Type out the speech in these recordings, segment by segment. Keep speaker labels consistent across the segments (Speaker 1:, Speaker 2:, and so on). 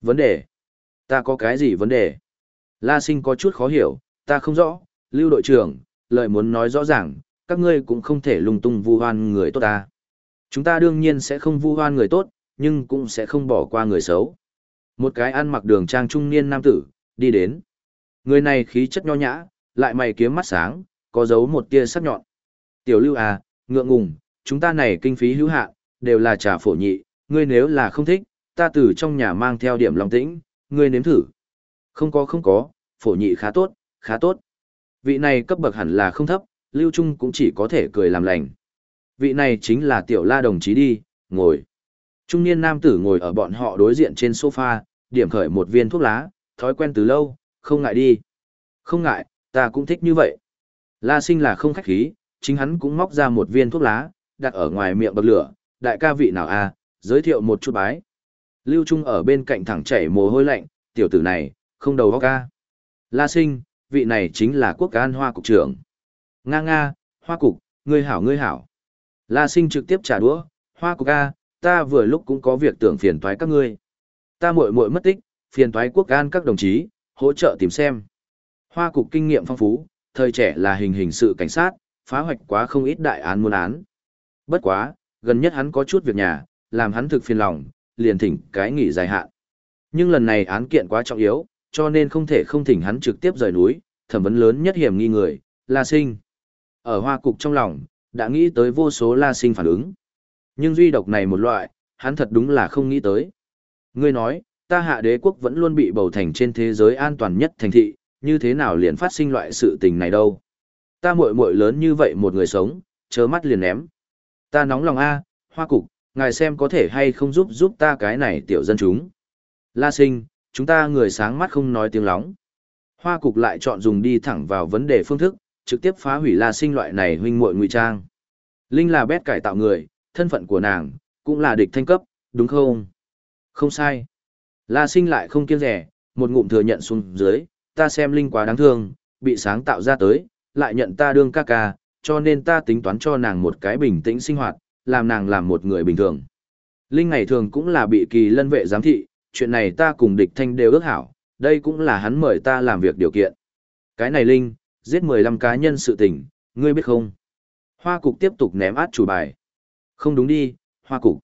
Speaker 1: Vấn đề? Ta có cái gì vấn đề? La sinh có chút khó hiểu, ta không rõ, lưu đội trưởng, lợi muốn nói rõ ràng, các ngươi cũng không thể lung tung vu hoan người tốt ta. Chúng ta đương nhiên sẽ không vu hoan người tốt, nhưng cũng sẽ không bỏ qua người xấu. Một cái ăn mặc đường trang trung niên nam tử, đi đến. Người này khí chất nho nhã, lại mày kiếm mắt sáng, có dấu một tia sắc nhọn. Tiểu lưu à, ngượng ngùng, chúng ta này kinh phí hữu hạn, đều là trà phổ nhị, ngươi nếu là không thích, ta từ trong nhà mang theo điểm lòng tĩnh, ngươi nếm thử. Không có không có, phổ nhị khá tốt, khá tốt. Vị này cấp bậc hẳn là không thấp, Lưu Trung cũng chỉ có thể cười làm lành. Vị này chính là tiểu la đồng chí đi, ngồi. Trung niên nam tử ngồi ở bọn họ đối diện trên sofa, điểm khởi một viên thuốc lá, thói quen từ lâu, không ngại đi. Không ngại, ta cũng thích như vậy. La sinh là không khách khí, chính hắn cũng móc ra một viên thuốc lá, đặt ở ngoài miệng bậc lửa, đại ca vị nào a, à, giới thiệu một chút bái. Lưu Trung ở bên cạnh thẳng chảy mồ hôi lạnh, tiểu tử này, không đầu óc ca. La sinh, vị này chính là quốc an hoa cục trưởng. Nga nga, hoa cục, ngươi hảo ngươi hảo. La sinh trực tiếp trả đũa, hoa cục ca, ta vừa lúc cũng có việc tưởng phiền toái các ngươi. Ta muội muội mất tích, phiền toái quốc an các đồng chí, hỗ trợ tìm xem. Hoa cục kinh nghiệm phong phú, thời trẻ là hình hình sự cảnh sát, phá hoạch quá không ít đại án muôn án. Bất quá, gần nhất hắn có chút việc nhà, làm hắn thực phiền lòng, liền thỉnh cái nghỉ dài hạn. Nhưng lần này án kiện quá trọng yếu, cho nên không thể không thỉnh hắn trực tiếp rời núi, thẩm vấn lớn nhất hiểm nghi người, La Sinh. Ở hoa cục trong lòng, đã nghĩ tới vô số La Sinh phản ứng. Nhưng duy độc này một loại, hắn thật đúng là không nghĩ tới. Ngươi nói, ta hạ đế quốc vẫn luôn bị bầu thành trên thế giới an toàn nhất thành thị, như thế nào liền phát sinh loại sự tình này đâu. Ta muội muội lớn như vậy một người sống, chớ mắt liền ném. Ta nóng lòng a, hoa cục, ngài xem có thể hay không giúp giúp ta cái này tiểu dân chúng. La sinh, chúng ta người sáng mắt không nói tiếng lóng. Hoa cục lại chọn dùng đi thẳng vào vấn đề phương thức, trực tiếp phá hủy La sinh loại này huynh muội ngụy trang. Linh là bét cải tạo người, thân phận của nàng, cũng là địch thanh cấp, đúng không? Không sai. La sinh lại không kiêng rẻ, một ngụm thừa nhận xuống dưới, ta xem Linh quá đáng thương, bị sáng tạo ra tới, lại nhận ta đương ca ca, cho nên ta tính toán cho nàng một cái bình tĩnh sinh hoạt, làm nàng làm một người bình thường. Linh ngày thường cũng là bị kỳ lân vệ giám thị, chuyện này ta cùng địch thanh đều ước hảo, đây cũng là hắn mời ta làm việc điều kiện. Cái này Linh, giết 15 cá nhân sự tình, ngươi biết không? Hoa cục tiếp tục ném át chủ bài. Không đúng đi, hoa cục.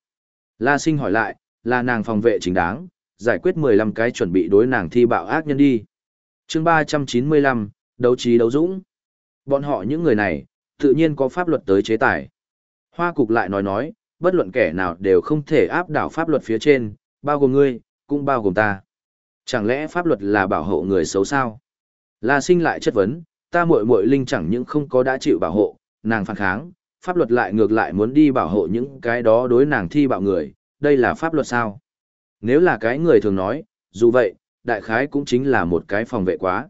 Speaker 1: La sinh hỏi lại, là nàng phòng vệ chính đáng, giải quyết 15 cái chuẩn bị đối nàng thi bạo ác nhân đi. chương 395, đấu trí đấu dũng. Bọn họ những người này, tự nhiên có pháp luật tới chế tài. Hoa cục lại nói nói, bất luận kẻ nào đều không thể áp đảo pháp luật phía trên, bao gồm ngươi, cũng bao gồm ta. Chẳng lẽ pháp luật là bảo hộ người xấu sao? La sinh lại chất vấn, ta muội muội linh chẳng những không có đã chịu bảo hộ, nàng phản kháng, pháp luật lại ngược lại muốn đi bảo hộ những cái đó đối nàng thi bạo người, đây là pháp luật sao? Nếu là cái người thường nói, dù vậy, đại khái cũng chính là một cái phòng vệ quá.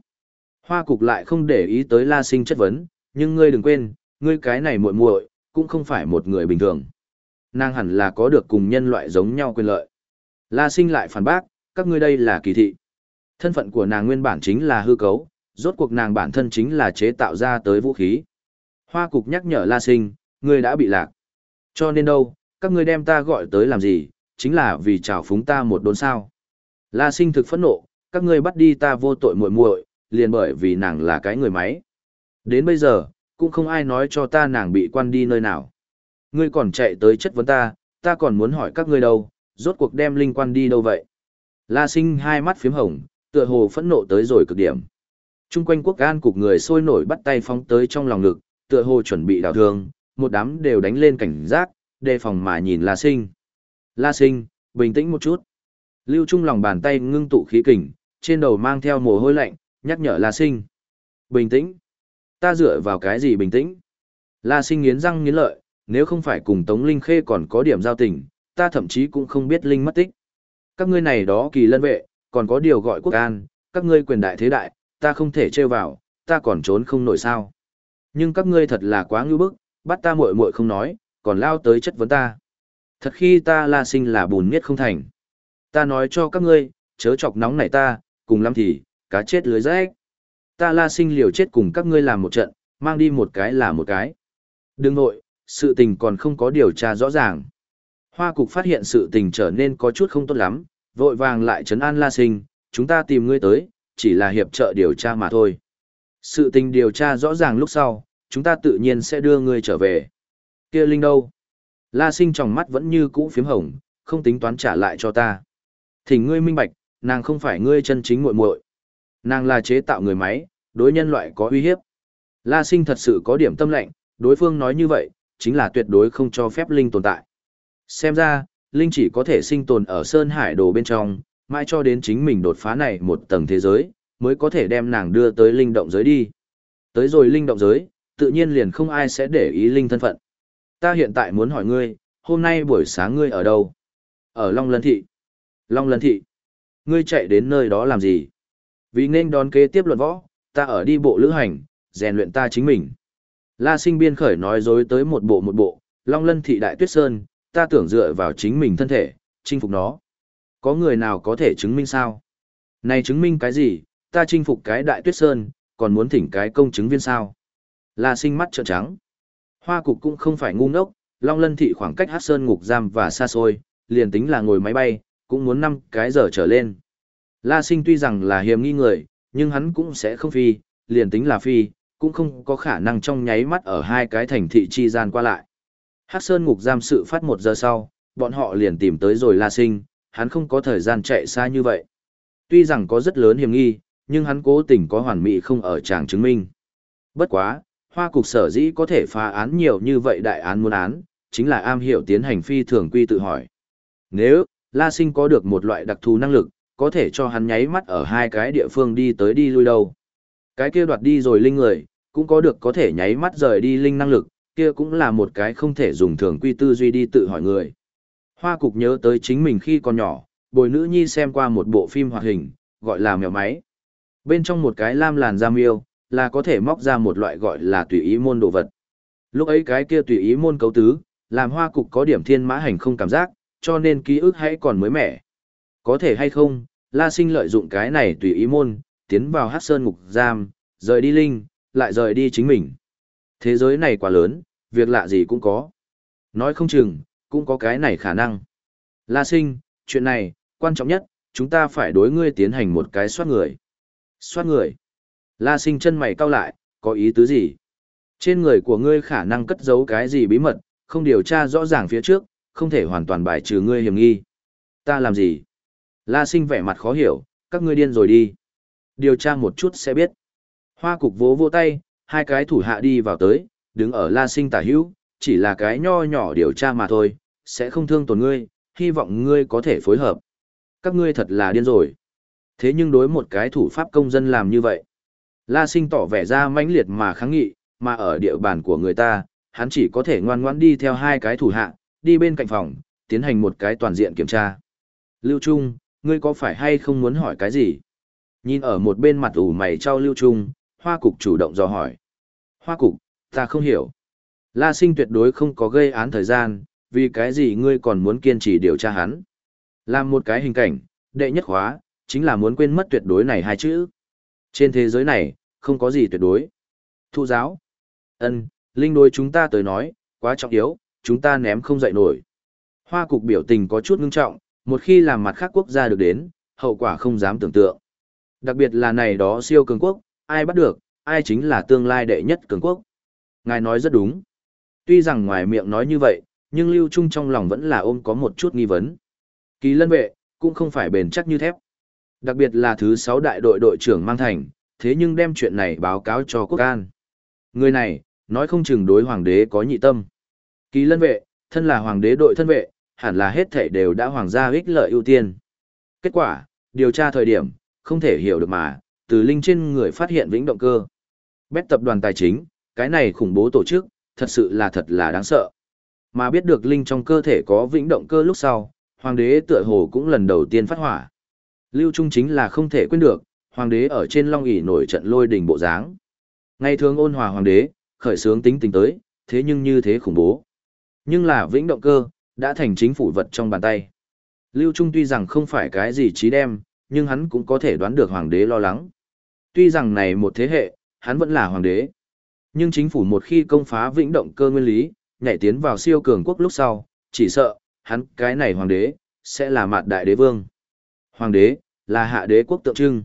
Speaker 1: Hoa cục lại không để ý tới la sinh chất vấn, nhưng ngươi đừng quên, ngươi cái này muội muội cũng không phải một người bình thường. Nàng hẳn là có được cùng nhân loại giống nhau quyền lợi. La sinh lại phản bác, các ngươi đây là kỳ thị. Thân phận của nàng nguyên bản chính là hư cấu, rốt cuộc nàng bản thân chính là chế tạo ra tới vũ khí. Hoa cục nhắc nhở La sinh, ngươi đã bị lạc. Cho nên đâu, các ngươi đem ta gọi tới làm gì, chính là vì chào phúng ta một đốn sao. La sinh thực phẫn nộ, các ngươi bắt đi ta vô tội muội muội, liền bởi vì nàng là cái người máy. Đến bây giờ, cũng không ai nói cho ta nàng bị quan đi nơi nào. Ngươi còn chạy tới chất vấn ta, ta còn muốn hỏi các ngươi đâu, rốt cuộc đem linh quan đi đâu vậy? La sinh hai mắt phím hồng, tựa hồ phẫn nộ tới rồi cực điểm. Trung quanh quốc an cục người sôi nổi bắt tay phóng tới trong lòng ngực, tựa hồ chuẩn bị đào thương, một đám đều đánh lên cảnh giác, đề phòng mà nhìn La sinh. La sinh, bình tĩnh một chút. Lưu Trung lòng bàn tay ngưng tụ khí kình, trên đầu mang theo mồ hôi lạnh, nhắc nhở La sinh. Bình tĩnh. Ta dựa vào cái gì bình tĩnh? La sinh nghiến răng nghiến lợi, nếu không phải cùng Tống Linh Khê còn có điểm giao tình, ta thậm chí cũng không biết Linh mất tích. Các ngươi này đó kỳ lân vệ, còn có điều gọi quốc an, các ngươi quyền đại thế đại, ta không thể trêu vào, ta còn trốn không nổi sao. Nhưng các ngươi thật là quá ngưu bức, bắt ta muội muội không nói, còn lao tới chất vấn ta. Thật khi ta la sinh là bùn miết không thành. Ta nói cho các ngươi, chớ chọc nóng này ta, cùng lắm thì, cá chết lưới rách. Ta la sinh liều chết cùng các ngươi làm một trận, mang đi một cái là một cái. Đừng nội, sự tình còn không có điều tra rõ ràng. Hoa cục phát hiện sự tình trở nên có chút không tốt lắm, vội vàng lại trấn an La Sinh, chúng ta tìm ngươi tới, chỉ là hiệp trợ điều tra mà thôi. Sự tình điều tra rõ ràng lúc sau, chúng ta tự nhiên sẽ đưa ngươi trở về. Kia Linh đâu? La Sinh trong mắt vẫn như cũ phiếm hồng, không tính toán trả lại cho ta. Thỉnh ngươi minh bạch, nàng không phải ngươi chân chính muội muội. Nàng là chế tạo người máy, đối nhân loại có uy hiếp. La Sinh thật sự có điểm tâm lệnh, đối phương nói như vậy, chính là tuyệt đối không cho phép Linh tồn tại. Xem ra, Linh chỉ có thể sinh tồn ở Sơn Hải đồ bên trong, mãi cho đến chính mình đột phá này một tầng thế giới, mới có thể đem nàng đưa tới Linh động giới đi. Tới rồi Linh động giới, tự nhiên liền không ai sẽ để ý Linh thân phận. Ta hiện tại muốn hỏi ngươi, hôm nay buổi sáng ngươi ở đâu? Ở Long Lân Thị. Long Lân Thị. Ngươi chạy đến nơi đó làm gì? Vì nên đón kế tiếp luận võ, ta ở đi bộ lữ hành, rèn luyện ta chính mình. La sinh biên khởi nói dối tới một bộ một bộ, Long Lân Thị Đại Tuyết Sơn, ta tưởng dựa vào chính mình thân thể, chinh phục nó. Có người nào có thể chứng minh sao? Này chứng minh cái gì, ta chinh phục cái Đại Tuyết Sơn, còn muốn thỉnh cái công chứng viên sao? La sinh mắt trợn trắng. Hoa cục cũng không phải ngu ngốc, Long Lân Thị khoảng cách Hát Sơn ngục giam và xa xôi, liền tính là ngồi máy bay, cũng muốn năm cái giờ trở lên. La sinh tuy rằng là hiểm nghi người, nhưng hắn cũng sẽ không phi, liền tính là phi, cũng không có khả năng trong nháy mắt ở hai cái thành thị chi gian qua lại. Hắc Sơn ngục giam sự phát một giờ sau, bọn họ liền tìm tới rồi La Sinh, hắn không có thời gian chạy xa như vậy. Tuy rằng có rất lớn hiểm nghi, nhưng hắn cố tình có hoàn mỹ không ở tràng chứng minh. Bất quá, hoa cục sở dĩ có thể phá án nhiều như vậy đại án muôn án, chính là am hiểu tiến hành phi thường quy tự hỏi. Nếu, La Sinh có được một loại đặc thù năng lực, có thể cho hắn nháy mắt ở hai cái địa phương đi tới đi lui đâu. Cái kia đoạt đi rồi linh người, cũng có được có thể nháy mắt rời đi linh năng lực, kia cũng là một cái không thể dùng thường quy tư duy đi tự hỏi người. Hoa cục nhớ tới chính mình khi còn nhỏ, bồi nữ nhi xem qua một bộ phim hoạt hình, gọi là mèo máy. Bên trong một cái lam làn da miêu, là có thể móc ra một loại gọi là tùy ý môn đồ vật. Lúc ấy cái kia tùy ý môn cấu tứ, làm hoa cục có điểm thiên mã hành không cảm giác, cho nên ký ức hãy còn mới mẻ. Có thể hay không, La Sinh lợi dụng cái này tùy ý môn, tiến vào hát sơn ngục giam, rời đi linh, lại rời đi chính mình. Thế giới này quá lớn, việc lạ gì cũng có. Nói không chừng, cũng có cái này khả năng. La sinh, chuyện này, quan trọng nhất, chúng ta phải đối ngươi tiến hành một cái soát người. Soát người. La sinh chân mày cau lại, có ý tứ gì? Trên người của ngươi khả năng cất giấu cái gì bí mật, không điều tra rõ ràng phía trước, không thể hoàn toàn bài trừ ngươi hiểm nghi. Ta làm gì? La sinh vẻ mặt khó hiểu, các ngươi điên rồi đi. Điều tra một chút sẽ biết. Hoa cục vỗ vỗ tay, hai cái thủ hạ đi vào tới, đứng ở la sinh tả hữu, chỉ là cái nho nhỏ điều tra mà thôi, sẽ không thương tổn ngươi, hy vọng ngươi có thể phối hợp. Các ngươi thật là điên rồi. Thế nhưng đối một cái thủ pháp công dân làm như vậy. La sinh tỏ vẻ ra mãnh liệt mà kháng nghị, mà ở địa bàn của người ta, hắn chỉ có thể ngoan ngoãn đi theo hai cái thủ hạ, đi bên cạnh phòng, tiến hành một cái toàn diện kiểm tra. Lưu Trung, ngươi có phải hay không muốn hỏi cái gì? Nhìn ở một bên mặt ủ mày trao Lưu Trung, Hoa Cục chủ động dò hỏi. Hoa Cục, ta không hiểu. La sinh tuyệt đối không có gây án thời gian, vì cái gì ngươi còn muốn kiên trì điều tra hắn. Làm một cái hình cảnh, đệ nhất khóa, chính là muốn quên mất tuyệt đối này hai chữ. Trên thế giới này, không có gì tuyệt đối. Thu giáo. ân linh đối chúng ta tới nói, quá trọng yếu, chúng ta ném không dậy nổi. Hoa cục biểu tình có chút ngưng trọng, một khi làm mặt khác quốc gia được đến, hậu quả không dám tưởng tượng. Đặc biệt là này đó siêu cường quốc, ai bắt được, ai chính là tương lai đệ nhất cường quốc. Ngài nói rất đúng. Tuy rằng ngoài miệng nói như vậy, nhưng Lưu Trung trong lòng vẫn là ôm có một chút nghi vấn. Kỳ lân vệ, cũng không phải bền chắc như thép. Đặc biệt là thứ sáu đại đội đội trưởng mang thành, thế nhưng đem chuyện này báo cáo cho quốc an. Người này, nói không chừng đối hoàng đế có nhị tâm. Kỳ lân vệ, thân là hoàng đế đội thân vệ, hẳn là hết thể đều đã hoàng gia ích lợi ưu tiên. Kết quả, điều tra thời điểm, không thể hiểu được mà, từ linh trên người phát hiện vĩnh động cơ. Bét tập đoàn tài chính, cái này khủng bố tổ chức, thật sự là thật là đáng sợ. Mà biết được linh trong cơ thể có vĩnh động cơ lúc sau, hoàng đế tựa hồ cũng lần đầu tiên phát hỏa. Lưu Trung chính là không thể quên được, hoàng đế ở trên long ỷ nổi trận lôi đình bộ dáng. Ngày thường ôn hòa hoàng đế, khởi sướng tính tình tới, thế nhưng như thế khủng bố. Nhưng là vĩnh động cơ, đã thành chính phủ vật trong bàn tay. Lưu Trung tuy rằng không phải cái gì trí đem, nhưng hắn cũng có thể đoán được hoàng đế lo lắng. Tuy rằng này một thế hệ, hắn vẫn là hoàng đế. Nhưng chính phủ một khi công phá vĩnh động cơ nguyên lý, nhảy tiến vào siêu cường quốc lúc sau, chỉ sợ, hắn cái này hoàng đế, sẽ là mạt đại đế vương. Hoàng đế, là hạ đế quốc tượng trưng.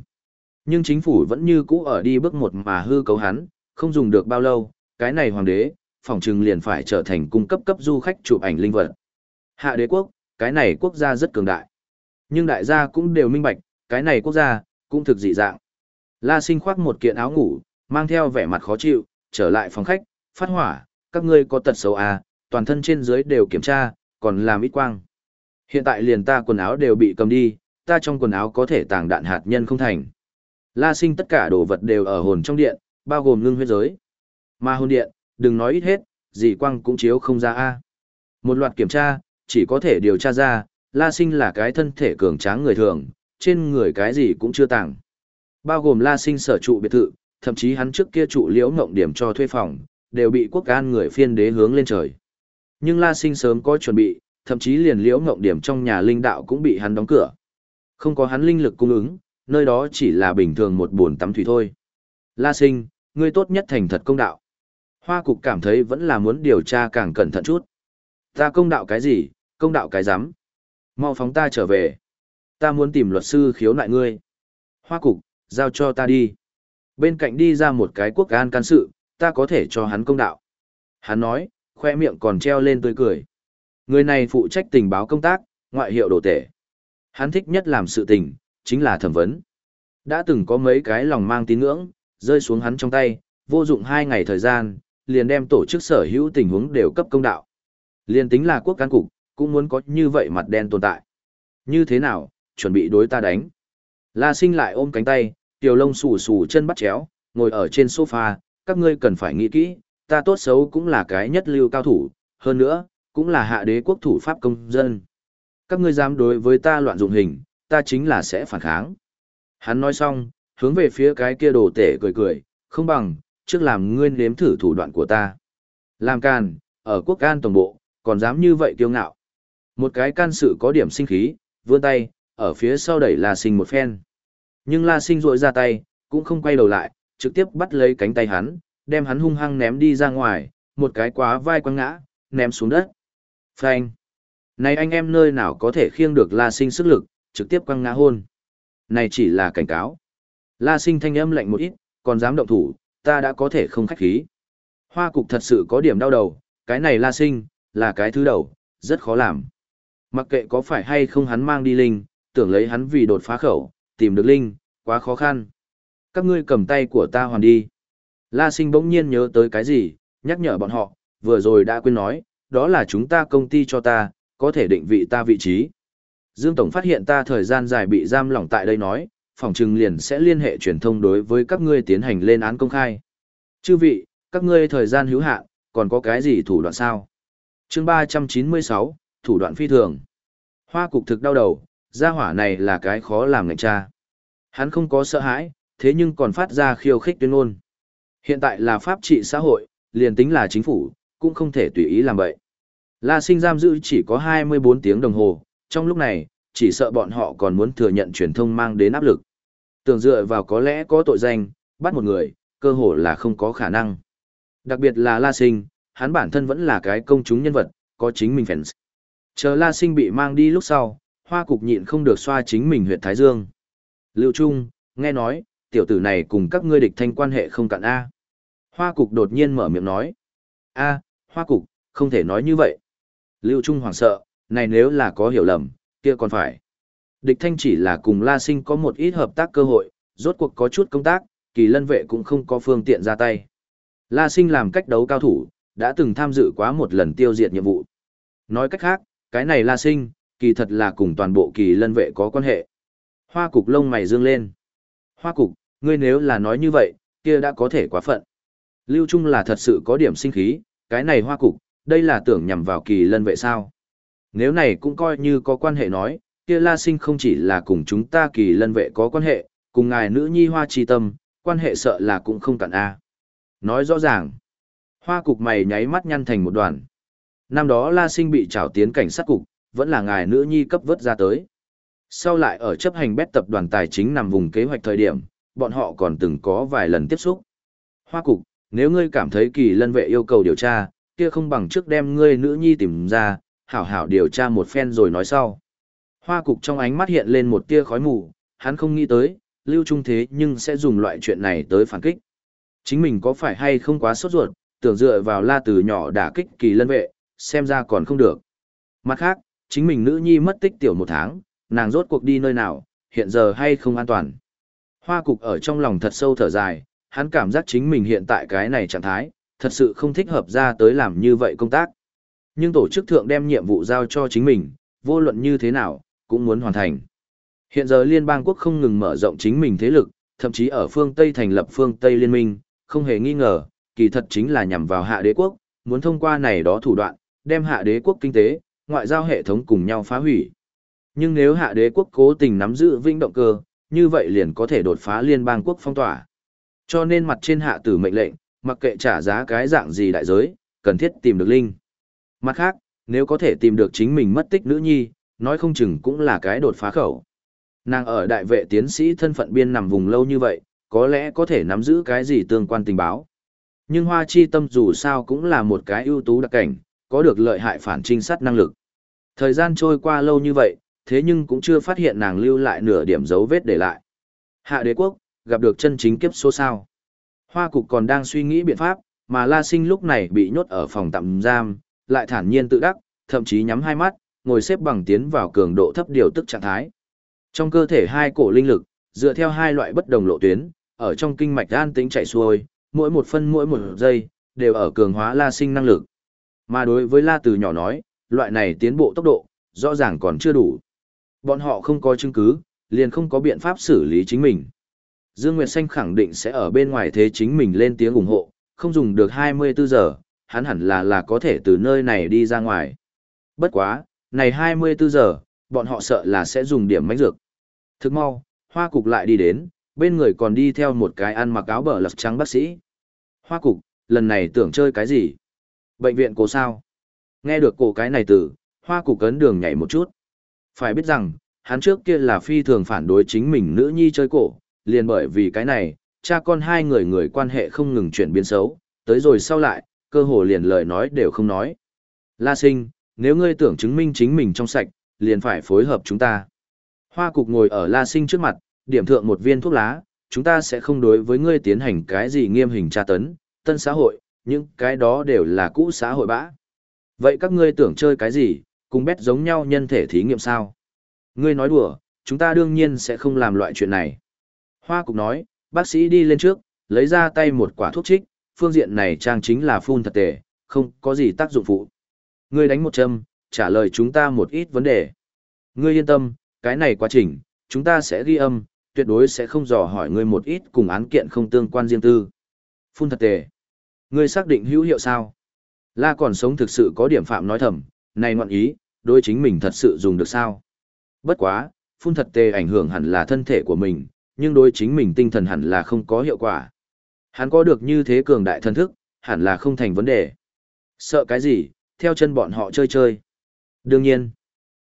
Speaker 1: Nhưng chính phủ vẫn như cũ ở đi bước một mà hư cấu hắn, không dùng được bao lâu, cái này hoàng đế, phòng trừng liền phải trở thành cung cấp cấp du khách chụp ảnh linh vật. Hạ đế quốc, cái này quốc gia rất cường đại. Nhưng đại gia cũng đều minh bạch, cái này quốc gia, cũng thực dị dạng. La sinh khoác một kiện áo ngủ, mang theo vẻ mặt khó chịu, trở lại phòng khách, phát hỏa, các ngươi có tật xấu à, toàn thân trên dưới đều kiểm tra, còn làm ít quang. Hiện tại liền ta quần áo đều bị cầm đi, ta trong quần áo có thể tàng đạn hạt nhân không thành. La sinh tất cả đồ vật đều ở hồn trong điện, bao gồm ngưng huyết giới. Mà hồn điện, đừng nói ít hết, gì quang cũng chiếu không ra a. Một loạt kiểm tra, chỉ có thể điều tra ra, La Sinh là cái thân thể cường tráng người thường, trên người cái gì cũng chưa tàng. Bao gồm La Sinh sở trụ biệt thự, thậm chí hắn trước kia trụ liễu ngộng điểm cho thuê phòng, đều bị quốc an người phiên đế hướng lên trời. Nhưng La Sinh sớm có chuẩn bị, thậm chí liền liễu ngộng điểm trong nhà linh đạo cũng bị hắn đóng cửa. Không có hắn linh lực cung ứng, nơi đó chỉ là bình thường một buồn tắm thủy thôi. La Sinh, ngươi tốt nhất thành thật công đạo. Hoa cục cảm thấy vẫn là muốn điều tra càng cẩn thận chút. Ta công đạo cái gì, công đạo cái giám. Mau phóng ta trở về. Ta muốn tìm luật sư khiếu nại ngươi. Hoa cục, giao cho ta đi. Bên cạnh đi ra một cái quốc an can sự, ta có thể cho hắn công đạo. Hắn nói, khoe miệng còn treo lên tươi cười. Người này phụ trách tình báo công tác, ngoại hiệu đồ tể. Hắn thích nhất làm sự tình, chính là thẩm vấn. Đã từng có mấy cái lòng mang tín ngưỡng, rơi xuống hắn trong tay, vô dụng hai ngày thời gian, liền đem tổ chức sở hữu tình huống đều cấp công đạo. Liền tính là quốc can cục, cũng muốn có như vậy mặt đen tồn tại. Như thế nào, chuẩn bị đối ta đánh. La sinh lại ôm cánh tay, tiểu lông xù xù chân bắt chéo, ngồi ở trên sofa, các ngươi cần phải nghĩ kỹ, ta tốt xấu cũng là cái nhất lưu cao thủ, hơn nữa, cũng là hạ đế quốc thủ pháp công dân. Các ngươi dám đối với ta loạn dụng hình, ta chính là sẽ phản kháng. Hắn nói xong, hướng về phía cái kia đồ tể cười cười, không bằng, trước làm ngươi nếm thử thủ đoạn của ta. Làm can, ở quốc can tổng bộ, còn dám như vậy kiêu ngạo. Một cái can sự có điểm sinh khí, vươn tay, ở phía sau đẩy La Sinh một phen. Nhưng La Sinh rội ra tay, cũng không quay đầu lại, trực tiếp bắt lấy cánh tay hắn, đem hắn hung hăng ném đi ra ngoài, một cái quá vai quăng ngã, ném xuống đất. Phanh! Này anh em nơi nào có thể khiêng được La Sinh sức lực, trực tiếp quăng ngã hôn. Này chỉ là cảnh cáo. La Sinh thanh âm lạnh một ít, còn dám động thủ, ta đã có thể không khách khí. Hoa cục thật sự có điểm đau đầu, cái này La Sinh, là cái thứ đầu, rất khó làm. Mặc kệ có phải hay không hắn mang đi Linh, tưởng lấy hắn vì đột phá khẩu, tìm được Linh, quá khó khăn. Các ngươi cầm tay của ta hoàn đi. La sinh bỗng nhiên nhớ tới cái gì, nhắc nhở bọn họ, vừa rồi đã quên nói, đó là chúng ta công ty cho ta, có thể định vị ta vị trí. Dương Tổng phát hiện ta thời gian dài bị giam lỏng tại đây nói, phòng trừng liền sẽ liên hệ truyền thông đối với các ngươi tiến hành lên án công khai. Chư vị, các ngươi thời gian hữu hạn, còn có cái gì thủ đoạn sao? chương 396, thủ đoạn phi thường. Hoa cục thực đau đầu, gia hỏa này là cái khó làm ngành cha. Hắn không có sợ hãi, thế nhưng còn phát ra khiêu khích tuyên ngôn. Hiện tại là pháp trị xã hội, liền tính là chính phủ, cũng không thể tùy ý làm vậy. La sinh giam giữ chỉ có 24 tiếng đồng hồ, trong lúc này, chỉ sợ bọn họ còn muốn thừa nhận truyền thông mang đến áp lực. Tưởng dựa vào có lẽ có tội danh, bắt một người, cơ hồ là không có khả năng. Đặc biệt là La sinh, hắn bản thân vẫn là cái công chúng nhân vật, có chính mình fans. Chờ La Sinh bị mang đi lúc sau, hoa cục nhịn không được xoa chính mình huyệt Thái Dương. Lưu Trung, nghe nói, tiểu tử này cùng các ngươi địch thanh quan hệ không cạn A. Hoa cục đột nhiên mở miệng nói. A, hoa cục, không thể nói như vậy. Lưu Trung hoảng sợ, này nếu là có hiểu lầm, kia còn phải. Địch thanh chỉ là cùng La Sinh có một ít hợp tác cơ hội, rốt cuộc có chút công tác, kỳ lân vệ cũng không có phương tiện ra tay. La Sinh làm cách đấu cao thủ, đã từng tham dự quá một lần tiêu diệt nhiệm vụ. Nói cách khác, cái này La Sinh, kỳ thật là cùng toàn bộ kỳ lân vệ có quan hệ. Hoa cục lông mày dương lên. Hoa cục, ngươi nếu là nói như vậy, kia đã có thể quá phận. Lưu Trung là thật sự có điểm sinh khí, cái này hoa cục, đây là tưởng nhằm vào kỳ lân vệ sao. Nếu này cũng coi như có quan hệ nói, kia La Sinh không chỉ là cùng chúng ta kỳ lân vệ có quan hệ, cùng ngài nữ nhi hoa trì tâm, quan hệ sợ là cũng không cản A. Nói rõ ràng, hoa cục mày nháy mắt nhăn thành một đoàn. Năm đó La Sinh bị trảo tiến cảnh sát cục, vẫn là ngài nữ nhi cấp vớt ra tới. Sau lại ở chấp hành bét tập đoàn tài chính nằm vùng kế hoạch thời điểm, bọn họ còn từng có vài lần tiếp xúc. Hoa cục, nếu ngươi cảm thấy kỳ lân vệ yêu cầu điều tra, kia không bằng trước đem ngươi nữ nhi tìm ra, hảo hảo điều tra một phen rồi nói sau. Hoa cục trong ánh mắt hiện lên một tia khói mù, hắn không nghĩ tới, lưu trung thế nhưng sẽ dùng loại chuyện này tới phản kích. Chính mình có phải hay không quá sốt ruột, tưởng dựa vào la từ nhỏ đả kích kỳ lân vệ, xem ra còn không được. Mặt khác, chính mình nữ nhi mất tích tiểu một tháng, nàng rốt cuộc đi nơi nào, hiện giờ hay không an toàn. Hoa cục ở trong lòng thật sâu thở dài, hắn cảm giác chính mình hiện tại cái này trạng thái, thật sự không thích hợp ra tới làm như vậy công tác. Nhưng tổ chức thượng đem nhiệm vụ giao cho chính mình, vô luận như thế nào, cũng muốn hoàn thành. Hiện giờ Liên bang quốc không ngừng mở rộng chính mình thế lực, thậm chí ở phương Tây thành lập phương Tây Liên minh, không hề nghi ngờ, kỳ thật chính là nhằm vào hạ đế quốc, muốn thông qua này đó thủ đoạn, đem hạ đế quốc kinh tế, ngoại giao hệ thống cùng nhau phá hủy. Nhưng nếu hạ đế quốc cố tình nắm giữ vinh động cơ, như vậy liền có thể đột phá liên bang quốc phong tỏa. Cho nên mặt trên hạ tử mệnh lệnh, mặc kệ trả giá cái dạng gì đại giới, cần thiết tìm được Linh. Mặt khác, nếu có thể tìm được chính mình mất tích nữ nhi, nói không chừng cũng là cái đột phá khẩu. Nàng ở đại vệ tiến sĩ thân phận biên nằm vùng lâu như vậy, có lẽ có thể nắm giữ cái gì tương quan tình báo. Nhưng Hoa Chi Tâm dù sao cũng là một cái ưu tú đặc cảnh, có được lợi hại phản trinh sát năng lực. Thời gian trôi qua lâu như vậy, thế nhưng cũng chưa phát hiện nàng lưu lại nửa điểm dấu vết để lại. Hạ đế quốc, gặp được chân chính kiếp số sao. Hoa cục còn đang suy nghĩ biện pháp, mà La Sinh lúc này bị nhốt ở phòng tạm giam, lại thản nhiên tự đắc, thậm chí nhắm hai mắt, ngồi xếp bằng tiến vào cường độ thấp điều tức trạng thái. Trong cơ thể hai cổ linh lực, dựa theo hai loại bất đồng lộ tuyến, ở trong kinh mạch an tĩnh chạy xuôi, mỗi một phân mỗi một giây, đều ở cường hóa La Sinh năng lực. Mà đối với La Từ nhỏ nói, loại này tiến bộ tốc độ, rõ ràng còn chưa đủ. Bọn họ không có chứng cứ, liền không có biện pháp xử lý chính mình. Dương Nguyệt Xanh khẳng định sẽ ở bên ngoài thế chính mình lên tiếng ủng hộ, không dùng được 24 giờ, hắn hẳn là là có thể từ nơi này đi ra ngoài. Bất quá, này 24 giờ, bọn họ sợ là sẽ dùng điểm mánh dược. Thức mau, hoa cục lại đi đến, bên người còn đi theo một cái ăn mặc áo bờ lật trắng bác sĩ. Hoa cục, lần này tưởng chơi cái gì? Bệnh viện cổ sao? Nghe được cổ cái này từ, hoa cục cấn đường nhảy một chút. Phải biết rằng, hắn trước kia là phi thường phản đối chính mình nữ nhi chơi cổ, liền bởi vì cái này, cha con hai người người quan hệ không ngừng chuyển biến xấu, tới rồi sau lại, cơ hồ liền lời nói đều không nói. La sinh, nếu ngươi tưởng chứng minh chính mình trong sạch, liền phải phối hợp chúng ta. Hoa cục ngồi ở La sinh trước mặt, điểm thượng một viên thuốc lá, chúng ta sẽ không đối với ngươi tiến hành cái gì nghiêm hình tra tấn, tân xã hội, những cái đó đều là cũ xã hội bã. Vậy các ngươi tưởng chơi cái gì, cùng bét giống nhau nhân thể thí nghiệm sao? Ngươi nói đùa, chúng ta đương nhiên sẽ không làm loại chuyện này. Hoa cục nói, bác sĩ đi lên trước, lấy ra tay một quả thuốc trích, phương diện này trang chính là phun thật tệ, không có gì tác dụng phụ. Ngươi đánh một châm, trả lời chúng ta một ít vấn đề. Ngươi yên tâm, cái này quá trình, chúng ta sẽ ghi âm, tuyệt đối sẽ không dò hỏi ngươi một ít cùng án kiện không tương quan riêng tư. Phun thật tệ. Ngươi xác định hữu hiệu sao? La còn sống thực sự có điểm phạm nói thầm, này ngoạn ý, đối chính mình thật sự dùng được sao? Bất quá, phun thật tê ảnh hưởng hẳn là thân thể của mình, nhưng đối chính mình tinh thần hẳn là không có hiệu quả. Hắn có được như thế cường đại thân thức, hẳn là không thành vấn đề. Sợ cái gì, theo chân bọn họ chơi chơi. Đương nhiên,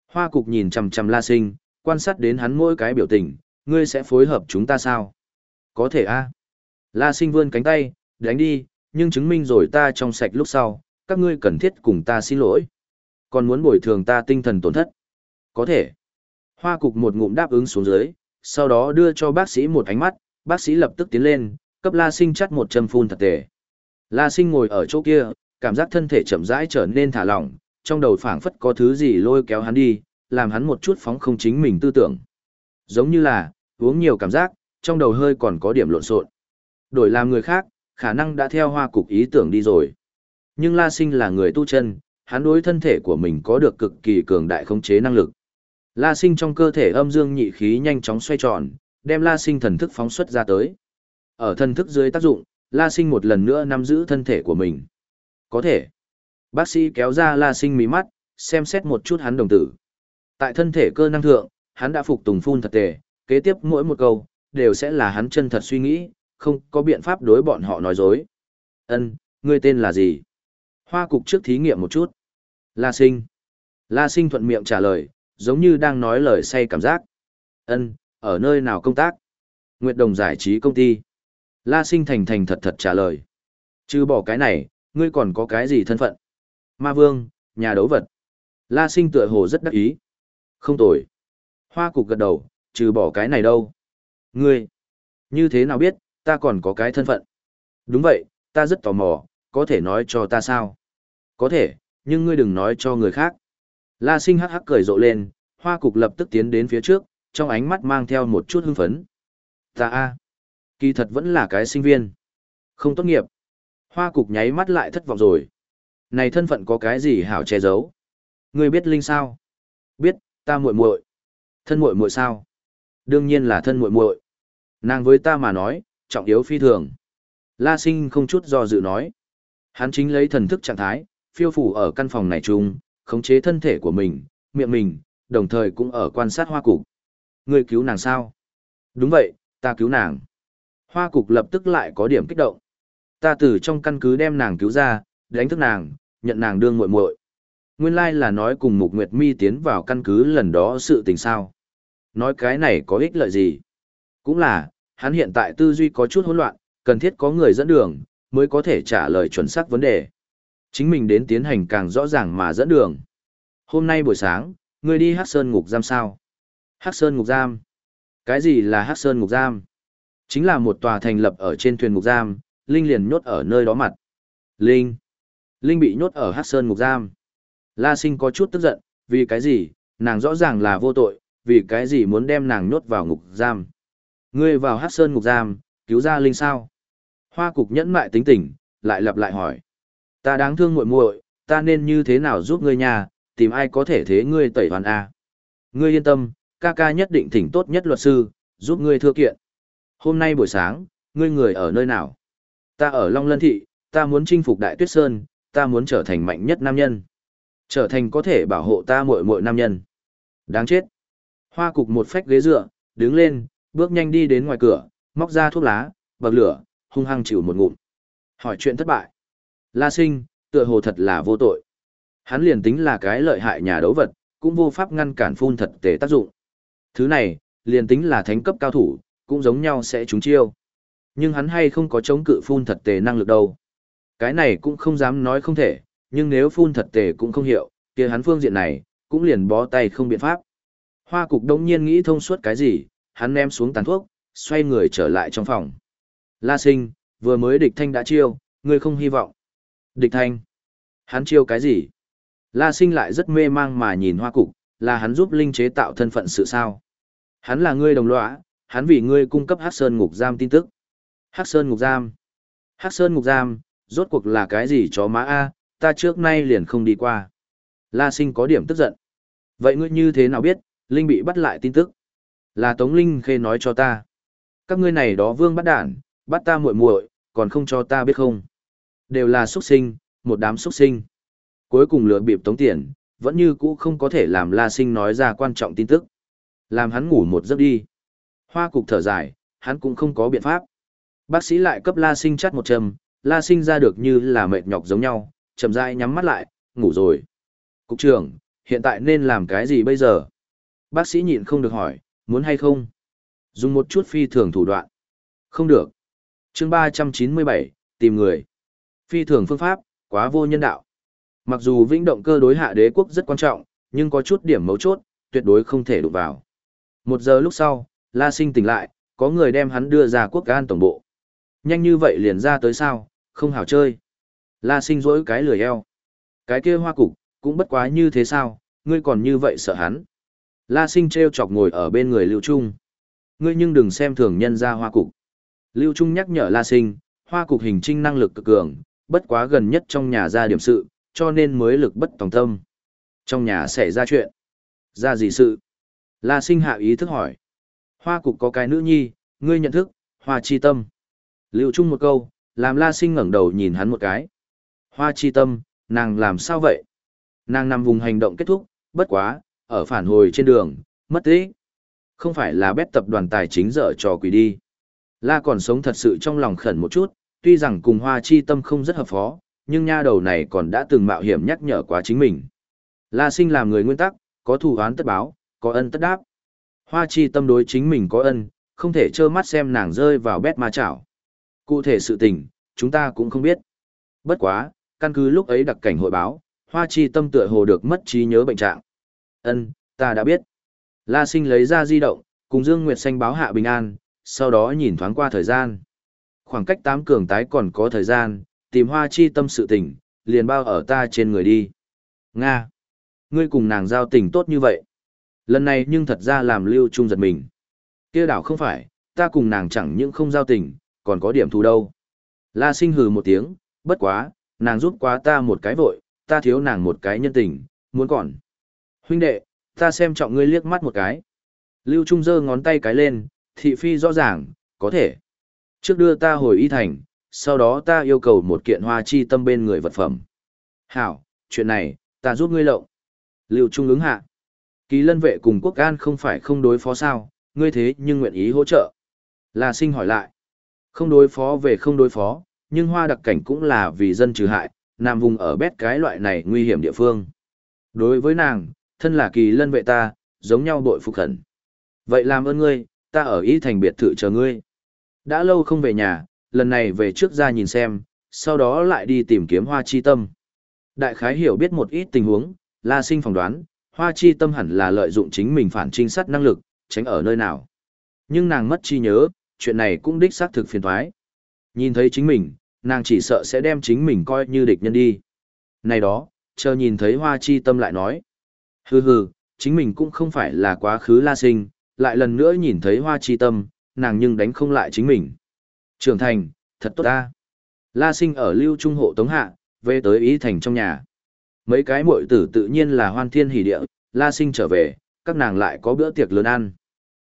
Speaker 1: hoa cục nhìn chằm chằm la sinh, quan sát đến hắn mỗi cái biểu tình, ngươi sẽ phối hợp chúng ta sao? Có thể a. La sinh vươn cánh tay, đánh đi, nhưng chứng minh rồi ta trong sạch lúc sau, các ngươi cần thiết cùng ta xin lỗi. Còn muốn bồi thường ta tinh thần tổn thất. Có thể. Hoa cục một ngụm đáp ứng xuống dưới, sau đó đưa cho bác sĩ một ánh mắt, bác sĩ lập tức tiến lên, cấp La Sinh chắt một châm phun thật tệ. La Sinh ngồi ở chỗ kia, cảm giác thân thể chậm rãi trở nên thả lỏng, trong đầu phảng phất có thứ gì lôi kéo hắn đi, làm hắn một chút phóng không chính mình tư tưởng. Giống như là, uống nhiều cảm giác, trong đầu hơi còn có điểm lộn xộn. Đổi làm người khác, khả năng đã theo hoa cục ý tưởng đi rồi. Nhưng La Sinh là người tu chân, hắn đối thân thể của mình có được cực kỳ cường đại khống chế năng lực. La sinh trong cơ thể âm dương nhị khí nhanh chóng xoay tròn, đem la sinh thần thức phóng xuất ra tới. Ở thần thức dưới tác dụng, la sinh một lần nữa nắm giữ thân thể của mình. Có thể. Bác sĩ kéo ra la sinh mí mắt, xem xét một chút hắn đồng tử. Tại thân thể cơ năng thượng, hắn đã phục tùng phun thật tề, kế tiếp mỗi một câu, đều sẽ là hắn chân thật suy nghĩ, không có biện pháp đối bọn họ nói dối. Ân, ngươi tên là gì? Hoa cục trước thí nghiệm một chút. La sinh. La sinh thuận miệng trả lời, giống như đang nói lời say cảm giác. Ân, ở nơi nào công tác? Nguyệt Đồng giải trí công ty. La Sinh thành thành thật thật trả lời. Chứ bỏ cái này, ngươi còn có cái gì thân phận? Ma Vương, nhà đấu vật. La Sinh tựa hồ rất đắc ý. Không tồi. Hoa cục gật đầu, trừ bỏ cái này đâu. Ngươi, như thế nào biết, ta còn có cái thân phận. Đúng vậy, ta rất tò mò, có thể nói cho ta sao? Có thể, nhưng ngươi đừng nói cho người khác. La sinh hắc hắc cười rộ lên, hoa cục lập tức tiến đến phía trước, trong ánh mắt mang theo một chút hưng phấn. Ta a, kỳ thật vẫn là cái sinh viên. Không tốt nghiệp. Hoa cục nháy mắt lại thất vọng rồi. Này thân phận có cái gì hảo che giấu? Ngươi biết Linh sao? Biết, ta muội muội. Thân muội muội sao? Đương nhiên là thân muội muội. Nàng với ta mà nói, trọng yếu phi thường. La Sinh không chút do dự nói. Hắn chính lấy thần thức trạng thái, phiêu phủ ở căn phòng này chung, khống chế thân thể của mình, miệng mình, đồng thời cũng ở quan sát hoa cục. người cứu nàng sao? Đúng vậy, ta cứu nàng. Hoa cục lập tức lại có điểm kích động. Ta từ trong căn cứ đem nàng cứu ra, đánh thức nàng, nhận nàng đương muội muội. Nguyên lai là nói cùng Mục Nguyệt Mi tiến vào căn cứ lần đó sự tình sao. Nói cái này có ích lợi gì? Cũng là, hắn hiện tại tư duy có chút hỗn loạn, cần thiết có người dẫn đường, mới có thể trả lời chuẩn xác vấn đề. Chính mình đến tiến hành càng rõ ràng mà dẫn đường. Hôm nay buổi sáng, ngươi đi Hắc Sơn ngục giam sao? Hắc Sơn ngục giam? Cái gì là Hắc Sơn ngục giam? Chính là một tòa thành lập ở trên thuyền ngục giam, Linh liền nhốt ở nơi đó mặt. Linh? Linh bị nhốt ở Hắc Sơn ngục giam. La Sinh có chút tức giận, vì cái gì, nàng rõ ràng là vô tội, vì cái gì muốn đem nàng nhốt vào ngục giam. Ngươi vào Hắc Sơn ngục giam, cứu ra Linh sao? Hoa cục nhẫn mại tính tình, lại lặp lại hỏi. Ta đáng thương muội muội, ta nên như thế nào giúp ngươi nhà, tìm ai có thể thế ngươi tẩy hoàn a? Ngươi yên tâm, ca ca nhất định thỉnh tốt nhất luật sư, giúp ngươi thưa kiện. Hôm nay buổi sáng, ngươi người ở nơi nào? Ta ở Long Lân Thị, ta muốn chinh phục Đại Tuyết Sơn, ta muốn trở thành mạnh nhất nam nhân. Trở thành có thể bảo hộ ta muội muội nam nhân. Đáng chết. Hoa cục một phách ghế dựa, đứng lên, bước nhanh đi đến ngoài cửa, móc ra thuốc lá, bậc lửa, hung hăng chịu một ngụm. Hỏi chuyện thất bại. La sinh, tựa hồ thật là vô tội. Hắn liền tính là cái lợi hại nhà đấu vật, cũng vô pháp ngăn cản phun thật tề tác dụng. Thứ này, liền tính là thánh cấp cao thủ, cũng giống nhau sẽ trúng chiêu. Nhưng hắn hay không có chống cự phun thật tề năng lực đâu. Cái này cũng không dám nói không thể, nhưng nếu phun thật tề cũng không hiệu, kia hắn phương diện này, cũng liền bó tay không biện pháp. Hoa cục đống nhiên nghĩ thông suốt cái gì, hắn ném xuống tàn thuốc, xoay người trở lại trong phòng. La sinh, vừa mới địch thanh đã chiêu, ngươi không hy vọng. Địch thanh, hắn chiêu cái gì? La sinh lại rất mê mang mà nhìn hoa cục, là hắn giúp Linh chế tạo thân phận sự sao. Hắn là ngươi đồng lõa, hắn vì ngươi cung cấp Hắc Sơn ngục giam tin tức. Hắc Sơn ngục giam. Hắc Sơn ngục giam, rốt cuộc là cái gì chó má a, ta trước nay liền không đi qua. La Sinh có điểm tức giận. Vậy ngươi như thế nào biết, Linh bị bắt lại tin tức? Là Tống Linh Khê nói cho ta. Các ngươi này đó vương bắt đản, bắt ta muội muội, còn không cho ta biết không? Đều là xuất sinh, một đám xuất sinh. Cuối cùng lừa bịp Tống Tiền, vẫn như cũ không có thể làm La Sinh nói ra quan trọng tin tức. Làm hắn ngủ một giấc đi. Hoa cục thở dài, hắn cũng không có biện pháp. Bác sĩ lại cấp La Sinh chắt một châm, La Sinh ra được như là mệt nhọc giống nhau, chậm rãi nhắm mắt lại, ngủ rồi. Cục trưởng, hiện tại nên làm cái gì bây giờ? Bác sĩ nhịn không được hỏi, muốn hay không? Dùng một chút phi thường thủ đoạn. Không được. chương 397, tìm người. Phi thường phương pháp, quá vô nhân đạo. Mặc dù vĩnh động cơ đối hạ đế quốc rất quan trọng, nhưng có chút điểm mấu chốt, tuyệt đối không thể đụng vào. Một giờ lúc sau, La Sinh tỉnh lại, có người đem hắn đưa ra quốc an tổng bộ. Nhanh như vậy liền ra tới sao, không hảo chơi. La Sinh rỗi cái lười eo. Cái kia hoa cục, cũng bất quá như thế sao, ngươi còn như vậy sợ hắn. La sinh treo chọc ngồi ở bên người Lưu Trung. Ngươi nhưng đừng xem thường nhân ra hoa cục. Lưu Trung nhắc nhở La sinh, hoa cục hình trinh năng lực cực cường, bất quá gần nhất trong nhà ra điểm sự, cho nên mới lực bất tòng tâm. Trong nhà xảy ra chuyện. Ra gì sự? La sinh hạ ý thức hỏi. Hoa cục có cái nữ nhi, ngươi nhận thức, hoa chi tâm. Lưu Trung một câu, làm La sinh ngẩng đầu nhìn hắn một cái. Hoa chi tâm, nàng làm sao vậy? Nàng nằm vùng hành động kết thúc, bất quá, ở phản hồi trên đường, mất tích. Không phải là bét tập đoàn tài chính dở trò quỷ đi. La còn sống thật sự trong lòng khẩn một chút, tuy rằng cùng hoa chi tâm không rất hợp phó, nhưng nha đầu này còn đã từng mạo hiểm nhắc nhở quá chính mình. La sinh làm người nguyên tắc, có thù oán tất báo, có ân tất đáp. Hoa chi tâm đối chính mình có ân, không thể trơ mắt xem nàng rơi vào bét ma chảo. Cụ thể sự tình, chúng ta cũng không biết. Bất quá, căn cứ lúc ấy đặc cảnh hội báo, hoa chi tâm tựa hồ được mất trí nhớ bệnh trạng. Ân, ta đã biết. La sinh lấy ra di động, cùng Dương Nguyệt Xanh báo hạ bình an, sau đó nhìn thoáng qua thời gian. Khoảng cách tám cường tái còn có thời gian, tìm hoa chi tâm sự tình, liền bao ở ta trên người đi. Nga! Ngươi cùng nàng giao tình tốt như vậy. Lần này nhưng thật ra làm lưu trung giật mình. kia đảo không phải, ta cùng nàng chẳng những không giao tình, còn có điểm thù đâu. La sinh hừ một tiếng, bất quá, nàng giúp quá ta một cái vội, ta thiếu nàng một cái nhân tình, muốn còn. Huynh đệ, ta xem trọng ngươi liếc mắt một cái. Lưu Trung giơ ngón tay cái lên, thị phi rõ ràng, có thể. Trước đưa ta hồi y thành, sau đó ta yêu cầu một kiện hoa chi tâm bên người vật phẩm. Hảo, chuyện này, ta giúp ngươi lộng. Lưu Trung ứng hạ. Kỳ lân vệ cùng quốc an không phải không đối phó sao, ngươi thế nhưng nguyện ý hỗ trợ. Là sinh hỏi lại. Không đối phó về không đối phó, nhưng hoa đặc cảnh cũng là vì dân trừ hại, nằm vùng ở bét cái loại này nguy hiểm địa phương. Đối với nàng, thân là kỳ lân vệ ta, giống nhau bội phục khẩn. Vậy làm ơn ngươi, ta ở ý thành biệt thự chờ ngươi. Đã lâu không về nhà, lần này về trước ra nhìn xem, sau đó lại đi tìm kiếm hoa chi tâm. Đại khái hiểu biết một ít tình huống, la sinh phỏng đoán, hoa chi tâm hẳn là lợi dụng chính mình phản trinh sát năng lực, tránh ở nơi nào. Nhưng nàng mất chi nhớ, chuyện này cũng đích xác thực phiền thoái. Nhìn thấy chính mình, nàng chỉ sợ sẽ đem chính mình coi như địch nhân đi. Này đó, chờ nhìn thấy hoa chi tâm lại nói. Hừ hừ, chính mình cũng không phải là quá khứ la sinh, lại lần nữa nhìn thấy hoa chi tâm, nàng nhưng đánh không lại chính mình. Trưởng thành, thật tốt ta. La sinh ở lưu trung hộ tống hạ, về tới ý thành trong nhà. Mấy cái muội tử tự nhiên là hoan thiên hỷ địa, la sinh trở về, các nàng lại có bữa tiệc lớn ăn.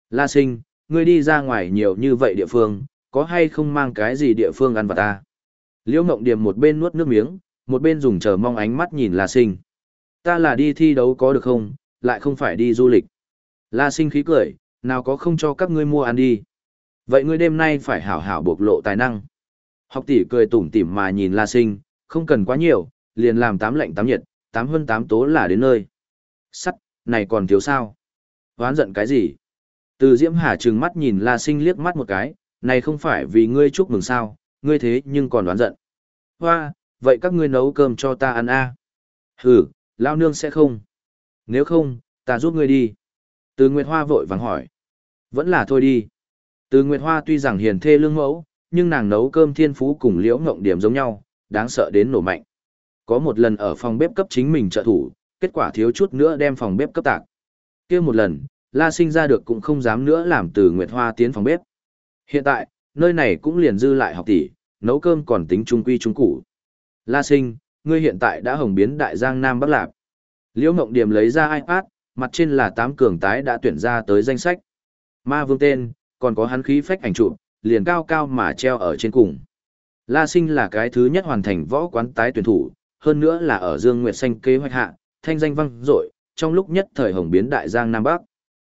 Speaker 1: La sinh, ngươi đi ra ngoài nhiều như vậy địa phương, có hay không mang cái gì địa phương ăn vào ta? Liễu Ngộng Điềm một bên nuốt nước miếng, một bên dùng chờ mong ánh mắt nhìn La Sinh. Ta là đi thi đấu có được không, lại không phải đi du lịch. La Sinh khí cười, nào có không cho các ngươi mua ăn đi. Vậy ngươi đêm nay phải hảo hảo bộc lộ tài năng. Học tỷ cười tủm tỉm mà nhìn La Sinh, không cần quá nhiều, liền làm tám lạnh tám nhiệt, tám hơn tám tố là đến nơi. Sắt, này còn thiếu sao? Hoán giận cái gì? Từ Diễm Hà trừng mắt nhìn La Sinh liếc mắt một cái, này không phải vì ngươi chúc mừng sao, ngươi thế nhưng còn đoán giận. Hoa, vậy các ngươi nấu cơm cho ta ăn a à? Hừ, lao nương sẽ không. Nếu không, ta giúp ngươi đi. Từ Nguyệt Hoa vội vàng hỏi. Vẫn là thôi đi. Từ Nguyệt Hoa tuy rằng hiền thê lương mẫu, nhưng nàng nấu cơm thiên phú cùng liễu ngộng điểm giống nhau, đáng sợ đến nổ mạnh. Có một lần ở phòng bếp cấp chính mình trợ thủ, kết quả thiếu chút nữa đem phòng bếp cấp tạc. kia một lần, La sinh ra được cũng không dám nữa làm từ Nguyệt Hoa tiến phòng bếp. Hiện tại, nơi này cũng liền dư lại học tỷ, nấu cơm còn tính trung quy trung củ. La sinh, ngươi hiện tại đã hồng biến đại giang Nam Bắc Lạp. Liễu Ngộng Điểm lấy ra iPad, mặt trên là tám cường tái đã tuyển ra tới danh sách. Ma vương tên, còn có hắn khí phách ảnh chụp, liền cao cao mà treo ở trên cùng. La sinh là cái thứ nhất hoàn thành võ quán tái tuyển thủ, hơn nữa là ở Dương Nguyệt Xanh kế hoạch hạ, thanh danh vang dội, trong lúc nhất thời hồng biến đại giang Nam Bắc.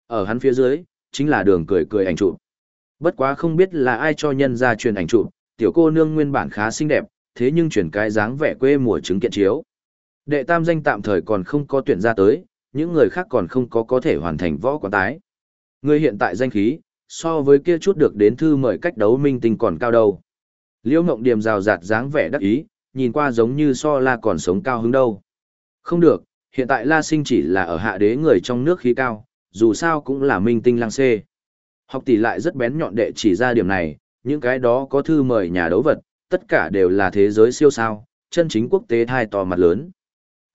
Speaker 1: Ở hắn phía dưới, chính là đường cười cười ảnh chụp. Bất quá không biết là ai cho nhân ra truyền ảnh chụp, tiểu cô nương nguyên bản khá xinh đẹp, thế nhưng chuyển cái dáng vẻ quê mùa chứng kiện chiếu. Đệ tam danh tạm thời còn không có tuyển ra tới, những người khác còn không có có thể hoàn thành võ quán tái. Người hiện tại danh khí, so với kia chút được đến thư mời cách đấu minh tinh còn cao đâu. Liễu Ngộng Điềm rào rạt dáng vẻ đắc ý, nhìn qua giống như so la còn sống cao hứng đâu. Không được, hiện tại la sinh chỉ là ở hạ đế người trong nước khí cao, dù sao cũng là minh tinh lang xê. Học tỷ lại rất bén nhọn đệ chỉ ra điểm này, những cái đó có thư mời nhà đấu vật, tất cả đều là thế giới siêu sao, chân chính quốc tế thai to mặt lớn.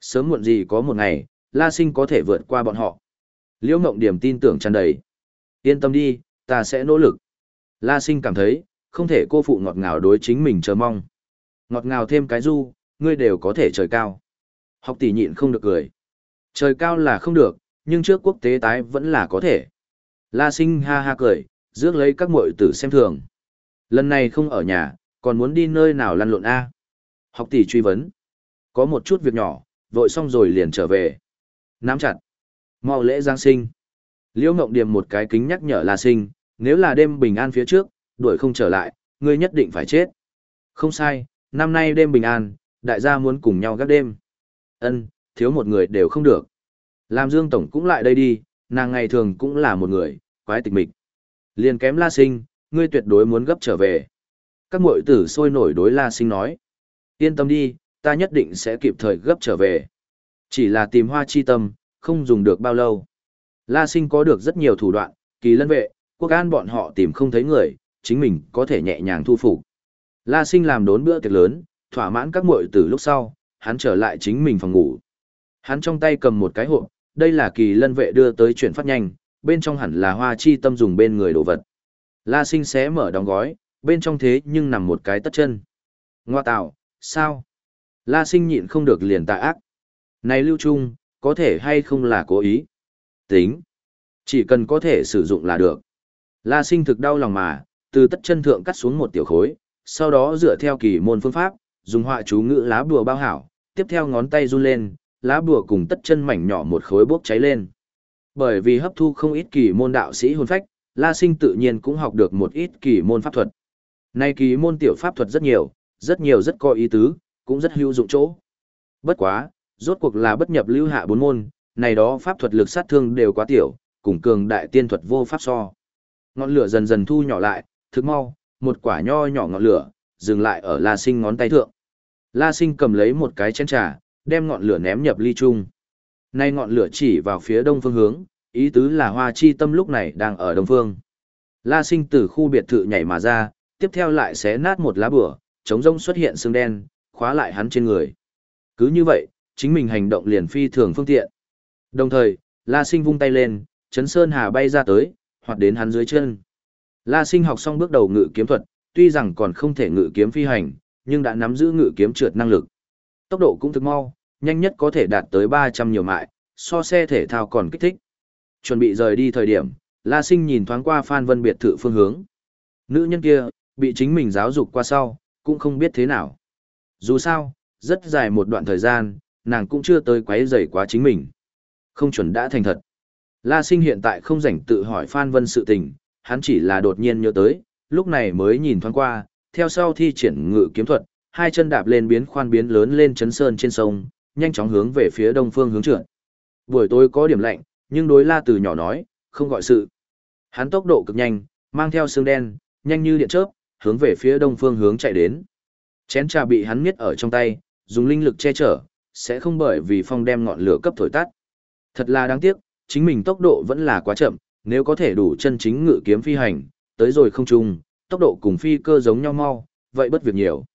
Speaker 1: Sớm muộn gì có một ngày, La Sinh có thể vượt qua bọn họ. Liễu Ngộng Điểm tin tưởng tràn đầy. Yên tâm đi, ta sẽ nỗ lực. La Sinh cảm thấy, không thể cô phụ ngọt ngào đối chính mình chờ mong. Ngọt ngào thêm cái du, ngươi đều có thể trời cao. Học tỷ nhịn không được cười. Trời cao là không được, nhưng trước quốc tế tái vẫn là có thể. La sinh ha ha cười, rước lấy các muội tử xem thường. Lần này không ở nhà, còn muốn đi nơi nào lăn lộn A. Học tỷ truy vấn. Có một chút việc nhỏ, vội xong rồi liền trở về. Nắm chặt. mau lễ Giáng sinh. Liễu Ngộng Điềm một cái kính nhắc nhở La Sinh, nếu là đêm bình an phía trước, đuổi không trở lại, ngươi nhất định phải chết. Không sai, năm nay đêm bình an, đại gia muốn cùng nhau gác đêm. Ân, thiếu một người đều không được. Làm Dương Tổng cũng lại đây đi, nàng ngày thường cũng là một người, quái tịch mịch. Liền kém La Sinh, ngươi tuyệt đối muốn gấp trở về. Các muội tử sôi nổi đối La Sinh nói. Yên tâm đi, ta nhất định sẽ kịp thời gấp trở về. Chỉ là tìm hoa chi tâm, không dùng được bao lâu. La sinh có được rất nhiều thủ đoạn, kỳ lân vệ, quốc an bọn họ tìm không thấy người, chính mình có thể nhẹ nhàng thu phục. La sinh làm đốn bữa tiệc lớn, thỏa mãn các muội từ lúc sau, hắn trở lại chính mình phòng ngủ. Hắn trong tay cầm một cái hộp, đây là kỳ lân vệ đưa tới chuyển phát nhanh, bên trong hẳn là hoa chi tâm dùng bên người đồ vật. La sinh xé mở đóng gói, bên trong thế nhưng nằm một cái tất chân. Ngoa tạo, sao? La sinh nhịn không được liền tạ ác. Này lưu trung, có thể hay không là cố ý? Tính. Chỉ cần có thể sử dụng là được. La sinh thực đau lòng mà, từ tất chân thượng cắt xuống một tiểu khối, sau đó dựa theo kỳ môn phương pháp, dùng họa chú ngữ lá bùa bao hảo, tiếp theo ngón tay run lên, lá bùa cùng tất chân mảnh nhỏ một khối bốc cháy lên. Bởi vì hấp thu không ít kỳ môn đạo sĩ hồn phách, La Sinh tự nhiên cũng học được một ít kỳ môn pháp thuật. Nay kỳ môn tiểu pháp thuật rất nhiều, rất nhiều rất có ý tứ, cũng rất hữu dụng chỗ. Bất quá, rốt cuộc là bất nhập lưu hạ bốn môn, này đó pháp thuật lực sát thương đều quá tiểu, cùng cường đại tiên thuật vô pháp so. Ngọn lửa dần dần thu nhỏ lại, thức mau, một quả nho nhỏ ngọn lửa, dừng lại ở La Sinh ngón tay thượng. La Sinh cầm lấy một cái chén trà, đem ngọn lửa ném nhập ly chung. Nay ngọn lửa chỉ vào phía đông phương hướng, ý tứ là hoa chi tâm lúc này đang ở đông phương. La Sinh từ khu biệt thự nhảy mà ra, tiếp theo lại xé nát một lá bửa, chống rông xuất hiện xương đen, khóa lại hắn trên người. Cứ như vậy, chính mình hành động liền phi thường phương tiện. Đồng thời, La Sinh vung tay lên, chấn sơn hà bay ra tới, hoặc đến hắn dưới chân. La Sinh học xong bước đầu ngự kiếm thuật, tuy rằng còn không thể ngự kiếm phi hành, nhưng đã nắm giữ ngự kiếm trượt năng lực. Tốc độ cũng thực mau, nhanh nhất có thể đạt tới 300 nhiều mại, so xe thể thao còn kích thích. Chuẩn bị rời đi thời điểm, La Sinh nhìn thoáng qua Phan Vân biệt thự phương hướng. Nữ nhân kia, bị chính mình giáo dục qua sau, cũng không biết thế nào. Dù sao, rất dài một đoạn thời gian, nàng cũng chưa tới quấy rầy quá chính mình. Không chuẩn đã thành thật. La Sinh hiện tại không rảnh tự hỏi Phan Vân sự tình, hắn chỉ là đột nhiên nhớ tới, lúc này mới nhìn thoáng qua, theo sau thi triển ngự kiếm thuật, hai chân đạp lên biến khoan biến lớn lên chấn sơn trên sông, nhanh chóng hướng về phía đông phương hướng trượt. Buổi tối có điểm lạnh, nhưng đối La Từ nhỏ nói, không gọi sự. Hắn tốc độ cực nhanh, mang theo xương đen, nhanh như điện chớp, hướng về phía đông phương hướng chạy đến. Chén trà bị hắn miết ở trong tay, dùng linh lực che chở, sẽ không bởi vì phong đem ngọn lửa cấp thổi tắt. Thật là đáng tiếc, chính mình tốc độ vẫn là quá chậm, nếu có thể đủ chân chính ngự kiếm phi hành, tới rồi không trung, tốc độ cùng phi cơ giống nhau mau, vậy bất việc nhiều.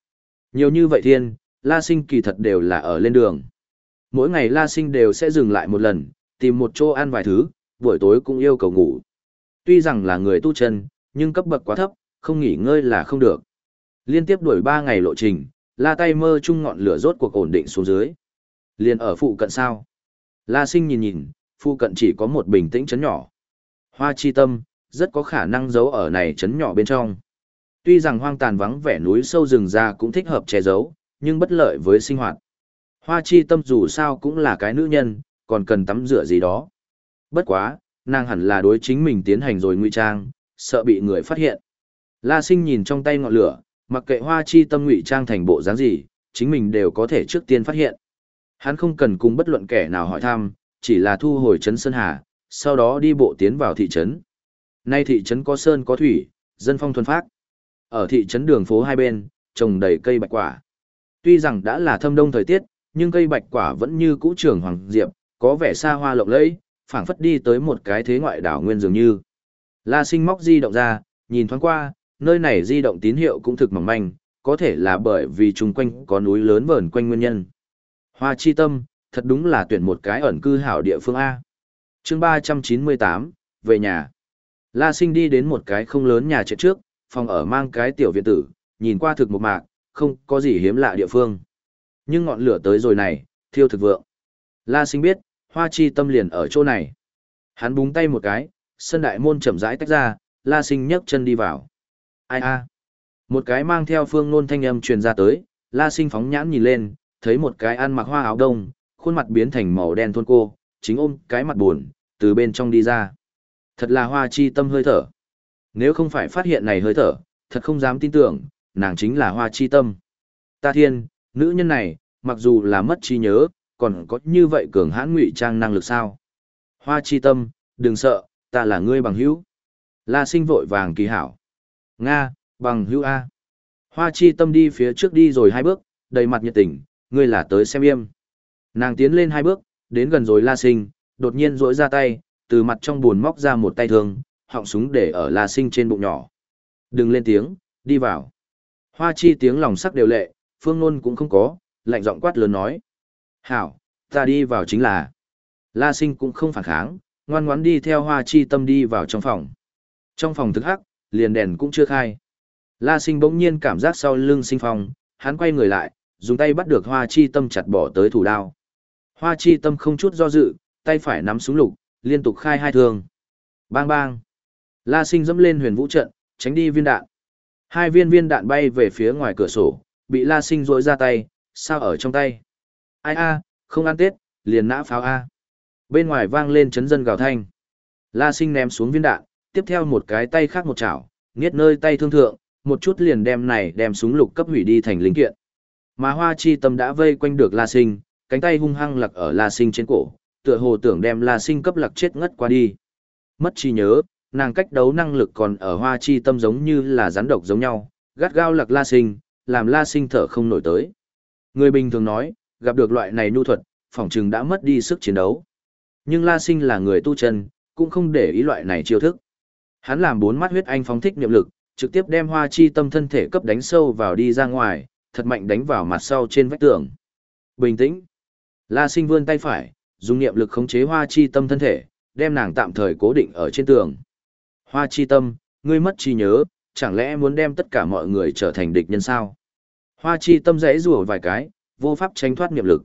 Speaker 1: Nhiều như vậy thiên, La Sinh kỳ thật đều là ở lên đường. Mỗi ngày La Sinh đều sẽ dừng lại một lần, tìm một chỗ ăn vài thứ, buổi tối cũng yêu cầu ngủ. Tuy rằng là người tu chân, nhưng cấp bậc quá thấp, không nghỉ ngơi là không được. Liên tiếp đuổi 3 ngày lộ trình, La tay mơ chung ngọn lửa rốt cuộc ổn định xuống dưới. Liên ở phụ cận sao? La Sinh nhìn nhìn, phụ cận chỉ có một bình tĩnh chấn nhỏ. Hoa chi tâm, rất có khả năng giấu ở này chấn nhỏ bên trong. Tuy rằng hoang tàn vắng vẻ núi sâu rừng già cũng thích hợp che giấu, nhưng bất lợi với sinh hoạt. Hoa chi tâm dù sao cũng là cái nữ nhân, còn cần tắm rửa gì đó. Bất quá, nàng hẳn là đối chính mình tiến hành rồi nguy trang, sợ bị người phát hiện. La sinh nhìn trong tay ngọn lửa, mặc kệ hoa chi tâm ngụy trang thành bộ dáng gì, chính mình đều có thể trước tiên phát hiện. Hắn không cần cùng bất luận kẻ nào hỏi thăm, chỉ là thu hồi trấn Sơn Hà, sau đó đi bộ tiến vào thị trấn. Nay thị trấn có sơn có thủy, dân phong thuần phát. Ở thị trấn đường phố hai bên, trồng đầy cây bạch quả. Tuy rằng đã là thâm đông thời tiết, nhưng cây bạch quả vẫn như cũ trường hoàng diệp, có vẻ xa hoa lộng lẫy, phảng phất đi tới một cái thế ngoại đảo nguyên dường như. La Sinh móc di động ra, nhìn thoáng qua, nơi này di động tín hiệu cũng thực mỏng manh, có thể là bởi vì chung quanh có núi lớn vờn quanh nguyên nhân. Hoa chi tâm, thật đúng là tuyển một cái ẩn cư hảo địa phương A. chương 398, về nhà. La Sinh đi đến một cái không lớn nhà trệt trước, phòng ở mang cái tiểu viện tử, nhìn qua thực một mạc, không có gì hiếm lạ địa phương. Nhưng ngọn lửa tới rồi này, thiêu thực vượng. La sinh biết, hoa chi tâm liền ở chỗ này. Hắn búng tay một cái, sân đại môn chậm rãi tách ra, la sinh nhấc chân đi vào. Ai a? Một cái mang theo phương nôn thanh âm truyền ra tới, la sinh phóng nhãn nhìn lên, thấy một cái ăn mặc hoa áo đông, khuôn mặt biến thành màu đen thôn cô, chính ôm cái mặt buồn, từ bên trong đi ra. Thật là hoa chi tâm hơi thở. Nếu không phải phát hiện này hơi thở, thật không dám tin tưởng, nàng chính là hoa chi tâm. Ta thiên, nữ nhân này, mặc dù là mất trí nhớ, còn có như vậy cường hãn ngụy trang năng lực sao? Hoa chi tâm, đừng sợ, ta là ngươi bằng hữu. La sinh vội vàng kỳ hảo. Nga, bằng hữu A. Hoa chi tâm đi phía trước đi rồi hai bước, đầy mặt nhiệt tình, ngươi là tới xem yêm. Nàng tiến lên hai bước, đến gần rồi la sinh, đột nhiên rỗi ra tay, từ mặt trong buồn móc ra một tay thương, họng súng để ở La Sinh trên bụng nhỏ. Đừng lên tiếng, đi vào. Hoa chi tiếng lòng sắc đều lệ, phương nôn cũng không có, lạnh giọng quát lớn nói. Hảo, ta đi vào chính là. La Sinh cũng không phản kháng, ngoan ngoãn đi theo hoa chi tâm đi vào trong phòng. Trong phòng thực hắc, liền đèn cũng chưa khai. La Sinh bỗng nhiên cảm giác sau lưng sinh phong, hắn quay người lại, dùng tay bắt được hoa chi tâm chặt bỏ tới thủ đao. Hoa chi tâm không chút do dự, tay phải nắm súng lục, liên tục khai hai thương. Bang bang. La sinh dẫm lên huyền vũ trận, tránh đi viên đạn. Hai viên viên đạn bay về phía ngoài cửa sổ, bị la sinh rỗi ra tay, sao ở trong tay. Ai a, không ăn tết, liền nã pháo a. Bên ngoài vang lên chấn dân gào thanh. La sinh ném xuống viên đạn, tiếp theo một cái tay khác một chảo, nghiết nơi tay thương thượng, một chút liền đem này đem súng lục cấp hủy đi thành linh kiện. Mà hoa chi tâm đã vây quanh được la sinh, cánh tay hung hăng lặc ở la sinh trên cổ, tựa hồ tưởng đem la sinh cấp lặc chết ngất qua đi. Mất chi nhớ, nàng cách đấu năng lực còn ở hoa chi tâm giống như là rắn độc giống nhau, gắt gao lặc la sinh, làm la sinh thở không nổi tới. Người bình thường nói, gặp được loại này nhu thuật, phỏng chừng đã mất đi sức chiến đấu. Nhưng la sinh là người tu chân, cũng không để ý loại này chiêu thức. Hắn làm bốn mắt huyết anh phóng thích niệm lực, trực tiếp đem hoa chi tâm thân thể cấp đánh sâu vào đi ra ngoài, thật mạnh đánh vào mặt sau trên vách tường. Bình tĩnh. La sinh vươn tay phải, dùng niệm lực khống chế hoa chi tâm thân thể, đem nàng tạm thời cố định ở trên tường. Hoa chi tâm, ngươi mất trí nhớ, chẳng lẽ muốn đem tất cả mọi người trở thành địch nhân sao? Hoa chi tâm rẽ rùa vài cái, vô pháp tránh thoát niệm lực.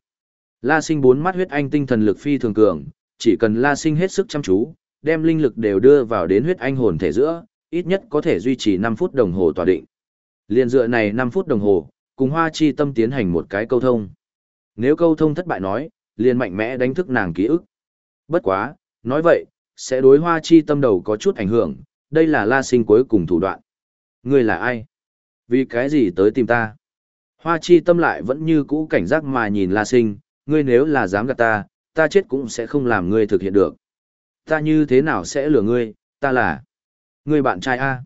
Speaker 1: La sinh bốn mắt huyết anh tinh thần lực phi thường cường, chỉ cần la sinh hết sức chăm chú, đem linh lực đều đưa vào đến huyết anh hồn thể giữa, ít nhất có thể duy trì 5 phút đồng hồ tỏa định. Liên dựa này 5 phút đồng hồ, cùng hoa chi tâm tiến hành một cái câu thông. Nếu câu thông thất bại nói, liền mạnh mẽ đánh thức nàng ký ức. Bất quá, nói vậy, sẽ đối hoa chi tâm đầu có chút ảnh hưởng, đây là la sinh cuối cùng thủ đoạn. Ngươi là ai? Vì cái gì tới tìm ta? Hoa chi tâm lại vẫn như cũ cảnh giác mà nhìn la sinh, ngươi nếu là dám gạt ta, ta chết cũng sẽ không làm ngươi thực hiện được. Ta như thế nào sẽ lừa ngươi, ta là... người bạn trai A.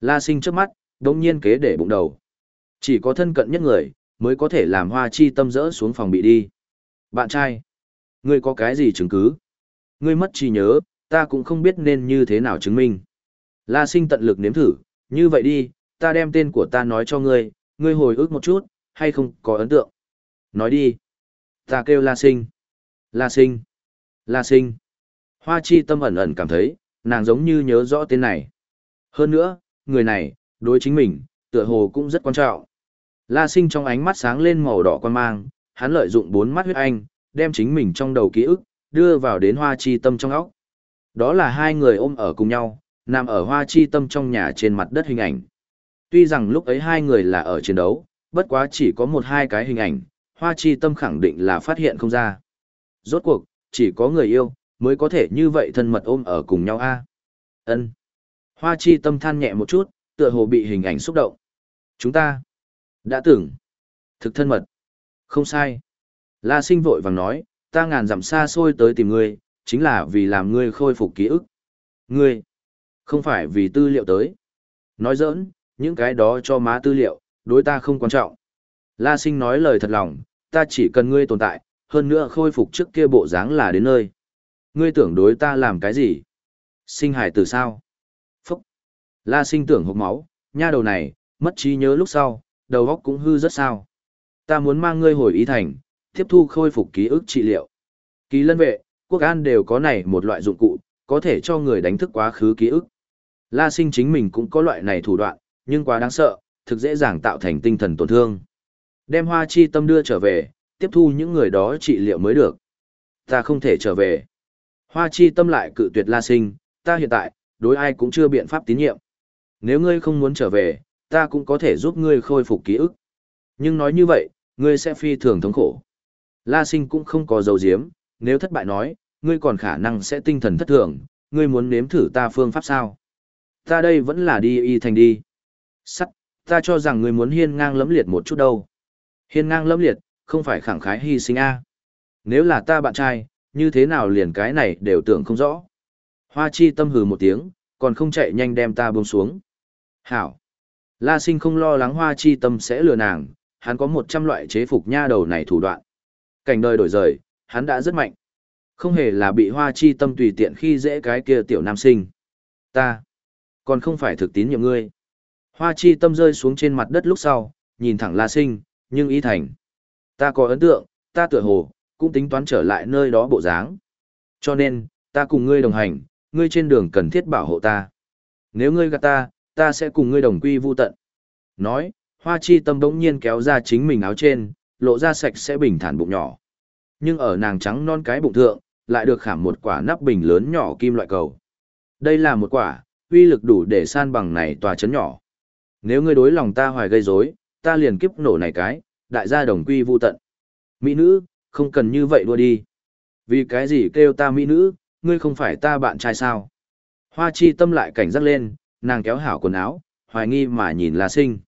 Speaker 1: La sinh trước mắt, đống nhiên kế để bụng đầu. Chỉ có thân cận nhất người, mới có thể làm hoa chi tâm rỡ xuống phòng bị đi. Bạn trai, ngươi có cái gì chứng cứ? Ngươi mất trí nhớ, ta cũng không biết nên như thế nào chứng minh. La sinh tận lực nếm thử, như vậy đi, ta đem tên của ta nói cho ngươi, ngươi hồi ức một chút, hay không có ấn tượng. Nói đi. Ta kêu La sinh. La sinh. La sinh. Hoa chi tâm ẩn ẩn cảm thấy, nàng giống như nhớ rõ tên này. Hơn nữa, người này, đối chính mình, tựa hồ cũng rất quan trọng. La sinh trong ánh mắt sáng lên màu đỏ quan mang, hắn lợi dụng bốn mắt huyết anh, đem chính mình trong đầu ký ức, đưa vào đến hoa chi tâm trong óc. Đó là hai người ôm ở cùng nhau, nằm ở hoa chi tâm trong nhà trên mặt đất hình ảnh. Tuy rằng lúc ấy hai người là ở chiến đấu, bất quá chỉ có một hai cái hình ảnh, hoa chi tâm khẳng định là phát hiện không ra. Rốt cuộc, chỉ có người yêu, mới có thể như vậy thân mật ôm ở cùng nhau a. Ân. Hoa chi tâm than nhẹ một chút, tựa hồ bị hình ảnh xúc động. Chúng ta đã tưởng thực thân mật. Không sai. La sinh vội vàng nói, ta ngàn dặm xa xôi tới tìm ngươi, chính là vì làm ngươi khôi phục ký ức. Ngươi, không phải vì tư liệu tới. Nói dỡn những cái đó cho má tư liệu, đối ta không quan trọng. La sinh nói lời thật lòng, ta chỉ cần ngươi tồn tại, hơn nữa khôi phục trước kia bộ dáng là đến nơi. Ngươi tưởng đối ta làm cái gì? Sinh hải từ sao? Phúc! La sinh tưởng hộp máu, nha đầu này, mất trí nhớ lúc sau, đầu óc cũng hư rất sao. Ta muốn mang ngươi hồi ý thành, tiếp thu khôi phục ký ức trị liệu. Kỳ lân vệ, quốc an đều có này một loại dụng cụ, có thể cho người đánh thức quá khứ ký ức. La sinh chính mình cũng có loại này thủ đoạn, nhưng quá đáng sợ, thực dễ dàng tạo thành tinh thần tổn thương. Đem hoa chi tâm đưa trở về, tiếp thu những người đó trị liệu mới được. Ta không thể trở về. Hoa chi tâm lại cự tuyệt la sinh, ta hiện tại, đối ai cũng chưa biện pháp tín nhiệm. Nếu ngươi không muốn trở về, ta cũng có thể giúp ngươi khôi phục ký ức. Nhưng nói như vậy, ngươi sẽ phi thường thống khổ. La sinh cũng không có dấu diếm, nếu thất bại nói, ngươi còn khả năng sẽ tinh thần thất thường, ngươi muốn nếm thử ta phương pháp sao? Ta đây vẫn là đi y thành đi. Sắt, ta cho rằng ngươi muốn hiên ngang lẫm liệt một chút đâu. Hiên ngang lẫm liệt, không phải khẳng khái hy sinh a. Nếu là ta bạn trai, như thế nào liền cái này đều tưởng không rõ. Hoa chi tâm hừ một tiếng, còn không chạy nhanh đem ta buông xuống. Hảo. La sinh không lo lắng hoa chi tâm sẽ lừa nàng, hắn có một trăm loại chế phục nha đầu này thủ đoạn. Cảnh đời đổi rời, hắn đã rất mạnh. Không hề là bị hoa chi tâm tùy tiện khi dễ cái kia tiểu nam sinh. Ta, còn không phải thực tín nhiệm ngươi. Hoa chi tâm rơi xuống trên mặt đất lúc sau, nhìn thẳng La Sinh, nhưng ý thành. Ta có ấn tượng, ta tựa hồ, cũng tính toán trở lại nơi đó bộ dáng. Cho nên, ta cùng ngươi đồng hành, ngươi trên đường cần thiết bảo hộ ta. Nếu ngươi gạt ta, ta sẽ cùng ngươi đồng quy vu tận. Nói, hoa chi tâm đống nhiên kéo ra chính mình áo trên, lộ ra sạch sẽ bình thản bụng nhỏ. Nhưng ở nàng trắng non cái bụng thượng, lại được khảm một quả nắp bình lớn nhỏ kim loại cầu. Đây là một quả, uy lực đủ để san bằng này tòa chấn nhỏ. Nếu ngươi đối lòng ta hoài gây rối, ta liền kiếp nổ này cái, đại gia đồng quy vu tận. Mỹ nữ, không cần như vậy đua đi. Vì cái gì kêu ta mỹ nữ, ngươi không phải ta bạn trai sao? Hoa chi tâm lại cảnh giác lên, nàng kéo hảo quần áo, hoài nghi mà nhìn La Sinh.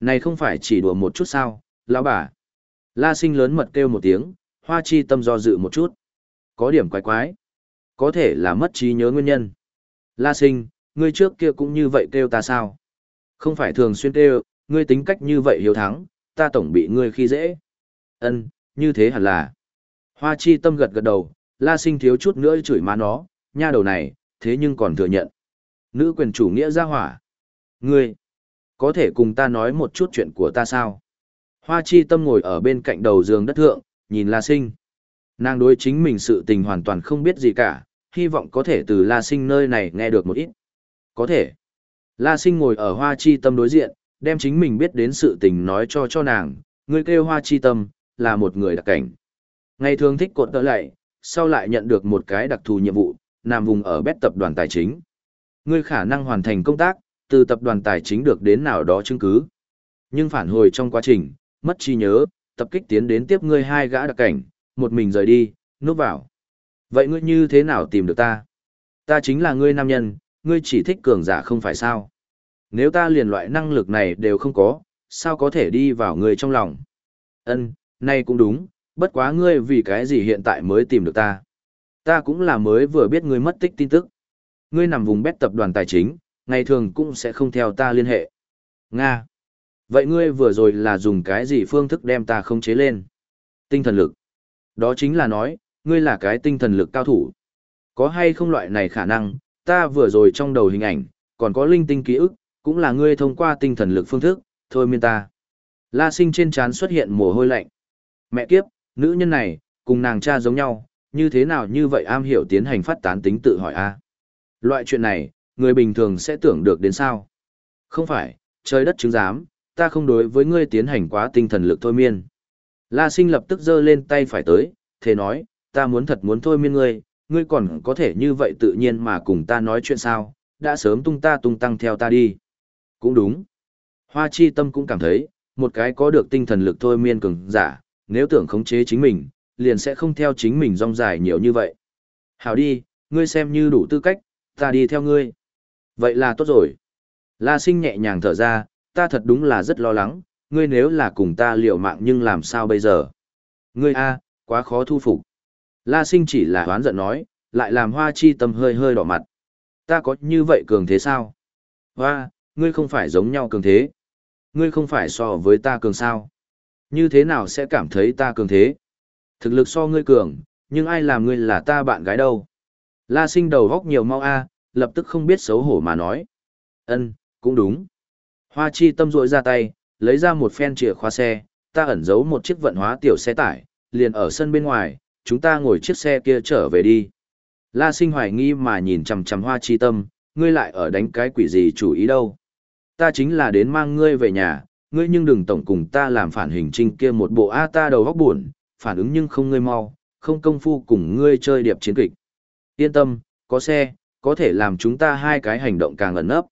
Speaker 1: Này không phải chỉ đùa một chút sao, lão bà. La Sinh lớn mật kêu một tiếng, hoa chi tâm do dự một chút. Có điểm quái quái. Có thể là mất trí nhớ nguyên nhân. La Sinh, ngươi trước kia cũng như vậy kêu ta sao? Không phải thường xuyên kêu, ngươi tính cách như vậy hiếu thắng, ta tổng bị ngươi khi dễ. Ân, như thế hẳn là. Hoa chi tâm gật gật đầu, la sinh thiếu chút nữa chửi má nó, nha đầu này, thế nhưng còn thừa nhận. Nữ quyền chủ nghĩa ra hỏa. Ngươi, có thể cùng ta nói một chút chuyện của ta sao? Hoa chi tâm ngồi ở bên cạnh đầu giường đất thượng, nhìn la sinh. Nàng đối chính mình sự tình hoàn toàn không biết gì cả, hy vọng có thể từ la sinh nơi này nghe được một ít. Có thể. La sinh ngồi ở hoa chi tâm đối diện, đem chính mình biết đến sự tình nói cho cho nàng, ngươi kêu hoa chi tâm, là một người đặc cảnh. Ngày thường thích cột tớ lại, sau lại nhận được một cái đặc thù nhiệm vụ, nằm vùng ở bét tập đoàn tài chính. Ngươi khả năng hoàn thành công tác, từ tập đoàn tài chính được đến nào đó chứng cứ. Nhưng phản hồi trong quá trình, mất trí nhớ, tập kích tiến đến tiếp ngươi hai gã đặc cảnh, một mình rời đi, núp vào. Vậy ngươi như thế nào tìm được ta? Ta chính là ngươi nam nhân, ngươi chỉ thích cường giả không phải sao? Nếu ta liền loại năng lực này đều không có, sao có thể đi vào ngươi trong lòng? Ân, nay cũng đúng, bất quá ngươi vì cái gì hiện tại mới tìm được ta. Ta cũng là mới vừa biết ngươi mất tích tin tức. Ngươi nằm vùng bét tập đoàn tài chính, ngày thường cũng sẽ không theo ta liên hệ. Nga. Vậy ngươi vừa rồi là dùng cái gì phương thức đem ta không chế lên? Tinh thần lực. Đó chính là nói, ngươi là cái tinh thần lực cao thủ. Có hay không loại này khả năng, ta vừa rồi trong đầu hình ảnh, còn có linh tinh ký ức, cũng là ngươi thông qua tinh thần lực phương thức, thôi miên ta. La sinh trên trán xuất hiện mồ hôi lạnh. Mẹ kiếp, nữ nhân này, cùng nàng cha giống nhau, như thế nào như vậy am hiểu tiến hành phát tán tính tự hỏi a Loại chuyện này, người bình thường sẽ tưởng được đến sao? Không phải, trời đất chứng giám, ta không đối với ngươi tiến hành quá tinh thần lực thôi miên. La sinh lập tức giơ lên tay phải tới, thế nói, ta muốn thật muốn thôi miên ngươi, ngươi còn có thể như vậy tự nhiên mà cùng ta nói chuyện sao, đã sớm tung ta tung tăng theo ta đi. Cũng đúng. Hoa chi tâm cũng cảm thấy, một cái có được tinh thần lực thôi miên cường giả, nếu tưởng khống chế chính mình, liền sẽ không theo chính mình rong dài nhiều như vậy. Hảo đi, ngươi xem như đủ tư cách, ta đi theo ngươi. Vậy là tốt rồi. La sinh nhẹ nhàng thở ra, ta thật đúng là rất lo lắng, ngươi nếu là cùng ta liều mạng nhưng làm sao bây giờ? Ngươi a, quá khó thu phục. La sinh chỉ là hoán giận nói, lại làm hoa chi tâm hơi hơi đỏ mặt. Ta có như vậy cường thế sao? Hoa, ngươi không phải giống nhau cường thế. Ngươi không phải so với ta cường sao. Như thế nào sẽ cảm thấy ta cường thế? Thực lực so ngươi cường, nhưng ai làm ngươi là ta bạn gái đâu? La sinh đầu góc nhiều mau a, lập tức không biết xấu hổ mà nói. Ân, cũng đúng. Hoa chi tâm rội ra tay, lấy ra một phen chìa khóa xe, ta ẩn giấu một chiếc vận hóa tiểu xe tải, liền ở sân bên ngoài, chúng ta ngồi chiếc xe kia trở về đi. La sinh hoài nghi mà nhìn chằm chằm hoa chi tâm, ngươi lại ở đánh cái quỷ gì chủ ý đâu. Ta chính là đến mang ngươi về nhà, ngươi nhưng đừng tổng cùng ta làm phản hình trinh kia một bộ A ta đầu góc buồn, phản ứng nhưng không ngươi mau, không công phu cùng ngươi chơi điệp chiến kịch. Yên tâm, có xe, có thể làm chúng ta hai cái hành động càng ẩn nấp.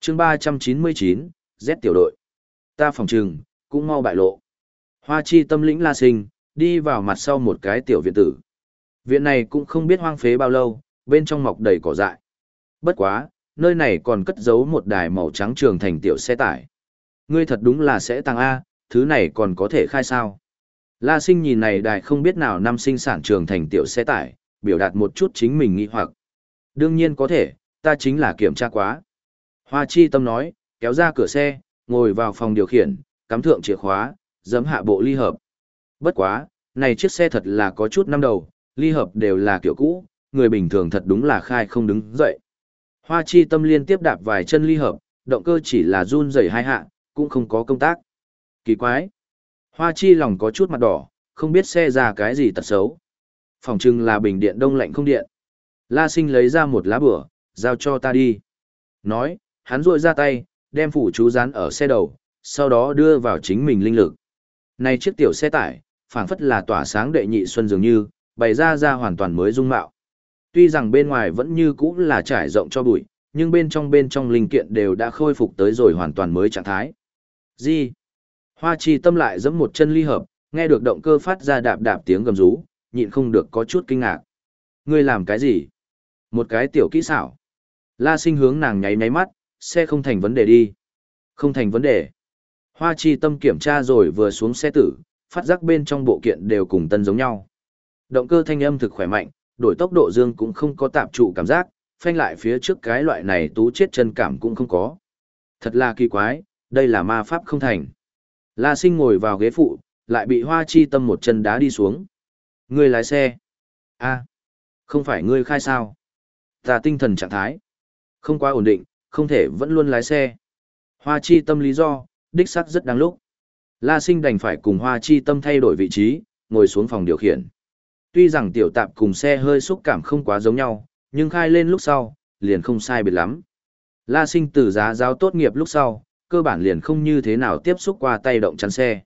Speaker 1: chương 399, Z tiểu đội. Ta phòng trừng, cũng mau bại lộ. Hoa chi tâm lĩnh la sinh, đi vào mặt sau một cái tiểu viện tử. Viện này cũng không biết hoang phế bao lâu, bên trong mọc đầy cỏ dại. Bất quá, nơi này còn cất giấu một đài màu trắng trường thành tiểu xe tải. Ngươi thật đúng là sẽ tăng A, thứ này còn có thể khai sao. La sinh nhìn này đài không biết nào năm sinh sản trường thành tiểu xe tải, biểu đạt một chút chính mình nghĩ hoặc. Đương nhiên có thể, ta chính là kiểm tra quá. Hoa chi tâm nói, kéo ra cửa xe, ngồi vào phòng điều khiển, cắm thượng chìa khóa, giấm hạ bộ ly hợp. Bất quá, này chiếc xe thật là có chút năm đầu, ly hợp đều là kiểu cũ, người bình thường thật đúng là khai không đứng dậy. Hoa chi tâm liên tiếp đạp vài chân ly hợp, động cơ chỉ là run rẩy hai hạ, cũng không có công tác. Kỳ quái. Hoa chi lòng có chút mặt đỏ, không biết xe ra cái gì tật xấu. Phòng trưng là bình điện đông lạnh không điện. La sinh lấy ra một lá bửa, giao cho ta đi. Nói, hắn ruội ra tay, đem phủ chú dán ở xe đầu, sau đó đưa vào chính mình linh lực. Này chiếc tiểu xe tải, phảng phất là tỏa sáng đệ nhị xuân dường như, bày ra ra hoàn toàn mới dung mạo. Tuy rằng bên ngoài vẫn như cũ là trải rộng cho bụi, nhưng bên trong bên trong linh kiện đều đã khôi phục tới rồi hoàn toàn mới trạng thái. Gì? Hoa chi tâm lại giẫm một chân ly hợp, nghe được động cơ phát ra đạp đạp tiếng gầm rú, nhịn không được có chút kinh ngạc. Ngươi làm cái gì? Một cái tiểu kỹ xảo. La sinh hướng nàng nháy nháy mắt, xe không thành vấn đề đi. Không thành vấn đề. Hoa chi tâm kiểm tra rồi vừa xuống xe tử, phát giác bên trong bộ kiện đều cùng tân giống nhau. Động cơ thanh âm thực khỏe mạnh, đổi tốc độ dương cũng không có tạp trụ cảm giác, phanh lại phía trước cái loại này tú chết chân cảm cũng không có. Thật là kỳ quái, đây là ma pháp không thành. La sinh ngồi vào ghế phụ, lại bị hoa chi tâm một chân đá đi xuống. Ngươi lái xe. a không phải ngươi khai sao. Ta tinh thần trạng thái. Không quá ổn định, không thể vẫn luôn lái xe. Hoa chi tâm lý do, đích xác rất đáng lúc. La sinh đành phải cùng hoa chi tâm thay đổi vị trí, ngồi xuống phòng điều khiển. Tuy rằng tiểu tạp cùng xe hơi xúc cảm không quá giống nhau, nhưng khai lên lúc sau, liền không sai biệt lắm. La sinh từ giá giáo tốt nghiệp lúc sau, cơ bản liền không như thế nào tiếp xúc qua tay động chắn xe.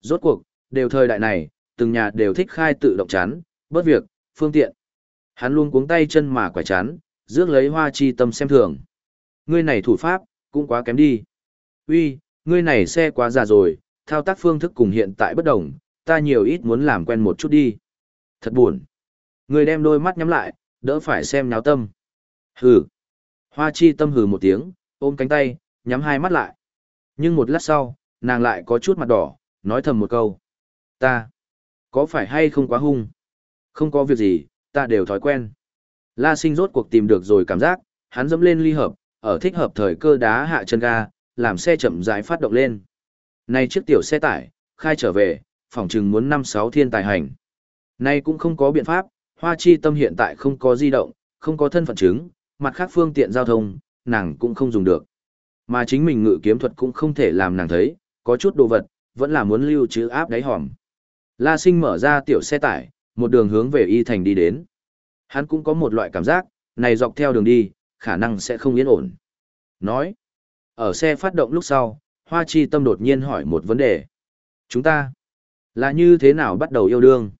Speaker 1: Rốt cuộc, đều thời đại này, từng nhà đều thích khai tự động chắn, bớt việc, phương tiện. Hắn luôn cuống tay chân mà quải chắn, rước lấy hoa chi tâm xem thường. Ngươi này thủ pháp, cũng quá kém đi. Uy, ngươi này xe quá già rồi, thao tác phương thức cùng hiện tại bất đồng, ta nhiều ít muốn làm quen một chút đi. Thật buồn. Ngươi đem đôi mắt nhắm lại, đỡ phải xem nháo tâm. Hừ. Hoa chi tâm hừ một tiếng, ôm cánh tay, nhắm hai mắt lại. Nhưng một lát sau, nàng lại có chút mặt đỏ, nói thầm một câu. Ta, có phải hay không quá hung? Không có việc gì, ta đều thói quen. La sinh rốt cuộc tìm được rồi cảm giác, hắn dẫm lên ly hợp, ở thích hợp thời cơ đá hạ chân ga, làm xe chậm rãi phát động lên. Nay chiếc tiểu xe tải, khai trở về, phòng chừng muốn năm sáu thiên tài hành. Nay cũng không có biện pháp, Hoa Chi Tâm hiện tại không có di động, không có thân phận chứng, mặt khác phương tiện giao thông, nàng cũng không dùng được. Mà chính mình ngự kiếm thuật cũng không thể làm nàng thấy, có chút đồ vật, vẫn là muốn lưu trữ áp đáy hòm. La Sinh mở ra tiểu xe tải, một đường hướng về Y Thành đi đến. Hắn cũng có một loại cảm giác, này dọc theo đường đi, khả năng sẽ không yên ổn. Nói, ở xe phát động lúc sau, Hoa Chi Tâm đột nhiên hỏi một vấn đề. Chúng ta, là như thế nào bắt đầu yêu đương?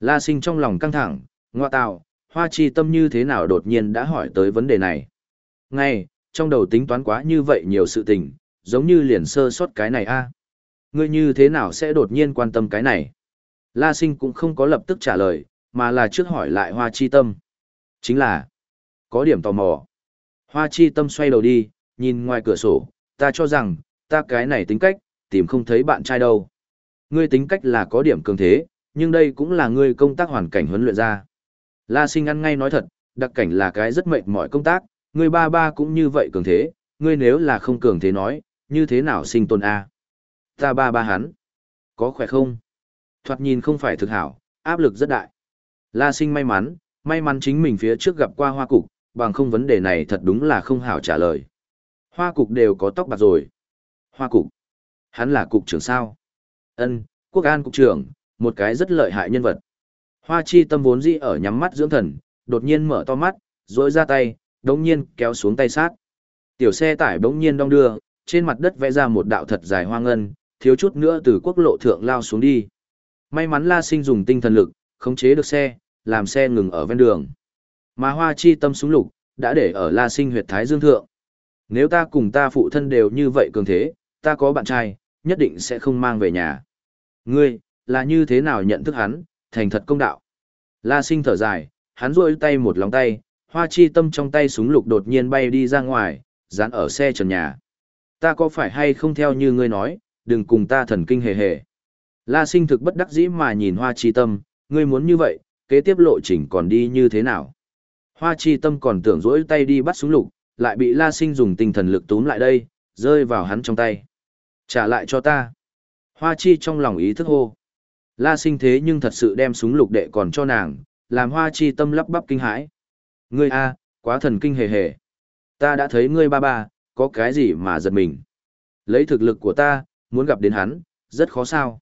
Speaker 1: La Sinh trong lòng căng thẳng, ngoa tạo, Hoa Chi Tâm như thế nào đột nhiên đã hỏi tới vấn đề này? Ngay, trong đầu tính toán quá như vậy nhiều sự tình, giống như liền sơ sót cái này a. Ngươi như thế nào sẽ đột nhiên quan tâm cái này? La Sinh cũng không có lập tức trả lời, mà là trước hỏi lại Hoa Chi Tâm. Chính là, có điểm tò mò. Hoa Chi Tâm xoay đầu đi, nhìn ngoài cửa sổ, ta cho rằng, ta cái này tính cách, tìm không thấy bạn trai đâu. Ngươi tính cách là có điểm cường thế, nhưng đây cũng là ngươi công tác hoàn cảnh huấn luyện ra. La Sinh ăn ngay nói thật, đặc cảnh là cái rất mệt mỏi công tác, ngươi ba ba cũng như vậy cường thế, ngươi nếu là không cường thế nói, như thế nào sinh tồn A. Ta ba ba hắn. Có khỏe không? Thoạt nhìn không phải thực hảo, áp lực rất đại. La sinh may mắn, may mắn chính mình phía trước gặp qua hoa cục, bằng không vấn đề này thật đúng là không hảo trả lời. Hoa cục đều có tóc bạc rồi. Hoa cục. Hắn là cục trưởng sao? Ân, quốc an cục trưởng, một cái rất lợi hại nhân vật. Hoa chi tâm vốn dĩ ở nhắm mắt dưỡng thần, đột nhiên mở to mắt, rỗi ra tay, đống nhiên kéo xuống tay sát. Tiểu xe tải đống nhiên đong đưa, trên mặt đất vẽ ra một đạo thật dài hoang ngân, thiếu chút nữa từ quốc lộ thượng lao xuống đi. May mắn La Sinh dùng tinh thần lực, khống chế được xe, làm xe ngừng ở ven đường. Mà hoa chi tâm súng lục, đã để ở La Sinh huyệt thái dương thượng. Nếu ta cùng ta phụ thân đều như vậy cường thế, ta có bạn trai, nhất định sẽ không mang về nhà. Ngươi, là như thế nào nhận thức hắn, thành thật công đạo. La Sinh thở dài, hắn rôi tay một lòng tay, hoa chi tâm trong tay súng lục đột nhiên bay đi ra ngoài, dán ở xe trần nhà. Ta có phải hay không theo như ngươi nói, đừng cùng ta thần kinh hề hề. La sinh thực bất đắc dĩ mà nhìn hoa chi tâm, ngươi muốn như vậy, kế tiếp lộ trình còn đi như thế nào? Hoa chi tâm còn tưởng rỗi tay đi bắt súng lục, lại bị la sinh dùng tinh thần lực túm lại đây, rơi vào hắn trong tay. Trả lại cho ta. Hoa chi trong lòng ý thức hô. La sinh thế nhưng thật sự đem súng lục đệ còn cho nàng, làm hoa chi tâm lắp bắp kinh hãi. Ngươi a, quá thần kinh hề hề. Ta đã thấy ngươi ba ba, có cái gì mà giật mình. Lấy thực lực của ta, muốn gặp đến hắn, rất khó sao.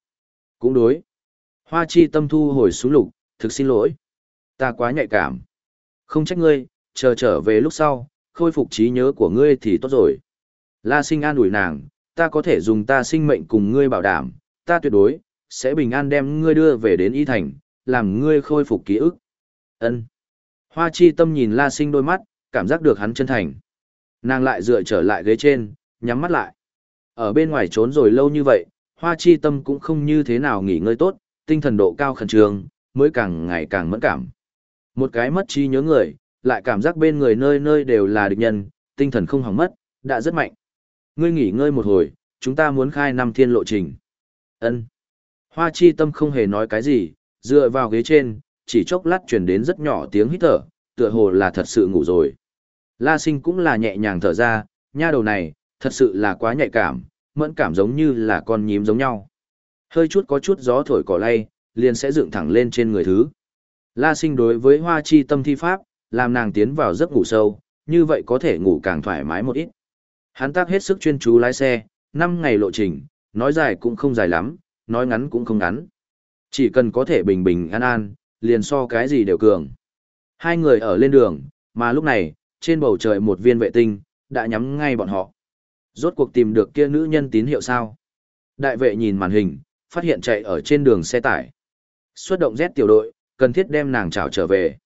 Speaker 1: Cũng đối. Hoa chi tâm thu hồi xuống lục, thực xin lỗi. Ta quá nhạy cảm. Không trách ngươi, chờ trở về lúc sau, khôi phục trí nhớ của ngươi thì tốt rồi. La sinh an ủi nàng, ta có thể dùng ta sinh mệnh cùng ngươi bảo đảm, ta tuyệt đối, sẽ bình an đem ngươi đưa về đến y thành, làm ngươi khôi phục ký ức. Ân. Hoa chi tâm nhìn la sinh đôi mắt, cảm giác được hắn chân thành. Nàng lại dựa trở lại ghế trên, nhắm mắt lại. Ở bên ngoài trốn rồi lâu như vậy, hoa chi tâm cũng không như thế nào nghỉ ngơi tốt, tinh thần độ cao khẩn trương, mới càng ngày càng mẫn cảm. Một cái mất trí nhớ người, lại cảm giác bên người nơi nơi đều là địch nhân, tinh thần không hỏng mất, đã rất mạnh. Ngươi nghỉ ngơi một hồi, chúng ta muốn khai năm thiên lộ trình. Ân. Hoa chi tâm không hề nói cái gì, dựa vào ghế trên, chỉ chốc lát truyền đến rất nhỏ tiếng hít thở, tựa hồ là thật sự ngủ rồi. La sinh cũng là nhẹ nhàng thở ra, nha đầu này, thật sự là quá nhạy cảm, mẫn cảm giống như là con nhím giống nhau. Hơi chút có chút gió thổi cỏ lay, liền sẽ dựng thẳng lên trên người thứ. La sinh đối với hoa chi tâm thi pháp, làm nàng tiến vào giấc ngủ sâu, như vậy có thể ngủ càng thoải mái một ít. Hắn tác hết sức chuyên chú lái xe, 5 ngày lộ trình, nói dài cũng không dài lắm, nói ngắn cũng không ngắn. Chỉ cần có thể bình bình an an, liền so cái gì đều cường. Hai người ở lên đường, mà lúc này, trên bầu trời một viên vệ tinh, đã nhắm ngay bọn họ. Rốt cuộc tìm được kia nữ nhân tín hiệu sao? Đại vệ nhìn màn hình, phát hiện chạy ở trên đường xe tải. Xuất động Z tiểu đội, cần thiết đem nàng trảo trở về.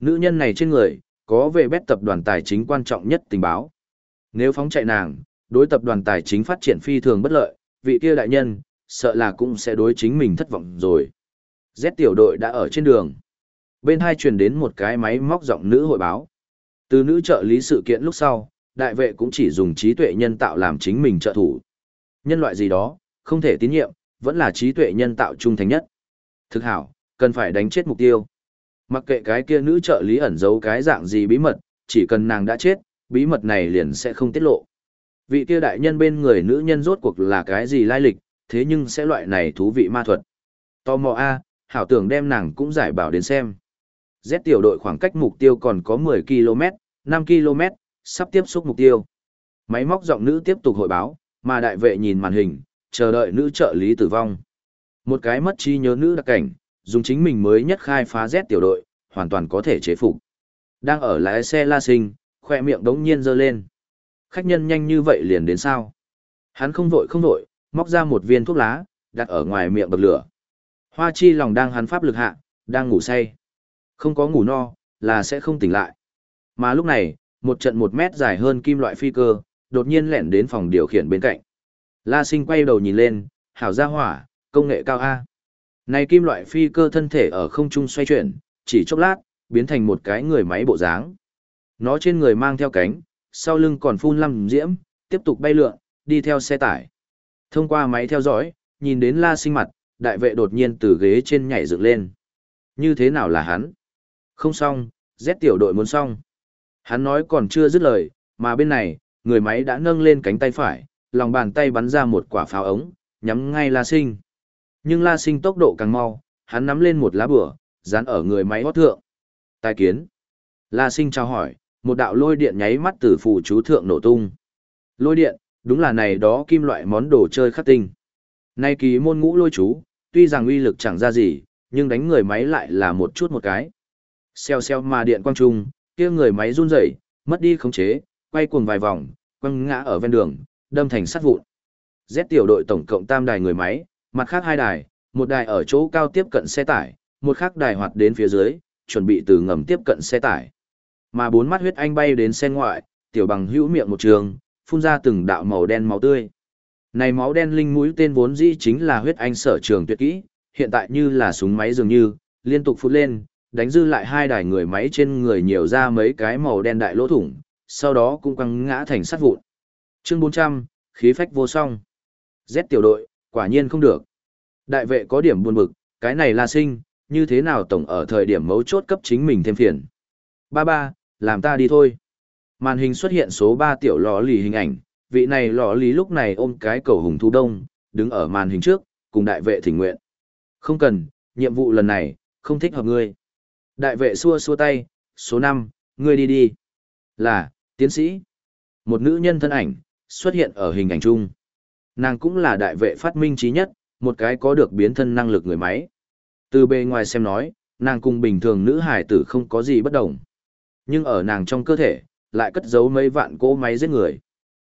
Speaker 1: Nữ nhân này trên người, có về bét tập đoàn tài chính quan trọng nhất tình báo. Nếu phóng chạy nàng, đối tập đoàn tài chính phát triển phi thường bất lợi, vị kia đại nhân, sợ là cũng sẽ đối chính mình thất vọng rồi. Z tiểu đội đã ở trên đường. Bên hai truyền đến một cái máy móc giọng nữ hội báo. Từ nữ trợ lý sự kiện lúc sau, đại vệ cũng chỉ dùng trí tuệ nhân tạo làm chính mình trợ thủ. Nhân loại gì đó, không thể tín nhiệm, vẫn là trí tuệ nhân tạo trung thành nhất. Thực hảo, cần phải đánh chết mục tiêu. Mặc kệ cái kia nữ trợ lý ẩn giấu cái dạng gì bí mật, chỉ cần nàng đã chết, bí mật này liền sẽ không tiết lộ. Vị kia đại nhân bên người nữ nhân rốt cuộc là cái gì lai lịch, thế nhưng sẽ loại này thú vị ma thuật. Tò mò A, hảo tưởng đem nàng cũng giải bảo đến xem. Z tiểu đội khoảng cách mục tiêu còn có 10 km, 5 km, sắp tiếp xúc mục tiêu. Máy móc giọng nữ tiếp tục hội báo, mà đại vệ nhìn màn hình, chờ đợi nữ trợ lý tử vong. Một cái mất trí nhớ nữ đặc cảnh, dùng chính mình mới nhất khai phá Z tiểu đội, hoàn toàn có thể chế phục. Đang ở lái xe la sinh, khoe miệng đống nhiên dơ lên. Khách nhân nhanh như vậy liền đến sao? Hắn không vội không vội, móc ra một viên thuốc lá, đặt ở ngoài miệng bật lửa. Hoa chi lòng đang hắn pháp lực hạ, đang ngủ say. Không có ngủ no, là sẽ không tỉnh lại. Mà lúc này, một trận một mét dài hơn kim loại phi cơ, đột nhiên lẻn đến phòng điều khiển bên cạnh. La sinh quay đầu nhìn lên, hảo gia hỏa, công nghệ cao A. Này kim loại phi cơ thân thể ở không trung xoay chuyển, chỉ chốc lát, biến thành một cái người máy bộ dáng. Nó trên người mang theo cánh, sau lưng còn phun lăm diễm, tiếp tục bay lượn, đi theo xe tải. Thông qua máy theo dõi, nhìn đến la sinh mặt, đại vệ đột nhiên từ ghế trên nhảy dựng lên. Như thế nào là hắn? Không xong, Z tiểu đội muốn xong. Hắn nói còn chưa dứt lời, mà bên này, người máy đã nâng lên cánh tay phải, lòng bàn tay bắn ra một quả pháo ống, nhắm ngay La Sinh. Nhưng La Sinh tốc độ càng mau, hắn nắm lên một lá bửa, dán ở người máy hót thượng. Tài kiến. La Sinh chào hỏi, một đạo lôi điện nháy mắt từ phù chú thượng nổ tung. Lôi điện, đúng là này đó kim loại món đồ chơi khắc tinh. Nay kỳ môn ngũ lôi chú, tuy rằng uy lực chẳng ra gì, nhưng đánh người máy lại là một chút một cái. Xeo xeo mà điện quang trung, kia người máy run rẩy, mất đi khống chế, quay cuồng vài vòng, quăng ngã ở ven đường, đâm thành sắt vụn. Z tiểu đội tổng cộng tam đài người máy, mặt khác hai đài, một đài ở chỗ cao tiếp cận xe tải, một khác đài hoạt đến phía dưới, chuẩn bị từ ngầm tiếp cận xe tải. Mà bốn mắt huyết anh bay đến xe ngoại, tiểu bằng hữu miệng một trường, phun ra từng đạo màu đen máu tươi. Này máu đen linh mũi tên vốn dĩ chính là huyết anh sở trường tuyệt kỹ, hiện tại như là súng máy dường như, liên tục phút lên, đánh dư lại hai đài người máy trên người nhiều ra mấy cái màu đen đại lỗ thủng, sau đó cũng quăng ngã thành sắt vụn. Chương 400, khí phách vô song. Z tiểu đội, quả nhiên không được. Đại vệ có điểm buồn bực, cái này là sinh, như thế nào tổng ở thời điểm mấu chốt cấp chính mình thêm phiền. Ba ba, làm ta đi thôi. Màn hình xuất hiện số 3 tiểu lò lì hình ảnh, vị này lọ lý lúc này ôm cái cầu hùng thu đông, đứng ở màn hình trước, cùng đại vệ thỉnh nguyện. Không cần, nhiệm vụ lần này, không thích hợp ngươi. Đại vệ xua xua tay, số năm ngươi đi đi. Là, tiến sĩ. Một nữ nhân thân ảnh, xuất hiện ở hình ảnh chung. Nàng cũng là đại vệ phát minh trí nhất, một cái có được biến thân năng lực người máy. Từ bề ngoài xem nói, nàng cùng bình thường nữ hải tử không có gì bất đồng. Nhưng ở nàng trong cơ thể, lại cất giấu mấy vạn cỗ máy giết người.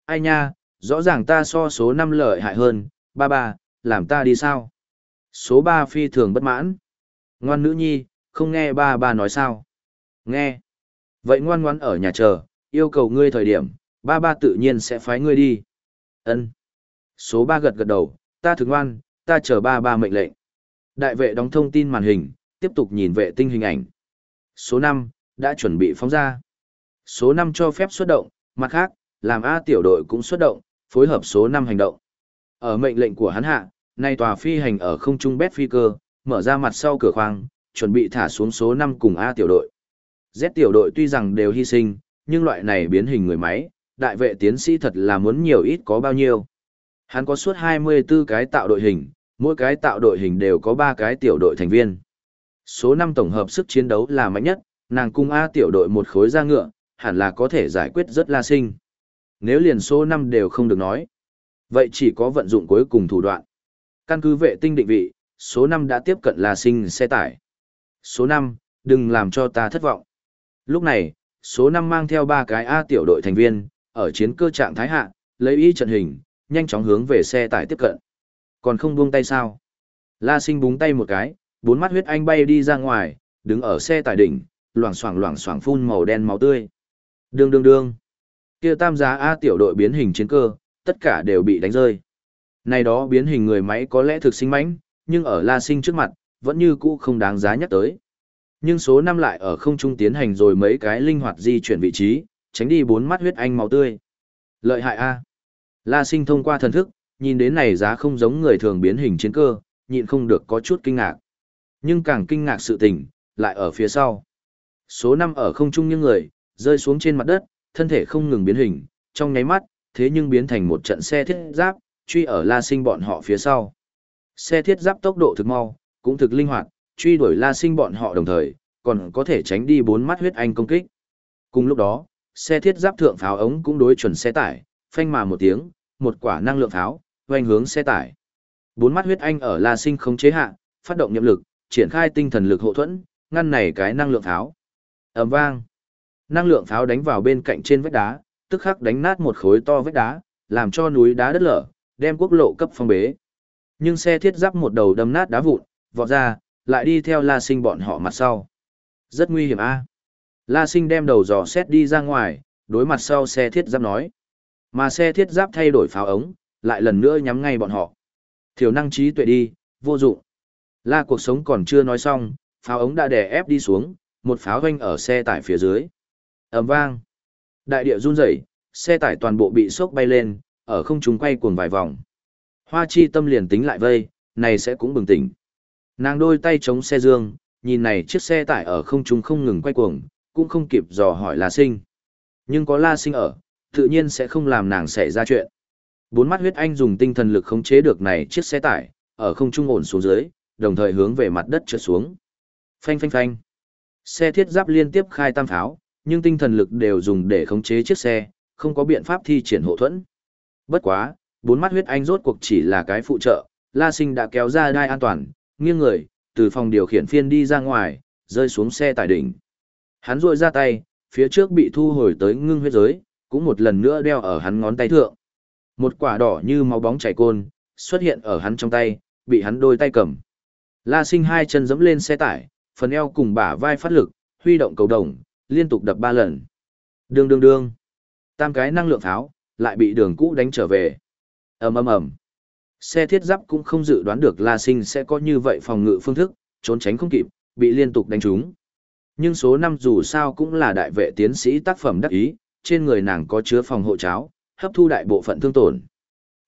Speaker 1: Ai nha, rõ ràng ta so số 5 lợi hại hơn, ba ba, làm ta đi sao? Số 3 phi thường bất mãn. Ngoan nữ nhi, không nghe ba ba nói sao? Nghe. Vậy ngoan ngoan ở nhà chờ, yêu cầu ngươi thời điểm, ba ba tự nhiên sẽ phái ngươi đi. Ân. Số 3 gật gật đầu, ta thường ngoan, ta chờ ba ba mệnh lệnh. Đại vệ đóng thông tin màn hình, tiếp tục nhìn vệ tinh hình ảnh. Số 5, đã chuẩn bị phóng ra. Số 5 cho phép xuất động, mặt khác, làm A tiểu đội cũng xuất động, phối hợp số 5 hành động. Ở mệnh lệnh của hắn hạ, nay tòa phi hành ở không trung bét phi cơ, mở ra mặt sau cửa khoang, chuẩn bị thả xuống số 5 cùng A tiểu đội. Z tiểu đội tuy rằng đều hy sinh, nhưng loại này biến hình người máy, đại vệ tiến sĩ thật là muốn nhiều ít có bao nhiêu. Hắn có suốt 24 cái tạo đội hình, mỗi cái tạo đội hình đều có 3 cái tiểu đội thành viên. Số 5 tổng hợp sức chiến đấu là mạnh nhất, nàng cung A tiểu đội một khối ra ngựa, hẳn là có thể giải quyết rất la sinh. Nếu liền số 5 đều không được nói, vậy chỉ có vận dụng cuối cùng thủ đoạn. Căn cứ vệ tinh định vị, số 5 đã tiếp cận là sinh xe tải. Số 5, đừng làm cho ta thất vọng. Lúc này, số 5 mang theo ba cái A tiểu đội thành viên, ở chiến cơ trạng thái hạ, lấy ý trận hình, nhanh chóng hướng về xe tải tiếp cận. Còn không buông tay sao? La sinh búng tay một cái, bốn mắt huyết anh bay đi ra ngoài, đứng ở xe tải đỉnh, loảng xoảng loảng xoảng phun màu đen máu tươi. Đương đương đương. Kia tam giá A tiểu đội biến hình chiến cơ, tất cả đều bị đánh rơi. Này đó biến hình người máy có lẽ thực sinh mãnh, nhưng ở La Sinh trước mặt, vẫn như cũ không đáng giá nhắc tới. Nhưng số năm lại ở không trung tiến hành rồi mấy cái linh hoạt di chuyển vị trí, tránh đi bốn mắt huyết anh màu tươi. Lợi hại A. La Sinh thông qua thần thức, nhìn đến này giá không giống người thường biến hình chiến cơ, nhịn không được có chút kinh ngạc. Nhưng càng kinh ngạc sự tình, lại ở phía sau. Số năm ở không trung những người, rơi xuống trên mặt đất, thân thể không ngừng biến hình, trong nháy mắt, thế nhưng biến thành một trận xe thiết giáp, truy ở La Sinh bọn họ phía sau. Xe thiết giáp tốc độ thực mau, cũng thực linh hoạt, truy đuổi La Sinh bọn họ đồng thời, còn có thể tránh đi bốn mắt huyết anh công kích. Cùng lúc đó, xe thiết giáp thượng pháo ống cũng đối chuẩn xe tải, phanh mà một tiếng, một quả năng lượng pháo, quanh hướng xe tải. Bốn mắt huyết anh ở La Sinh không chế hạ, phát động nhiệm lực, triển khai tinh thần lực hộ thuẫn, ngăn này cái năng lượng pháo. ầm vang. Năng lượng pháo đánh vào bên cạnh trên vách đá, tức khắc đánh nát một khối to vách đá, làm cho núi đá đất lở, đem quốc lộ cấp phong bế. Nhưng xe thiết giáp một đầu đâm nát đá vụn, vọt ra, lại đi theo La Sinh bọn họ mặt sau. Rất nguy hiểm a. La Sinh đem đầu dò xét đi ra ngoài, đối mặt sau xe thiết giáp nói. Mà xe thiết giáp thay đổi pháo ống, lại lần nữa nhắm ngay bọn họ. Thiểu năng trí tuệ đi, vô dụng. La cuộc sống còn chưa nói xong, pháo ống đã đè ép đi xuống, một pháo vanh ở xe tải phía dưới ầm vang. Đại địa run rẩy, xe tải toàn bộ bị sốc bay lên, ở không trung quay cuồng vài vòng. Hoa chi tâm liền tính lại vây, này sẽ cũng bừng tỉnh. Nàng đôi tay chống xe dương, nhìn này chiếc xe tải ở không trung không ngừng quay cuồng, cũng không kịp dò hỏi la sinh. Nhưng có la sinh ở, tự nhiên sẽ không làm nàng xảy ra chuyện. Bốn mắt huyết anh dùng tinh thần lực khống chế được này chiếc xe tải, ở không trung ổn xuống dưới, đồng thời hướng về mặt đất trượt xuống. Phanh phanh phanh. Xe thiết giáp liên tiếp khai tam pháo nhưng tinh thần lực đều dùng để khống chế chiếc xe, không có biện pháp thi triển hộ thuẫn. Bất quá, bốn mắt huyết anh rốt cuộc chỉ là cái phụ trợ, La Sinh đã kéo ra đai an toàn, nghiêng người, từ phòng điều khiển phiên đi ra ngoài, rơi xuống xe tải đỉnh. Hắn rội ra tay, phía trước bị thu hồi tới ngưng huyết giới, cũng một lần nữa đeo ở hắn ngón tay thượng. Một quả đỏ như máu bóng chảy côn, xuất hiện ở hắn trong tay, bị hắn đôi tay cầm. La Sinh hai chân dẫm lên xe tải, phần eo cùng bả vai phát lực, huy động cầu đồng, liên tục đập ba lần. Đương đương đương. Tam cái năng lượng pháo, lại bị đường cũ đánh trở về. ầm ầm ầm. Xe thiết giáp cũng không dự đoán được La Sinh sẽ có như vậy phòng ngự phương thức, trốn tránh không kịp, bị liên tục đánh trúng. Nhưng số năm dù sao cũng là đại vệ tiến sĩ tác phẩm đắc ý, trên người nàng có chứa phòng hộ cháo, hấp thu đại bộ phận thương tổn.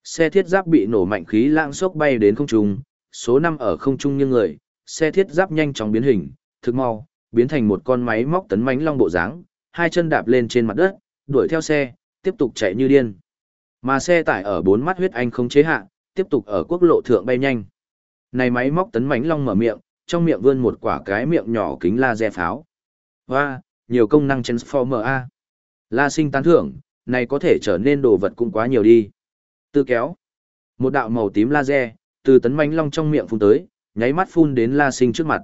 Speaker 1: Xe thiết giáp bị nổ mạnh khí lãng sốc bay đến không trung, số năm ở không trung như người, xe thiết giáp nhanh chóng biến hình, thực mau, biến thành một con máy móc tấn mánh long bộ dáng, hai chân đạp lên trên mặt đất, đuổi theo xe, tiếp tục chạy như điên. Mà xe tải ở bốn mắt huyết anh không chế hạ, tiếp tục ở quốc lộ thượng bay nhanh. Này máy móc tấn mánh long mở miệng, trong miệng vươn một quả cái miệng nhỏ kính laser pháo. Hoa, nhiều công năng Transformer A. La sinh tán thưởng, này có thể trở nên đồ vật cũng quá nhiều đi. Tư kéo. Một đạo màu tím laser, từ tấn mánh long trong miệng phun tới, nháy mắt phun đến la sinh trước mặt.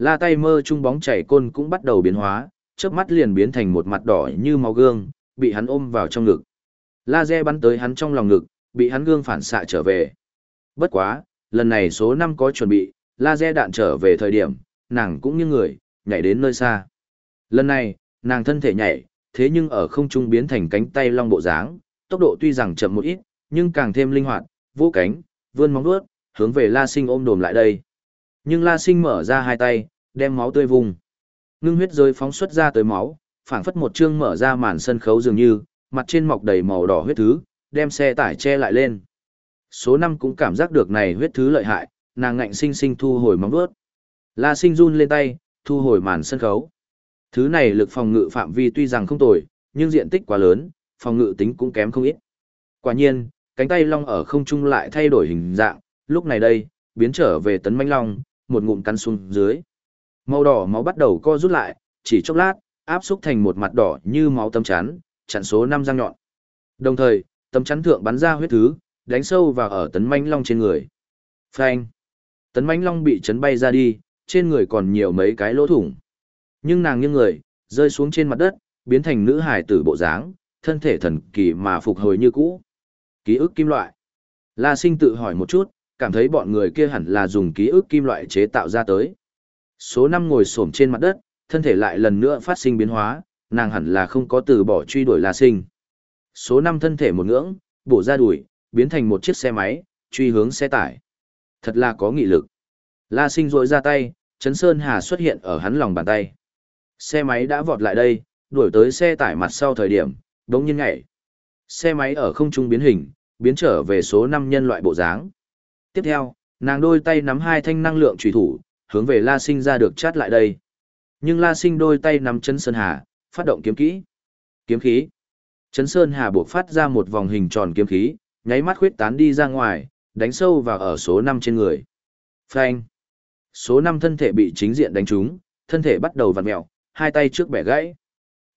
Speaker 1: La tay mơ trung bóng chảy côn cũng bắt đầu biến hóa, chớp mắt liền biến thành một mặt đỏ như máu gương, bị hắn ôm vào trong ngực. Laser bắn tới hắn trong lòng ngực, bị hắn gương phản xạ trở về. Bất quá, lần này số 5 có chuẩn bị, laser đạn trở về thời điểm, nàng cũng như người, nhảy đến nơi xa. Lần này, nàng thân thể nhảy, thế nhưng ở không trung biến thành cánh tay long bộ dáng, tốc độ tuy rằng chậm một ít, nhưng càng thêm linh hoạt, vô cánh, vươn móng vuốt, hướng về La Sinh ôm đồm lại đây. Nhưng La Sinh mở ra hai tay, đem máu tươi vùng. Ngưng huyết rơi phóng xuất ra tới máu, phảng phất một chương mở ra màn sân khấu dường như, mặt trên mọc đầy màu đỏ huyết thứ, đem xe tải che lại lên. Số năm cũng cảm giác được này huyết thứ lợi hại, nàng ngạnh sinh sinh thu hồi móng vuốt. La Sinh run lên tay, thu hồi màn sân khấu. Thứ này lực phòng ngự phạm vi tuy rằng không tồi, nhưng diện tích quá lớn, phòng ngự tính cũng kém không ít. Quả nhiên, cánh tay long ở không trung lại thay đổi hình dạng, lúc này đây, biến trở về tấn manh long, một ngụm cắn xuống dưới. Màu đỏ máu bắt đầu co rút lại, chỉ chốc lát, áp xúc thành một mặt đỏ như máu tấm chắn, chặn số 5 răng nhọn. Đồng thời, tấm chắn thượng bắn ra huyết thứ, đánh sâu vào ở tấn mãnh long trên người. Phanh! Tấn mãnh long bị chấn bay ra đi, trên người còn nhiều mấy cái lỗ thủng. Nhưng nàng nghiêng người, rơi xuống trên mặt đất, biến thành nữ hải tử bộ dáng, thân thể thần kỳ mà phục hồi như cũ. Ký ức kim loại. La sinh tự hỏi một chút, cảm thấy bọn người kia hẳn là dùng ký ức kim loại chế tạo ra tới. Số năm ngồi xổm trên mặt đất, thân thể lại lần nữa phát sinh biến hóa, nàng hẳn là không có từ bỏ truy đuổi La sinh. Số năm thân thể một ngưỡng, bổ ra đuổi, biến thành một chiếc xe máy, truy hướng xe tải. Thật là có nghị lực. La sinh rội ra tay, Trấn Sơn Hà xuất hiện ở hắn lòng bàn tay. Xe máy đã vọt lại đây, đuổi tới xe tải mặt sau thời điểm, đống nhiên ngảy. Xe máy ở không trung biến hình, biến trở về số 5 nhân loại bộ dáng. Tiếp theo, nàng đôi tay nắm hai thanh năng lượng trùy thủ, hướng về La Sinh ra được chát lại đây. Nhưng La Sinh đôi tay nắm chân Sơn Hà, phát động kiếm kỹ. Kiếm khí. Chấn Sơn Hà buộc phát ra một vòng hình tròn kiếm khí, nháy mắt khuyết tán đi ra ngoài, đánh sâu vào ở số 5 trên người. Phanh. Số 5 thân thể bị chính diện đánh trúng, thân thể bắt đầu vặn mẹo, hai tay trước bẻ gãy.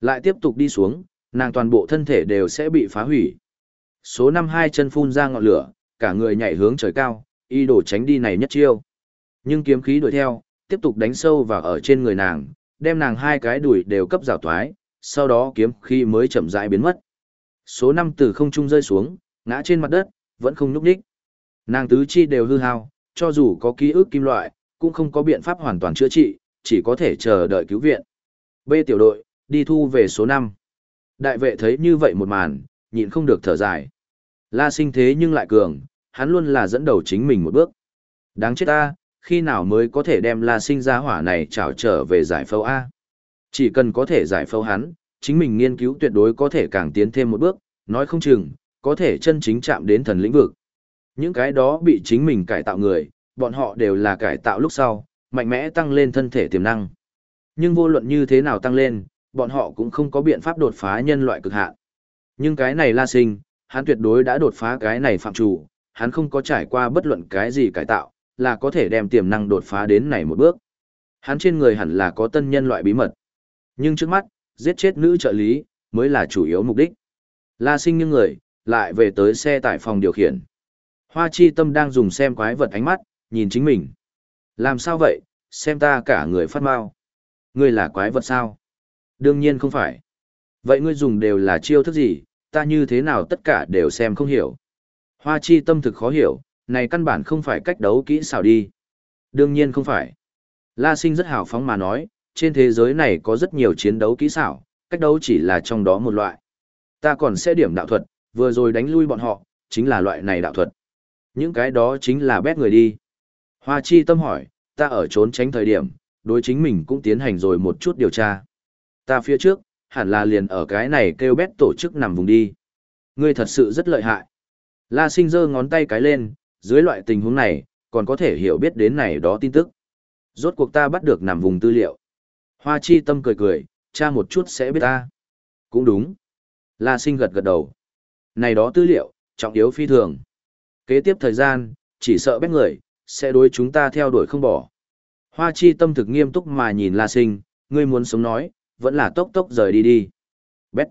Speaker 1: Lại tiếp tục đi xuống, nàng toàn bộ thân thể đều sẽ bị phá hủy. Số năm hai chân phun ra ngọn lửa, cả người nhảy hướng trời cao, y đổ tránh đi này nhất chiêu. Nhưng kiếm khí đuổi theo, tiếp tục đánh sâu vào ở trên người nàng, đem nàng hai cái đuổi đều cấp rào toái, sau đó kiếm khí mới chậm rãi biến mất. Số năm từ không trung rơi xuống, ngã trên mặt đất, vẫn không nhúc nhích. Nàng tứ chi đều hư hao, cho dù có ký ức kim loại, cũng không có biện pháp hoàn toàn chữa trị, chỉ có thể chờ đợi cứu viện. B tiểu đội, đi thu về số 5. Đại vệ thấy như vậy một màn, nhịn không được thở dài. La sinh thế nhưng lại cường, hắn luôn là dẫn đầu chính mình một bước. Đáng chết ta, khi nào mới có thể đem La sinh ra hỏa này trảo trở về giải phẫu A. Chỉ cần có thể giải phẫu hắn, chính mình nghiên cứu tuyệt đối có thể càng tiến thêm một bước, nói không chừng, có thể chân chính chạm đến thần lĩnh vực. Những cái đó bị chính mình cải tạo người, bọn họ đều là cải tạo lúc sau, mạnh mẽ tăng lên thân thể tiềm năng. Nhưng vô luận như thế nào tăng lên, bọn họ cũng không có biện pháp đột phá nhân loại cực hạn. Nhưng cái này La Sinh, hắn tuyệt đối đã đột phá cái này phạm chủ, hắn không có trải qua bất luận cái gì cải tạo, là có thể đem tiềm năng đột phá đến này một bước. Hắn trên người hẳn là có tân nhân loại bí mật. Nhưng trước mắt, giết chết nữ trợ lý, mới là chủ yếu mục đích. La Sinh những người, lại về tới xe tại phòng điều khiển. Hoa Chi Tâm đang dùng xem quái vật ánh mắt, nhìn chính mình. Làm sao vậy, xem ta cả người phát mau. Ngươi là quái vật sao? Đương nhiên không phải. Vậy ngươi dùng đều là chiêu thức gì, ta như thế nào tất cả đều xem không hiểu. Hoa chi tâm thực khó hiểu, này căn bản không phải cách đấu kỹ xảo đi. Đương nhiên không phải. La sinh rất hào phóng mà nói, trên thế giới này có rất nhiều chiến đấu kỹ xảo, cách đấu chỉ là trong đó một loại. Ta còn sẽ điểm đạo thuật, vừa rồi đánh lui bọn họ, chính là loại này đạo thuật. Những cái đó chính là bét người đi. Hoa chi tâm hỏi, ta ở trốn tránh thời điểm, đối chính mình cũng tiến hành rồi một chút điều tra. Ta phía trước, hẳn là liền ở cái này kêu bét tổ chức nằm vùng đi. Ngươi thật sự rất lợi hại. La sinh giơ ngón tay cái lên, dưới loại tình huống này, còn có thể hiểu biết đến này đó tin tức. Rốt cuộc ta bắt được nằm vùng tư liệu. Hoa chi tâm cười cười, cha một chút sẽ biết ta. Cũng đúng. La sinh gật gật đầu. Này đó tư liệu, trọng yếu phi thường. Kế tiếp thời gian, chỉ sợ bét người, sẽ đối chúng ta theo đuổi không bỏ. Hoa chi tâm thực nghiêm túc mà nhìn La Sinh, ngươi muốn sống nói, vẫn là tốc tốc rời đi đi. Bét.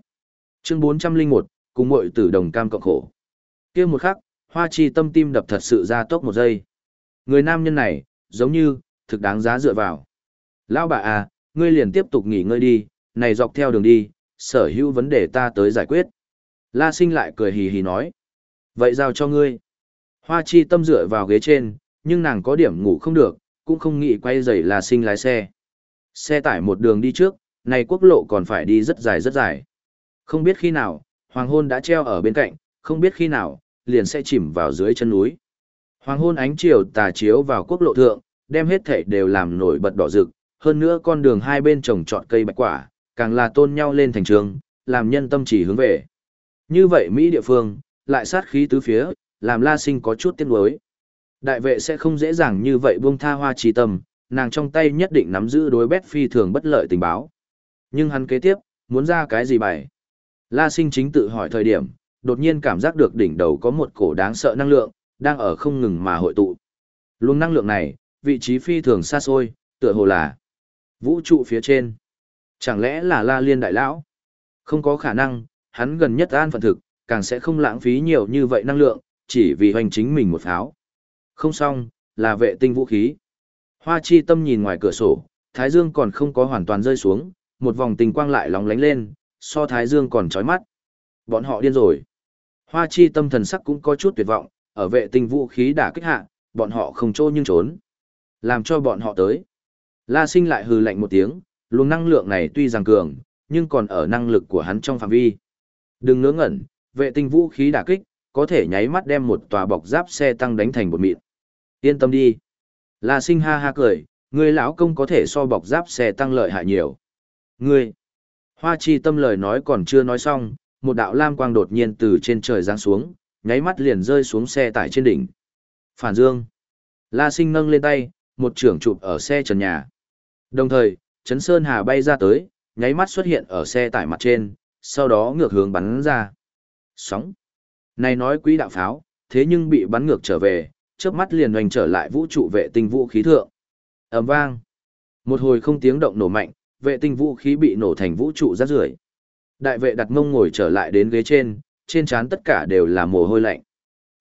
Speaker 1: Chương 401, cùng muội tử đồng cam cộng khổ kia một khắc, hoa chi tâm tim đập thật sự ra tốc một giây. Người nam nhân này, giống như, thực đáng giá dựa vào. Lão bà à, ngươi liền tiếp tục nghỉ ngơi đi, này dọc theo đường đi, sở hữu vấn đề ta tới giải quyết. La sinh lại cười hì hì nói. Vậy giao cho ngươi. Hoa chi tâm dựa vào ghế trên, nhưng nàng có điểm ngủ không được, cũng không nghĩ quay dậy La sinh lái xe. Xe tải một đường đi trước, này quốc lộ còn phải đi rất dài rất dài. Không biết khi nào, hoàng hôn đã treo ở bên cạnh, không biết khi nào, liền sẽ chìm vào dưới chân núi. Hoàng hôn ánh chiều tà chiếu vào quốc lộ thượng, đem hết thảy đều làm nổi bật đỏ rực, hơn nữa con đường hai bên trồng trọt cây bạch quả, càng là tôn nhau lên thành trường, làm nhân tâm chỉ hướng về. Như vậy Mỹ địa phương, lại sát khí tứ phía, làm La Sinh có chút tiếc nuối. Đại vệ sẽ không dễ dàng như vậy buông tha hoa trì tâm, nàng trong tay nhất định nắm giữ đối bét phi thường bất lợi tình báo. Nhưng hắn kế tiếp, muốn ra cái gì bài? La Sinh chính tự hỏi thời điểm, đột nhiên cảm giác được đỉnh đầu có một cổ đáng sợ năng lượng, đang ở không ngừng mà hội tụ. Luồng năng lượng này, vị trí phi thường xa xôi, tựa hồ là vũ trụ phía trên. Chẳng lẽ là La Liên Đại Lão? Không có khả năng, hắn gần nhất an phận thực, càng sẽ không lãng phí nhiều như vậy năng lượng, chỉ vì hoành chính mình một pháo. Không xong, là vệ tinh vũ khí. Hoa chi tâm nhìn ngoài cửa sổ, Thái Dương còn không có hoàn toàn rơi xuống, một vòng tình quang lại lóng lánh lên, so Thái Dương còn chói mắt. Bọn họ điên rồi. Hoa chi tâm thần sắc cũng có chút tuyệt vọng, ở vệ tinh vũ khí đã kích hạ, bọn họ không trô nhưng trốn. Làm cho bọn họ tới. La sinh lại hừ lạnh một tiếng, luồng năng lượng này tuy rằng cường, nhưng còn ở năng lực của hắn trong phạm vi. Đừng ngớ ngẩn, vệ tinh vũ khí đả kích, có thể nháy mắt đem một tòa bọc giáp xe tăng đánh thành bột mịn. Yên tâm đi. La sinh ha ha cười, người lão công có thể so bọc giáp xe tăng lợi hại nhiều. Ngươi. Hoa chi tâm lời nói còn chưa nói xong, một đạo lam quang đột nhiên từ trên trời giáng xuống, nháy mắt liền rơi xuống xe tải trên đỉnh. Phản dương. La sinh nâng lên tay, một trưởng chụp ở xe trần nhà. Đồng thời, Trấn Sơn Hà bay ra tới, nháy mắt xuất hiện ở xe tải mặt trên, sau đó ngược hướng bắn ra. Sóng. Này nói quý đạo pháo, thế nhưng bị bắn ngược trở về, chớp mắt liền hoành trở lại vũ trụ vệ tinh vũ khí thượng. ầm vang. Một hồi không tiếng động nổ mạnh, vệ tinh vũ khí bị nổ thành vũ trụ rác rưởi. Đại vệ đặt mông ngồi trở lại đến ghế trên, trên trán tất cả đều là mồ hôi lạnh.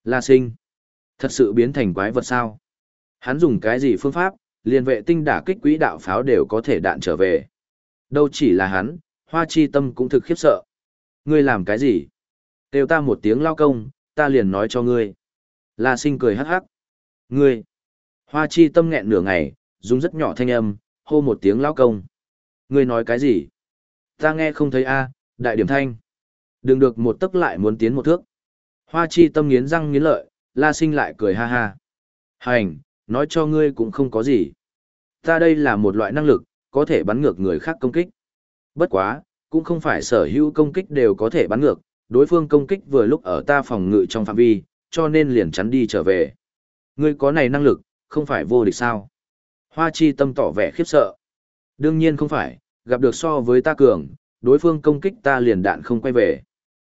Speaker 1: La sinh. Thật sự biến thành quái vật sao? Hắn dùng cái gì phương pháp, liền vệ tinh đả kích quỹ đạo pháo đều có thể đạn trở về. Đâu chỉ là hắn, hoa chi tâm cũng thực khiếp sợ. Ngươi làm cái gì? Têu ta một tiếng lao công, ta liền nói cho ngươi. La sinh cười hắc hắc. Ngươi. Hoa chi tâm nghẹn nửa ngày, dùng rất nhỏ thanh âm, hô một tiếng lao công. Ngươi nói cái gì? Ta nghe không thấy a, đại điểm thanh. Đừng được một tức lại muốn tiến một thước. Hoa chi tâm nghiến răng nghiến lợi, la sinh lại cười ha ha. Hành, nói cho ngươi cũng không có gì. Ta đây là một loại năng lực, có thể bắn ngược người khác công kích. Bất quá, cũng không phải sở hữu công kích đều có thể bắn ngược, đối phương công kích vừa lúc ở ta phòng ngự trong phạm vi, cho nên liền chắn đi trở về. Ngươi có này năng lực, không phải vô địch sao? Hoa chi tâm tỏ vẻ khiếp sợ. Đương nhiên không phải, gặp được so với ta cường, đối phương công kích ta liền đạn không quay về.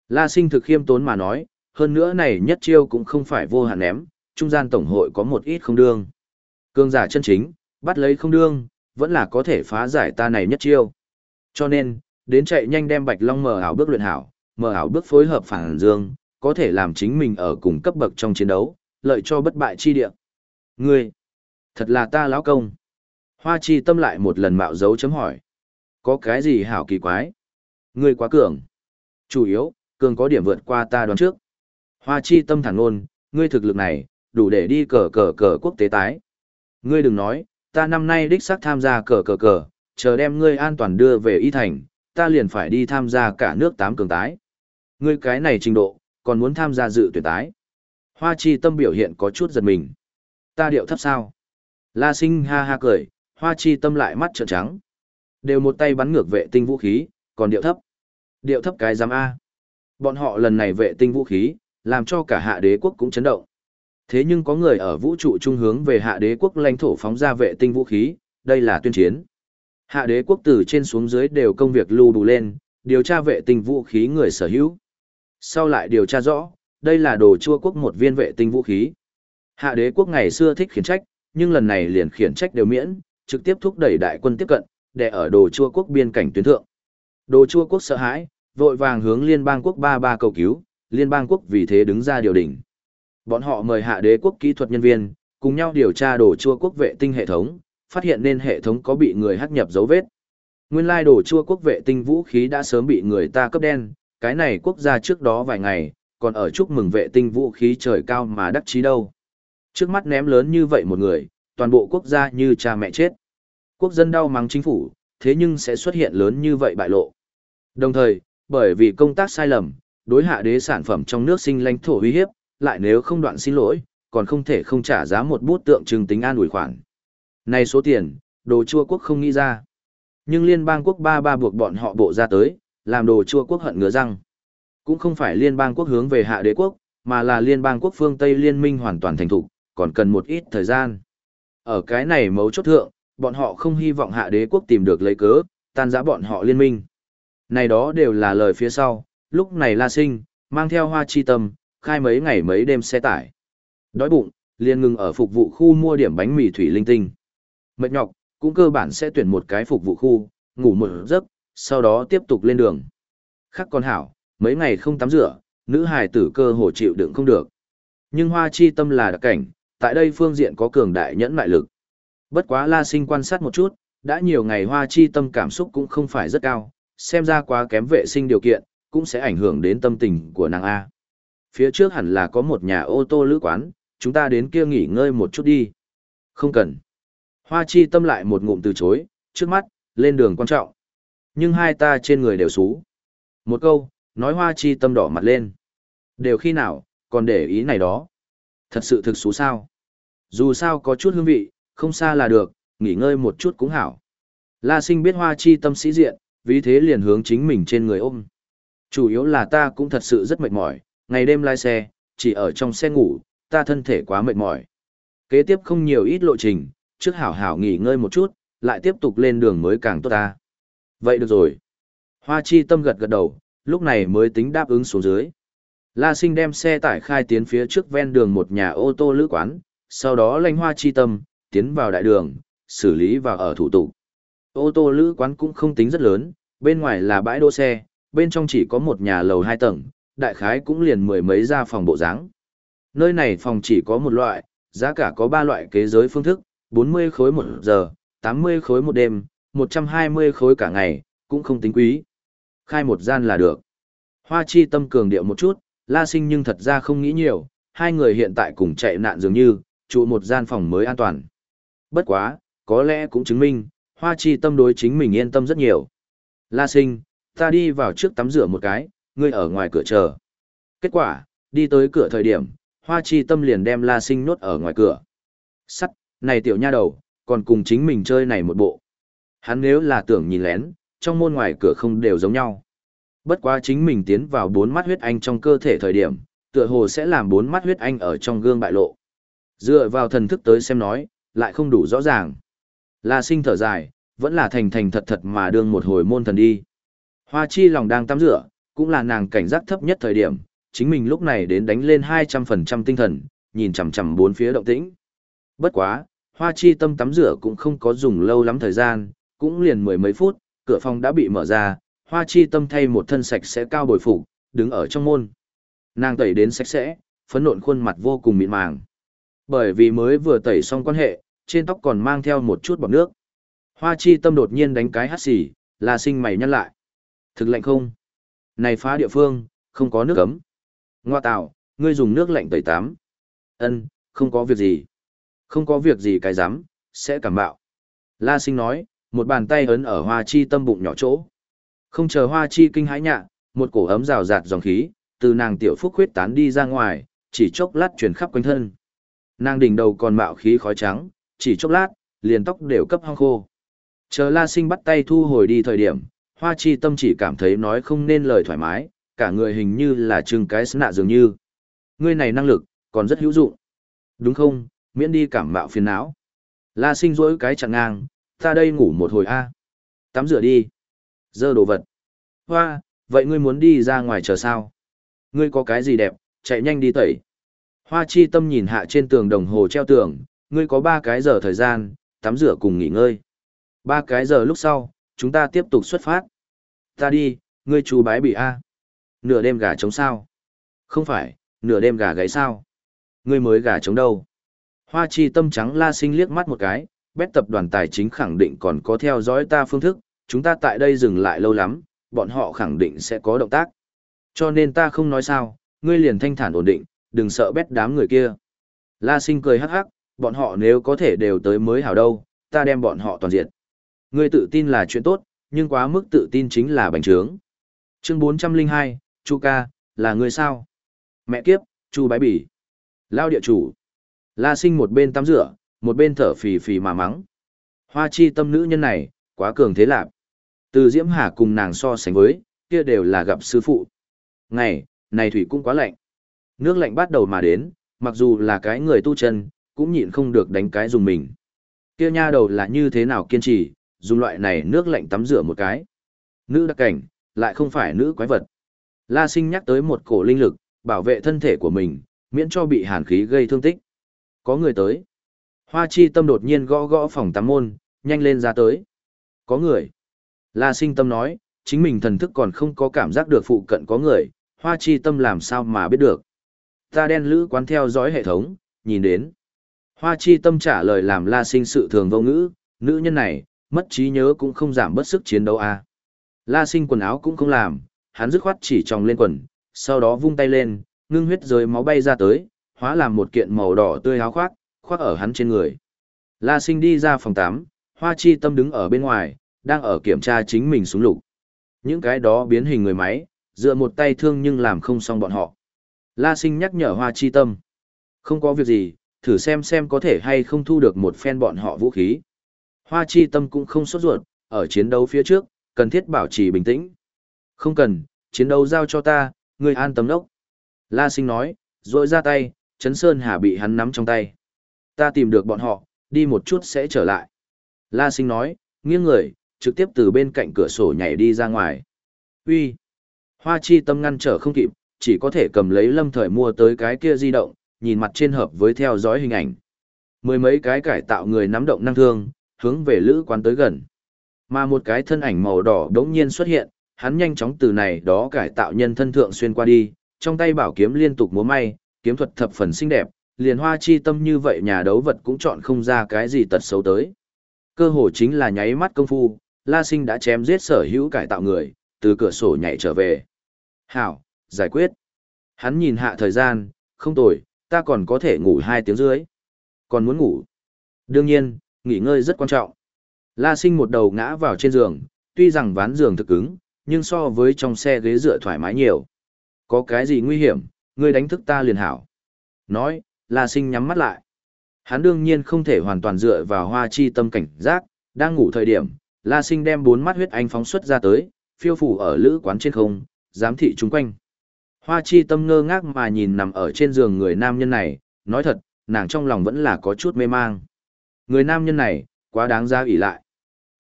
Speaker 1: La sinh thực khiêm tốn mà nói, hơn nữa này nhất chiêu cũng không phải vô hạn ném, trung gian tổng hội có một ít không đương. Cương giả chân chính, bắt lấy không đương, vẫn là có thể phá giải ta này nhất chiêu. Cho nên, đến chạy nhanh đem Bạch Long mở ảo bước luyện hảo, mở ảo bước phối hợp phản dương, có thể làm chính mình ở cùng cấp bậc trong chiến đấu, lợi cho bất bại chi địa. Ngươi, thật là ta lão công. Hoa chi tâm lại một lần mạo dấu chấm hỏi. Có cái gì hảo kỳ quái? Ngươi quá cường. Chủ yếu, cường có điểm vượt qua ta đoán trước. Hoa chi tâm thản ngôn, ngươi thực lực này, đủ để đi cờ cờ cờ quốc tế tái. Ngươi đừng nói, ta năm nay đích xác tham gia cờ cờ cờ, chờ đem ngươi an toàn đưa về y thành, ta liền phải đi tham gia cả nước tám cường tái. Ngươi cái này trình độ, còn muốn tham gia dự tuyển tái. Hoa chi tâm biểu hiện có chút giật mình. Ta điệu thấp sao? La sinh ha ha cười, hoa chi tâm lại mắt trợn trắng. Đều một tay bắn ngược vệ tinh vũ khí, còn điệu thấp. Điệu thấp cái giám A. Bọn họ lần này vệ tinh vũ khí, làm cho cả hạ đế quốc cũng chấn động. Thế nhưng có người ở vũ trụ trung hướng về hạ đế quốc lãnh thổ phóng ra vệ tinh vũ khí, đây là tuyên chiến. Hạ đế quốc từ trên xuống dưới đều công việc lưu đủ lên, điều tra vệ tinh vũ khí người sở hữu. Sau lại điều tra rõ, đây là đồ chua quốc một viên vệ tinh vũ khí. Hạ đế quốc ngày xưa thích khiển trách, nhưng lần này liền khiển trách đều miễn, trực tiếp thúc đẩy đại quân tiếp cận, để ở đồ chua quốc biên cảnh tuyến thượng. Đồ chua quốc sợ hãi, vội vàng hướng liên bang quốc ba ba cầu cứu, liên bang quốc vì thế đứng ra điều đỉnh. Bọn họ mời hạ đế quốc kỹ thuật nhân viên, cùng nhau điều tra đồ chua quốc vệ tinh hệ thống, phát hiện nên hệ thống có bị người hắc nhập dấu vết. Nguyên lai đồ chua quốc vệ tinh vũ khí đã sớm bị người ta cấp đen, cái này quốc gia trước đó vài ngày, còn ở chúc mừng vệ tinh vũ khí trời cao mà đắc chí đâu. Trước mắt ném lớn như vậy một người, toàn bộ quốc gia như cha mẹ chết. Quốc dân đau mắng chính phủ, thế nhưng sẽ xuất hiện lớn như vậy bại lộ. Đồng thời, bởi vì công tác sai lầm, đối hạ đế sản phẩm trong nước sinh lãnh thổ uy hiếp, lại nếu không đoạn xin lỗi, còn không thể không trả giá một bút tượng trưng tính an ủi khoản. Này số tiền, đồ chua quốc không nghĩ ra. Nhưng liên bang quốc ba ba buộc bọn họ bộ ra tới, làm đồ chua quốc hận ngứa răng. Cũng không phải liên bang quốc hướng về hạ đế quốc, mà là liên bang quốc phương Tây liên minh hoàn toàn thành thủ, còn cần một ít thời gian. Ở cái này mấu chốt thượng, bọn họ không hy vọng hạ đế quốc tìm được lấy cớ, tan giã bọn họ liên minh. Này đó đều là lời phía sau, lúc này La Sinh, mang theo hoa chi tâm, khai mấy ngày mấy đêm xe tải. Đói bụng, liền ngừng ở phục vụ khu mua điểm bánh mì thủy linh tinh. Mệt nhọc, cũng cơ bản sẽ tuyển một cái phục vụ khu, ngủ một giấc, sau đó tiếp tục lên đường. Khác con hảo, mấy ngày không tắm rửa, nữ hài tử cơ hồ chịu đựng không được. Nhưng hoa chi tâm là đặc cảnh, tại đây phương diện có cường đại nhẫn mại lực. Bất quá la sinh quan sát một chút, đã nhiều ngày hoa chi tâm cảm xúc cũng không phải rất cao, xem ra quá kém vệ sinh điều kiện, cũng sẽ ảnh hưởng đến tâm tình của nàng A. Phía trước hẳn là có một nhà ô tô lữ quán, chúng ta đến kia nghỉ ngơi một chút đi. Không cần. Hoa chi tâm lại một ngụm từ chối, trước mắt, lên đường quan trọng. Nhưng hai ta trên người đều xú. Một câu, nói hoa chi tâm đỏ mặt lên. Đều khi nào, còn để ý này đó. Thật sự thực xú sao. Dù sao có chút hương vị, không xa là được, nghỉ ngơi một chút cũng hảo. La sinh biết hoa chi tâm sĩ diện, vì thế liền hướng chính mình trên người ôm. Chủ yếu là ta cũng thật sự rất mệt mỏi, ngày đêm lái xe, chỉ ở trong xe ngủ, ta thân thể quá mệt mỏi. Kế tiếp không nhiều ít lộ trình, trước hảo hảo nghỉ ngơi một chút, lại tiếp tục lên đường mới càng tốt ta. Vậy được rồi. Hoa chi tâm gật gật đầu, lúc này mới tính đáp ứng xuống dưới. La sinh đem xe tải khai tiến phía trước ven đường một nhà ô tô lữ quán, sau đó lanh hoa chi tâm, tiến vào đại đường, xử lý và ở thủ tục. Ô tô lữ quán cũng không tính rất lớn, bên ngoài là bãi đỗ xe, bên trong chỉ có một nhà lầu hai tầng, đại khái cũng liền mười mấy ra phòng bộ dáng. Nơi này phòng chỉ có một loại, giá cả có ba loại kế giới phương thức, 40 khối một giờ, 80 khối một đêm, 120 khối cả ngày, cũng không tính quý. Khai một gian là được. Hoa chi tâm cường điệu một chút, la sinh nhưng thật ra không nghĩ nhiều, hai người hiện tại cùng chạy nạn dường như, trụ một gian phòng mới an toàn. Bất quá, có lẽ cũng chứng minh, hoa chi tâm đối chính mình yên tâm rất nhiều. La sinh, ta đi vào trước tắm rửa một cái, ngươi ở ngoài cửa chờ. Kết quả, đi tới cửa thời điểm, hoa chi tâm liền đem la sinh nốt ở ngoài cửa. Sắt, này tiểu nha đầu, còn cùng chính mình chơi này một bộ. Hắn nếu là tưởng nhìn lén, trong môn ngoài cửa không đều giống nhau. Bất quá chính mình tiến vào bốn mắt huyết anh trong cơ thể thời điểm, tựa hồ sẽ làm bốn mắt huyết anh ở trong gương bại lộ. Dựa vào thần thức tới xem nói, lại không đủ rõ ràng. La sinh thở dài, vẫn là thành thành thật thật mà đương một hồi môn thần đi. Hoa chi lòng đang tắm rửa, cũng là nàng cảnh giác thấp nhất thời điểm, chính mình lúc này đến đánh lên 200% tinh thần, nhìn chằm chằm bốn phía động tĩnh. Bất quá, hoa chi tâm tắm rửa cũng không có dùng lâu lắm thời gian, cũng liền mười mấy phút, cửa phòng đã bị mở ra, hoa chi tâm thay một thân sạch sẽ cao bồi phục, đứng ở trong môn. Nàng tẩy đến sạch sẽ, phấn nộn khuôn mặt vô cùng mịn màng. Bởi vì mới vừa tẩy xong quan hệ, trên tóc còn mang theo một chút bọt nước. Hoa chi tâm đột nhiên đánh cái hắt xì, là sinh mày nhăn lại. Thực lạnh không? Này phá địa phương, không có nước cấm. Ngoa tạo, ngươi dùng nước lạnh tẩy tắm. Ân, không có việc gì. Không có việc gì cái rắm sẽ cảm bạo. La sinh nói, một bàn tay ấn ở hoa chi tâm bụng nhỏ chỗ. Không chờ hoa chi kinh hãi nhạ, một cổ ấm rào rạt dòng khí, từ nàng tiểu phúc huyết tán đi ra ngoài, chỉ chốc lát truyền khắp quanh thân. Nàng đỉnh đầu còn mạo khí khói trắng, chỉ chốc lát, liền tóc đều cấp hong khô. Chờ la sinh bắt tay thu hồi đi thời điểm, hoa chi tâm chỉ cảm thấy nói không nên lời thoải mái, cả người hình như là trưng cái sնạ dường như. Ngươi này năng lực, còn rất hữu dụng. Đúng không, miễn đi cảm mạo phiền não. La sinh rỗi cái chặn ngang, ta đây ngủ một hồi a Tắm rửa đi. Dơ đồ vật. Hoa, vậy ngươi muốn đi ra ngoài chờ sao? Ngươi có cái gì đẹp, chạy nhanh đi tẩy. Hoa chi tâm nhìn hạ trên tường đồng hồ treo tường, ngươi có ba cái giờ thời gian, tắm rửa cùng nghỉ ngơi. Ba cái giờ lúc sau, chúng ta tiếp tục xuất phát. Ta đi, ngươi chú bái bị A. Nửa đêm gà trống sao? Không phải, nửa đêm gà gáy sao? Ngươi mới gà trống đâu? Hoa chi tâm trắng la sinh liếc mắt một cái, bét tập đoàn tài chính khẳng định còn có theo dõi ta phương thức, chúng ta tại đây dừng lại lâu lắm, bọn họ khẳng định sẽ có động tác. Cho nên ta không nói sao, ngươi liền thanh thản ổn định, đừng sợ bét đám người kia. La sinh cười hắc hắc, bọn họ nếu có thể đều tới mới hảo đâu, ta đem bọn họ toàn diệt. Ngươi tự tin là chuyện tốt, nhưng quá mức tự tin chính là bành trướng. Chương 402, Chu ca, là người sao? Mẹ kiếp, Chu bái bỉ. Lao địa chủ. La sinh một bên tắm rửa, một bên thở phì phì mà mắng. Hoa chi tâm nữ nhân này, quá cường thế lạc. Từ Diễm Hà cùng nàng so sánh với, kia đều là gặp sư phụ. Ngày, này thủy cũng quá lạnh. Nước lạnh bắt đầu mà đến, mặc dù là cái người tu chân, cũng nhịn không được đánh cái dùng mình. Kia nha đầu là như thế nào kiên trì, dùng loại này nước lạnh tắm rửa một cái. Nữ đặc cảnh, lại không phải nữ quái vật. La sinh nhắc tới một cổ linh lực, bảo vệ thân thể của mình, miễn cho bị hàn khí gây thương tích. Có người tới. Hoa chi tâm đột nhiên gõ gõ phòng tắm môn, nhanh lên ra tới. Có người. La sinh tâm nói, chính mình thần thức còn không có cảm giác được phụ cận có người, hoa chi tâm làm sao mà biết được. Ta đen lữ quán theo dõi hệ thống, nhìn đến. Hoa chi tâm trả lời làm la sinh sự thường vô ngữ, nữ nhân này, mất trí nhớ cũng không giảm bớt sức chiến đấu à. La sinh quần áo cũng không làm, hắn dứt khoát chỉ tròng lên quần, sau đó vung tay lên, ngưng huyết rơi máu bay ra tới, hóa làm một kiện màu đỏ tươi áo khoác, khoác ở hắn trên người. La sinh đi ra phòng 8, hoa chi tâm đứng ở bên ngoài, đang ở kiểm tra chính mình súng lục. Những cái đó biến hình người máy, dựa một tay thương nhưng làm không xong bọn họ. La sinh nhắc nhở hoa chi tâm. Không có việc gì, thử xem xem có thể hay không thu được một phen bọn họ vũ khí. Hoa chi tâm cũng không sốt ruột, ở chiến đấu phía trước, cần thiết bảo trì bình tĩnh. Không cần, chiến đấu giao cho ta, người an tâm đốc. La sinh nói, rồi ra tay, Trấn sơn hà bị hắn nắm trong tay. Ta tìm được bọn họ, đi một chút sẽ trở lại. La sinh nói, nghiêng người, trực tiếp từ bên cạnh cửa sổ nhảy đi ra ngoài. Uy, Hoa chi tâm ngăn trở không kịp, chỉ có thể cầm lấy lâm thời mua tới cái kia di động, nhìn mặt trên hợp với theo dõi hình ảnh. Mười mấy cái cải tạo người nắm động năng thương, hướng về lữ quán tới gần. Mà một cái thân ảnh màu đỏ đống nhiên xuất hiện, hắn nhanh chóng từ này đó cải tạo nhân thân thượng xuyên qua đi, trong tay bảo kiếm liên tục múa may, kiếm thuật thập phần xinh đẹp, liền hoa chi tâm như vậy nhà đấu vật cũng chọn không ra cái gì tật xấu tới. Cơ hồ chính là nháy mắt công phu, La Sinh đã chém giết sở hữu cải tạo người, từ cửa sổ nhảy trở về. Hảo, giải quyết. Hắn nhìn hạ thời gian, không tồi, ta còn có thể ngủ hai tiếng dưới. Còn muốn ngủ. Đương nhiên, nghỉ ngơi rất quan trọng. La sinh một đầu ngã vào trên giường, tuy rằng ván giường thực cứng, nhưng so với trong xe ghế dựa thoải mái nhiều. Có cái gì nguy hiểm, ngươi đánh thức ta liền hảo. Nói, La sinh nhắm mắt lại. Hắn đương nhiên không thể hoàn toàn dựa vào hoa chi tâm cảnh giác, đang ngủ thời điểm, La sinh đem bốn mắt huyết anh phóng xuất ra tới, phiêu phủ ở lữ quán trên không, giám thị chung quanh. Hoa chi tâm ngơ ngác mà nhìn nằm ở trên giường người nam nhân này, nói thật, nàng trong lòng vẫn là có chút mê mang. Người nam nhân này, quá đáng giá ủy lại.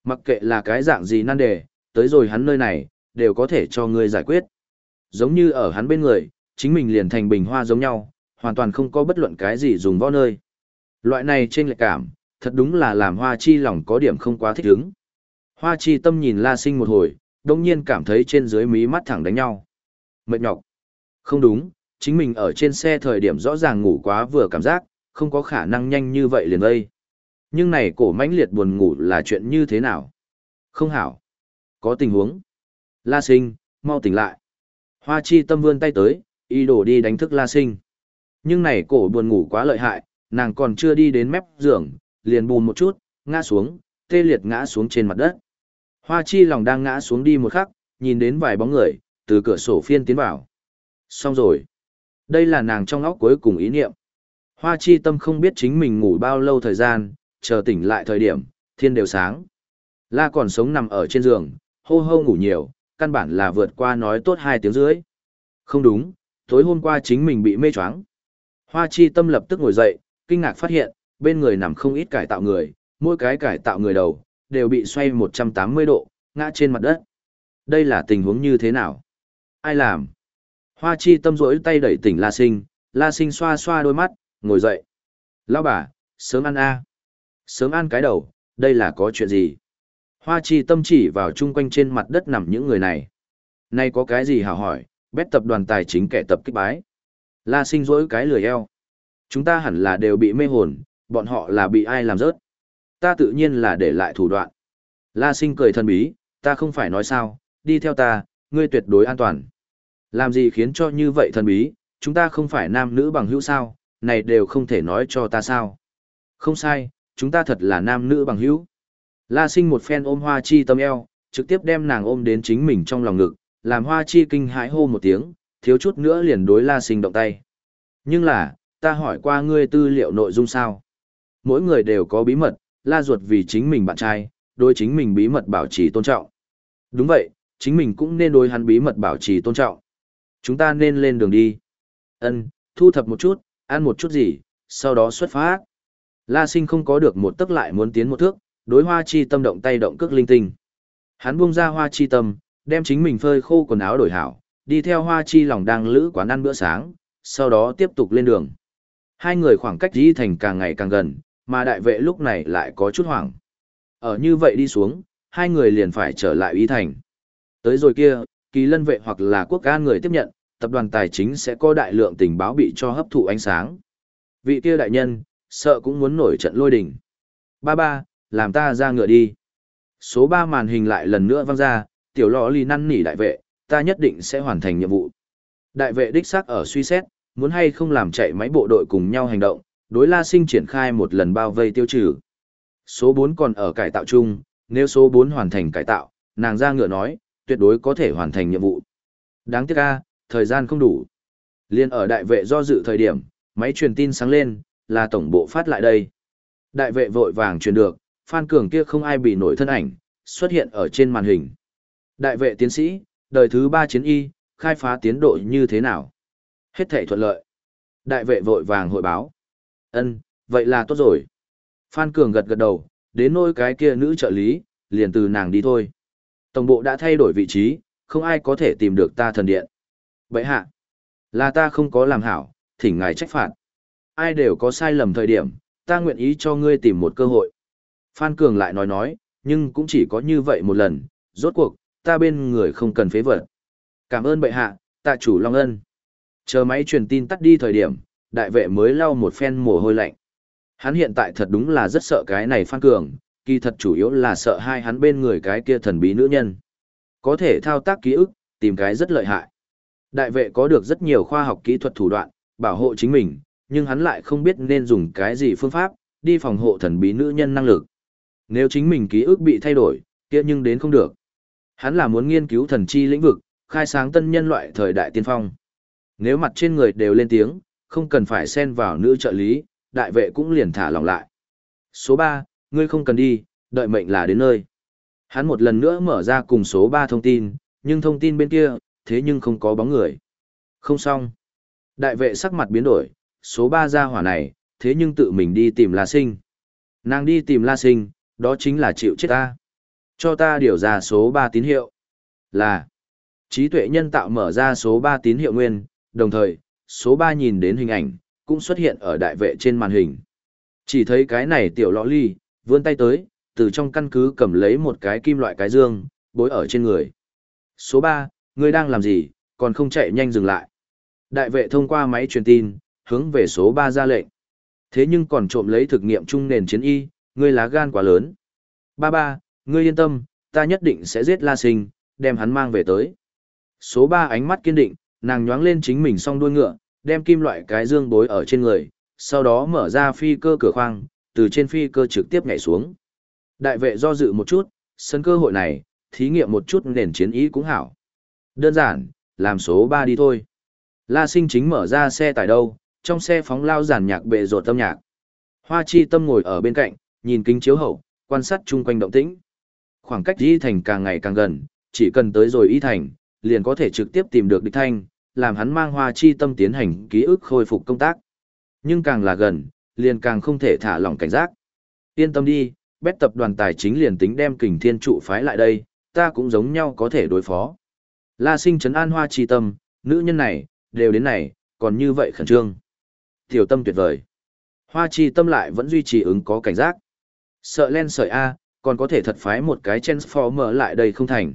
Speaker 1: Mặc kệ là cái dạng gì nan đề, tới rồi hắn nơi này, đều có thể cho ngươi giải quyết. Giống như ở hắn bên người, chính mình liền thành bình hoa giống nhau, hoàn toàn không có bất luận cái gì dùng võ nơi. Loại này trên lệ cảm, thật đúng là làm hoa chi lòng có điểm không quá thích ứng. Hoa chi tâm nhìn la sinh một hồi, đông nhiên cảm thấy trên dưới mí mắt thẳng đánh nhau. Mệt nhọc. Không đúng, chính mình ở trên xe thời điểm rõ ràng ngủ quá vừa cảm giác, không có khả năng nhanh như vậy liền vây. Nhưng này cổ mãnh liệt buồn ngủ là chuyện như thế nào? Không hảo. Có tình huống. La sinh, mau tỉnh lại. Hoa chi tâm vươn tay tới, y đổ đi đánh thức la sinh. Nhưng này cổ buồn ngủ quá lợi hại, nàng còn chưa đi đến mép giường, liền bùn một chút, ngã xuống, tê liệt ngã xuống trên mặt đất. Hoa chi lòng đang ngã xuống đi một khắc, nhìn đến vài bóng người, từ cửa sổ phiên tiến vào. Xong rồi. Đây là nàng trong óc cuối cùng ý niệm. Hoa chi tâm không biết chính mình ngủ bao lâu thời gian, chờ tỉnh lại thời điểm, thiên đều sáng. La còn sống nằm ở trên giường, hô hô ngủ nhiều, căn bản là vượt qua nói tốt hai tiếng dưới. Không đúng, tối hôm qua chính mình bị mê choáng. Hoa chi tâm lập tức ngồi dậy, kinh ngạc phát hiện, bên người nằm không ít cải tạo người, mỗi cái cải tạo người đầu, đều bị xoay 180 độ, ngã trên mặt đất. Đây là tình huống như thế nào? Ai làm? Hoa chi tâm rỗi tay đẩy tỉnh La Sinh, La Sinh xoa xoa đôi mắt, ngồi dậy. Lão bà, sớm ăn a. Sớm ăn cái đầu, đây là có chuyện gì? Hoa chi tâm chỉ vào chung quanh trên mặt đất nằm những người này. Nay có cái gì hảo hỏi, bét tập đoàn tài chính kẻ tập kích bái. La sinh rỗi cái lười eo. Chúng ta hẳn là đều bị mê hồn, bọn họ là bị ai làm rớt. Ta tự nhiên là để lại thủ đoạn. La sinh cười thân bí, ta không phải nói sao, đi theo ta, ngươi tuyệt đối an toàn. Làm gì khiến cho như vậy thần bí, chúng ta không phải nam nữ bằng hữu sao, này đều không thể nói cho ta sao. Không sai, chúng ta thật là nam nữ bằng hữu. La sinh một phen ôm hoa chi tâm eo, trực tiếp đem nàng ôm đến chính mình trong lòng ngực, làm hoa chi kinh hãi hô một tiếng, thiếu chút nữa liền đối la sinh động tay. Nhưng là, ta hỏi qua ngươi tư liệu nội dung sao? Mỗi người đều có bí mật, la ruột vì chính mình bạn trai, đối chính mình bí mật bảo trì tôn trọng. Đúng vậy, chính mình cũng nên đối hắn bí mật bảo trì tôn trọng. Chúng ta nên lên đường đi. Ân, thu thập một chút, ăn một chút gì, sau đó xuất phát. La sinh không có được một tức lại muốn tiến một thước, đối hoa chi tâm động tay động cước linh tinh. Hắn buông ra hoa chi tâm, đem chính mình phơi khô quần áo đổi hảo, đi theo hoa chi lòng đang lữ quán ăn bữa sáng, sau đó tiếp tục lên đường. Hai người khoảng cách đi thành càng ngày càng gần, mà đại vệ lúc này lại có chút hoảng. Ở như vậy đi xuống, hai người liền phải trở lại Y thành. Tới rồi kia, kỳ lân vệ hoặc là quốc an người tiếp nhận, tập đoàn tài chính sẽ có đại lượng tình báo bị cho hấp thụ ánh sáng. Vị kia đại nhân, sợ cũng muốn nổi trận lôi đỉnh. Ba ba, làm ta ra ngựa đi. Số ba màn hình lại lần nữa văng ra, tiểu lọ ly năn nỉ đại vệ, ta nhất định sẽ hoàn thành nhiệm vụ. Đại vệ đích xác ở suy xét, muốn hay không làm chạy máy bộ đội cùng nhau hành động, đối la sinh triển khai một lần bao vây tiêu trừ. Số 4 còn ở cải tạo chung, nếu số 4 hoàn thành cải tạo, nàng ra ngựa nói, tuyệt đối có thể hoàn thành nhiệm vụ. Đáng tiếc a, thời gian không đủ. Liên ở đại vệ do dự thời điểm, máy truyền tin sáng lên, là tổng bộ phát lại đây. Đại vệ vội vàng truyền được, Phan Cường kia không ai bị nổi thân ảnh, xuất hiện ở trên màn hình. Đại vệ tiến sĩ, đời thứ ba chiến y, khai phá tiến độ như thế nào? Hết thể thuận lợi. Đại vệ vội vàng hội báo. Ân, vậy là tốt rồi. Phan Cường gật gật đầu, đến nôi cái kia nữ trợ lý, liền từ nàng đi thôi. Tổng bộ đã thay đổi vị trí, không ai có thể tìm được ta thần điện. Vậy hạ, là ta không có làm hảo, thỉnh ngài trách phạt. Ai đều có sai lầm thời điểm, ta nguyện ý cho ngươi tìm một cơ hội. Phan Cường lại nói nói, nhưng cũng chỉ có như vậy một lần, rốt cuộc, ta bên người không cần phế vật. Cảm ơn bệ hạ, tạ chủ Long Ân. Chờ máy truyền tin tắt đi thời điểm, đại vệ mới lau một phen mồ hôi lạnh. Hắn hiện tại thật đúng là rất sợ cái này Phan Cường, kỳ thật chủ yếu là sợ hai hắn bên người cái kia thần bí nữ nhân. Có thể thao tác ký ức, tìm cái rất lợi hại. Đại vệ có được rất nhiều khoa học kỹ thuật thủ đoạn, bảo hộ chính mình, nhưng hắn lại không biết nên dùng cái gì phương pháp, đi phòng hộ thần bí nữ nhân năng lực. Nếu chính mình ký ức bị thay đổi, kia nhưng đến không được. Hắn là muốn nghiên cứu thần chi lĩnh vực, khai sáng tân nhân loại thời đại tiên phong. Nếu mặt trên người đều lên tiếng, không cần phải xen vào nữ trợ lý, đại vệ cũng liền thả lòng lại. Số 3, ngươi không cần đi, đợi mệnh là đến nơi. Hắn một lần nữa mở ra cùng số 3 thông tin, nhưng thông tin bên kia, thế nhưng không có bóng người. Không xong. Đại vệ sắc mặt biến đổi, số 3 ra hỏa này, thế nhưng tự mình đi tìm La Sinh. Nàng đi tìm La Sinh, đó chính là chịu chết ta. Cho ta điều ra số 3 tín hiệu. Là trí tuệ nhân tạo mở ra số 3 tín hiệu nguyên, đồng thời, số 3 nhìn đến hình ảnh, cũng xuất hiện ở đại vệ trên màn hình. Chỉ thấy cái này tiểu lọ ly, vươn tay tới, từ trong căn cứ cầm lấy một cái kim loại cái dương, bối ở trên người. Số 3, ngươi đang làm gì, còn không chạy nhanh dừng lại. Đại vệ thông qua máy truyền tin, hướng về số 3 ra lệnh. Thế nhưng còn trộm lấy thực nghiệm chung nền chiến y, ngươi lá gan quá lớn. Ba ba, ngươi yên tâm, ta nhất định sẽ giết La Sinh, đem hắn mang về tới. Số 3 ánh mắt kiên định, nàng nhoáng lên chính mình song đuôi ngựa, đem kim loại cái dương bối ở trên người, sau đó mở ra phi cơ cửa khoang, từ trên phi cơ trực tiếp nhảy xuống. Đại vệ do dự một chút, sân cơ hội này, thí nghiệm một chút nền chiến ý cũng hảo. Đơn giản, làm số 3 đi thôi. La sinh chính mở ra xe tải đâu, trong xe phóng lao giản nhạc bệ rột tâm nhạc. Hoa chi tâm ngồi ở bên cạnh, nhìn kính chiếu hậu, quan sát chung quanh động tĩnh. Khoảng cách Y Thành càng ngày càng gần, chỉ cần tới rồi Y Thành, liền có thể trực tiếp tìm được địch thanh, làm hắn mang hoa chi tâm tiến hành ký ức khôi phục công tác. Nhưng càng là gần, liền càng không thể thả lỏng cảnh giác. Yên tâm đi, bét tập đoàn tài chính liền tính đem kình thiên trụ phái lại đây, ta cũng giống nhau có thể đối phó. La sinh trấn an hoa chi tâm, nữ nhân này, đều đến này, còn như vậy khẩn trương. Tiểu tâm tuyệt vời. Hoa chi tâm lại vẫn duy trì ứng có cảnh giác. Sợ len sợi A, còn có thể thật phái một cái Transformer lại đây không thành.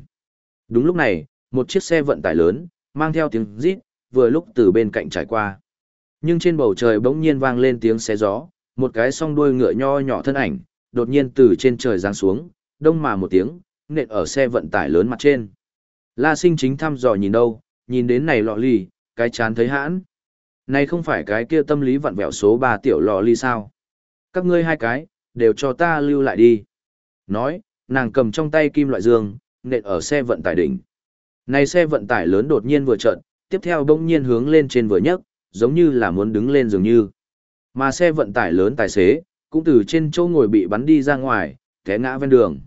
Speaker 1: Đúng lúc này, một chiếc xe vận tải lớn, mang theo tiếng rít, vừa lúc từ bên cạnh trải qua. Nhưng trên bầu trời bỗng nhiên vang lên tiếng xé gió, một cái song đuôi ngựa nho nhỏ thân ảnh, đột nhiên từ trên trời giáng xuống, đông mà một tiếng, nện ở xe vận tải lớn mặt trên. La sinh chính thăm dò nhìn đâu, nhìn đến này lọ ly, cái chán thấy hãn. Này không phải cái kia tâm lý vặn vẹo số 3 tiểu lọ ly sao? Các ngươi hai cái, đều cho ta lưu lại đi. Nói, nàng cầm trong tay kim loại dương, nện ở xe vận tải đỉnh. Này xe vận tải lớn đột nhiên vừa trợn, tiếp theo bỗng nhiên hướng lên trên vừa nhấc, giống như là muốn đứng lên dường như. Mà xe vận tải lớn tài xế, cũng từ trên chỗ ngồi bị bắn đi ra ngoài, té ngã ven đường.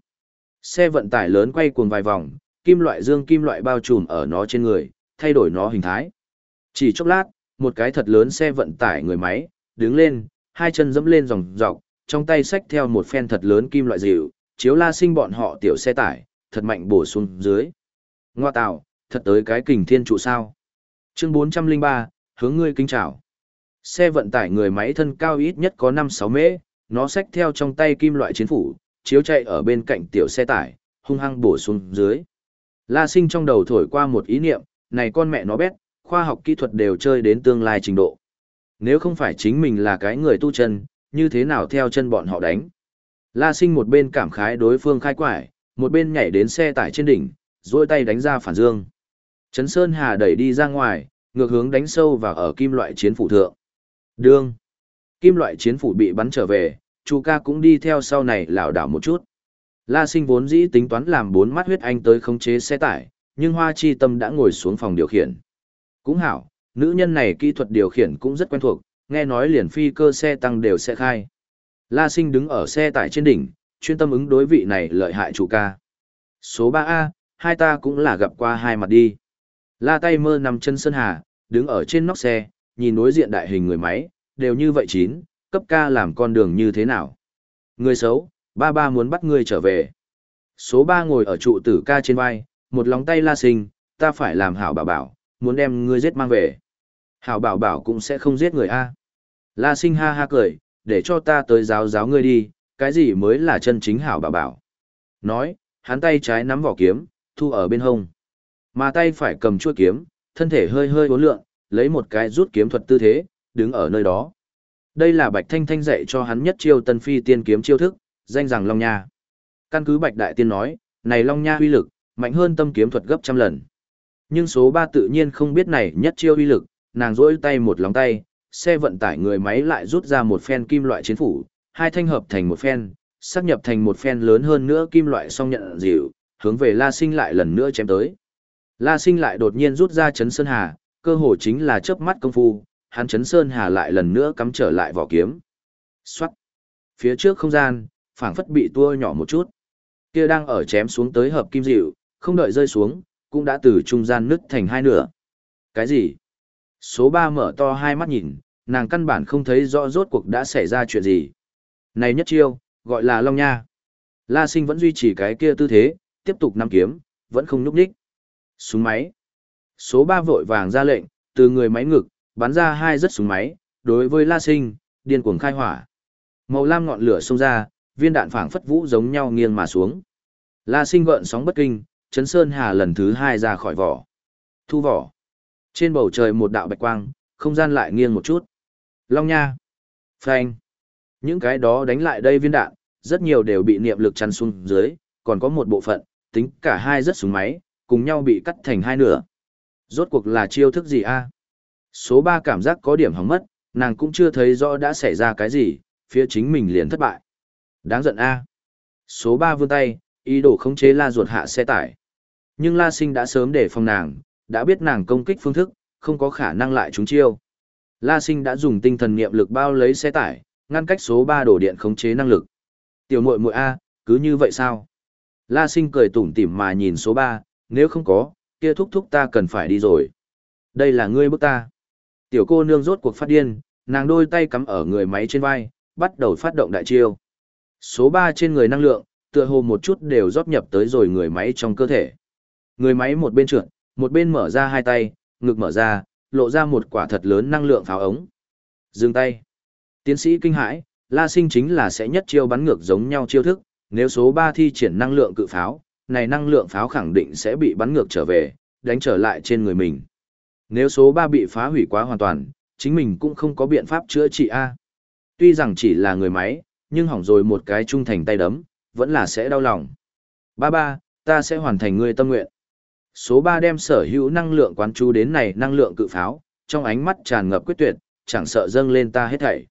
Speaker 1: Xe vận tải lớn quay cuồng vài vòng, kim loại dương kim loại bao trùm ở nó trên người, thay đổi nó hình thái. Chỉ chốc lát, một cái thật lớn xe vận tải người máy, đứng lên, hai chân dẫm lên dòng dọc, trong tay xách theo một phen thật lớn kim loại dịu, chiếu la sinh bọn họ tiểu xe tải, thật mạnh bổ xuống dưới. Ngoa tạo, thật tới cái kình thiên trụ sao. Chương 403, hướng ngươi kính chào. Xe vận tải người máy thân cao ít nhất có 5-6 mễ, nó xách theo trong tay kim loại chiến phủ, chiếu chạy ở bên cạnh tiểu xe tải, hung hăng bổ xuống dưới. La sinh trong đầu thổi qua một ý niệm, này con mẹ nó bét, khoa học kỹ thuật đều chơi đến tương lai trình độ. Nếu không phải chính mình là cái người tu chân, như thế nào theo chân bọn họ đánh. La sinh một bên cảm khái đối phương khai quải, một bên nhảy đến xe tải trên đỉnh, duỗi tay đánh ra phản dương. Trấn Sơn Hà đẩy đi ra ngoài, ngược hướng đánh sâu vào ở kim loại chiến phủ thượng. Đương. Kim loại chiến phủ bị bắn trở về, Chu ca cũng đi theo sau này lảo đảo một chút. La sinh vốn dĩ tính toán làm bốn mắt huyết anh tới khống chế xe tải, nhưng Hoa Chi Tâm đã ngồi xuống phòng điều khiển. Cũng hảo, nữ nhân này kỹ thuật điều khiển cũng rất quen thuộc, nghe nói liền phi cơ xe tăng đều sẽ khai. La sinh đứng ở xe tải trên đỉnh, chuyên tâm ứng đối vị này lợi hại chủ ca. Số 3A, hai ta cũng là gặp qua hai mặt đi. La tay mơ nằm chân sơn hà, đứng ở trên nóc xe, nhìn đối diện đại hình người máy, đều như vậy chín, cấp ca làm con đường như thế nào. Người xấu, ba ba muốn bắt ngươi trở về. Số ba ngồi ở trụ tử ca trên vai, một lòng tay la sinh, ta phải làm hảo bảo bảo, muốn đem ngươi giết mang về. Hảo bảo bảo cũng sẽ không giết người a. La sinh ha ha cười, để cho ta tới giáo giáo ngươi đi, cái gì mới là chân chính hảo bảo bảo. Nói, hắn tay trái nắm vỏ kiếm, thu ở bên hông. Mà tay phải cầm chuôi kiếm, thân thể hơi hơi uốn lượn, lấy một cái rút kiếm thuật tư thế, đứng ở nơi đó. Đây là Bạch Thanh Thanh dạy cho hắn nhất chiêu tân phi tiên kiếm chiêu thức, danh rằng Long Nha. Căn cứ Bạch Đại Tiên nói, này Long Nha uy lực, mạnh hơn tâm kiếm thuật gấp trăm lần. Nhưng số 3 tự nhiên không biết này nhất chiêu uy lực, nàng rỗi tay một lòng tay, xe vận tải người máy lại rút ra một phen kim loại chiến phủ, hai thanh hợp thành một phen, sắp nhập thành một phen lớn hơn nữa kim loại song nhận dịu, hướng về La Sinh lại lần nữa chém tới. La Sinh lại đột nhiên rút ra chấn sơn hà, cơ hồ chính là chớp mắt công phu, hắn chấn sơn hà lại lần nữa cắm trở lại vỏ kiếm. Xoát. Phía trước không gian, phảng phất bị tua nhỏ một chút. Kia đang ở chém xuống tới hợp kim dịu, không đợi rơi xuống, cũng đã từ trung gian nứt thành hai nửa. Cái gì? Số 3 mở to hai mắt nhìn, nàng căn bản không thấy rõ rốt cuộc đã xảy ra chuyện gì. Này nhất chiêu, gọi là Long Nha. La Sinh vẫn duy trì cái kia tư thế, tiếp tục nắm kiếm, vẫn không núp đích. Súng máy. Số 3 vội vàng ra lệnh, từ người máy ngực, bắn ra hai rất súng máy, đối với La Sinh, điên cuồng khai hỏa. Màu lam ngọn lửa xông ra, viên đạn phảng phất vũ giống nhau nghiêng mà xuống. La Sinh gợn sóng bất kinh, Trấn sơn hà lần thứ hai ra khỏi vỏ. Thu vỏ. Trên bầu trời một đạo bạch quang, không gian lại nghiêng một chút. Long nha. Phanh. Những cái đó đánh lại đây viên đạn, rất nhiều đều bị niệm lực chắn xuống dưới, còn có một bộ phận, tính cả hai rất súng máy, cùng nhau bị cắt thành hai nửa. Rốt cuộc là chiêu thức gì a? Số 3 cảm giác có điểm hỏng mất, nàng cũng chưa thấy rõ đã xảy ra cái gì, phía chính mình liền thất bại. Đáng giận a. Số 3 vươn tay, ý đồ khống chế la ruột hạ xe tải. Nhưng la sinh đã sớm để phòng nàng, đã biết nàng công kích phương thức, không có khả năng lại trúng chiêu. La sinh đã dùng tinh thần niệm lực bao lấy xe tải, ngăn cách số 3 đổ điện khống chế năng lực. Tiểu muội muội A, cứ như vậy sao? La sinh cười tủm tỉm mà nhìn số 3, nếu không có, kia thúc thúc ta cần phải đi rồi. Đây là ngươi bức ta. Tiểu cô nương rốt cuộc phát điên, nàng đôi tay cắm ở người máy trên vai, bắt đầu phát động đại chiêu. Số 3 trên người năng lượng, tựa hồ một chút đều rót nhập tới rồi người máy trong cơ thể. Người máy một bên trượt, một bên mở ra hai tay, ngực mở ra, lộ ra một quả thật lớn năng lượng pháo ống. Dừng tay. Tiến sĩ kinh hãi, La Sinh chính là sẽ nhất chiêu bắn ngược giống nhau chiêu thức, nếu số 3 thi triển năng lượng cự pháo, này năng lượng pháo khẳng định sẽ bị bắn ngược trở về, đánh trở lại trên người mình. Nếu số 3 bị phá hủy quá hoàn toàn, chính mình cũng không có biện pháp chữa trị A. Tuy rằng chỉ là người máy, nhưng hỏng rồi một cái trung thành tay đấm, vẫn là sẽ đau lòng. Ba ba, ta sẽ hoàn thành ngươi tâm nguyện. Số 3 đem sở hữu năng lượng quán chú đến này năng lượng cự pháo, trong ánh mắt tràn ngập quyết tuyệt, chẳng sợ dâng lên ta hết thảy.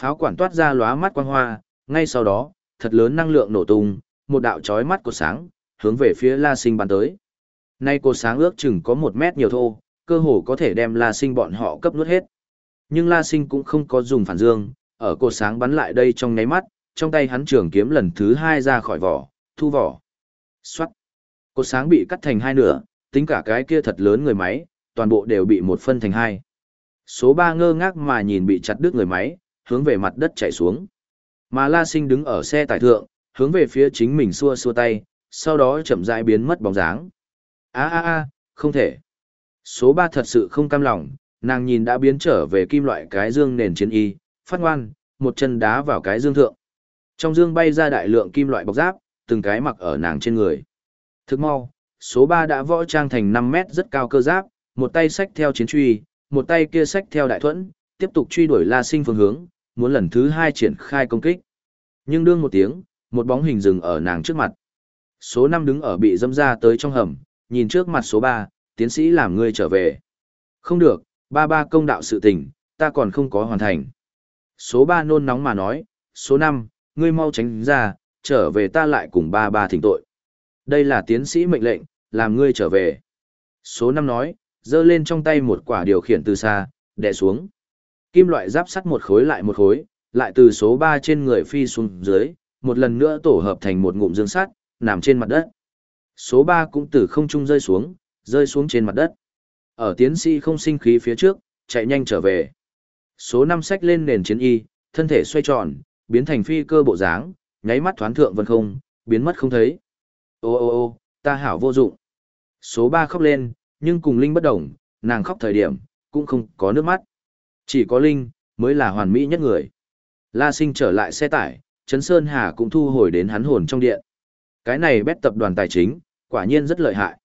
Speaker 1: Pháo quản toát ra lóa mắt quang hoa, ngay sau đó, thật lớn năng lượng nổ tung, một đạo chói mắt của sáng, hướng về phía La Sinh bắn tới. Nay cột sáng ước chừng có một mét nhiều thô, cơ hồ có thể đem La Sinh bọn họ cấp nuốt hết. Nhưng La Sinh cũng không có dùng phản dương, ở cột sáng bắn lại đây trong nháy mắt, trong tay hắn trường kiếm lần thứ hai ra khỏi vỏ, thu vỏ. Xoát. Cột sáng bị cắt thành hai nửa, tính cả cái kia thật lớn người máy, toàn bộ đều bị một phân thành hai. Số ba ngơ ngác mà nhìn bị chặt đứt người máy, hướng về mặt đất chạy xuống. Mà La Sinh đứng ở xe tải thượng, hướng về phía chính mình xua xua tay, sau đó chậm rãi biến mất bóng dáng. A a a, không thể. Số 3 thật sự không cam lòng, nàng nhìn đã biến trở về kim loại cái dương nền chiến y, phát ngoan, một chân đá vào cái dương thượng. Trong dương bay ra đại lượng kim loại bọc giáp, từng cái mặc ở nàng trên người. Thức mau, số 3 đã võ trang thành 5 mét rất cao cơ giáp, một tay sách theo chiến truy, một tay kia sách theo đại thuẫn, tiếp tục truy đuổi La Sinh phương hướng, muốn lần thứ hai triển khai công kích. Nhưng đương một tiếng, một bóng hình dừng ở nàng trước mặt. Số 5 đứng ở bị dâm ra tới trong hầm, nhìn trước mặt số 3, tiến sĩ làm ngươi trở về. Không được, ba ba công đạo sự tình, ta còn không có hoàn thành. Số 3 nôn nóng mà nói, số 5, ngươi mau tránh ra, trở về ta lại cùng ba ba thỉnh tội. Đây là tiến sĩ mệnh lệnh, làm ngươi trở về. Số 5 nói, giơ lên trong tay một quả điều khiển từ xa, đè xuống. Kim loại giáp sắt một khối lại một khối, lại từ số 3 trên người phi xuống dưới, một lần nữa tổ hợp thành một ngụm dương sắt, nằm trên mặt đất. Số 3 cũng từ không trung rơi xuống, rơi xuống trên mặt đất. Ở tiến sĩ không sinh khí phía trước, chạy nhanh trở về. Số 5 sách lên nền chiến y, thân thể xoay tròn, biến thành phi cơ bộ dáng, nháy mắt thoáng thượng vân không, biến mất không thấy. Ô ô ô, ta hảo vô dụng. Số 3 khóc lên, nhưng cùng Linh bất đồng, nàng khóc thời điểm, cũng không có nước mắt. Chỉ có Linh, mới là hoàn mỹ nhất người. La sinh trở lại xe tải, Trấn Sơn Hà cũng thu hồi đến hắn hồn trong điện. Cái này bét tập đoàn tài chính, quả nhiên rất lợi hại.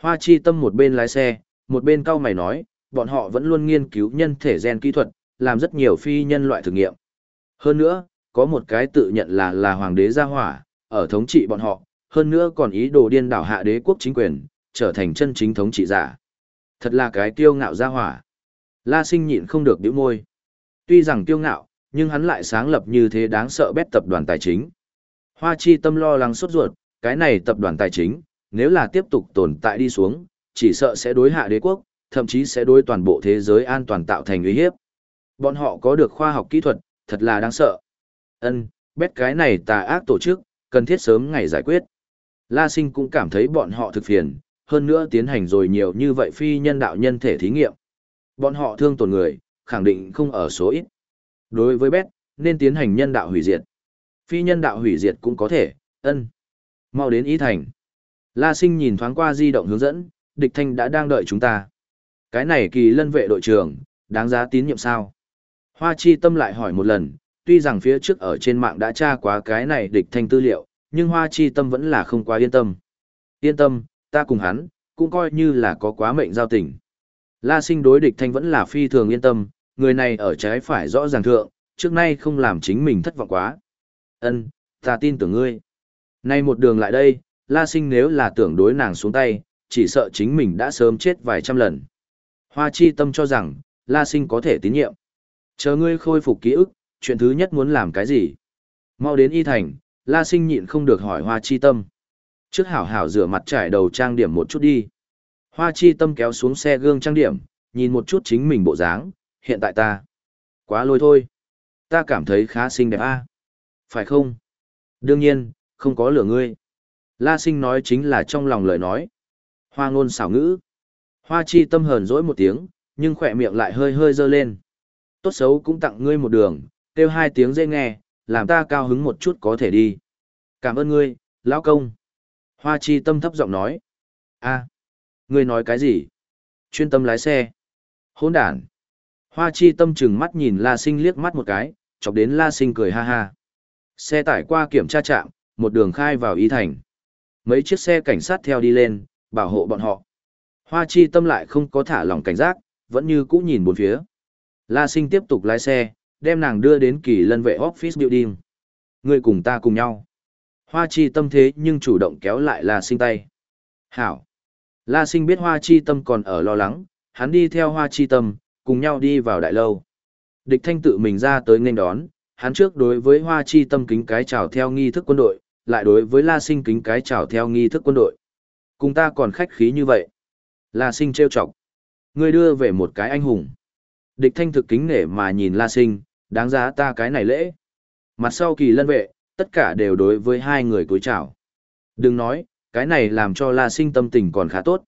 Speaker 1: Hoa chi tâm một bên lái xe, một bên cao mày nói, bọn họ vẫn luôn nghiên cứu nhân thể gen kỹ thuật, làm rất nhiều phi nhân loại thử nghiệm. Hơn nữa, có một cái tự nhận là là hoàng đế gia hỏa, ở thống trị bọn họ, hơn nữa còn ý đồ điên đảo hạ đế quốc chính quyền, trở thành chân chính thống trị giả. Thật là cái tiêu ngạo gia hỏa. La sinh nhịn không được điếu môi. Tuy rằng tiêu ngạo, nhưng hắn lại sáng lập như thế đáng sợ bét tập đoàn tài chính. Hoa chi tâm lo lắng sốt ruột, cái này tập đoàn tài chính, nếu là tiếp tục tồn tại đi xuống, chỉ sợ sẽ đối hạ đế quốc, thậm chí sẽ đối toàn bộ thế giới an toàn tạo thành uy hiếp. Bọn họ có được khoa học kỹ thuật, thật là đáng sợ. Ân, bét cái này tà ác tổ chức, cần thiết sớm ngày giải quyết. La Sinh cũng cảm thấy bọn họ thực phiền, hơn nữa tiến hành rồi nhiều như vậy phi nhân đạo nhân thể thí nghiệm. Bọn họ thương tổn người, khẳng định không ở số ít. Đối với bét, nên tiến hành nhân đạo hủy diệt. Phi nhân đạo hủy diệt cũng có thể, ân. Mau đến ý thành. La sinh nhìn thoáng qua di động hướng dẫn, địch thanh đã đang đợi chúng ta. Cái này kỳ lân vệ đội trưởng, đáng giá tín nhiệm sao? Hoa chi tâm lại hỏi một lần, tuy rằng phía trước ở trên mạng đã tra quá cái này địch thanh tư liệu, nhưng hoa chi tâm vẫn là không quá yên tâm. Yên tâm, ta cùng hắn, cũng coi như là có quá mệnh giao tình. La sinh đối địch thanh vẫn là phi thường yên tâm, người này ở trái phải rõ ràng thượng, trước nay không làm chính mình thất vọng quá. Ân, ta tin tưởng ngươi. Nay một đường lại đây, La Sinh nếu là tưởng đối nàng xuống tay, chỉ sợ chính mình đã sớm chết vài trăm lần. Hoa Chi Tâm cho rằng, La Sinh có thể tín nhiệm. Chờ ngươi khôi phục ký ức, chuyện thứ nhất muốn làm cái gì? Mau đến Y Thành, La Sinh nhịn không được hỏi Hoa Chi Tâm. Trước hảo hảo rửa mặt trải đầu trang điểm một chút đi. Hoa Chi Tâm kéo xuống xe gương trang điểm, nhìn một chút chính mình bộ dáng, hiện tại ta. Quá lôi thôi. Ta cảm thấy khá xinh đẹp a phải không? Đương nhiên, không có lửa ngươi. La sinh nói chính là trong lòng lời nói. Hoa ngôn xảo ngữ. Hoa chi tâm hờn dỗi một tiếng, nhưng khỏe miệng lại hơi hơi dơ lên. Tốt xấu cũng tặng ngươi một đường, kêu hai tiếng dễ nghe, làm ta cao hứng một chút có thể đi. Cảm ơn ngươi, lão công. Hoa chi tâm thấp giọng nói. a ngươi nói cái gì? Chuyên tâm lái xe. Hỗn đản. Hoa chi tâm chừng mắt nhìn La sinh liếc mắt một cái, chọc đến La Sinh cười ha ha. Xe tải qua kiểm tra trạm, một đường khai vào ý thành. Mấy chiếc xe cảnh sát theo đi lên, bảo hộ bọn họ. Hoa chi tâm lại không có thả lỏng cảnh giác, vẫn như cũ nhìn bốn phía. La Sinh tiếp tục lái xe, đem nàng đưa đến kỳ lân vệ office building. Người cùng ta cùng nhau. Hoa chi tâm thế nhưng chủ động kéo lại La Sinh tay. Hảo. La Sinh biết Hoa chi tâm còn ở lo lắng, hắn đi theo Hoa chi tâm, cùng nhau đi vào đại lâu. Địch thanh tự mình ra tới nghênh đón, hắn trước đối với Hoa chi tâm kính cái chào theo nghi thức quân đội, lại đối với La Sinh kính cái chào theo nghi thức quân đội. Cùng ta còn khách khí như vậy. La Sinh trêu chọc. Ngươi đưa về một cái anh hùng. Địch thanh thực kính nể mà nhìn La Sinh, đáng giá ta cái này lễ. Mặt sau kỳ lân vệ, tất cả đều đối với hai người cúi chào. Đừng nói, cái này làm cho La Sinh tâm tình còn khá tốt.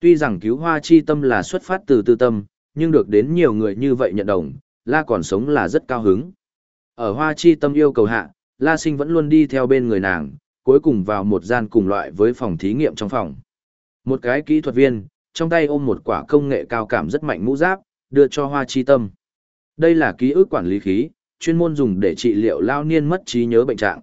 Speaker 1: Tuy rằng cứu hoa chi tâm là xuất phát từ tư tâm, nhưng được đến nhiều người như vậy nhận đồng, La còn sống là rất cao hứng. Ở hoa chi tâm yêu cầu hạ, La Sinh vẫn luôn đi theo bên người nàng, cuối cùng vào một gian cùng loại với phòng thí nghiệm trong phòng. Một cái kỹ thuật viên, trong tay ôm một quả công nghệ cao cảm rất mạnh mũ giáp, đưa cho hoa chi tâm. Đây là ký ức quản lý khí, chuyên môn dùng để trị liệu lao niên mất trí nhớ bệnh trạng.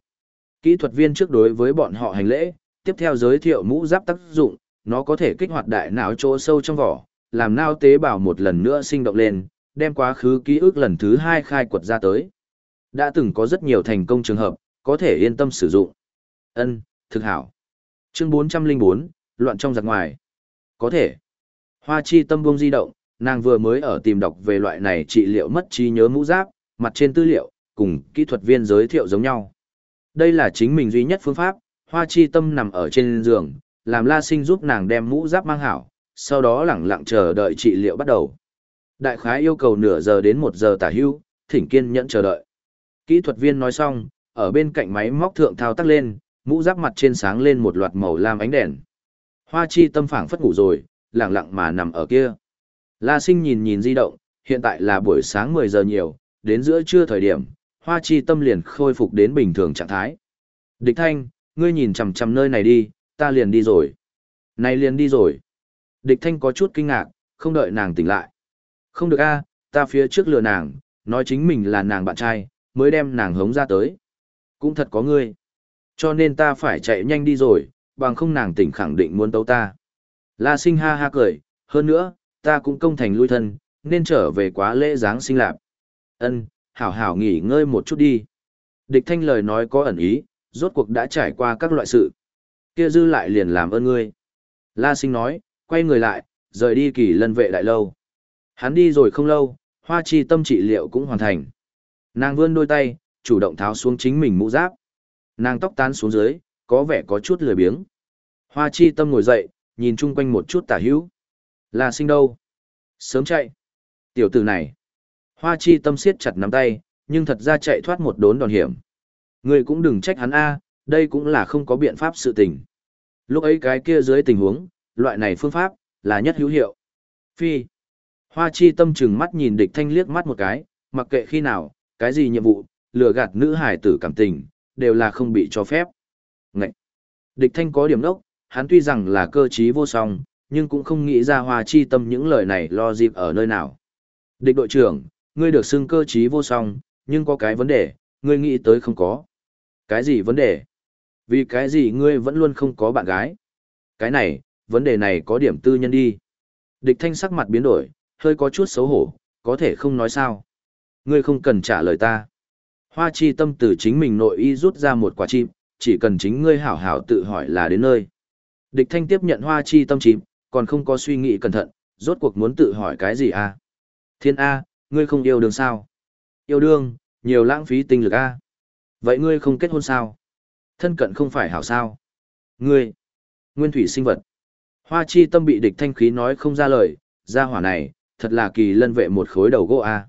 Speaker 1: Kỹ thuật viên trước đối với bọn họ hành lễ, tiếp theo giới thiệu mũ giáp tác dụng, nó có thể kích hoạt đại não chỗ sâu trong vỏ, làm nao tế bào một lần nữa sinh động lên, đem quá khứ ký ức lần thứ hai khai quật ra tới. Đã từng có rất nhiều thành công trường hợp, có thể yên tâm sử dụng. Ân, thực hảo. Chương 404, loạn trong giặc ngoài. Có thể. Hoa chi tâm buông di động, nàng vừa mới ở tìm đọc về loại này trị liệu mất trí nhớ mũ giáp, mặt trên tư liệu, cùng kỹ thuật viên giới thiệu giống nhau. Đây là chính mình duy nhất phương pháp, hoa chi tâm nằm ở trên giường, làm la sinh giúp nàng đem mũ giáp mang hảo, sau đó lẳng lặng chờ đợi trị liệu bắt đầu. Đại khái yêu cầu nửa giờ đến một giờ tả hưu, thỉnh kiên nhẫn chờ đợi. Kỹ thuật viên nói xong, ở bên cạnh máy móc thượng thao tác lên, mũ giáp mặt trên sáng lên một loạt màu lam ánh đèn. Hoa chi tâm phảng phất ngủ rồi, lặng lặng mà nằm ở kia. La sinh nhìn nhìn di động, hiện tại là buổi sáng 10 giờ nhiều, đến giữa trưa thời điểm, hoa chi tâm liền khôi phục đến bình thường trạng thái. Địch thanh, ngươi nhìn chằm chằm nơi này đi, ta liền đi rồi. Này liền đi rồi. Địch thanh có chút kinh ngạc, không đợi nàng tỉnh lại. Không được a, ta phía trước lừa nàng, nói chính mình là nàng bạn trai, mới đem nàng hống ra tới. Cũng thật có ngươi. Cho nên ta phải chạy nhanh đi rồi, bằng không nàng tỉnh khẳng định muốn tấu ta. La sinh ha ha cười, hơn nữa, ta cũng công thành lui thân, nên trở về quá lễ dáng sinh lạp. Ân, hảo hảo nghỉ ngơi một chút đi. Địch thanh lời nói có ẩn ý, rốt cuộc đã trải qua các loại sự. Kia dư lại liền làm ơn ngươi. La sinh nói, quay người lại, rời đi kỳ lân vệ đại lâu. Hắn đi rồi không lâu, hoa chi tâm trị liệu cũng hoàn thành. Nàng vươn đôi tay, chủ động tháo xuống chính mình mũ giáp. Nàng tóc tán xuống dưới, có vẻ có chút lười biếng. Hoa chi tâm ngồi dậy, nhìn chung quanh một chút tả hữu. Là sinh đâu? Sớm chạy. Tiểu tử này. Hoa chi tâm siết chặt nắm tay, nhưng thật ra chạy thoát một đốn đòn hiểm. Người cũng đừng trách hắn a, đây cũng là không có biện pháp sự tình. Lúc ấy cái kia dưới tình huống, loại này phương pháp, là nhất hữu hiệu. Phi. Hoa chi tâm chừng mắt nhìn địch thanh liếc mắt một cái, mặc kệ khi nào, cái gì nhiệm vụ, lừa gạt nữ hải tử cảm tình, đều là không bị cho phép. Ngậy. Địch thanh có điểm đốc, hắn tuy rằng là cơ trí vô song, nhưng cũng không nghĩ ra hoa chi tâm những lời này lo dịp ở nơi nào. Địch đội trưởng, ngươi được xưng cơ trí vô song, nhưng có cái vấn đề, ngươi nghĩ tới không có. Cái gì vấn đề? Vì cái gì ngươi vẫn luôn không có bạn gái? Cái này, vấn đề này có điểm tư nhân đi. Địch thanh sắc mặt biến đổi, hơi có chút xấu hổ, có thể không nói sao. Ngươi không cần trả lời ta. Hoa chi tâm từ chính mình nội y rút ra một quả chim, chỉ cần chính ngươi hảo hảo tự hỏi là đến nơi. Địch thanh tiếp nhận hoa chi tâm chim, còn không có suy nghĩ cẩn thận, rốt cuộc muốn tự hỏi cái gì à? Thiên A, ngươi không yêu đương sao? Yêu đương, nhiều lãng phí tinh lực A. Vậy ngươi không kết hôn sao? Thân cận không phải hảo sao? Ngươi, nguyên thủy sinh vật. Hoa chi tâm bị địch thanh khí nói không ra lời, ra hỏa này, thật là kỳ lân vệ một khối đầu gỗ A.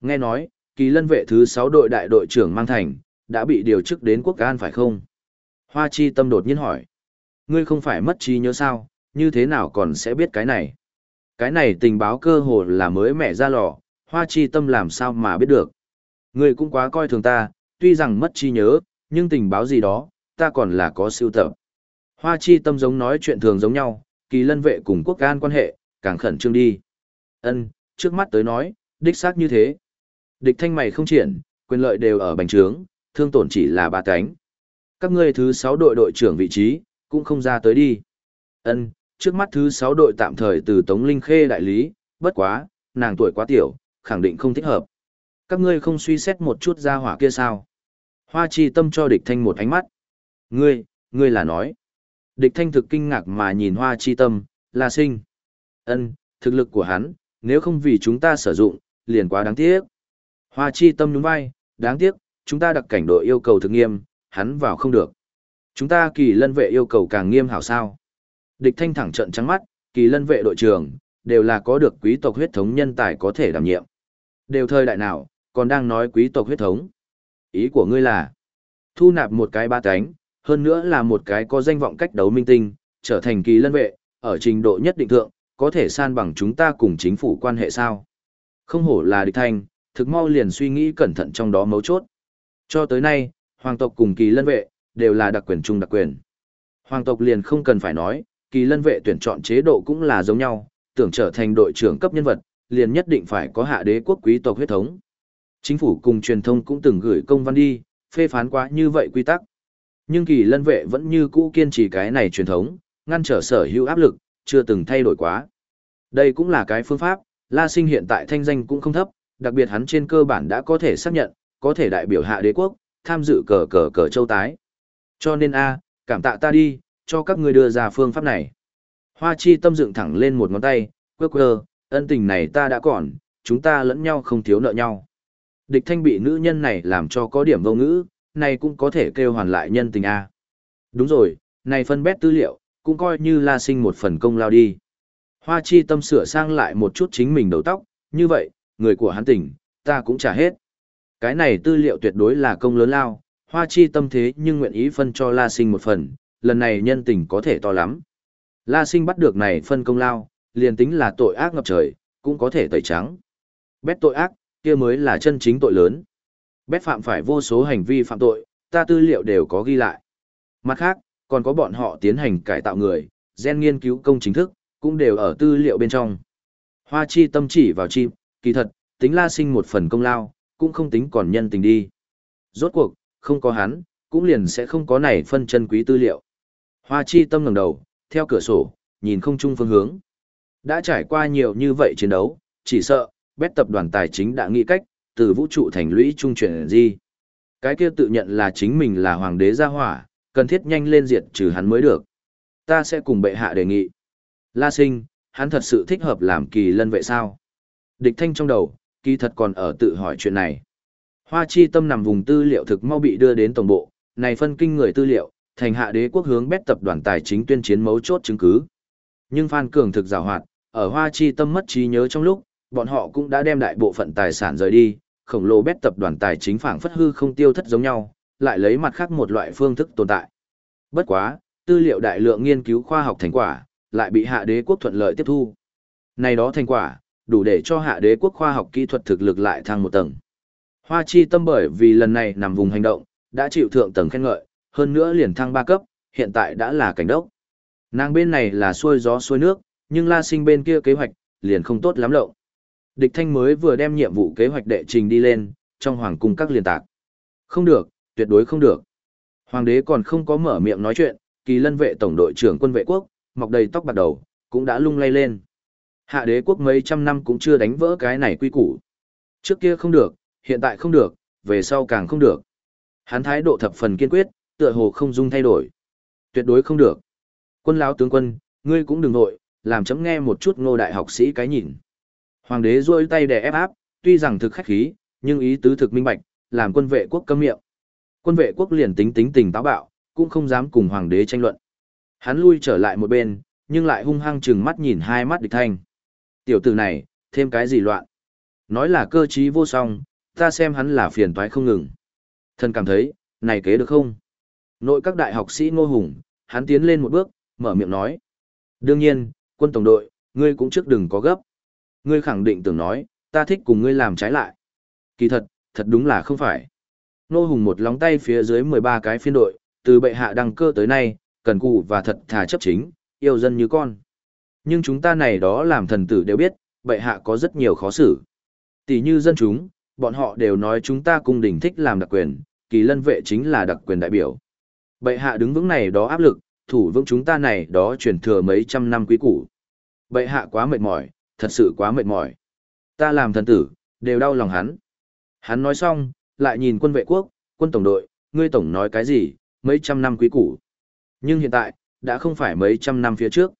Speaker 1: Nghe nói, kỳ lân vệ thứ 6 đội đại đội trưởng mang thành, đã bị điều chức đến quốc an phải không? Hoa chi tâm đột nhiên hỏi. Ngươi không phải mất trí nhớ sao, như thế nào còn sẽ biết cái này? Cái này tình báo cơ hồ là mới mẹ ra lò, hoa chi tâm làm sao mà biết được. Ngươi cũng quá coi thường ta, tuy rằng mất trí nhớ, nhưng tình báo gì đó, ta còn là có siêu tập. Hoa chi tâm giống nói chuyện thường giống nhau, kỳ lân vệ cùng quốc an quan hệ, càng khẩn trương đi. Ân, trước mắt tới nói, đích xác như thế. Địch thanh mày không triển, quyền lợi đều ở bành trướng, thương tổn chỉ là ba cánh. Các ngươi thứ 6 đội đội trưởng vị trí, cũng không ra tới đi. Ân, trước mắt thứ 6 đội tạm thời từ Tống Linh Khê đại lý, bất quá, nàng tuổi quá tiểu, khẳng định không thích hợp. Các ngươi không suy xét một chút ra hỏa kia sao? Hoa chi tâm cho địch thanh một ánh mắt. Ngươi, ngươi là nói. Địch thanh thực kinh ngạc mà nhìn hoa chi tâm, là sinh. Ân, thực lực của hắn, nếu không vì chúng ta sử dụng, liền quá đáng tiếc. Hoa chi tâm nhún vai, đáng tiếc, chúng ta đặc cảnh đội yêu cầu thực nghiêm, hắn vào không được. Chúng ta kỳ lân vệ yêu cầu càng nghiêm hảo sao. Địch thanh thẳng trận trắng mắt, kỳ lân vệ đội trưởng, đều là có được quý tộc huyết thống nhân tài có thể đảm nhiệm. Đều thời đại nào, còn đang nói quý tộc huyết thống. Ý của ngươi là, thu nạp một cái ba cánh, hơn nữa là một cái có danh vọng cách đấu minh tinh, trở thành kỳ lân vệ, ở trình độ nhất định thượng, có thể san bằng chúng ta cùng chính phủ quan hệ sao. Không hổ là địch thanh, thực mau liền suy nghĩ cẩn thận trong đó mấu chốt. Cho tới nay, hoàng tộc cùng kỳ lân vệ, đều là đặc quyền chung đặc quyền. Hoàng tộc liền không cần phải nói, kỳ lân vệ tuyển chọn chế độ cũng là giống nhau, tưởng trở thành đội trưởng cấp nhân vật, liền nhất định phải có hạ đế quốc quý tộc huyết thống. Chính phủ cùng truyền thông cũng từng gửi công văn đi, phê phán quá như vậy quy tắc. Nhưng kỳ lân vệ vẫn như cũ kiên trì cái này truyền thống, ngăn trở sở hữu áp lực, chưa từng thay đổi quá. Đây cũng là cái phương pháp, La Sinh hiện tại thanh danh cũng không thấp, đặc biệt hắn trên cơ bản đã có thể xác nhận, có thể đại biểu hạ đế quốc, tham dự cờ cờ cờ châu tái. Cho nên a, cảm tạ ta đi, cho các ngươi đưa ra phương pháp này. Hoa chi tâm dựng thẳng lên một ngón tay, quơ quơ, ân tình này ta đã còn, chúng ta lẫn nhau không thiếu nợ nhau. Địch thanh bị nữ nhân này làm cho có điểm vô ngữ, này cũng có thể kêu hoàn lại nhân tình a. Đúng rồi, này phân bét tư liệu, cũng coi như la sinh một phần công lao đi. Hoa chi tâm sửa sang lại một chút chính mình đầu tóc, như vậy, người của hắn tỉnh, ta cũng trả hết. Cái này tư liệu tuyệt đối là công lớn lao, hoa chi tâm thế nhưng nguyện ý phân cho La Sinh một phần, lần này nhân tình có thể to lắm. La Sinh bắt được này phân công lao, liền tính là tội ác ngập trời, cũng có thể tẩy trắng. Bét tội ác, kia mới là chân chính tội lớn. Bét phạm phải vô số hành vi phạm tội, ta tư liệu đều có ghi lại. Mặt khác, còn có bọn họ tiến hành cải tạo người, gen nghiên cứu công chính thức, cũng đều ở tư liệu bên trong. Hoa chi tâm chỉ vào chim, kỳ thật, tính la sinh một phần công lao, cũng không tính còn nhân tình đi. Rốt cuộc, không có hắn, cũng liền sẽ không có này phân chân quý tư liệu. Hoa chi tâm ngẩng đầu, theo cửa sổ, nhìn không chung phương hướng. Đã trải qua nhiều như vậy chiến đấu, chỉ sợ, bét tập đoàn tài chính đã nghĩ cách, từ vũ trụ thành lũy trung chuyển gì. Cái kia tự nhận là chính mình là hoàng đế gia hỏa, cần thiết nhanh lên diệt trừ hắn mới được. Ta sẽ cùng bệ hạ đề nghị. La sinh, hắn thật sự thích hợp làm kỳ lân vệ sao? Địch thanh trong đầu, kỳ thật còn ở tự hỏi chuyện này. Hoa chi tâm nằm vùng tư liệu thực mau bị đưa đến tổng bộ, này phân kinh người tư liệu, thành hạ đế quốc hướng bét tập đoàn tài chính tuyên chiến mấu chốt chứng cứ. Nhưng Phan Cường thực giảo hoạt, ở Hoa chi tâm mất trí nhớ trong lúc, bọn họ cũng đã đem đại bộ phận tài sản rời đi, khổng lồ bét tập đoàn tài chính phảng phất hư không tiêu thất giống nhau, lại lấy mặt khác một loại phương thức tồn tại. Bất quá, tư liệu đại lượng nghiên cứu khoa học thành quả, lại bị hạ đế quốc thuận lợi tiếp thu. Này đó thành quả, đủ để cho hạ đế quốc khoa học kỹ thuật thực lực lại thăng một tầng. Hoa chi tâm bởi vì lần này nằm vùng hành động, đã chịu thượng tầng khen ngợi, hơn nữa liền thăng ba cấp, hiện tại đã là cảnh đốc. Nàng bên này là xuôi gió xuôi nước, nhưng la sinh bên kia kế hoạch, liền không tốt lắm lộng. Địch thanh mới vừa đem nhiệm vụ kế hoạch đệ trình đi lên, trong hoàng cung các liên tạc. Không được, tuyệt đối không được. Hoàng đế còn không có mở miệng nói chuyện, kỳ lân vệ tổng đội trưởng quân vệ quốc, mọc đầy tóc bạc đầu, cũng đã lung lay lên. Hạ đế quốc mấy trăm năm cũng chưa đánh vỡ cái này quy củ. Trước kia không được, hiện tại không được, về sau càng không được. Hắn thái độ thập phần kiên quyết, tựa hồ không dung thay đổi. Tuyệt đối không được. Quân lão tướng quân, ngươi cũng đừng nội, làm chấm nghe một chút ngô đại học sĩ cái nhìn. Hoàng đế duỗi tay để ép áp, tuy rằng thực khách khí, nhưng ý tứ thực minh bạch, làm quân vệ quốc câm miệng. Quân vệ quốc liền tính tính tình táo bạo, cũng không dám cùng hoàng đế tranh luận. Hắn lui trở lại một bên, nhưng lại hung hăng chừng mắt nhìn hai mắt địch thanh. Tiểu tử này, thêm cái gì loạn? Nói là cơ trí vô song, ta xem hắn là phiền toái không ngừng. Thần cảm thấy, này kế được không? Nội các đại học sĩ ngô hùng, hắn tiến lên một bước, mở miệng nói. Đương nhiên, quân tổng đội, ngươi cũng trước đừng có gấp. Ngươi khẳng định tưởng nói, ta thích cùng ngươi làm trái lại. Kỳ thật, thật đúng là không phải. Ngô hùng một lóng tay phía dưới 13 cái phiên đội, từ bệ hạ đăng cơ tới nay, cần cù và thật thà chấp chính, yêu dân như con. Nhưng chúng ta này đó làm thần tử đều biết, bệ hạ có rất nhiều khó xử. Tỷ như dân chúng, bọn họ đều nói chúng ta cung đình thích làm đặc quyền, kỳ lân vệ chính là đặc quyền đại biểu. Bệ hạ đứng vững này đó áp lực, thủ vững chúng ta này đó truyền thừa mấy trăm năm quý củ. Bệ hạ quá mệt mỏi, thật sự quá mệt mỏi. Ta làm thần tử, đều đau lòng hắn. Hắn nói xong, lại nhìn quân vệ quốc, quân tổng đội, ngươi tổng nói cái gì, mấy trăm năm quý củ. Nhưng hiện tại, đã không phải mấy trăm năm phía trước.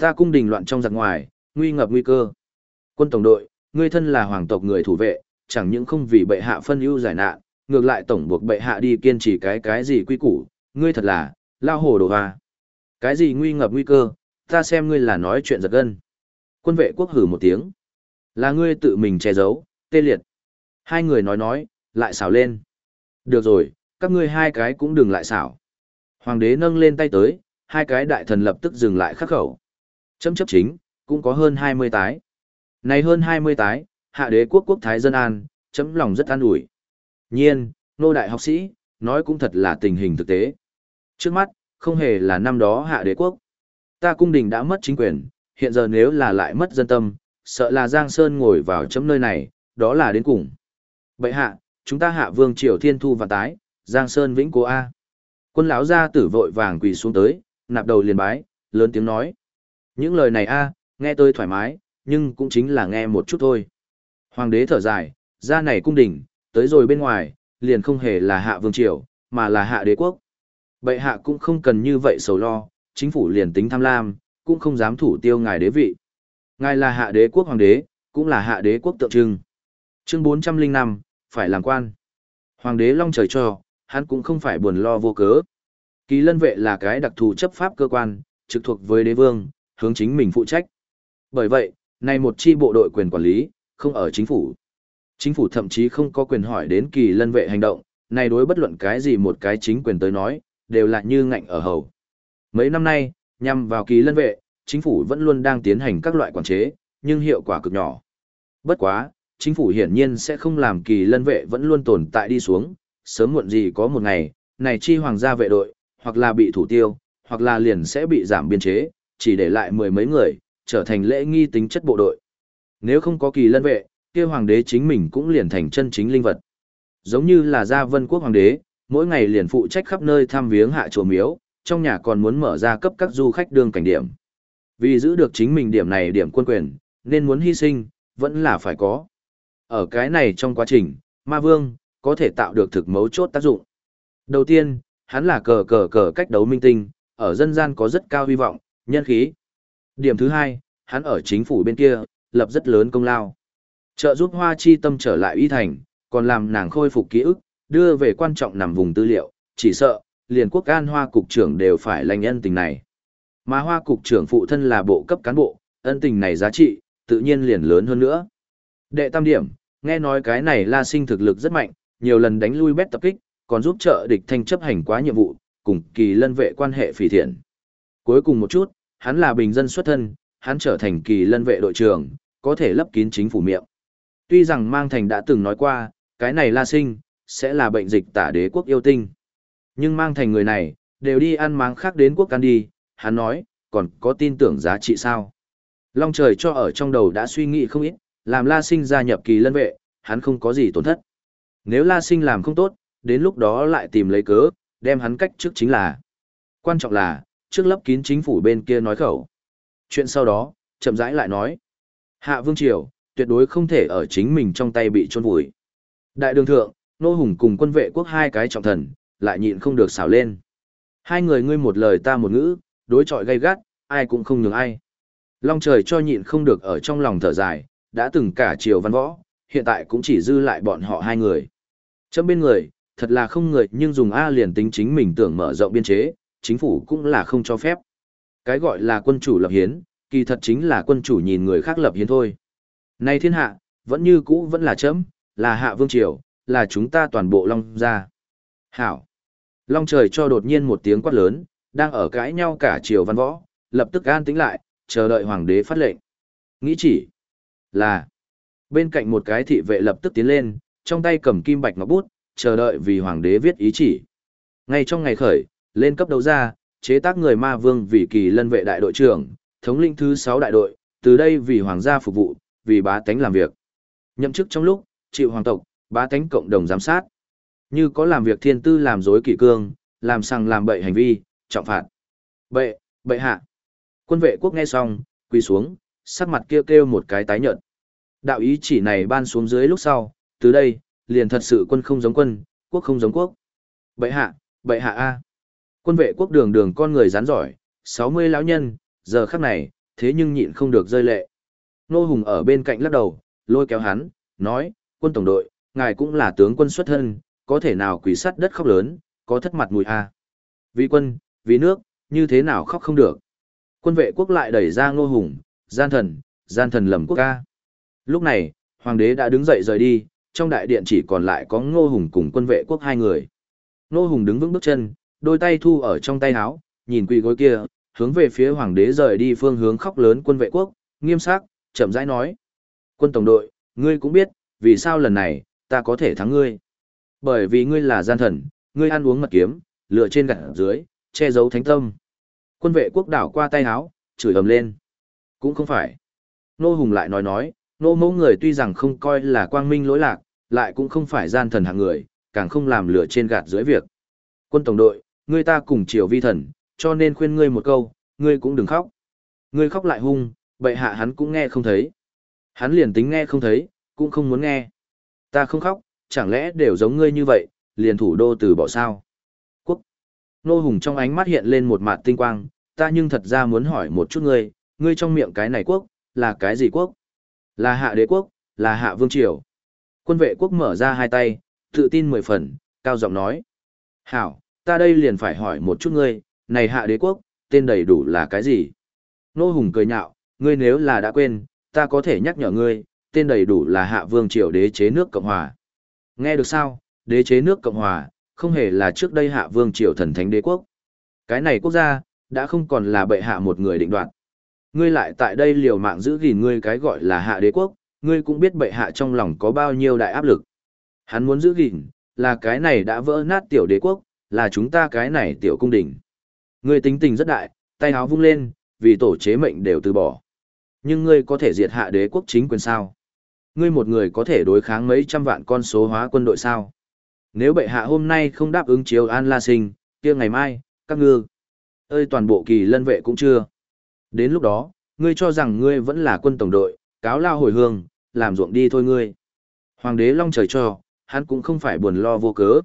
Speaker 1: Ta cung đình loạn trong giặc ngoài, nguy ngập nguy cơ. Quân tổng đội, ngươi thân là hoàng tộc người thủ vệ, chẳng những không vì bệ hạ phân ưu giải nạn, ngược lại tổng buộc bệ hạ đi kiên trì cái cái gì quy củ, ngươi thật là, lao hồ đồ hoa. Cái gì nguy ngập nguy cơ, ta xem ngươi là nói chuyện giật gân. Quân vệ quốc hử một tiếng. Là ngươi tự mình che giấu, tê liệt. Hai người nói nói, lại xảo lên. Được rồi, các ngươi hai cái cũng đừng lại xảo. Hoàng đế nâng lên tay tới, hai cái đại thần lập tức dừng lại khắc khẩu. Châm chấp chính, cũng có hơn 20 tái. Này hơn 20 tái, hạ đế quốc quốc thái dân an, chấm lòng rất an ủi. Nhiên, nô đại học sĩ, nói cũng thật là tình hình thực tế. Trước mắt, không hề là năm đó hạ đế quốc. Ta cung đình đã mất chính quyền, hiện giờ nếu là lại mất dân tâm, sợ là Giang Sơn ngồi vào chấm nơi này, đó là đến cùng. Bậy hạ, chúng ta hạ vương triều thiên thu và tái, Giang Sơn vĩnh cố A. Quân lão gia tử vội vàng quỳ xuống tới, nạp đầu liền bái, lớn tiếng nói. Những lời này A, nghe tôi thoải mái, nhưng cũng chính là nghe một chút thôi. Hoàng đế thở dài, ra này cung đình, tới rồi bên ngoài, liền không hề là hạ vương triều, mà là hạ đế quốc. Bệ hạ cũng không cần như vậy sầu lo, chính phủ liền tính tham lam, cũng không dám thủ tiêu ngài đế vị. Ngài là hạ đế quốc hoàng đế, cũng là hạ đế quốc tượng trưng. Chương 405, phải làm quan. Hoàng đế long trời cho, hắn cũng không phải buồn lo vô cớ. Kỳ lân vệ là cái đặc thù chấp pháp cơ quan, trực thuộc với đế vương, hướng chính mình phụ trách. Bởi vậy, này một chi bộ đội quyền quản lý, không ở chính phủ. Chính phủ thậm chí không có quyền hỏi đến kỳ lân vệ hành động, này đối bất luận cái gì một cái chính quyền tới nói, đều là như ngạnh ở hầu. Mấy năm nay, nhằm vào kỳ lân vệ, chính phủ vẫn luôn đang tiến hành các loại quản chế, nhưng hiệu quả cực nhỏ. Bất quá, chính phủ hiển nhiên sẽ không làm kỳ lân vệ vẫn luôn tồn tại đi xuống, sớm muộn gì có một ngày, này chi hoàng gia vệ đội, hoặc là bị thủ tiêu, hoặc là liền sẽ bị giảm biên chế, chỉ để lại mười mấy người, trở thành lễ nghi tính chất bộ đội. Nếu không có kỳ lân vệ, kia hoàng đế chính mình cũng liền thành chân chính linh vật. Giống như là gia vân quốc hoàng đế, mỗi ngày liền phụ trách khắp nơi thăm viếng hạ chùa miếu, trong nhà còn muốn mở ra cấp các du khách đường cảnh điểm. Vì giữ được chính mình điểm này điểm quân quyền, nên muốn hy sinh, vẫn là phải có. Ở cái này trong quá trình, ma vương, có thể tạo được thực mấu chốt tác dụng. Đầu tiên, hắn là cờ cờ cờ cách đấu minh tinh, ở dân gian có rất cao hy vọng, nhân khí. Điểm thứ hai, hắn ở chính phủ bên kia, lập rất lớn công lao. Trợ giúp Hoa Chi Tâm trở lại y thành, còn làm nàng khôi phục ký ức, đưa về quan trọng nằm vùng tư liệu, chỉ sợ, liền quốc an Hoa Cục trưởng đều phải lành ân tình này. Mà Hoa Cục trưởng phụ thân là bộ cấp cán bộ, ân tình này giá trị, tự nhiên liền lớn hơn nữa. Đệ tam điểm, nghe nói cái này La Sinh thực lực rất mạnh, nhiều lần đánh lui bét tập kích, còn giúp trợ địch thanh chấp hành quá nhiệm vụ, cùng kỳ lân vệ quan hệ phỉ thiện. Cuối cùng một chút, hắn là bình dân xuất thân, hắn trở thành kỳ lân vệ đội trưởng, có thể lấp kín chính phủ miệng. Tuy rằng Mang Thành đã từng nói qua, cái này La Sinh, sẽ là bệnh dịch tả đế quốc yêu tinh. Nhưng Mang Thành người này, đều đi ăn máng khác đến quốc can đi, hắn nói, còn có tin tưởng giá trị sao? Long trời cho ở trong đầu đã suy nghĩ không ít, làm La Sinh gia nhập kỳ lân vệ, hắn không có gì tổn thất. Nếu La Sinh làm không tốt, đến lúc đó lại tìm lấy cớ, đem hắn cách trước chính là. Quan trọng là, trước lấp kín chính phủ bên kia nói khẩu. Chuyện sau đó, chậm rãi lại nói. Hạ Vương Triều, tuyệt đối không thể ở chính mình trong tay bị trôn vùi. Đại đường thượng, nô hùng cùng quân vệ quốc hai cái trọng thần, lại nhịn không được xảo lên. Hai người ngươi một lời ta một ngữ, đối chọi gay gắt, ai cũng không nhường ai. Long trời cho nhịn không được ở trong lòng thở dài, đã từng cả triều văn võ, hiện tại cũng chỉ dư lại bọn họ hai người. Chấm bên người, thật là không người nhưng dùng A liền tính chính mình tưởng mở rộng biên chế, chính phủ cũng là không cho phép. Cái gọi là quân chủ lập hiến, kỳ thật chính là quân chủ nhìn người khác lập hiến thôi. nay thiên hạ, vẫn như cũ vẫn là chấm, là hạ vương triều, là chúng ta toàn bộ long gia. Hảo. Long trời cho đột nhiên một tiếng quát lớn, đang ở cãi nhau cả triều văn võ, lập tức an tĩnh lại, chờ đợi hoàng đế phát lệnh. Nghĩ chỉ là bên cạnh một cái thị vệ lập tức tiến lên, trong tay cầm kim bạch ngọc bút, chờ đợi vì hoàng đế viết ý chỉ. Ngay trong ngày khởi, lên cấp đấu ra, chế tác người ma vương vì kỳ lân vệ đại đội trưởng, thống lĩnh thứ 6 đại đội, từ đây vì hoàng gia phục vụ, vì bá tánh làm việc. Nhậm chức trong lúc, chịu hoàng tộc, bá tánh cộng đồng giám sát. Như có làm việc thiên tư làm dối kỷ cương, làm sằng làm bậy hành vi, trọng phạt. Bệ, bệ hạ. Quân vệ quốc nghe xong, quỳ xuống, sắc mặt kia kêu, kêu một cái tái nhợt. Đạo ý chỉ này ban xuống dưới lúc sau, từ đây, liền thật sự quân không giống quân, quốc không giống quốc. Bệ hạ, bệ hạ A. Quân vệ quốc đường đường con người rắn giỏi, 60 lão nhân, giờ khắc này, thế nhưng nhịn không được rơi lệ. Nô Hùng ở bên cạnh lắc đầu, lôi kéo hắn, nói, quân tổng đội, ngài cũng là tướng quân xuất thân, có thể nào quỷ sắt đất khóc lớn, có thất mặt mùi a. Vì quân, vì nước, như thế nào khóc không được. Quân vệ quốc lại đẩy ra Ngô Hùng, gian thần, gian thần lầm quốc ca. Lúc này, hoàng đế đã đứng dậy rời đi, trong đại điện chỉ còn lại có Ngô Hùng cùng quân vệ quốc hai người. Ngô Hùng đứng vững bước chân, đôi tay thu ở trong tay áo, nhìn quỳ gối kia, hướng về phía hoàng đế rời đi phương hướng khóc lớn quân vệ quốc, nghiêm sắc, chậm rãi nói. Quân tổng đội, ngươi cũng biết, vì sao lần này, ta có thể thắng ngươi. Bởi vì ngươi là gian thần, ngươi ăn uống mật kiếm, lựa trên gạt dưới, che giấu thánh tâm. Quân vệ quốc đảo qua tay áo, chửi ầm lên. Cũng không phải. Nô Hùng lại nói nói, nô mẫu người tuy rằng không coi là quang minh lỗi lạc, lại cũng không phải gian thần hạng người, càng không làm lửa trên gạt dưới việc. Quân tổng đội, ngươi ta cùng triều vi thần, cho nên khuyên ngươi một câu, ngươi cũng đừng khóc. Ngươi khóc lại hung, bệ hạ hắn cũng nghe không thấy. Hắn liền tính nghe không thấy, cũng không muốn nghe. Ta không khóc, chẳng lẽ đều giống ngươi như vậy, liền thủ đô từ bỏ sao? Quốc. Nô Hùng trong ánh mắt hiện lên một mạt tinh quang, ta nhưng thật ra muốn hỏi một chút ngươi, ngươi trong miệng cái này quốc, là cái gì quốc? Là hạ đế quốc, là hạ vương triều. Quân vệ quốc mở ra hai tay, tự tin mười phần, cao giọng nói. Hảo, ta đây liền phải hỏi một chút ngươi, này hạ đế quốc, tên đầy đủ là cái gì? Nô Hùng cười nhạo, ngươi nếu là đã quên, ta có thể nhắc nhở ngươi, tên đầy đủ là hạ vương triều đế chế nước Cộng Hòa. Nghe được sao, đế chế nước Cộng Hòa, không hề là trước đây hạ vương triều thần thánh đế quốc. Cái này quốc gia, đã không còn là bệ hạ một người định đoạt. Ngươi lại tại đây liều mạng giữ gìn ngươi cái gọi là hạ đế quốc, ngươi cũng biết bệ hạ trong lòng có bao nhiêu đại áp lực. Hắn muốn giữ gìn, là cái này đã vỡ nát tiểu đế quốc, là chúng ta cái này tiểu cung đình. Ngươi tính tình rất đại, tay áo vung lên, vì tổ chế mệnh đều từ bỏ. Nhưng ngươi có thể diệt hạ đế quốc chính quyền sao? Ngươi một người có thể đối kháng mấy trăm vạn con số hóa quân đội sao? Nếu bệ hạ hôm nay không đáp ứng chiếu an la sinh, kia ngày mai, các ngư, ơi toàn bộ kỳ lân vệ cũng chưa. Đến lúc đó, ngươi cho rằng ngươi vẫn là quân tổng đội, cáo lao hồi hương, làm ruộng đi thôi ngươi. Hoàng đế long trời cho, hắn cũng không phải buồn lo vô cớ.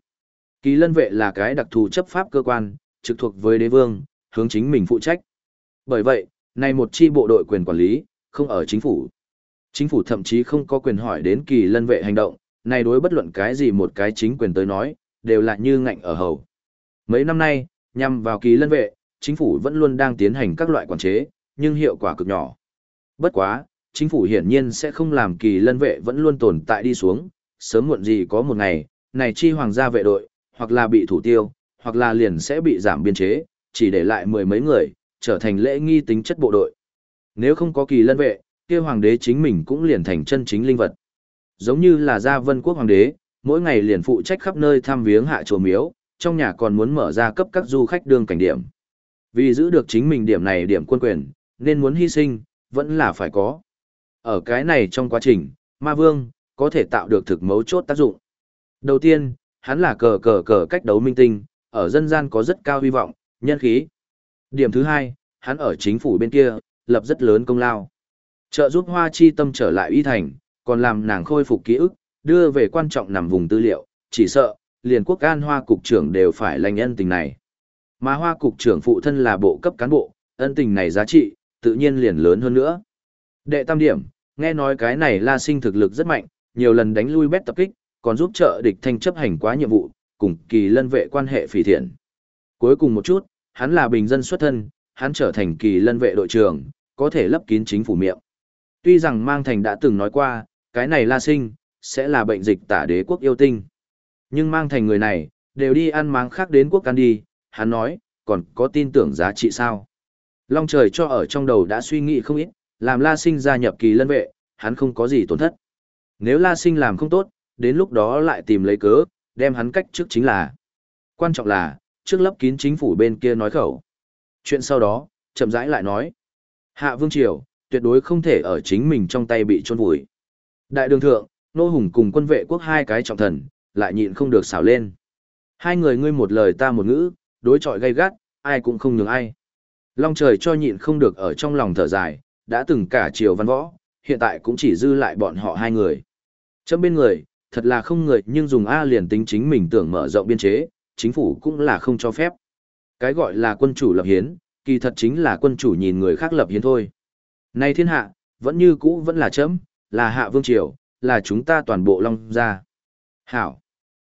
Speaker 1: Kỳ lân vệ là cái đặc thù chấp pháp cơ quan, trực thuộc với đế vương, hướng chính mình phụ trách. Bởi vậy, này một chi bộ đội quyền quản lý, không ở chính phủ. Chính phủ thậm chí không có quyền hỏi đến kỳ lân vệ hành động, này đối bất luận cái gì một cái chính quyền tới nói, đều là như ngạnh ở hầu. Mấy năm nay, nhằm vào kỳ lân vệ, chính phủ vẫn luôn đang tiến hành các loại quản chế, nhưng hiệu quả cực nhỏ. Bất quá, chính phủ hiển nhiên sẽ không làm kỳ lân vệ vẫn luôn tồn tại đi xuống, sớm muộn gì có một ngày, này chi hoàng gia vệ đội, hoặc là bị thủ tiêu, hoặc là liền sẽ bị giảm biên chế, chỉ để lại mười mấy người, trở thành lễ nghi tính chất bộ đội. Nếu không có kỳ lân vệ, kia hoàng đế chính mình cũng liền thành chân chính linh vật. Giống như là gia vân quốc hoàng đế, mỗi ngày liền phụ trách khắp nơi thăm viếng hạ chùa miếu, trong nhà còn muốn mở ra cấp các du khách đường cảnh điểm. Vì giữ được chính mình điểm này điểm quân quyền, nên muốn hy sinh, vẫn là phải có. Ở cái này trong quá trình, ma vương, có thể tạo được thực mấu chốt tác dụng. Đầu tiên, hắn là cờ cờ cờ cách đấu minh tinh, ở dân gian có rất cao hy vọng, nhân khí. Điểm thứ hai, hắn ở chính phủ bên kia, lập rất lớn công lao. Trợ giúp Hoa Chi Tâm trở lại y thành, còn làm nàng khôi phục ký ức, đưa về quan trọng nằm vùng tư liệu, chỉ sợ, liền quốc an Hoa Cục trưởng đều phải lành ân tình này. Mà Hoa Cục trưởng phụ thân là bộ cấp cán bộ, ân tình này giá trị, tự nhiên liền lớn hơn nữa. Đệ tam điểm, nghe nói cái này La Sinh thực lực rất mạnh, nhiều lần đánh lui bét tập kích, còn giúp trợ địch thanh chấp hành quá nhiệm vụ, cùng kỳ lân vệ quan hệ phỉ thiện. Cuối cùng một chút, hắn là bình dân xuất thân, hắn trở thành kỳ lân vệ đội trưởng, có thể lấp kín chính phủ miệng. Tuy rằng Mang Thành đã từng nói qua, cái này La Sinh, sẽ là bệnh dịch tả đế quốc yêu tinh. Nhưng Mang Thành người này, đều đi ăn máng khác đến quốc can đi, hắn nói, còn có tin tưởng giá trị sao? Long trời cho ở trong đầu đã suy nghĩ không ít, làm La Sinh gia nhập kỳ lân vệ, hắn không có gì tổn thất. Nếu La Sinh làm không tốt, đến lúc đó lại tìm lấy cớ, đem hắn cách trước chính là. Quan trọng là, trước lấp kín chính phủ bên kia nói khẩu. Chuyện sau đó, chậm rãi lại nói. Hạ Vương Triều, tuyệt đối không thể ở chính mình trong tay bị trôn vùi. Đại đường thượng, Nô Hùng cùng quân vệ quốc hai cái trọng thần, lại nhịn không được xảo lên. Hai người ngươi một lời ta một ngữ, đối chọi gay gắt, ai cũng không nhường ai. Long trời cho nhịn không được ở trong lòng thở dài, đã từng cả triều văn võ, hiện tại cũng chỉ dư lại bọn họ hai người. Chấm bên người, thật là không người nhưng dùng A liền tính chính mình tưởng mở rộng biên chế, chính phủ cũng là không cho phép. Cái gọi là quân chủ lập hiến, kỳ thật chính là quân chủ nhìn người khác lập hiến thôi. nay thiên hạ, vẫn như cũ vẫn là chấm, là hạ vương triều, là chúng ta toàn bộ long gia. Hảo.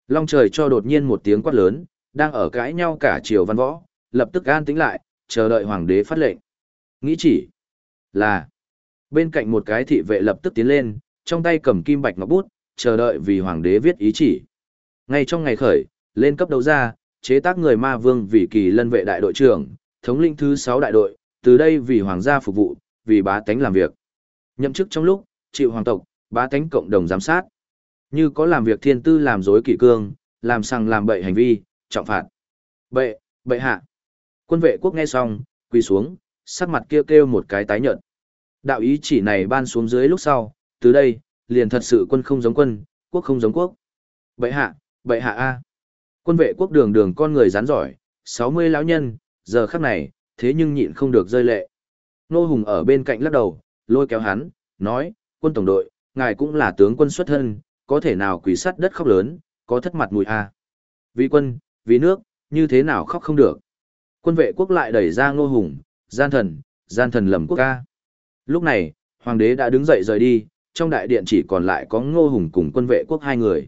Speaker 1: Long trời cho đột nhiên một tiếng quát lớn, đang ở cãi nhau cả triều văn võ, lập tức an tĩnh lại, chờ đợi hoàng đế phát lệnh. Nghĩ chỉ là bên cạnh một cái thị vệ lập tức tiến lên, trong tay cầm kim bạch ngọc bút, chờ đợi vì hoàng đế viết ý chỉ. Ngay trong ngày khởi, lên cấp đấu ra, chế tác người ma vương vì kỳ lân vệ đại đội trưởng, thống lĩnh thứ 6 đại đội, từ đây vì hoàng gia phục vụ, vì bá tánh làm việc. Nhậm chức trong lúc, chịu hoàng tộc, bá tánh cộng đồng giám sát. Như có làm việc thiên tư làm dối kỷ cương, làm sằng làm bậy hành vi, trọng phạt. Bệ, bệ hạ. Quân vệ quốc nghe xong, quỳ xuống, sắc mặt kêu kêu một cái tái nhợt. Đạo ý chỉ này ban xuống dưới lúc sau, từ đây, liền thật sự quân không giống quân, quốc không giống quốc. Bệ hạ, bệ hạ A. Quân vệ quốc đường đường con người rắn giỏi, 60 lão nhân, giờ khắc này, thế nhưng nhịn không được rơi lệ. Nô Hùng ở bên cạnh lắc đầu, lôi kéo hắn, nói, quân tổng đội, ngài cũng là tướng quân xuất thân, có thể nào quỷ sắt đất khóc lớn, có thất mặt mùi a. Vì quân, vì nước, như thế nào khóc không được. Quân vệ quốc lại đẩy ra Ngô Hùng, gian thần, gian thần lầm quốc ca. Lúc này, hoàng đế đã đứng dậy rời đi, trong đại điện chỉ còn lại có Ngô Hùng cùng quân vệ quốc hai người.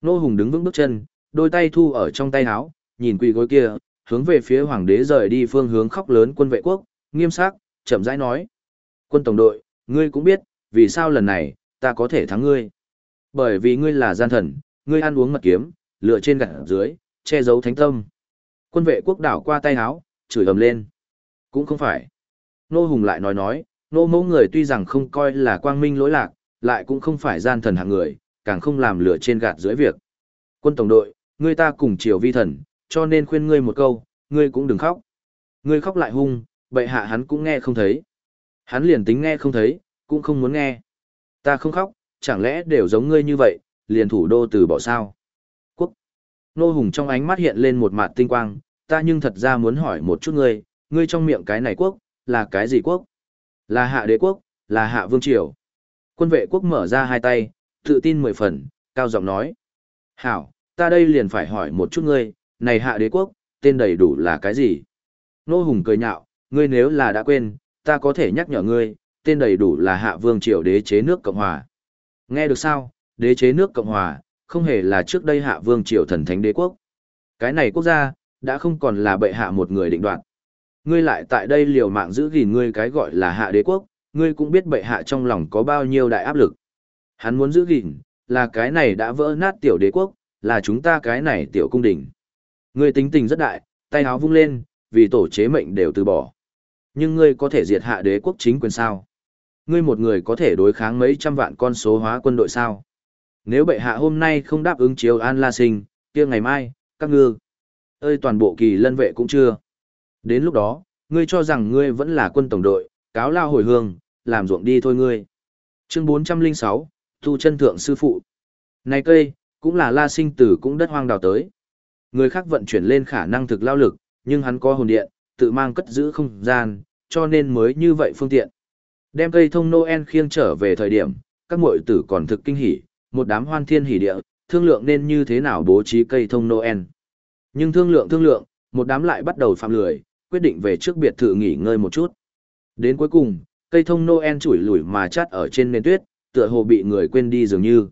Speaker 1: Ngô Hùng đứng vững bước chân, đôi tay thu ở trong tay áo, nhìn quỳ gối kia, hướng về phía hoàng đế rời đi phương hướng khóc lớn quân vệ quốc, nghiêm sắc, chậm rãi nói. Quân tổng đội, ngươi cũng biết, vì sao lần này, ta có thể thắng ngươi. Bởi vì ngươi là gian thần, ngươi ăn uống mật kiếm, lựa trên gặt dưới, che giấu thánh tâm. Quân vệ quốc đảo qua tay áo, chửi ầm lên. Cũng không phải. Nô Hùng lại nói nói, nô mẫu người tuy rằng không coi là quang minh lỗi lạc, lại cũng không phải gian thần hạng người, càng không làm lửa trên gạt dưới việc. Quân tổng đội, ngươi ta cùng triều vi thần, cho nên khuyên ngươi một câu, ngươi cũng đừng khóc. Ngươi khóc lại hung, bệ hạ hắn cũng nghe không thấy. Hắn liền tính nghe không thấy, cũng không muốn nghe. Ta không khóc, chẳng lẽ đều giống ngươi như vậy, liền thủ đô từ bỏ sao? Quốc. Nô Hùng trong ánh mắt hiện lên một mặt tinh quang, ta nhưng thật ra muốn hỏi một chút ngươi, ngươi trong miệng cái này quốc, là cái gì quốc? Là hạ đế quốc, là hạ vương triều. Quân vệ quốc mở ra hai tay, tự tin mười phần, cao giọng nói. Hảo, ta đây liền phải hỏi một chút ngươi, này hạ đế quốc, tên đầy đủ là cái gì? Nô Hùng cười nhạo, ngươi nếu là đã quên, ta có thể nhắc nhở ngươi, tên đầy đủ là hạ vương triều đế chế nước Cộng Hòa. Nghe được sao, đế chế nước Cộng Hòa, không hề là trước đây hạ vương triều thần thánh đế quốc. Cái này quốc gia, đã không còn là bệ hạ một người định đoạt. Ngươi lại tại đây liều mạng giữ gìn ngươi cái gọi là hạ đế quốc, ngươi cũng biết bệ hạ trong lòng có bao nhiêu đại áp lực. Hắn muốn giữ gìn, là cái này đã vỡ nát tiểu đế quốc, là chúng ta cái này tiểu cung đình. Ngươi tính tình rất đại, tay áo vung lên, vì tổ chế mệnh đều từ bỏ. Nhưng ngươi có thể diệt hạ đế quốc chính quyền sao? Ngươi một người có thể đối kháng mấy trăm vạn con số hóa quân đội sao? Nếu bệ hạ hôm nay không đáp ứng chiếu an la sinh, kia ngày mai, các ngư, ơi toàn bộ kỳ lân vệ cũng chưa. Đến lúc đó, ngươi cho rằng ngươi vẫn là quân tổng đội, cáo lao hồi hương, làm ruộng đi thôi ngươi. Chương 406, Thu chân thượng sư phụ. Này cây, cũng là la sinh tử cũng đất hoang đào tới. Người khác vận chuyển lên khả năng thực lao lực, nhưng hắn có hồn điện, tự mang cất giữ không gian, cho nên mới như vậy phương tiện. Đem cây thông Noel khiêng trở về thời điểm, các muội tử còn thực kinh hỉ, một đám hoan thiên hỉ địa, thương lượng nên như thế nào bố trí cây thông Noel. Nhưng thương lượng thương lượng, một đám lại bắt đầu phạm lười, quyết định về trước biệt thự nghỉ ngơi một chút. Đến cuối cùng, cây thông Noel chủi lủi mà chắt ở trên nền tuyết, tựa hồ bị người quên đi dường như.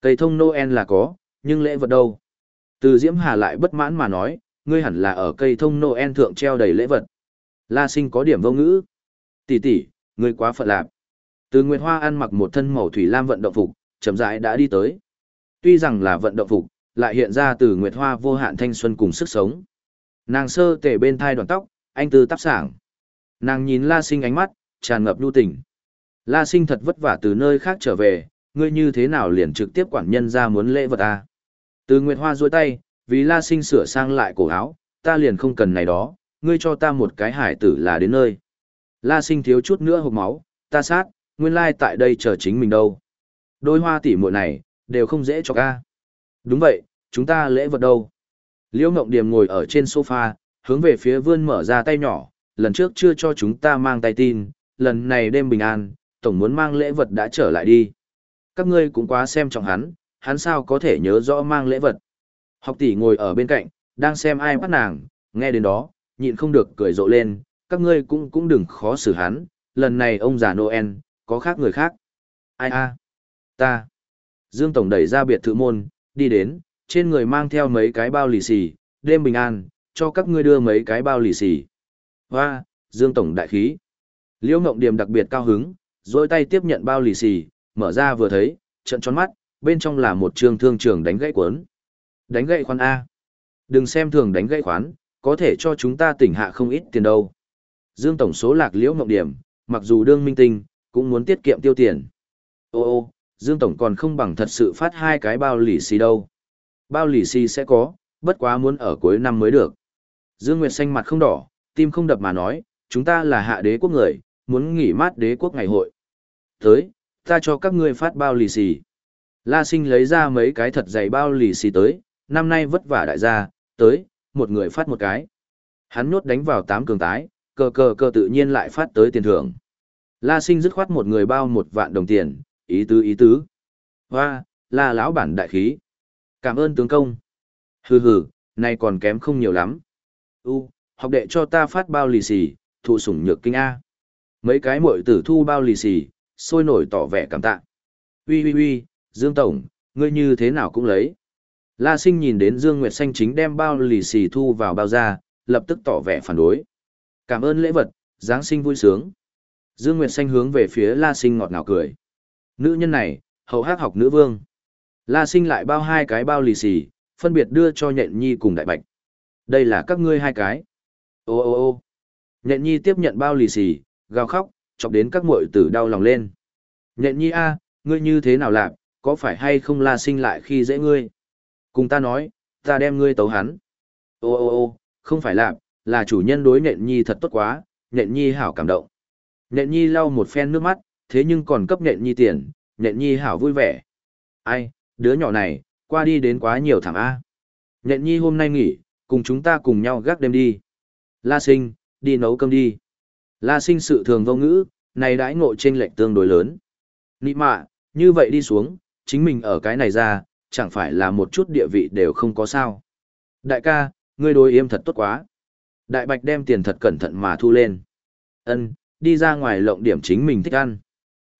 Speaker 1: Cây thông Noel là có, nhưng lễ vật đâu? Từ Diễm Hà lại bất mãn mà nói, ngươi hẳn là ở cây thông Noel thượng treo đầy lễ vật. La Sinh có điểm vô ngữ. Tỷ tỷ, ngươi quá phận lạc. Từ Nguyệt Hoa ăn mặc một thân màu thủy lam vận động phục, chậm rãi đã đi tới. Tuy rằng là vận động phục, lại hiện ra từ Nguyệt Hoa vô hạn thanh xuân cùng sức sống. Nàng sơ tể bên thai đoàn tóc, anh tư tắp sảng. Nàng nhìn La Sinh ánh mắt, tràn ngập lưu tình. La Sinh thật vất vả từ nơi khác trở về, ngươi như thế nào liền trực tiếp quản nhân ra muốn lễ vật à? Từ Nguyệt Hoa duỗi tay, vì La Sinh sửa sang lại cổ áo, ta liền không cần này đó, ngươi cho ta một cái hải tử là đến nơi. La Sinh thiếu chút nữa hộp máu, ta sát, nguyên lai tại đây chờ chính mình đâu. Đôi hoa tỷ muội này, đều không dễ cho ca. Đúng vậy, chúng ta lễ vật đâu? Liễu Ngộng Điềm ngồi ở trên sofa, hướng về phía vươn mở ra tay nhỏ, lần trước chưa cho chúng ta mang tay tin, lần này đêm bình an, tổng muốn mang lễ vật đã trở lại đi. Các ngươi cũng quá xem trọng hắn, hắn sao có thể nhớ rõ mang lễ vật. Học tỷ ngồi ở bên cạnh, đang xem ai bắt nàng, nghe đến đó, nhịn không được cười rộ lên, các ngươi cũng cũng đừng khó xử hắn, lần này ông già Noel, có khác người khác. Ai a? Ta. Dương Tổng đẩy ra biệt thự môn, đi đến, trên người mang theo mấy cái bao lì xì, đêm bình an, cho các ngươi đưa mấy cái bao lì xì. Hoa, Dương Tổng đại khí. Liễu Ngộng Điềm đặc biệt cao hứng, dôi tay tiếp nhận bao lì xì, mở ra vừa thấy, trận tròn mắt, bên trong là một trường thương trường đánh gãy cuốn. Đánh gãy khoán A. Đừng xem thường đánh gãy khoán, có thể cho chúng ta tỉnh hạ không ít tiền đâu. Dương Tổng số lạc Liễu Ngộng Điềm, mặc dù đương minh tinh, cũng muốn tiết kiệm tiêu tiền. Ô ô, Dương Tổng còn không bằng thật sự phát hai cái bao lì xì đâu. Bao lì xì sẽ có, bất quá muốn ở cuối năm mới được. Dương Nguyệt xanh mặt không đỏ, tim không đập mà nói, chúng ta là hạ đế quốc người, muốn nghỉ mát đế quốc ngày hội. Tới, ta cho các ngươi phát bao lì xì. La sinh lấy ra mấy cái thật dày bao lì xì tới, năm nay vất vả đại gia, tới, một người phát một cái. Hắn nhốt đánh vào tám cường tái, cờ cờ cờ tự nhiên lại phát tới tiền thưởng. La sinh dứt khoát một người bao một vạn đồng tiền, ý tứ ý tứ. Hoa, la lão bản đại khí. Cảm ơn tướng công. Hừ hừ, nay còn kém không nhiều lắm. U, học đệ cho ta phát bao lì xì, thụ sủng nhược kinh A. Mấy cái muội tử thu bao lì xì, sôi nổi tỏ vẻ cảm tạ. Ui ui ui, Dương Tổng, ngươi như thế nào cũng lấy. La sinh nhìn đến Dương Nguyệt Xanh chính đem bao lì xì thu vào bao ra, lập tức tỏ vẻ phản đối. Cảm ơn lễ vật, Giáng sinh vui sướng. Dương Nguyệt Xanh hướng về phía La sinh ngọt ngào cười. Nữ nhân này, hậu hát học nữ vương. La sinh lại bao hai cái bao lì xì, phân biệt đưa cho nhện nhi cùng đại bạch. Đây là các ngươi hai cái. Ô ô ô nhện nhi tiếp nhận bao lì xì, gào khóc, chọc đến các muội tử đau lòng lên. Nhện nhi a, ngươi như thế nào làm, có phải hay không la sinh lại khi dễ ngươi? Cùng ta nói, ta đem ngươi tấu hắn. Ô ô ô, không phải làm, là chủ nhân đối nhện nhi thật tốt quá, nhện nhi hảo cảm động. Nhện nhi lau một phen nước mắt, thế nhưng còn cấp nhện nhi tiền, nhện nhi hảo vui vẻ. Ai, đứa nhỏ này, qua đi đến quá nhiều thảm A. Nhện nhi hôm nay nghỉ, cùng chúng ta cùng nhau gác đêm đi. La sinh, đi nấu cơm đi. La sinh sự thường vô ngữ, này đãi ngộ trên lệch tương đối lớn. Nị mạ, như vậy đi xuống, chính mình ở cái này ra, chẳng phải là một chút địa vị đều không có sao. Đại ca, ngươi đối yêm thật tốt quá. Đại bạch đem tiền thật cẩn thận mà thu lên. Ân, đi ra ngoài lộng điểm chính mình thích ăn.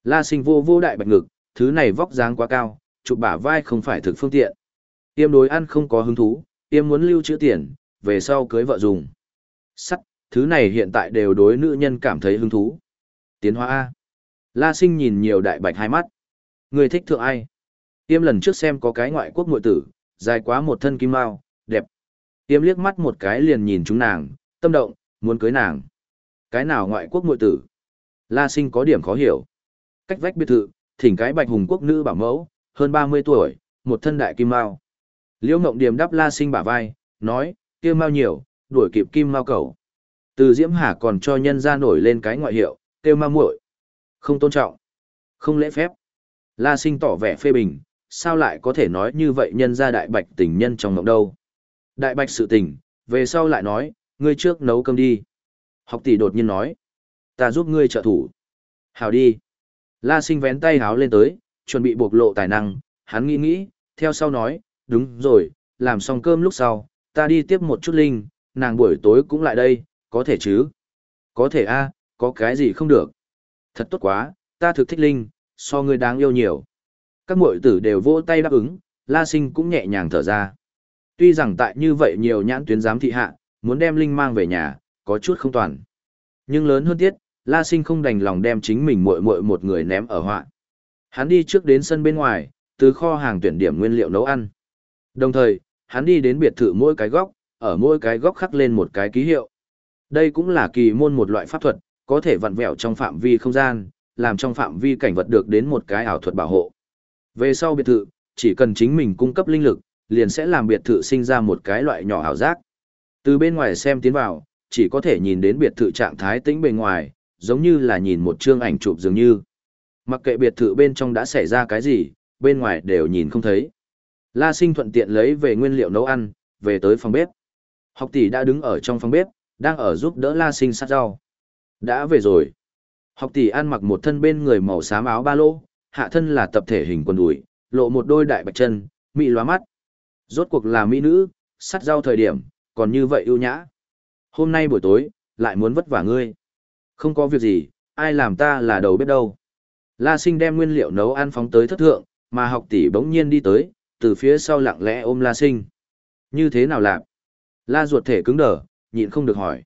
Speaker 1: La sinh vô vô đại bạch ngực, thứ này vóc dáng quá cao, chụp bả vai không phải thực phương tiện. Yêm đối ăn không có hứng thú, Yêm muốn lưu trữ tiền, về sau cưới vợ dùng. Sắt, thứ này hiện tại đều đối nữ nhân cảm thấy hứng thú. Tiến hóa A. La sinh nhìn nhiều đại bạch hai mắt. Người thích thượng ai? Yêm lần trước xem có cái ngoại quốc muội tử, dài quá một thân kim mao, đẹp. Yêm liếc mắt một cái liền nhìn chúng nàng, tâm động, muốn cưới nàng. Cái nào ngoại quốc muội tử? La sinh có điểm khó hiểu. Cách vách biệt thự, thỉnh cái bạch hùng quốc nữ bảo mẫu, hơn 30 tuổi, một thân đại kim mao. Liễu Ngộng Điềm đắp La Sinh bả vai, nói, kia mao nhiều, đuổi kịp kim mao cầu. Từ Diễm Hà còn cho nhân ra nổi lên cái ngoại hiệu, kêu ma muội. Không tôn trọng, không lễ phép. La Sinh tỏ vẻ phê bình, sao lại có thể nói như vậy nhân ra đại bạch tình nhân trong ngộng đâu. Đại bạch sự tình, về sau lại nói, ngươi trước nấu cơm đi. Học tỷ đột nhiên nói, ta giúp ngươi trợ thủ. Hào đi. La Sinh vén tay háo lên tới, chuẩn bị bộc lộ tài năng, hắn nghĩ nghĩ, theo sau nói, đúng rồi, làm xong cơm lúc sau, ta đi tiếp một chút Linh, nàng buổi tối cũng lại đây, có thể chứ? Có thể a, có cái gì không được? Thật tốt quá, ta thực thích Linh, so ngươi đáng yêu nhiều. Các muội tử đều vỗ tay đáp ứng, La Sinh cũng nhẹ nhàng thở ra. Tuy rằng tại như vậy nhiều nhãn tuyến giám thị hạ, muốn đem Linh mang về nhà, có chút không toàn. Nhưng lớn hơn tiết, La Sinh không đành lòng đem chính mình muội muội một người ném ở họa. Hắn đi trước đến sân bên ngoài, từ kho hàng tuyển điểm nguyên liệu nấu ăn. Đồng thời, hắn đi đến biệt thự mỗi cái góc, ở mỗi cái góc khắc lên một cái ký hiệu. Đây cũng là kỳ môn một loại pháp thuật, có thể vặn vẹo trong phạm vi không gian, làm trong phạm vi cảnh vật được đến một cái ảo thuật bảo hộ. Về sau biệt thự, chỉ cần chính mình cung cấp linh lực, liền sẽ làm biệt thự sinh ra một cái loại nhỏ ảo giác. Từ bên ngoài xem tiến vào, chỉ có thể nhìn đến biệt thự trạng thái tĩnh bề ngoài, giống như là nhìn một chương ảnh chụp dường như. Mặc kệ biệt thự bên trong đã xảy ra cái gì, bên ngoài đều nhìn không thấy. La Sinh thuận tiện lấy về nguyên liệu nấu ăn, về tới phòng bếp. Học tỷ đã đứng ở trong phòng bếp, đang ở giúp đỡ La Sinh sát rau. Đã về rồi. Học tỷ ăn mặc một thân bên người màu xám áo ba lô, hạ thân là tập thể hình quần đùi, lộ một đôi đại bạch chân, mị loa mắt. Rốt cuộc là mỹ nữ, sát rau thời điểm, còn như vậy ưu nhã. Hôm nay buổi tối, lại muốn vất vả ngươi. Không có việc gì, ai làm ta là đầu bếp đâu. La sinh đem nguyên liệu nấu ăn phóng tới thất thượng, mà học tỷ bỗng nhiên đi tới, từ phía sau lặng lẽ ôm La sinh. Như thế nào làm? La ruột thể cứng đờ, nhịn không được hỏi.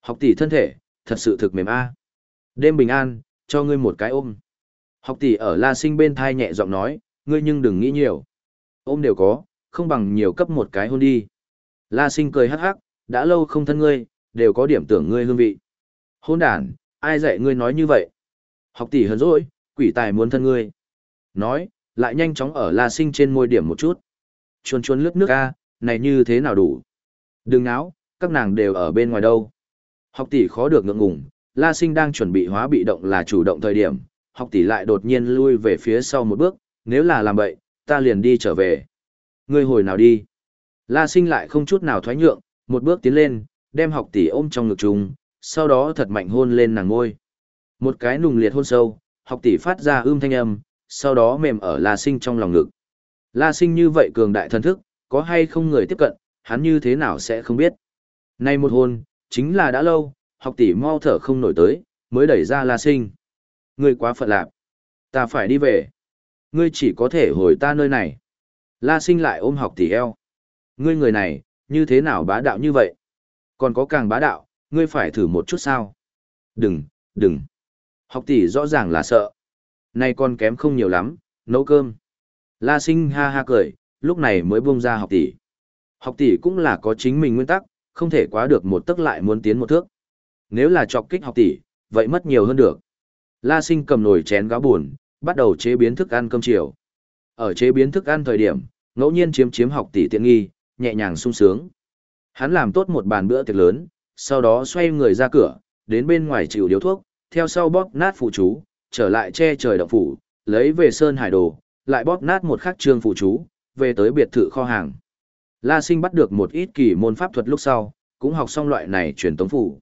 Speaker 1: Học tỷ thân thể, thật sự thực mềm a. Đêm bình an, cho ngươi một cái ôm. Học tỷ ở La sinh bên thai nhẹ giọng nói, ngươi nhưng đừng nghĩ nhiều. Ôm đều có, không bằng nhiều cấp một cái hôn đi. La sinh cười hắc hắc, đã lâu không thân ngươi, đều có điểm tưởng ngươi hương vị. Hôn đàn, ai dạy ngươi nói như vậy? Học tỷ hờn dỗi, quỷ tài muốn thân ngươi. Nói, lại nhanh chóng ở La sinh trên môi điểm một chút. Chuồn chuồn lướt nước a, này như thế nào đủ? Đừng náo, các nàng đều ở bên ngoài đâu. Học tỷ khó được ngượng ngùng, La sinh đang chuẩn bị hóa bị động là chủ động thời điểm, học tỷ lại đột nhiên lui về phía sau một bước, nếu là làm vậy, ta liền đi trở về. Ngươi hồi nào đi? La sinh lại không chút nào thoái nhượng, một bước tiến lên, đem học tỷ ôm trong ngực chúng sau đó thật mạnh hôn lên nàng ngôi. Một cái nùng liệt hôn sâu, học tỷ phát ra ưm thanh âm, sau đó mềm ở La sinh trong lòng ngực. La sinh như vậy cường đại thần thức, có hay không người tiếp cận, hắn như thế nào sẽ không biết. Nay một hôn, chính là đã lâu, học tỷ mau thở không nổi tới, mới đẩy ra La sinh. Ngươi quá phận lạc. Ta phải đi về. Ngươi chỉ có thể hồi ta nơi này. La sinh lại ôm học tỷ eo. Ngươi người này, như thế nào bá đạo như vậy? Còn có càng bá đạo, ngươi phải thử một chút sao? Đừng, đừng. Học tỷ rõ ràng là sợ. Nay con kém không nhiều lắm, nấu cơm. La sinh ha ha cười, lúc này mới buông ra học tỷ. Học tỷ cũng là có chính mình nguyên tắc, không thể quá được một tức lại muốn tiến một thước. Nếu là chọc kích học tỷ, vậy mất nhiều hơn được. La sinh cầm nồi chén gáo buồn, bắt đầu chế biến thức ăn cơm chiều. Ở chế biến thức ăn thời điểm, ngẫu nhiên chiếm chiếm học tỷ tiện nghi, nhẹ nhàng sung sướng. Hắn làm tốt một bàn bữa tiệc lớn, sau đó xoay người ra cửa, đến bên ngoài chịu điếu thuốc, theo sau bóp nát phụ chú, trở lại che trời động phủ, lấy về sơn hải đồ, lại bóp nát một khắc trương phụ chú, về tới biệt thự kho hàng. La Sinh bắt được một ít kỳ môn pháp thuật lúc sau, cũng học xong loại này truyền tống phủ.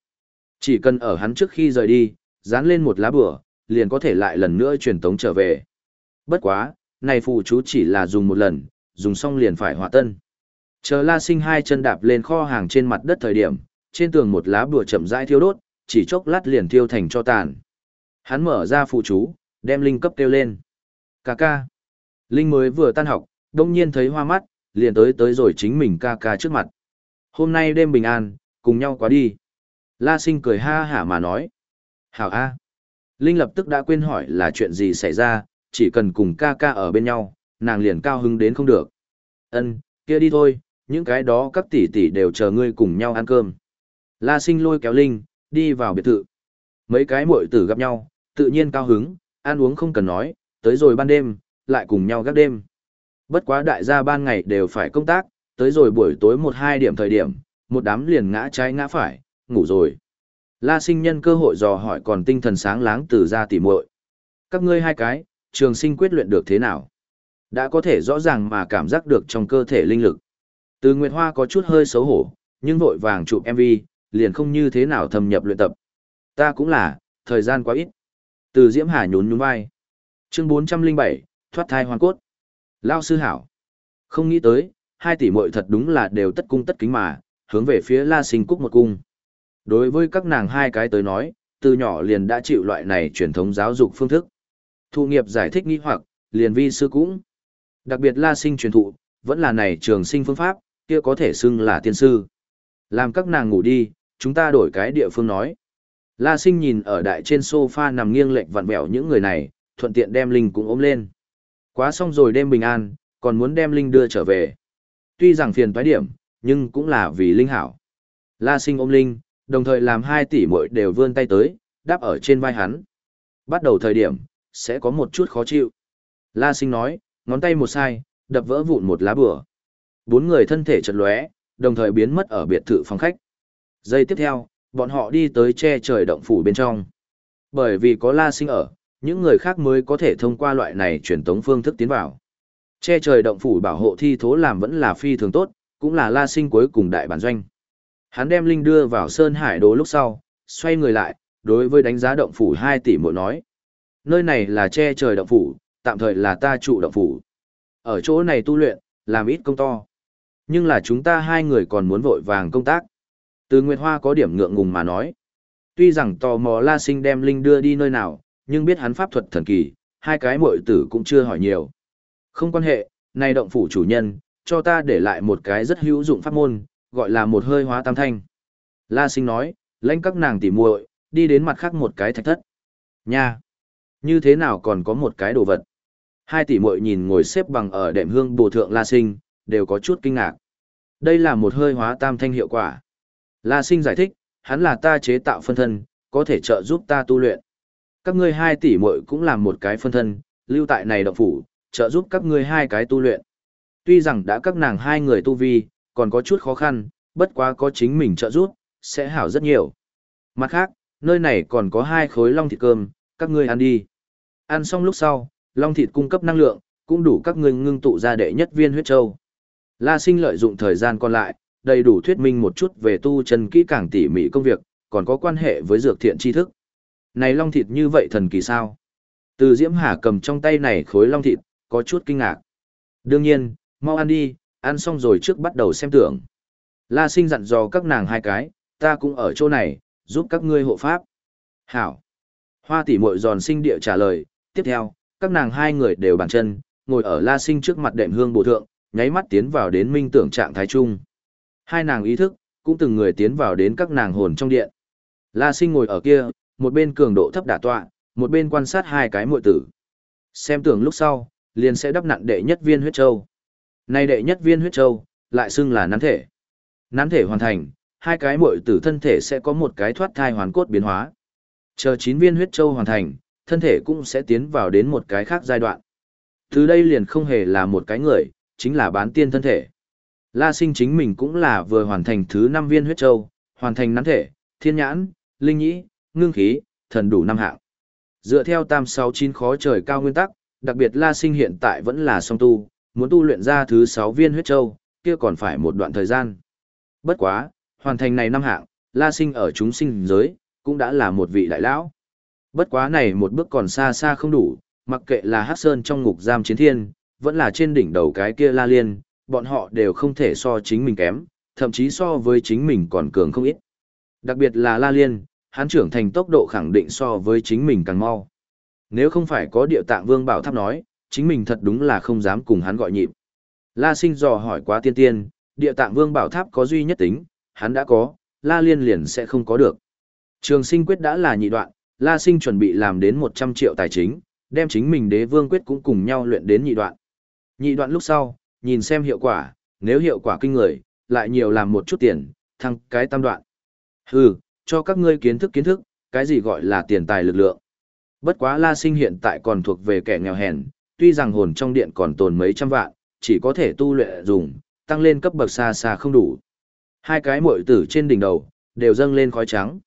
Speaker 1: Chỉ cần ở hắn trước khi rời đi, dán lên một lá bửa, liền có thể lại lần nữa truyền tống trở về. Bất quá, này phụ chú chỉ là dùng một lần, dùng xong liền phải hỏa tân. Chờ La Sinh hai chân đạp lên kho hàng trên mặt đất thời điểm, trên tường một lá bùa chậm rãi thiêu đốt, chỉ chốc lát liền thiêu thành cho tàn. Hắn mở ra phụ chú, đem Linh cấp kêu lên. Ca ca. Linh mới vừa tan học, đông nhiên thấy hoa mắt, liền tới tới rồi chính mình ca ca trước mặt. Hôm nay đêm bình an, cùng nhau quá đi. La sinh cười ha hả mà nói. Hảo A. Linh lập tức đã quên hỏi là chuyện gì xảy ra, chỉ cần cùng ca ca ở bên nhau, nàng liền cao hứng đến không được. Ân, kia đi thôi, những cái đó các tỷ tỷ đều chờ ngươi cùng nhau ăn cơm. La sinh lôi kéo Linh, đi vào biệt thự. Mấy cái muội tử gặp nhau, tự nhiên cao hứng, ăn uống không cần nói, tới rồi ban đêm, lại cùng nhau gác đêm. Bất quá đại gia ban ngày đều phải công tác, tới rồi buổi tối một hai điểm thời điểm, một đám liền ngã trái ngã phải, ngủ rồi. La sinh nhân cơ hội dò hỏi còn tinh thần sáng láng từ ra tỉ muội. Các ngươi hai cái, trường sinh quyết luyện được thế nào? Đã có thể rõ ràng mà cảm giác được trong cơ thể linh lực. Từ Nguyệt Hoa có chút hơi xấu hổ, nhưng vội vàng chụp MV, liền không như thế nào thâm nhập luyện tập. Ta cũng là, thời gian quá ít. Từ Diễm Hà nhún nhún vai. Chương 407, thoát thai hoàn cốt. Lao sư hảo. Không nghĩ tới, hai tỷ muội thật đúng là đều tất cung tất kính mà, hướng về phía La Sinh Cúc một cung. Đối với các nàng hai cái tới nói, từ nhỏ liền đã chịu loại này truyền thống giáo dục phương thức. Thụ nghiệp giải thích nghi hoặc, liền vi sư cũng. Đặc biệt La Sinh truyền thụ, vẫn là này trường sinh phương pháp, kia có thể xưng là tiên sư. Làm các nàng ngủ đi, chúng ta đổi cái địa phương nói. La sinh nhìn ở đại trên sofa nằm nghiêng lệch vặn vẹo những người này, thuận tiện đem Linh cũng ôm lên. Quá xong rồi đêm bình an, còn muốn đem Linh đưa trở về. Tuy rằng phiền toái điểm, nhưng cũng là vì Linh hảo. La sinh ôm Linh, đồng thời làm hai tỷ muội đều vươn tay tới, đáp ở trên vai hắn. Bắt đầu thời điểm, sẽ có một chút khó chịu. La sinh nói, ngón tay một sai, đập vỡ vụn một lá bừa. Bốn người thân thể chật lóe, đồng thời biến mất ở biệt thự phòng khách. Giây tiếp theo, bọn họ đi tới che trời động phủ bên trong. Bởi vì có la sinh ở, Những người khác mới có thể thông qua loại này truyền tống phương thức tiến vào. Che trời động phủ bảo hộ thi thố làm vẫn là phi thường tốt, cũng là la sinh cuối cùng đại bản doanh. Hắn đem Linh đưa vào Sơn Hải Đố lúc sau, xoay người lại, đối với đánh giá động phủ 2 tỷ mỗi nói. Nơi này là che trời động phủ, tạm thời là ta trụ động phủ. Ở chỗ này tu luyện, làm ít công to. Nhưng là chúng ta hai người còn muốn vội vàng công tác. Từ Nguyệt Hoa có điểm ngượng ngùng mà nói. Tuy rằng tò mò La Sinh đem Linh đưa đi nơi nào, nhưng biết hắn pháp thuật thần kỳ, hai cái muội tử cũng chưa hỏi nhiều. Không quan hệ, này động phủ chủ nhân, cho ta để lại một cái rất hữu dụng pháp môn, gọi là một hơi hóa tam thanh. La Sinh nói, lãnh các nàng tỉ muội, đi đến mặt khác một cái thạch thất. Nha! Như thế nào còn có một cái đồ vật? Hai tỷ muội nhìn ngồi xếp bằng ở đệm hương bồ thượng La Sinh, đều có chút kinh ngạc. Đây là một hơi hóa tam thanh hiệu quả. La Sinh giải thích, hắn là ta chế tạo phân thân, có thể trợ giúp ta tu luyện. Các ngươi hai tỷ muội cũng làm một cái phân thân, lưu tại này động phủ, trợ giúp các ngươi hai cái tu luyện. Tuy rằng đã các nàng hai người tu vi, còn có chút khó khăn, bất quá có chính mình trợ giúp, sẽ hảo rất nhiều. Mặt khác, nơi này còn có hai khối long thịt cơm, các ngươi ăn đi. Ăn xong lúc sau, long thịt cung cấp năng lượng, cũng đủ các ngươi ngưng tụ ra đệ nhất viên huyết châu. La Sinh lợi dụng thời gian còn lại, đầy đủ thuyết minh một chút về tu chân kỹ càng tỉ mỉ công việc, còn có quan hệ với dược thiện tri thức. Này long thịt như vậy thần kỳ sao? Từ Diễm Hà cầm trong tay này khối long thịt, có chút kinh ngạc. Đương nhiên, mau ăn đi, ăn xong rồi trước bắt đầu xem tưởng. La Sinh dặn dò các nàng hai cái, ta cũng ở chỗ này, giúp các ngươi hộ pháp. Hảo. Hoa tỷ muội giòn sinh địa trả lời, tiếp theo, các nàng hai người đều bàn chân, ngồi ở La Sinh trước mặt đệm hương bổ thượng, nháy mắt tiến vào đến minh tưởng trạng thái chung. Hai nàng ý thức, cũng từng người tiến vào đến các nàng hồn trong điện. La Sinh ngồi ở kia, một bên cường độ thấp đả tọa, một bên quan sát hai cái muội tử. Xem tưởng lúc sau, liền sẽ đắp nặn đệ nhất viên huyết châu. Nay đệ nhất viên huyết châu, lại xưng là nắn thể. Nắn thể hoàn thành, hai cái muội tử thân thể sẽ có một cái thoát thai hoàn cốt biến hóa. Chờ chín viên huyết châu hoàn thành, thân thể cũng sẽ tiến vào đến một cái khác giai đoạn. Từ đây liền không hề là một cái người, chính là bán tiên thân thể. La sinh chính mình cũng là vừa hoàn thành thứ năm viên huyết châu, hoàn thành nắn thể, thiên nhãn, linh nhĩ, ngưng khí, thần đủ năm hạng. Dựa theo tam sáu chín khó trời cao nguyên tắc, đặc biệt La sinh hiện tại vẫn là song tu, muốn tu luyện ra thứ sáu viên huyết châu, kia còn phải một đoạn thời gian. Bất quá, hoàn thành này năm hạng, La sinh ở chúng sinh giới, cũng đã là một vị đại lão. Bất quá này một bước còn xa xa không đủ, mặc kệ là Hắc Sơn trong ngục giam chiến thiên, vẫn là trên đỉnh đầu cái kia La Liên, bọn họ đều không thể so chính mình kém, thậm chí so với chính mình còn cường không ít. Đặc biệt là La Liên, hắn trưởng thành tốc độ khẳng định so với chính mình càng mau. Nếu không phải có địa tạng vương bảo tháp nói, chính mình thật đúng là không dám cùng hắn gọi nhịp. La sinh dò hỏi quá tiên tiên, địa tạng vương bảo tháp có duy nhất tính, hắn đã có, La Liên liền sẽ không có được. Trường sinh quyết đã là nhị đoạn, La sinh chuẩn bị làm đến 100 triệu tài chính, đem chính mình đế vương quyết cũng cùng nhau luyện đến nhị đoạn. Nhị đoạn lúc sau, nhìn xem hiệu quả, nếu hiệu quả kinh người, lại nhiều làm một chút tiền, thăng cái tam đoạn. Hừ, cho các ngươi kiến thức kiến thức, cái gì gọi là tiền tài lực lượng. Bất quá La Sinh hiện tại còn thuộc về kẻ nghèo hèn, tuy rằng hồn trong điện còn tồn mấy trăm vạn, chỉ có thể tu luyện dùng, tăng lên cấp bậc xa xa không đủ. Hai cái muội tử trên đỉnh đầu, đều dâng lên khói trắng.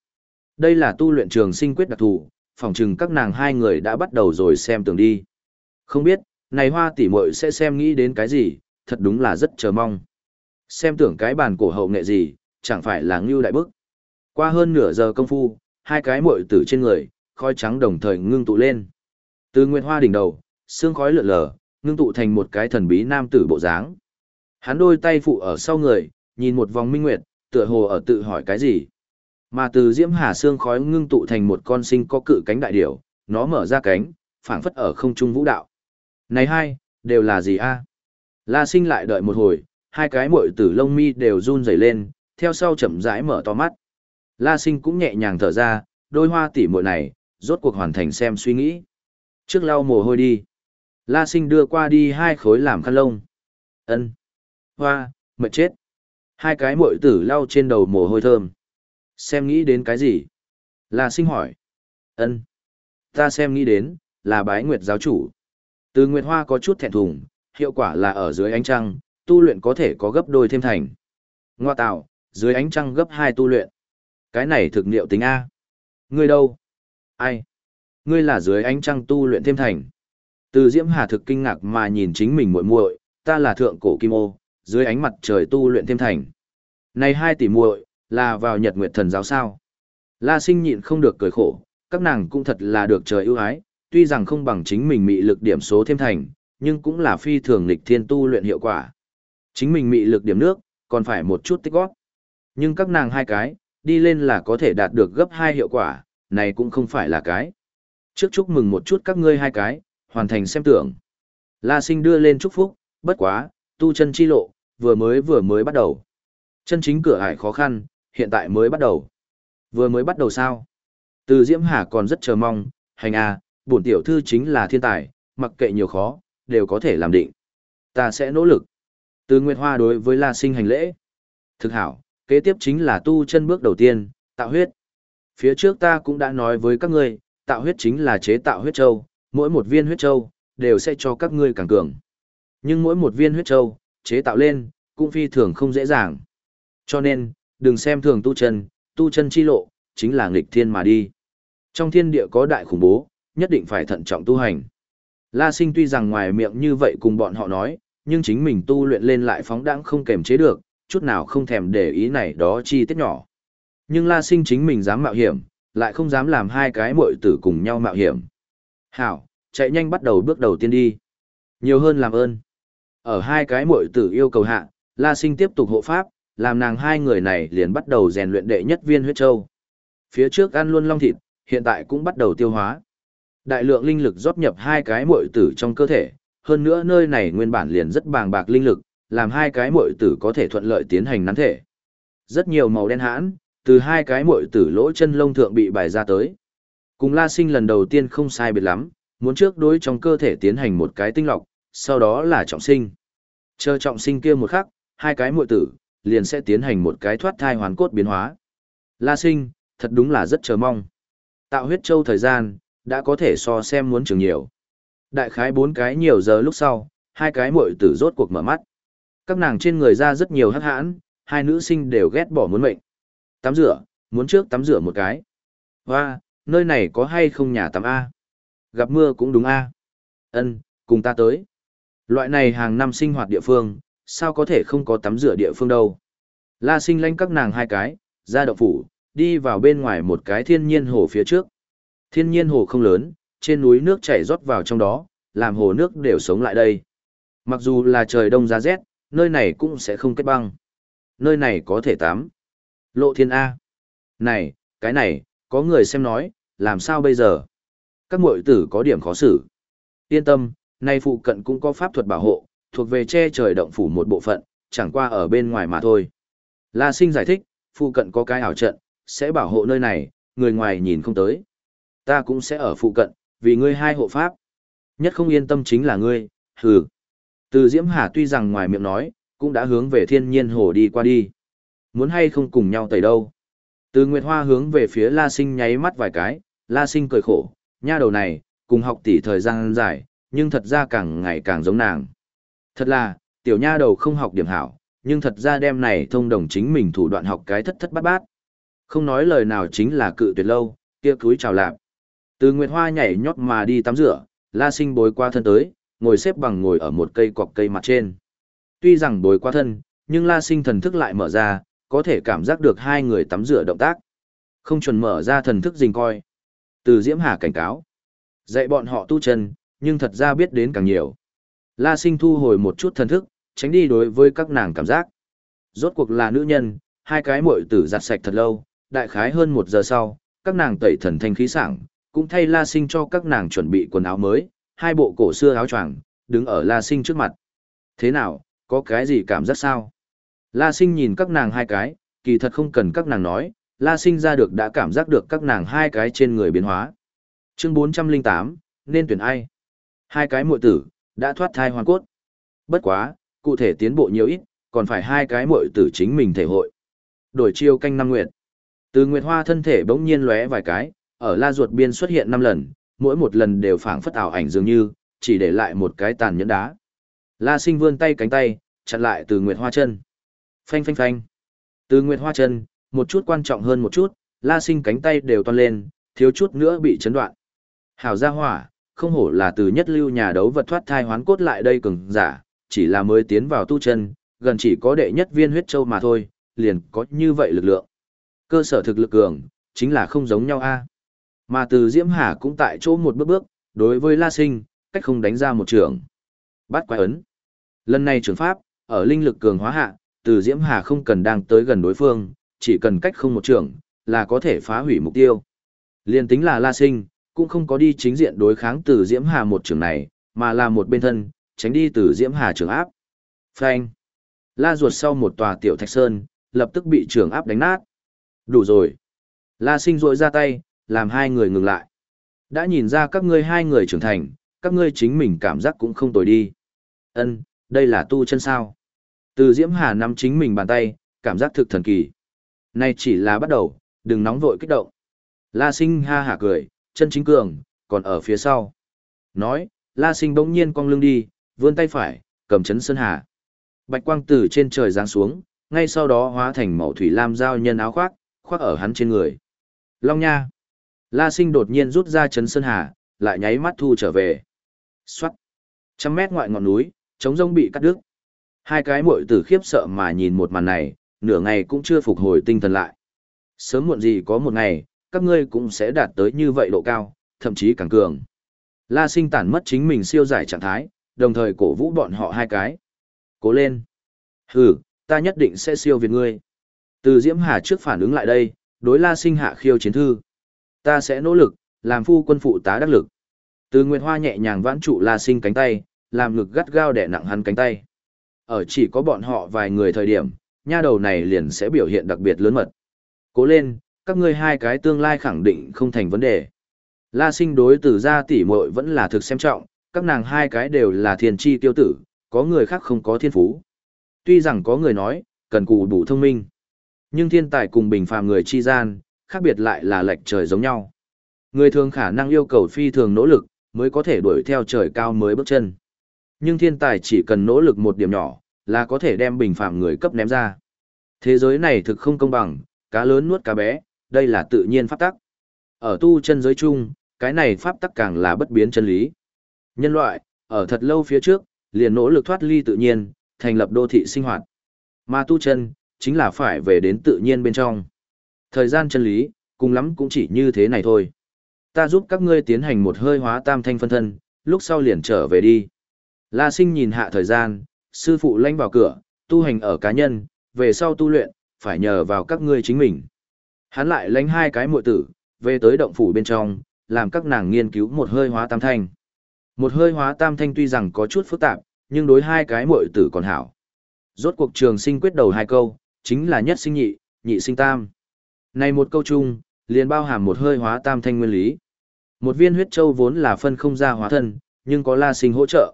Speaker 1: Đây là tu luyện trường sinh quyết đặc thù, phỏng chừng các nàng hai người đã bắt đầu rồi xem tường đi. Không biết, này hoa tỷ muội sẽ xem nghĩ đến cái gì, thật đúng là rất chờ mong. Xem tưởng cái bàn cổ hậu nghệ gì, chẳng phải là ngưu đại bức. Qua hơn nửa giờ công phu, hai cái muội tử trên người, khói trắng đồng thời ngưng tụ lên. Từ nguyệt hoa đỉnh đầu, xương khói lượn lờ, ngưng tụ thành một cái thần bí nam tử bộ dáng. Hắn đôi tay phụ ở sau người, nhìn một vòng minh nguyệt, tựa hồ ở tự hỏi cái gì. Mà từ diễm hà xương khói ngưng tụ thành một con sinh có cự cánh đại điểu, nó mở ra cánh, phảng phất ở không trung vũ đạo. Này hai, đều là gì a? La sinh lại đợi một hồi, hai cái muội tử lông mi đều run rẩy lên, theo sau chậm rãi mở to mắt. La sinh cũng nhẹ nhàng thở ra, đôi hoa tỷ muội này, rốt cuộc hoàn thành xem suy nghĩ. Trước lau mồ hôi đi. La sinh đưa qua đi hai khối làm khăn lông. Ân. Hoa, mệt chết. Hai cái muội tử lau trên đầu mồ hôi thơm. Xem nghĩ đến cái gì? La sinh hỏi. Ân. Ta xem nghĩ đến, là bái nguyệt giáo chủ. Từ nguyệt hoa có chút thẹn thùng, hiệu quả là ở dưới ánh trăng, tu luyện có thể có gấp đôi thêm thành. Ngoa tạo, dưới ánh trăng gấp hai tu luyện. Cái này thực liệu tính A. Ngươi đâu? Ai? ngươi là dưới ánh trăng tu luyện thêm thành. Từ Diễm Hà thực kinh ngạc mà nhìn chính mình muội muội, ta là thượng cổ kim ô, dưới ánh mặt trời tu luyện thêm thành. Này hai tỷ muội, là vào Nhật Nguyệt Thần giáo sao? La Sinh nhịn không được cười khổ, các nàng cũng thật là được trời ưu ái, tuy rằng không bằng chính mình mị lực điểm số thêm thành, nhưng cũng là phi thường lịch thiên tu luyện hiệu quả. Chính mình mị lực điểm nước, còn phải một chút tích góp. Nhưng các nàng hai cái, đi lên là có thể đạt được gấp hai hiệu quả, này cũng không phải là cái. Trước chúc mừng một chút các ngươi hai cái, hoàn thành xem tưởng. La sinh đưa lên chúc phúc, bất quá, tu chân chi lộ, vừa mới vừa mới bắt đầu. Chân chính cửa ải khó khăn, hiện tại mới bắt đầu. Vừa mới bắt đầu sao? Từ Diễm Hà còn rất chờ mong, hành à, bổn tiểu thư chính là thiên tài, mặc kệ nhiều khó, đều có thể làm định. Ta sẽ nỗ lực. Từ Nguyệt Hoa đối với La Sinh hành lễ. Thực hảo, kế tiếp chính là tu chân bước đầu tiên, tạo huyết. Phía trước ta cũng đã nói với các ngươi, tạo huyết chính là chế tạo huyết châu, mỗi một viên huyết châu đều sẽ cho các ngươi càng cường. Nhưng mỗi một viên huyết châu chế tạo lên cũng phi thường không dễ dàng. Cho nên, đừng xem thường tu chân, tu chân chi lộ chính là nghịch thiên mà đi. Trong thiên địa có đại khủng bố, nhất định phải thận trọng tu hành. La Sinh tuy rằng ngoài miệng như vậy cùng bọn họ nói, nhưng chính mình tu luyện lên lại phóng đãng không kềm chế được, chút nào không thèm để ý này đó chi tiết nhỏ. Nhưng La Sinh chính mình dám mạo hiểm, lại không dám làm hai cái muội tử cùng nhau mạo hiểm. Hảo, chạy nhanh bắt đầu bước đầu tiên đi. Nhiều hơn làm ơn. Ở hai cái muội tử yêu cầu hạ, La Sinh tiếp tục hộ pháp, làm nàng hai người này liền bắt đầu rèn luyện đệ nhất viên huyết châu. Phía trước ăn luôn long thịt, hiện tại cũng bắt đầu tiêu hóa. Đại lượng linh lực rót nhập hai cái muội tử trong cơ thể, hơn nữa nơi này nguyên bản liền rất bàng bạc linh lực, làm hai cái muội tử có thể thuận lợi tiến hành nắn thể. Rất nhiều màu đen hãn, từ hai cái muội tử lỗ chân lông thượng bị bài ra tới. Cùng La Sinh lần đầu tiên không sai biệt lắm, muốn trước đối trong cơ thể tiến hành một cái tinh lọc, sau đó là trọng sinh. Chờ trọng sinh kia một khắc, hai cái muội tử liền sẽ tiến hành một cái thoát thai hoàn cốt biến hóa. La Sinh, thật đúng là rất chờ mong. Tạo huyết châu thời gian, đã có thể so xem muốn trường nhiều. Đại khái bốn cái nhiều giờ lúc sau, hai cái muội tử rốt cuộc mở mắt. Các nàng trên người ra rất nhiều hắc hãn, hai nữ sinh đều ghét bỏ muốn mệnh. Tắm rửa, muốn trước tắm rửa một cái. Hoa, nơi này có hay không nhà tắm A? Gặp mưa cũng đúng A. Ân, cùng ta tới. Loại này hàng năm sinh hoạt địa phương, sao có thể không có tắm rửa địa phương đâu. La sinh lanh các nàng hai cái, ra động phủ, đi vào bên ngoài một cái thiên nhiên hồ phía trước. Thiên nhiên hồ không lớn, trên núi nước chảy rót vào trong đó, làm hồ nước đều sống lại đây. Mặc dù là trời đông giá rét, nơi này cũng sẽ không kết băng. Nơi này có thể tắm. Lộ thiên A. Này, cái này, có người xem nói, làm sao bây giờ? Các muội tử có điểm khó xử. Yên tâm, nay phụ cận cũng có pháp thuật bảo hộ, thuộc về che trời động phủ một bộ phận, chẳng qua ở bên ngoài mà thôi. La sinh giải thích, phụ cận có cái ảo trận, sẽ bảo hộ nơi này, người ngoài nhìn không tới. Ta cũng sẽ ở phụ cận, vì ngươi hai hộ pháp. Nhất không yên tâm chính là ngươi, hừ. Từ Diễm Hà tuy rằng ngoài miệng nói, cũng đã hướng về thiên nhiên hồ đi qua đi. Muốn hay không cùng nhau tẩy đâu. Từ Nguyệt Hoa hướng về phía La Sinh nháy mắt vài cái, La Sinh cười khổ, nha đầu này, cùng học tỷ thời gian dài, nhưng thật ra càng ngày càng giống nàng. Thật là, tiểu nha đầu không học điểm hảo, nhưng thật ra đem này thông đồng chính mình thủ đoạn học cái thất thất bát bát. Không nói lời nào chính là cự tuyệt lâu, kia cúi chào lạp. Từ Nguyệt Hoa nhảy nhót mà đi tắm rửa, La Sinh bối qua thân tới, ngồi xếp bằng ngồi ở một cây cọc cây mặt trên. Tuy rằng bối qua thân, nhưng La Sinh thần thức lại mở ra, có thể cảm giác được hai người tắm rửa động tác. Không chuẩn mở ra thần thức dình coi. Từ Diễm Hà cảnh cáo. Dạy bọn họ tu chân, nhưng thật ra biết đến càng nhiều. La Sinh thu hồi một chút thần thức, tránh đi đối với các nàng cảm giác. Rốt cuộc là nữ nhân, hai cái muội tử giặt sạch thật lâu, đại khái hơn một giờ sau, các nàng tẩy thần thanh khí sảng, cũng thay La Sinh cho các nàng chuẩn bị quần áo mới, hai bộ cổ xưa áo choàng, đứng ở La Sinh trước mặt. Thế nào, có cái gì cảm giác sao? La Sinh nhìn các nàng hai cái, kỳ thật không cần các nàng nói, La Sinh ra được đã cảm giác được các nàng hai cái trên người biến hóa. Chương 408, nên tuyển ai? Hai cái muội tử, đã thoát thai hoàn cốt. Bất quá, cụ thể tiến bộ nhiều ít, còn phải hai cái muội tử chính mình thể hội. Đổi chiêu canh năm nguyệt. Từ Nguyệt Hoa thân thể bỗng nhiên lóe vài cái, ở la ruột biên xuất hiện năm lần, mỗi một lần đều phảng phất ảo ảnh dường như, chỉ để lại một cái tàn nhẫn đá. La Sinh vươn tay cánh tay, chặn lại từ Nguyệt Hoa chân. Phanh phanh phanh. Từ Nguyệt Hoa chân, một chút quan trọng hơn một chút, La Sinh cánh tay đều toan lên, thiếu chút nữa bị chấn đoạn. Hảo gia hỏa, không hổ là từ nhất lưu nhà đấu vật thoát thai hoán cốt lại đây cường giả, chỉ là mới tiến vào tu chân, gần chỉ có đệ nhất viên huyết châu mà thôi, liền có như vậy lực lượng. Cơ sở thực lực cường, chính là không giống nhau a. Mà từ Diễm Hà cũng tại chỗ một bước bước, đối với La Sinh, cách không đánh ra một trường. Bắt quái ấn. Lần này trường pháp, ở linh lực cường hóa hạ, từ Diễm Hà không cần đang tới gần đối phương, chỉ cần cách không một trường, là có thể phá hủy mục tiêu. Liên tính là La Sinh, cũng không có đi chính diện đối kháng từ Diễm Hà một trường này, mà là một bên thân, tránh đi từ Diễm Hà trường áp. Phanh. La ruột sau một tòa tiểu thạch sơn, lập tức bị trường áp đánh nát. Đủ rồi. La sinh rội ra tay, làm hai người ngừng lại. Đã nhìn ra các ngươi hai người trưởng thành, các ngươi chính mình cảm giác cũng không tồi đi. Ân, đây là tu chân sao. Từ Diễm Hà nắm chính mình bàn tay, cảm giác thực thần kỳ. nay chỉ là bắt đầu, đừng nóng vội kích động. La sinh ha hả cười, chân chính cường, còn ở phía sau. Nói, La sinh bỗng nhiên cong lưng đi, vươn tay phải, cầm chấn sơn hà. Bạch quang từ trên trời giáng xuống, ngay sau đó hóa thành màu thủy lam giao nhân áo khoác, khoác ở hắn trên người. Long nha. La sinh đột nhiên rút ra chấn sơn hà, lại nháy mắt thu trở về. Xoát. Trăm mét ngoại ngọn núi, trống rông bị cắt đứt. Hai cái muội tử khiếp sợ mà nhìn một màn này, nửa ngày cũng chưa phục hồi tinh thần lại. Sớm muộn gì có một ngày, các ngươi cũng sẽ đạt tới như vậy độ cao, thậm chí càng cường. La sinh tản mất chính mình siêu giải trạng thái, đồng thời cổ vũ bọn họ hai cái. Cố lên. Hừ, ta nhất định sẽ siêu việt ngươi. Từ Diễm Hà trước phản ứng lại đây, đối La Sinh hạ khiêu chiến thư. Ta sẽ nỗ lực, làm phu quân phụ tá đắc lực. Từ Nguyệt Hoa nhẹ nhàng vãn trụ La Sinh cánh tay, làm ngực gắt gao đè nặng hắn cánh tay. Ở chỉ có bọn họ vài người thời điểm, nha đầu này liền sẽ biểu hiện đặc biệt lớn mật. Cố lên, các ngươi hai cái tương lai khẳng định không thành vấn đề. La Sinh đối từ gia tỷ muội vẫn là thực xem trọng, các nàng hai cái đều là thiên chi tiêu tử, có người khác không có thiên phú. Tuy rằng có người nói, cần cù đủ thông minh. Nhưng thiên tài cùng bình phàm người chi gian, khác biệt lại là lệch trời giống nhau. Người thường khả năng yêu cầu phi thường nỗ lực, mới có thể đuổi theo trời cao mới bước chân. Nhưng thiên tài chỉ cần nỗ lực một điểm nhỏ, là có thể đem bình phạm người cấp ném ra. Thế giới này thực không công bằng, cá lớn nuốt cá bé, đây là tự nhiên pháp tắc. Ở tu chân giới chung, cái này pháp tắc càng là bất biến chân lý. Nhân loại, ở thật lâu phía trước, liền nỗ lực thoát ly tự nhiên, thành lập đô thị sinh hoạt. Mà tu chân, chính là phải về đến tự nhiên bên trong. Thời gian chân lý, cùng lắm cũng chỉ như thế này thôi. Ta giúp các ngươi tiến hành một hơi hóa tam thanh phân thân, lúc sau liền trở về đi. La sinh nhìn hạ thời gian, sư phụ lanh vào cửa, tu hành ở cá nhân, về sau tu luyện, phải nhờ vào các ngươi chính mình. Hắn lại lánh hai cái muội tử, về tới động phủ bên trong, làm các nàng nghiên cứu một hơi hóa tam thanh. Một hơi hóa tam thanh tuy rằng có chút phức tạp, nhưng đối hai cái muội tử còn hảo. Rốt cuộc trường sinh quyết đầu hai câu, chính là nhất sinh nhị, nhị sinh tam. Này một câu chung, liền bao hàm một hơi hóa tam thanh nguyên lý. Một viên huyết châu vốn là phân không ra hóa thân, nhưng có la sinh hỗ trợ.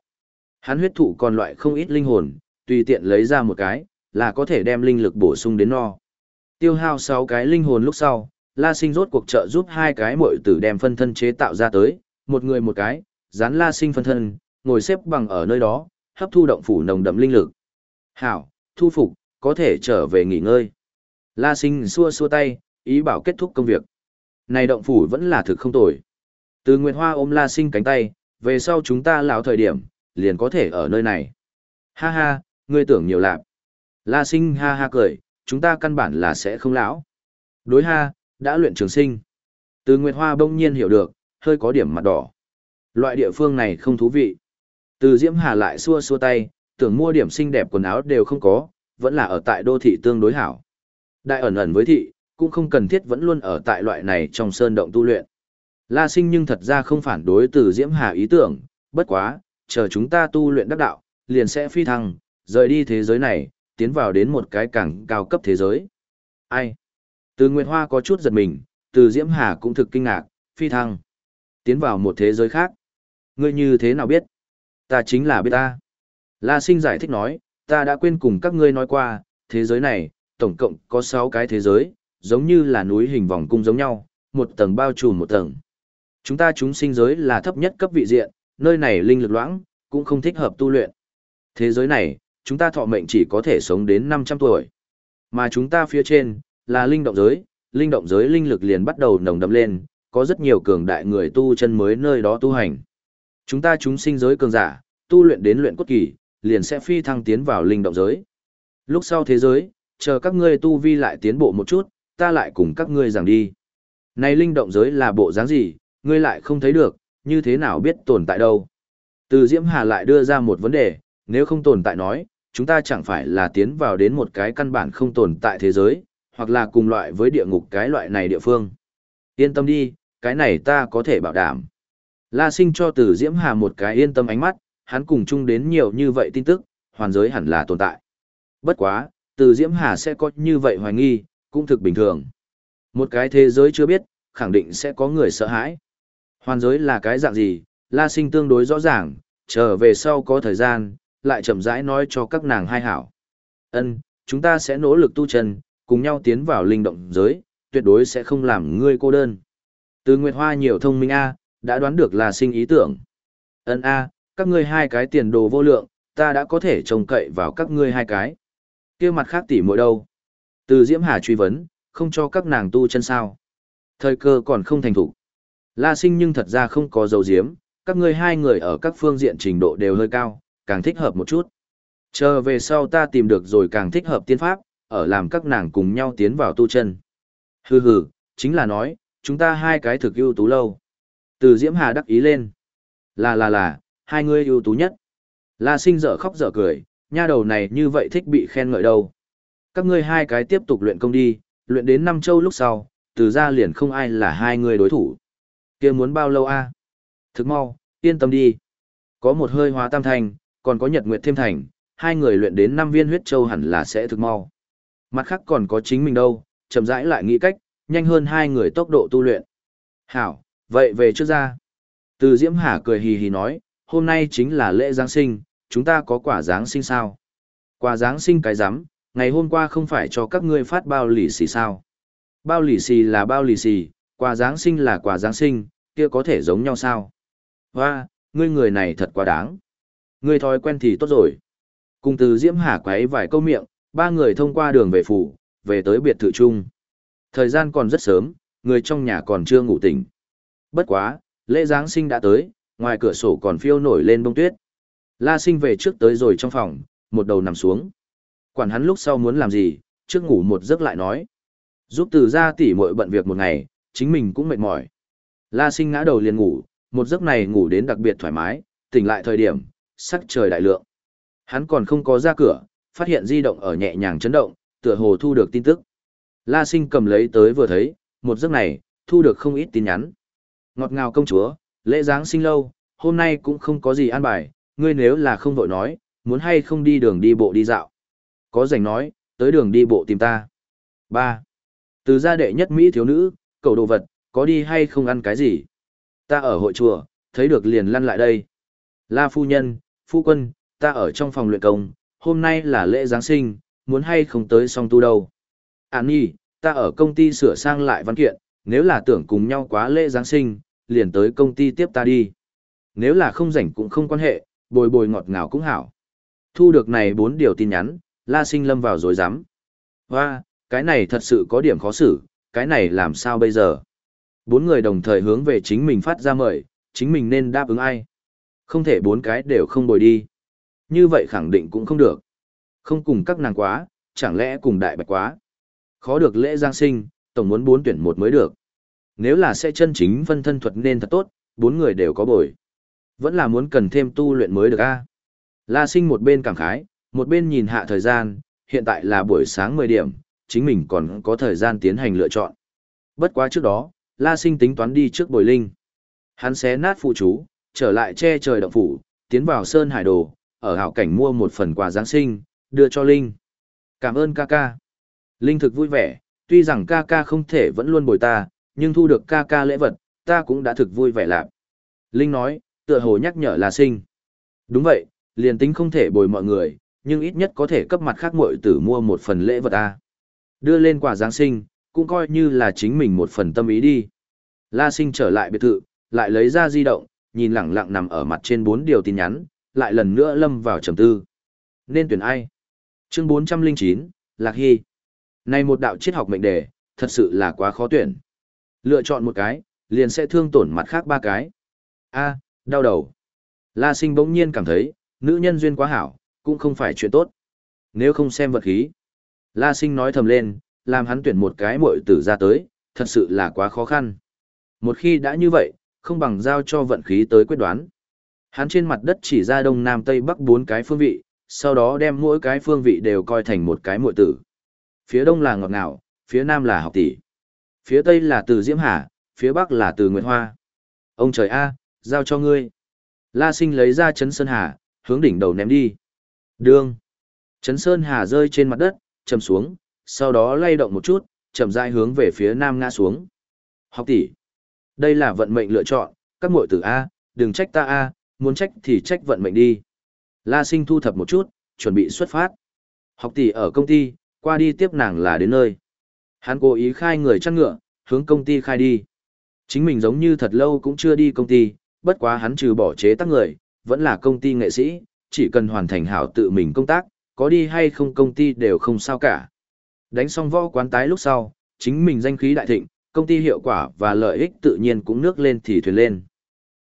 Speaker 1: Hắn huyết thụ còn loại không ít linh hồn, tùy tiện lấy ra một cái, là có thể đem linh lực bổ sung đến no. Tiêu hao 6 cái linh hồn lúc sau, La Sinh rốt cuộc trợ giúp hai cái muội tử đem phân thân chế tạo ra tới, một người một cái, dán La Sinh phân thân, ngồi xếp bằng ở nơi đó, hấp thu động phủ nồng đậm linh lực. Hảo, thu phục, có thể trở về nghỉ ngơi. La sinh xua xua tay, ý bảo kết thúc công việc. Này động phủ vẫn là thực không tồi. Từ Nguyệt Hoa ôm La sinh cánh tay, về sau chúng ta lão thời điểm, liền có thể ở nơi này. Ha ha, ngươi tưởng nhiều lạc. La sinh ha ha cười, chúng ta căn bản là sẽ không lão. Đối ha, đã luyện trường sinh. Từ Nguyệt Hoa bỗng nhiên hiểu được, hơi có điểm mặt đỏ. Loại địa phương này không thú vị. Từ Diễm Hà lại xua xua tay, tưởng mua điểm xinh đẹp quần áo đều không có, vẫn là ở tại đô thị tương đối hảo. Đại ẩn ẩn với thị, cũng không cần thiết vẫn luôn ở tại loại này trong sơn động tu luyện. La sinh nhưng thật ra không phản đối từ Diễm Hà ý tưởng, bất quá, chờ chúng ta tu luyện đắc đạo, liền sẽ phi thăng, rời đi thế giới này, tiến vào đến một cái càng cao cấp thế giới. Ai? Từ Nguyệt Hoa có chút giật mình, từ Diễm Hà cũng thực kinh ngạc, phi thăng. Tiến vào một thế giới khác. Ngươi như thế nào biết? Ta chính là biết ta. La sinh giải thích nói, ta đã quên cùng các ngươi nói qua, thế giới này, tổng cộng có 6 cái thế giới, giống như là núi hình vòng cung giống nhau, một tầng bao trùm một tầng. Chúng ta chúng sinh giới là thấp nhất cấp vị diện, nơi này linh lực loãng, cũng không thích hợp tu luyện. Thế giới này, chúng ta thọ mệnh chỉ có thể sống đến 500 tuổi. Mà chúng ta phía trên, là linh động giới, linh động giới linh lực liền bắt đầu nồng đậm lên, có rất nhiều cường đại người tu chân mới nơi đó tu hành. Chúng ta chúng sinh giới cường giả, tu luyện đến luyện cốt kỳ, liền sẽ phi thăng tiến vào linh động giới. Lúc sau thế giới, chờ các ngươi tu vi lại tiến bộ một chút, ta lại cùng các ngươi giảng đi. Này linh động giới là bộ dáng gì, ngươi lại không thấy được, như thế nào biết tồn tại đâu. Từ Diễm Hà lại đưa ra một vấn đề, nếu không tồn tại nói, chúng ta chẳng phải là tiến vào đến một cái căn bản không tồn tại thế giới, hoặc là cùng loại với địa ngục cái loại này địa phương. Yên tâm đi, cái này ta có thể bảo đảm. La sinh cho từ Diễm Hà một cái yên tâm ánh mắt, hắn cùng chung đến nhiều như vậy tin tức, hoàn giới hẳn là tồn tại. Bất quá, từ Diễm Hà sẽ có như vậy hoài nghi, cũng thực bình thường. Một cái thế giới chưa biết, khẳng định sẽ có người sợ hãi. Hoàn giới là cái dạng gì, La Sinh tương đối rõ ràng, trở về sau có thời gian, lại chậm rãi nói cho các nàng hai hảo. Ân, chúng ta sẽ nỗ lực tu chân, cùng nhau tiến vào linh động giới, tuyệt đối sẽ không làm ngươi cô đơn. Từ Nguyệt Hoa nhiều thông minh A, đã đoán được là sinh ý tưởng. Ân A, các ngươi hai cái tiền đồ vô lượng, ta đã có thể trông cậy vào các ngươi hai cái. kia mặt khác tỷ muội đâu. Từ Diễm Hà truy vấn, không cho các nàng tu chân sao. Thời cơ còn không thành thủ. La sinh nhưng thật ra không có dấu diếm, các ngươi hai người ở các phương diện trình độ đều hơi cao, càng thích hợp một chút. Chờ về sau ta tìm được rồi càng thích hợp tiên pháp, ở làm các nàng cùng nhau tiến vào tu chân. Hừ hừ, chính là nói, chúng ta hai cái thực ưu tú lâu. Từ Diễm Hà đắc ý lên. Là là là, hai người ưu tú nhất. La sinh dở khóc dở cười, nha đầu này như vậy thích bị khen ngợi đâu. Các ngươi hai cái tiếp tục luyện công đi, luyện đến năm châu lúc sau, từ ra liền không ai là hai người đối thủ. kia muốn bao lâu a? Thức mau, yên tâm đi. Có một hơi hóa tam thành, còn có nhật nguyệt thêm thành, hai người luyện đến năm viên huyết châu hẳn là sẽ thực mau. Mặt khác còn có chính mình đâu, chậm rãi lại nghĩ cách, nhanh hơn hai người tốc độ tu luyện. Hảo, vậy về trước ra. Từ Diễm Hà cười hì hì nói, hôm nay chính là lễ Giáng sinh, chúng ta có quả Giáng sinh sao? Quả Giáng sinh cái rắm ngày hôm qua không phải cho các ngươi phát bao lì xì sao? Bao lì xì là bao lì xì, quà Giáng sinh là quà Giáng sinh, kia có thể giống nhau sao? Hoa, ngươi người này thật quá đáng. Ngươi thói quen thì tốt rồi. Cùng từ Diễm Hà quấy vài câu miệng, ba người thông qua đường về phủ, về tới biệt thự chung. Thời gian còn rất sớm, người trong nhà còn chưa ngủ tỉnh. Bất quá, lễ Giáng sinh đã tới, ngoài cửa sổ còn phiêu nổi lên bông tuyết. La sinh về trước tới rồi trong phòng, một đầu nằm xuống. Quản hắn lúc sau muốn làm gì, trước ngủ một giấc lại nói. Giúp từ ra tỉ muội bận việc một ngày, chính mình cũng mệt mỏi. La sinh ngã đầu liền ngủ, một giấc này ngủ đến đặc biệt thoải mái, tỉnh lại thời điểm, sắc trời đại lượng. Hắn còn không có ra cửa, phát hiện di động ở nhẹ nhàng chấn động, tựa hồ thu được tin tức. La sinh cầm lấy tới vừa thấy, một giấc này, thu được không ít tin nhắn. Ngọt ngào công chúa, lễ giáng sinh lâu, hôm nay cũng không có gì an bài, ngươi nếu là không vội nói, muốn hay không đi đường đi bộ đi dạo. Có rảnh nói, tới đường đi bộ tìm ta. 3. Từ gia đệ nhất Mỹ thiếu nữ, cầu đồ vật, có đi hay không ăn cái gì? Ta ở hội chùa, thấy được liền lăn lại đây. La phu nhân, phu quân, ta ở trong phòng luyện công, hôm nay là lễ Giáng sinh, muốn hay không tới song tu đâu. Án nhi, ta ở công ty sửa sang lại văn kiện, nếu là tưởng cùng nhau quá lễ Giáng sinh, liền tới công ty tiếp ta đi. Nếu là không rảnh cũng không quan hệ, bồi bồi ngọt ngào cũng hảo. Thu được này bốn điều tin nhắn, La Sinh lâm vào rồi dám. Hoa, cái này thật sự có điểm khó xử, cái này làm sao bây giờ? Bốn người đồng thời hướng về chính mình phát ra mời, chính mình nên đáp ứng ai? Không thể bốn cái đều không bồi đi. Như vậy khẳng định cũng không được. Không cùng các nàng quá, chẳng lẽ cùng đại bạch quá. Khó được lễ giang sinh, tổng muốn bốn tuyển một mới được. Nếu là sẽ chân chính phân thân thuật nên thật tốt, bốn người đều có bồi. Vẫn là muốn cần thêm tu luyện mới được a. La sinh một bên cảm khái, một bên nhìn hạ thời gian, hiện tại là buổi sáng 10 điểm, chính mình còn có thời gian tiến hành lựa chọn. Bất quá trước đó, La sinh tính toán đi trước bồi linh. Hắn xé nát phụ chú, trở lại che trời động phủ, tiến vào Sơn Hải Đồ, ở hảo cảnh mua một phần quà Giáng sinh, đưa cho Linh. Cảm ơn ca ca. Linh thực vui vẻ, tuy rằng ca ca không thể vẫn luôn bồi ta, nhưng thu được ca ca lễ vật, ta cũng đã thực vui vẻ lạc. Linh nói, tựa hồ nhắc nhở la sinh. Đúng vậy, liền tính không thể bồi mọi người, nhưng ít nhất có thể cấp mặt khác muội tử mua một phần lễ vật a Đưa lên quà Giáng sinh, cũng coi như là chính mình một phần tâm ý đi. La sinh trở lại biệt thự, lại lấy ra di động, nhìn lẳng lặng nằm ở mặt trên bốn điều tin nhắn, lại lần nữa lâm vào trầm tư. Nên tuyển ai? Chương 409, Lạc Hy. Này một đạo triết học mệnh đề, thật sự là quá khó tuyển. Lựa chọn một cái, liền sẽ thương tổn mặt khác ba cái. A, đau đầu. La sinh bỗng nhiên cảm thấy, nữ nhân duyên quá hảo, cũng không phải chuyện tốt. Nếu không xem vật khí. La sinh nói thầm lên, làm hắn tuyển một cái muội tử ra tới, thật sự là quá khó khăn. Một khi đã như vậy, không bằng giao cho vận khí tới quyết đoán. Hắn trên mặt đất chỉ ra đông nam tây bắc bốn cái phương vị, sau đó đem mỗi cái phương vị đều coi thành một cái muội tử. Phía đông là ngọt ngào, phía nam là học tỷ. Phía tây là từ Diễm Hà, phía bắc là từ Nguyệt Hoa. Ông trời A, giao cho ngươi. La sinh lấy ra chấn sơn hà, hướng đỉnh đầu ném đi. Đương. Chấn sơn hà rơi trên mặt đất, chầm xuống, sau đó lay động một chút, chậm rãi hướng về phía nam ngã xuống. Học tỷ. Đây là vận mệnh lựa chọn, các muội tử A, đừng trách ta A, muốn trách thì trách vận mệnh đi. La sinh thu thập một chút, chuẩn bị xuất phát. Học tỷ ở công ty, qua đi tiếp nàng là đến nơi. Hắn cố ý khai người chăn ngựa, hướng công ty khai đi. Chính mình giống như thật lâu cũng chưa đi công ty, bất quá hắn trừ bỏ chế tác người, vẫn là công ty nghệ sĩ, chỉ cần hoàn thành hảo tự mình công tác, có đi hay không công ty đều không sao cả. Đánh xong võ quán tái lúc sau, chính mình danh khí đại thịnh, công ty hiệu quả và lợi ích tự nhiên cũng nước lên thì thuyền lên.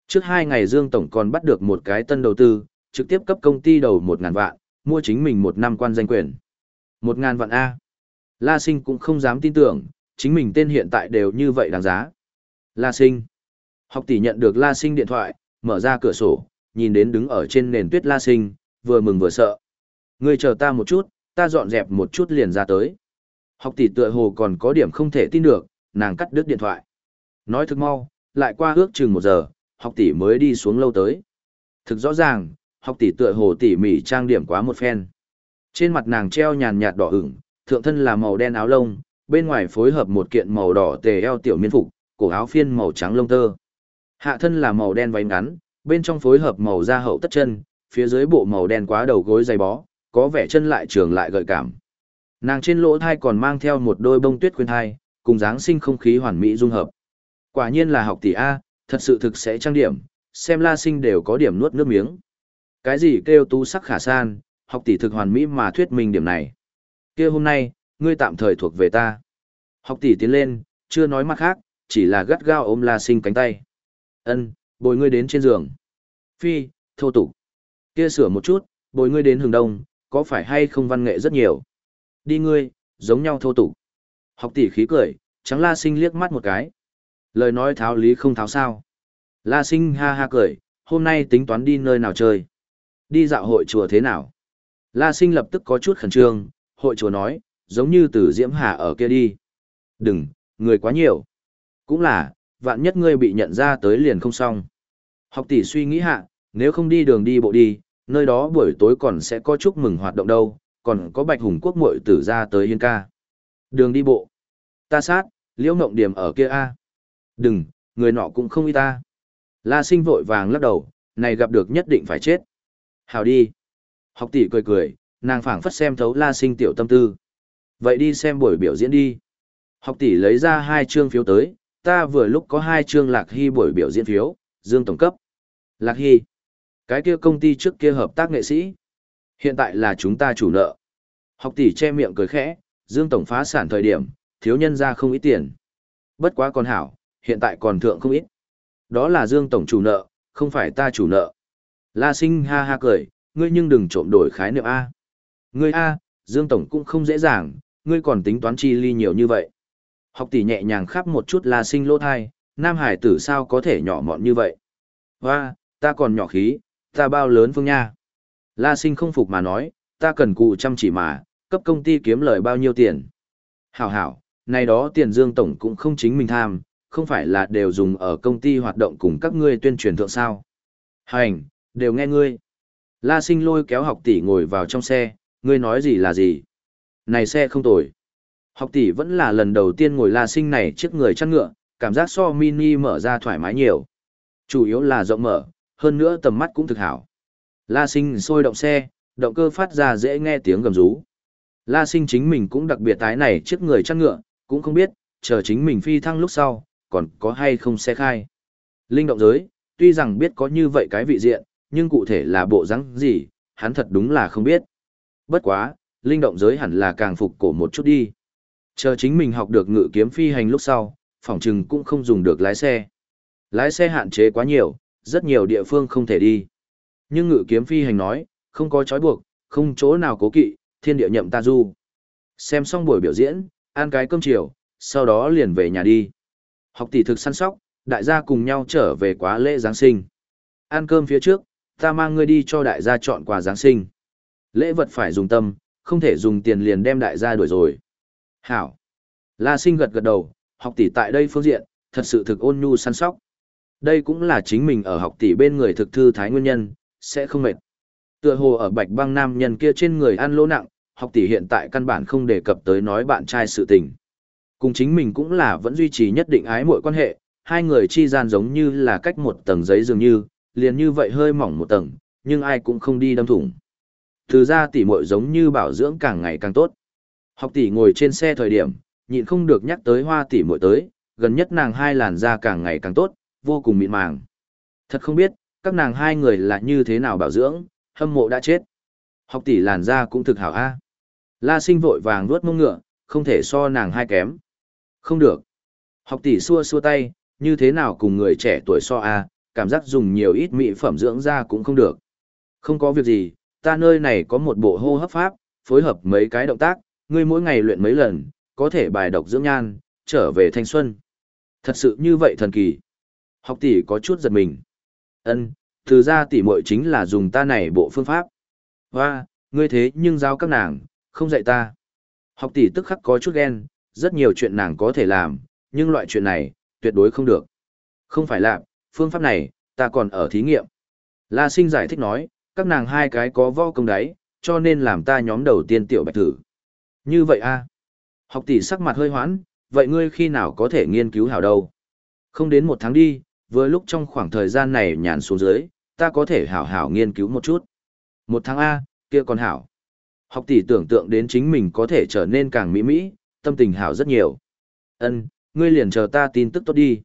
Speaker 1: Trước hai ngày Dương Tổng còn bắt được một cái tân đầu tư, trực tiếp cấp công ty đầu một ngàn vạn, mua chính mình một năm quan danh quyền. Một ngàn vạn A. La Sinh cũng không dám tin tưởng, chính mình tên hiện tại đều như vậy đáng giá. La Sinh. Học tỷ nhận được La Sinh điện thoại, mở ra cửa sổ, nhìn đến đứng ở trên nền tuyết La Sinh, vừa mừng vừa sợ. Ngươi chờ ta một chút, ta dọn dẹp một chút liền ra tới. Học tỷ tựa hồ còn có điểm không thể tin được, nàng cắt đứt điện thoại. Nói thực mau, lại qua ước chừng một giờ, học tỷ mới đi xuống lâu tới. Thực rõ ràng, học tỷ tựa hồ tỉ mỉ trang điểm quá một phen. Trên mặt nàng treo nhàn nhạt đỏ ửng, thượng thân là màu đen áo lông, bên ngoài phối hợp một kiện màu đỏ tề eo tiểu miên phục, cổ áo phiên màu trắng lông tơ. Hạ thân là màu đen váy ngắn, bên trong phối hợp màu da hậu tất chân, phía dưới bộ màu đen quá đầu gối dày bó, có vẻ chân lại trường lại gợi cảm. Nàng trên lỗ thai còn mang theo một đôi bông tuyết khuyên thai, cùng dáng sinh không khí hoàn mỹ dung hợp. Quả nhiên là học tỷ A, thật sự thực sẽ trang điểm, xem la sinh đều có điểm nuốt nước miếng. Cái gì kêu tu sắc khả san, học tỷ thực hoàn mỹ mà thuyết minh điểm này. kia hôm nay, ngươi tạm thời thuộc về ta. Học tỷ tiến lên, chưa nói mặt khác, chỉ là gắt gao ôm la sinh cánh tay. ân bồi ngươi đến trên giường. Phi, thô tục. Kia sửa một chút, bồi ngươi đến hướng đông, có phải hay không văn nghệ rất nhiều. Đi ngươi, giống nhau thô tục. Học tỷ khí cười, trắng la sinh liếc mắt một cái. Lời nói tháo lý không tháo sao. La sinh ha ha cười, hôm nay tính toán đi nơi nào chơi. Đi dạo hội chùa thế nào? La sinh lập tức có chút khẩn trương, hội chùa nói, giống như từ Diễm Hà ở kia đi. Đừng, người quá nhiều. Cũng là, vạn nhất ngươi bị nhận ra tới liền không xong. Học tỷ suy nghĩ hạ, nếu không đi đường đi bộ đi, nơi đó buổi tối còn sẽ có chúc mừng hoạt động đâu, còn có bạch hùng quốc muội tử ra tới hiên ca. Đường đi bộ. Ta sát, liễu ngộng điểm ở kia a. Đừng, người nọ cũng không y ta. La sinh vội vàng lắc đầu, này gặp được nhất định phải chết. Hào đi. Học tỷ cười cười, nàng phảng phất xem thấu la sinh tiểu tâm tư. Vậy đi xem buổi biểu diễn đi. Học tỷ lấy ra hai chương phiếu tới, ta vừa lúc có hai chương lạc hy buổi biểu diễn phiếu, dương tổng cấp. Lạc hy. Cái kia công ty trước kia hợp tác nghệ sĩ. Hiện tại là chúng ta chủ nợ. Học tỷ che miệng cười khẽ, dương tổng phá sản thời điểm, thiếu nhân ra không ít tiền. Bất quá còn hảo, hiện tại còn thượng không ít. Đó là dương tổng chủ nợ, không phải ta chủ nợ. La sinh ha ha cười, ngươi nhưng đừng trộm đổi khái niệm A. Ngươi A, Dương Tổng cũng không dễ dàng, ngươi còn tính toán chi ly nhiều như vậy. Học tỷ nhẹ nhàng khắp một chút La sinh lỗ thai, Nam Hải tử sao có thể nhỏ mọn như vậy. Hoa, ta còn nhỏ khí, ta bao lớn phương nha. La sinh không phục mà nói, ta cần cụ chăm chỉ mà, cấp công ty kiếm lời bao nhiêu tiền. Hảo hảo, này đó tiền Dương Tổng cũng không chính mình tham, không phải là đều dùng ở công ty hoạt động cùng các ngươi tuyên truyền thượng sao. Hành, đều nghe ngươi. La sinh lôi kéo học tỷ ngồi vào trong xe, ngươi nói gì là gì. Này xe không tồi. Học tỷ vẫn là lần đầu tiên ngồi la sinh này trước người chăn ngựa, cảm giác so mini mở ra thoải mái nhiều. Chủ yếu là rộng mở, hơn nữa tầm mắt cũng thực hảo. La sinh sôi động xe, động cơ phát ra dễ nghe tiếng gầm rú. La sinh chính mình cũng đặc biệt tái này trước người chăn ngựa, cũng không biết, chờ chính mình phi thăng lúc sau, còn có hay không xe khai. Linh động giới, tuy rằng biết có như vậy cái vị diện, nhưng cụ thể là bộ rắn gì, hắn thật đúng là không biết. Bất quá, linh động giới hẳn là càng phục cổ một chút đi. Chờ chính mình học được ngự kiếm phi hành lúc sau, phỏng trừng cũng không dùng được lái xe. Lái xe hạn chế quá nhiều, rất nhiều địa phương không thể đi. Nhưng ngự kiếm phi hành nói, không có trói buộc, không chỗ nào cố kỵ, thiên địa nhậm ta du. Xem xong buổi biểu diễn, ăn cái cơm chiều, sau đó liền về nhà đi. Học tỷ thực săn sóc, đại gia cùng nhau trở về quá lễ Giáng sinh. Ăn cơm phía trước, ta mang ngươi đi cho đại gia chọn quà Giáng sinh. Lễ vật phải dùng tâm, không thể dùng tiền liền đem đại gia đuổi rồi. Hảo. La sinh gật gật đầu, học tỷ tại đây phương diện, thật sự thực ôn nhu săn sóc. Đây cũng là chính mình ở học tỷ bên người thực thư thái nguyên nhân, sẽ không mệt. Tựa hồ ở bạch băng nam nhân kia trên người ăn lỗ nặng, học tỷ hiện tại căn bản không đề cập tới nói bạn trai sự tình. Cùng chính mình cũng là vẫn duy trì nhất định ái mọi quan hệ, hai người chi gian giống như là cách một tầng giấy dường như, liền như vậy hơi mỏng một tầng, nhưng ai cũng không đi đâm thủng. Từ ra tỷ muội giống như bảo dưỡng càng ngày càng tốt. Học tỷ ngồi trên xe thời điểm, nhịn không được nhắc tới hoa tỷ muội tới, gần nhất nàng hai làn da càng ngày càng tốt, vô cùng mịn màng. Thật không biết, các nàng hai người là như thế nào bảo dưỡng, hâm mộ đã chết. Học tỷ làn da cũng thực hảo a. La sinh vội vàng nuốt mông ngựa, không thể so nàng hai kém. Không được. Học tỷ xua xua tay, như thế nào cùng người trẻ tuổi so a, cảm giác dùng nhiều ít mỹ phẩm dưỡng da cũng không được. Không có việc gì, ta nơi này có một bộ hô hấp pháp, phối hợp mấy cái động tác, ngươi mỗi ngày luyện mấy lần, có thể bài độc dưỡng nhan, trở về thanh xuân. Thật sự như vậy thần kỳ. Học tỷ có chút giật mình. Ân, từ ra tỷ muội chính là dùng ta này bộ phương pháp. Hoa, ngươi thế nhưng giao các nàng, không dạy ta. Học tỷ tức khắc có chút ghen, rất nhiều chuyện nàng có thể làm, nhưng loại chuyện này, tuyệt đối không được. Không phải làm, phương pháp này, ta còn ở thí nghiệm. La sinh giải thích nói, các nàng hai cái có vo công đáy, cho nên làm ta nhóm đầu tiên tiểu bạch thử. Như vậy a Học tỷ sắc mặt hơi hoãn, vậy ngươi khi nào có thể nghiên cứu hảo đâu? Không đến một tháng đi, vừa lúc trong khoảng thời gian này nhàn xuống dưới, ta có thể hảo hảo nghiên cứu một chút. Một tháng A, kia còn hảo. Học tỷ tưởng tượng đến chính mình có thể trở nên càng mỹ mỹ, tâm tình hảo rất nhiều. Ân, ngươi liền chờ ta tin tức tốt đi.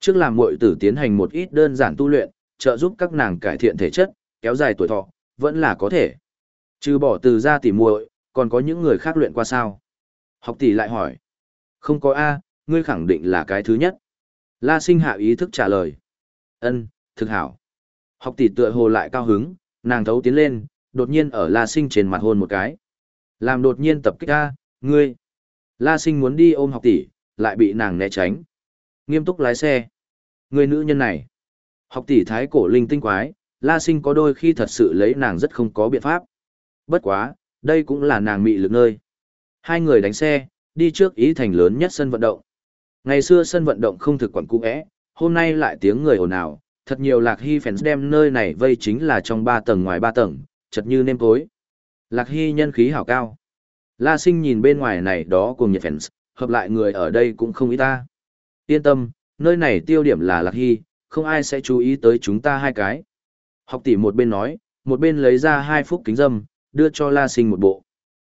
Speaker 1: Trước làm muội tử tiến hành một ít đơn giản tu luyện, trợ giúp các nàng cải thiện thể chất, kéo dài tuổi thọ, vẫn là có thể. Trừ bỏ từ ra tỉ muội, còn có những người khác luyện qua sao? Học tỷ lại hỏi. Không có A, ngươi khẳng định là cái thứ nhất. La sinh hạ ý thức trả lời. Ân, thực hảo. Học tỷ tựa hồ lại cao hứng, nàng thấu tiến lên, đột nhiên ở La sinh trên mặt hôn một cái. Làm đột nhiên tập kích ra, ngươi. La sinh muốn đi ôm học tỷ, lại bị nàng né tránh. Nghiêm túc lái xe. Người nữ nhân này. Học tỷ thái cổ linh tinh quái, La sinh có đôi khi thật sự lấy nàng rất không có biện pháp. Bất quá, đây cũng là nàng mị lực nơi. Hai người đánh xe, đi trước ý thành lớn nhất sân vận động. Ngày xưa sân vận động không thực quản cũ ẽ, hôm nay lại tiếng người ồn ào, thật nhiều lạc hy fans đem nơi này vây chính là trong ba tầng ngoài ba tầng, chật như nêm cối. Lạc hy nhân khí hảo cao. La sinh nhìn bên ngoài này đó cùng nhiệt fans, hợp lại người ở đây cũng không ít ta. Yên tâm, nơi này tiêu điểm là lạc hy, không ai sẽ chú ý tới chúng ta hai cái. Học tỷ một bên nói, một bên lấy ra hai phút kính dâm, đưa cho La sinh một bộ.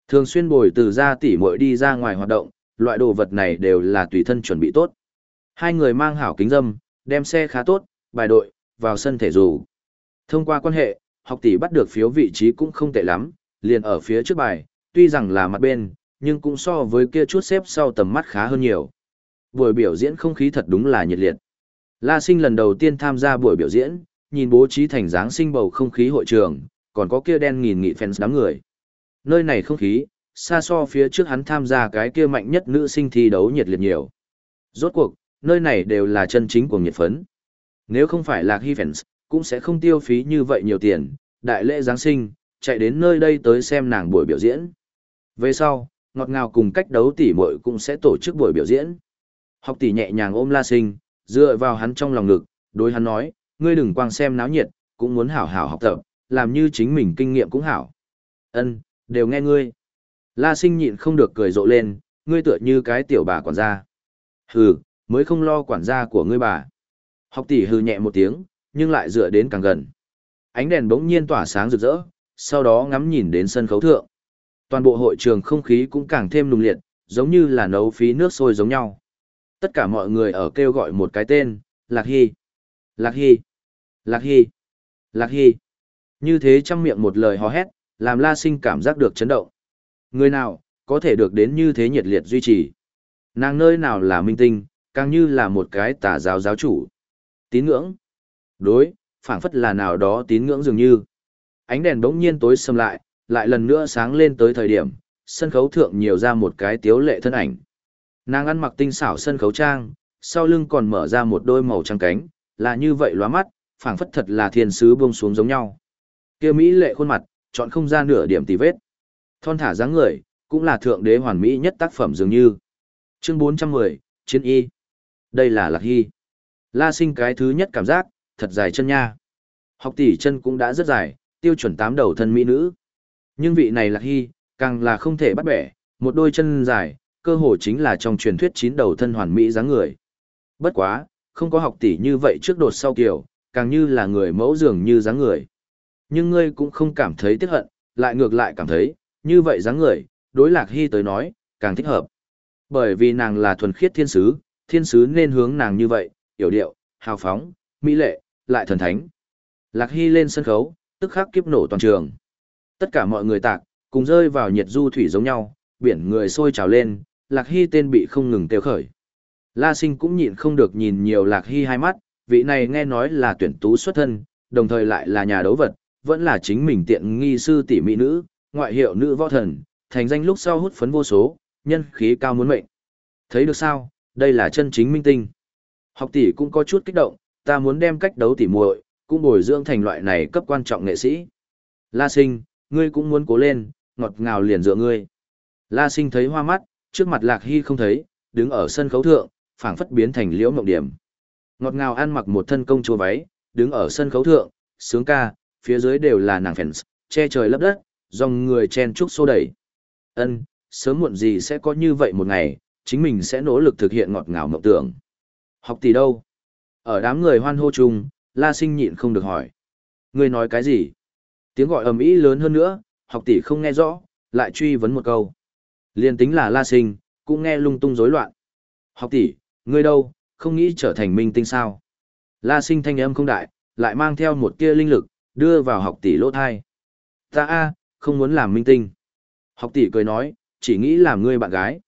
Speaker 1: Thường xuyên bồi từ ra tỷ muội đi ra ngoài hoạt động, loại đồ vật này đều là tùy thân chuẩn bị tốt. Hai người mang hảo kính dâm, đem xe khá tốt, bài đội, vào sân thể dù. Thông qua quan hệ, học tỷ bắt được phiếu vị trí cũng không tệ lắm, liền ở phía trước bài, tuy rằng là mặt bên, nhưng cũng so với kia chút xếp sau tầm mắt khá hơn nhiều. Buổi biểu diễn không khí thật đúng là nhiệt liệt. La Sinh lần đầu tiên tham gia buổi biểu diễn, nhìn bố trí thành dáng sinh bầu không khí hội trường, còn có kia đen nghìn nghị fans đám người. Nơi này không khí, xa so phía trước hắn tham gia cái kia mạnh nhất nữ sinh thi đấu nhiệt liệt nhiều. Rốt cuộc, nơi này đều là chân chính của nhiệt phấn. Nếu không phải là Hy Fans, cũng sẽ không tiêu phí như vậy nhiều tiền, đại lễ Giáng sinh, chạy đến nơi đây tới xem nàng buổi biểu diễn. Về sau, ngọt ngào cùng cách đấu tỷ muội cũng sẽ tổ chức buổi biểu diễn. Học tỷ nhẹ nhàng ôm La Sinh, dựa vào hắn trong lòng ngực, đối hắn nói, ngươi đừng quang xem náo nhiệt, cũng muốn hảo hảo học tập, làm như chính mình kinh nghiệm cũng hảo. Ân, đều nghe ngươi. La sinh nhịn không được cười rộ lên, ngươi tựa như cái tiểu bà quản gia. Hừ, mới không lo quản gia của ngươi bà. Học tỷ hừ nhẹ một tiếng, nhưng lại dựa đến càng gần. Ánh đèn bỗng nhiên tỏa sáng rực rỡ, sau đó ngắm nhìn đến sân khấu thượng. Toàn bộ hội trường không khí cũng càng thêm nùng liệt, giống như là nấu phí nước sôi giống nhau. Tất cả mọi người ở kêu gọi một cái tên, Lạc Hy. Lạc Hy. Lạc Hy. Lạc Hy. Như thế trong miệng một lời hò hét, làm La Sinh cảm giác được chấn động. Người nào, có thể được đến như thế nhiệt liệt duy trì. Nàng nơi nào là minh tinh, càng như là một cái tà giáo giáo chủ. Tín ngưỡng. Đối, phảng phất là nào đó tín ngưỡng dường như. Ánh đèn bỗng nhiên tối sầm lại, lại lần nữa sáng lên tới thời điểm, sân khấu thượng nhiều ra một cái tiếu lệ thân ảnh. Nàng ăn mặc tinh xảo sân khấu trang, sau lưng còn mở ra một đôi màu trắng cánh, là như vậy lóa mắt, phảng phất thật là thiên sứ buông xuống giống nhau. Kia mỹ lệ khuôn mặt, chọn không ra nửa điểm tì vết. Thon thả dáng người, cũng là thượng đế hoàn mỹ nhất tác phẩm dường như. Chương 410, Chiến Y. Đây là Lạc Hy. La sinh cái thứ nhất cảm giác, thật dài chân nha. Học tỷ chân cũng đã rất dài, tiêu chuẩn tám đầu thân mỹ nữ. Nhưng vị này Lạc Hy, càng là không thể bắt bẻ, một đôi chân dài, cơ hồ chính là trong truyền thuyết chín đầu thân hoàn mỹ dáng người. Bất quá, không có học tỷ như vậy trước đột sau kiểu, càng như là người mẫu dường như dáng người. Nhưng ngươi cũng không cảm thấy tiếc hận, lại ngược lại cảm thấy, như vậy dáng người, đối lạc hy tới nói, càng thích hợp. Bởi vì nàng là thuần khiết thiên sứ, thiên sứ nên hướng nàng như vậy, hiểu điệu, hào phóng, mỹ lệ, lại thần thánh. Lạc hy lên sân khấu, tức khắc kiếp nổ toàn trường. Tất cả mọi người tạc, cùng rơi vào nhiệt du thủy giống nhau, biển người sôi trào lên, lạc hy tên bị không ngừng tiêu khởi. La sinh cũng nhịn không được nhìn nhiều lạc hy hai mắt, vị này nghe nói là tuyển tú xuất thân, đồng thời lại là nhà đấu vật, vẫn là chính mình tiện nghi sư tỷ mỹ nữ, ngoại hiệu nữ võ thần, thành danh lúc sau hút phấn vô số, nhân khí cao muốn mệnh. Thấy được sao, đây là chân chính minh tinh. Học tỷ cũng có chút kích động, ta muốn đem cách đấu tỷ muội, cũng bồi dưỡng thành loại này cấp quan trọng nghệ sĩ. La sinh, ngươi cũng muốn cố lên, ngọt ngào liền dựa ngươi. La sinh thấy hoa mắt, trước mặt lạc hy không thấy, đứng ở sân khấu thượng, phảng phất biến thành liễu mộng điểm. Ngọt ngào ăn mặc một thân công chúa váy, đứng ở sân khấu thượng, sướng ca, phía dưới đều là nàng fans, che trời lấp đất, dòng người chen chúc xô đẩy. Ân, sớm muộn gì sẽ có như vậy một ngày, chính mình sẽ nỗ lực thực hiện ngọt ngào mộng tưởng. Học tỷ đâu? Ở đám người hoan hô chung, La Sinh nhịn không được hỏi. Người nói cái gì? Tiếng gọi ầm ĩ lớn hơn nữa, học tỷ không nghe rõ, lại truy vấn một câu. Liên tính là La Sinh, cũng nghe lung tung rối loạn. Học tỷ, ngươi đâu, không nghĩ trở thành minh tinh sao? La Sinh thanh âm không đại, lại mang theo một kia linh lực, đưa vào học tỷ lỗ thai. Ta a, không muốn làm minh tinh. Học tỷ cười nói, chỉ nghĩ làm ngươi bạn gái.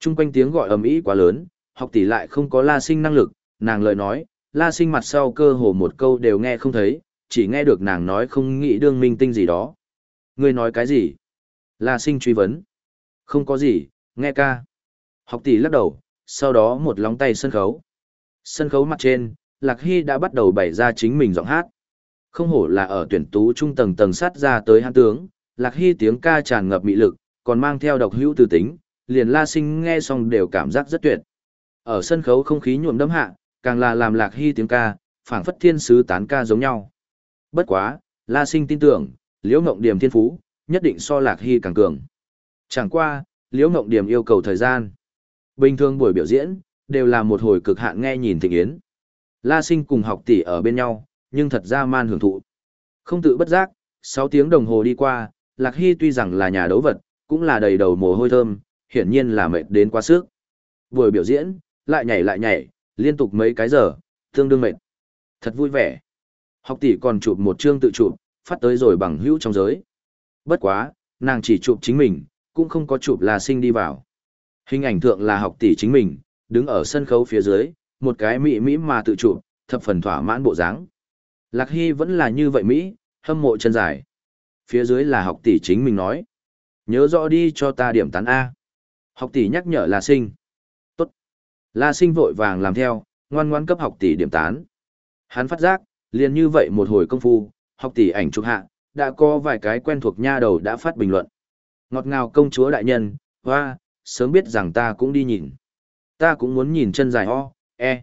Speaker 1: Trung quanh tiếng gọi ầm ĩ quá lớn, học tỷ lại không có la sinh năng lực, nàng lời nói, la sinh mặt sau cơ hồ một câu đều nghe không thấy, chỉ nghe được nàng nói không nghĩ đương minh tinh gì đó. Ngươi nói cái gì? La sinh truy vấn. Không có gì, nghe ca. Học tỷ lắc đầu, sau đó một lóng tay sân khấu. Sân khấu mặt trên, Lạc Hy đã bắt đầu bày ra chính mình giọng hát. Không hổ là ở tuyển tú trung tầng tầng sát ra tới hãn tướng, Lạc Hy tiếng ca tràn ngập mị lực, còn mang theo độc hữu từ tính, liền La Sinh nghe xong đều cảm giác rất tuyệt. Ở sân khấu không khí nhuộm đẫm hạ, càng là làm Lạc Hy tiếng ca, phảng phất thiên sứ tán ca giống nhau. Bất quá, La Sinh tin tưởng, Liễu Ngộng Điểm thiên phú, nhất định so Lạc Hy càng cường. Chẳng qua, Liễu Ngộng Điểm yêu cầu thời gian. Bình thường buổi biểu diễn, đều là một hồi cực hạn nghe nhìn thịnh yến. La Sinh cùng học tỷ ở bên nhau, nhưng thật ra man hưởng thụ. Không tự bất giác, 6 tiếng đồng hồ đi qua, Lạc Hy tuy rằng là nhà đấu vật, cũng là đầy đầu mồ hôi thơm, hiển nhiên là mệt đến quá sức. Buổi biểu diễn, lại nhảy lại nhảy, liên tục mấy cái giờ, tương đương mệt. Thật vui vẻ. Học tỷ còn chụp một chương tự chụp, phát tới rồi bằng hữu trong giới. Bất quá, nàng chỉ chụp chính mình, cũng không có chụp là sinh đi vào. Hình ảnh thượng là học tỷ chính mình, đứng ở sân khấu phía dưới, một cái mỹ mỹ mà tự chụp, thập phần thỏa mãn bộ dáng. Lạc Hy vẫn là như vậy Mỹ, hâm mộ chân dài. Phía dưới là học tỷ chính mình nói. Nhớ rõ đi cho ta điểm tán A. Học tỷ nhắc nhở La Sinh. Tốt. La Sinh vội vàng làm theo, ngoan ngoan cấp học tỷ điểm tán. Hắn phát giác, liền như vậy một hồi công phu, học tỷ ảnh chụp hạ, đã có vài cái quen thuộc nha đầu đã phát bình luận. Ngọt ngào công chúa đại nhân, hoa, sớm biết rằng ta cũng đi nhìn. Ta cũng muốn nhìn chân dài ho, e.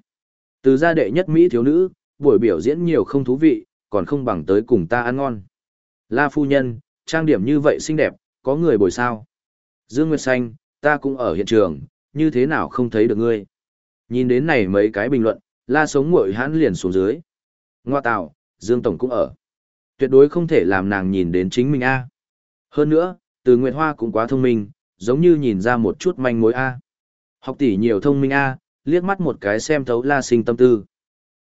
Speaker 1: Từ gia đệ nhất Mỹ thiếu nữ, buổi biểu diễn nhiều không thú vị, còn không bằng tới cùng ta ăn ngon. La phu nhân, trang điểm như vậy xinh đẹp, có người bồi sao. Dương Nguyệt Xanh, ta cũng ở hiện trường, như thế nào không thấy được ngươi. Nhìn đến này mấy cái bình luận, la sống ngội hãn liền xuống dưới. Ngoa tạo, Dương Tổng cũng ở. Tuyệt đối không thể làm nàng nhìn đến chính mình A. Hơn nữa, từ Nguyệt Hoa cũng quá thông minh, giống như nhìn ra một chút manh mối A. Học tỷ nhiều thông minh A, liếc mắt một cái xem thấu la sinh tâm tư.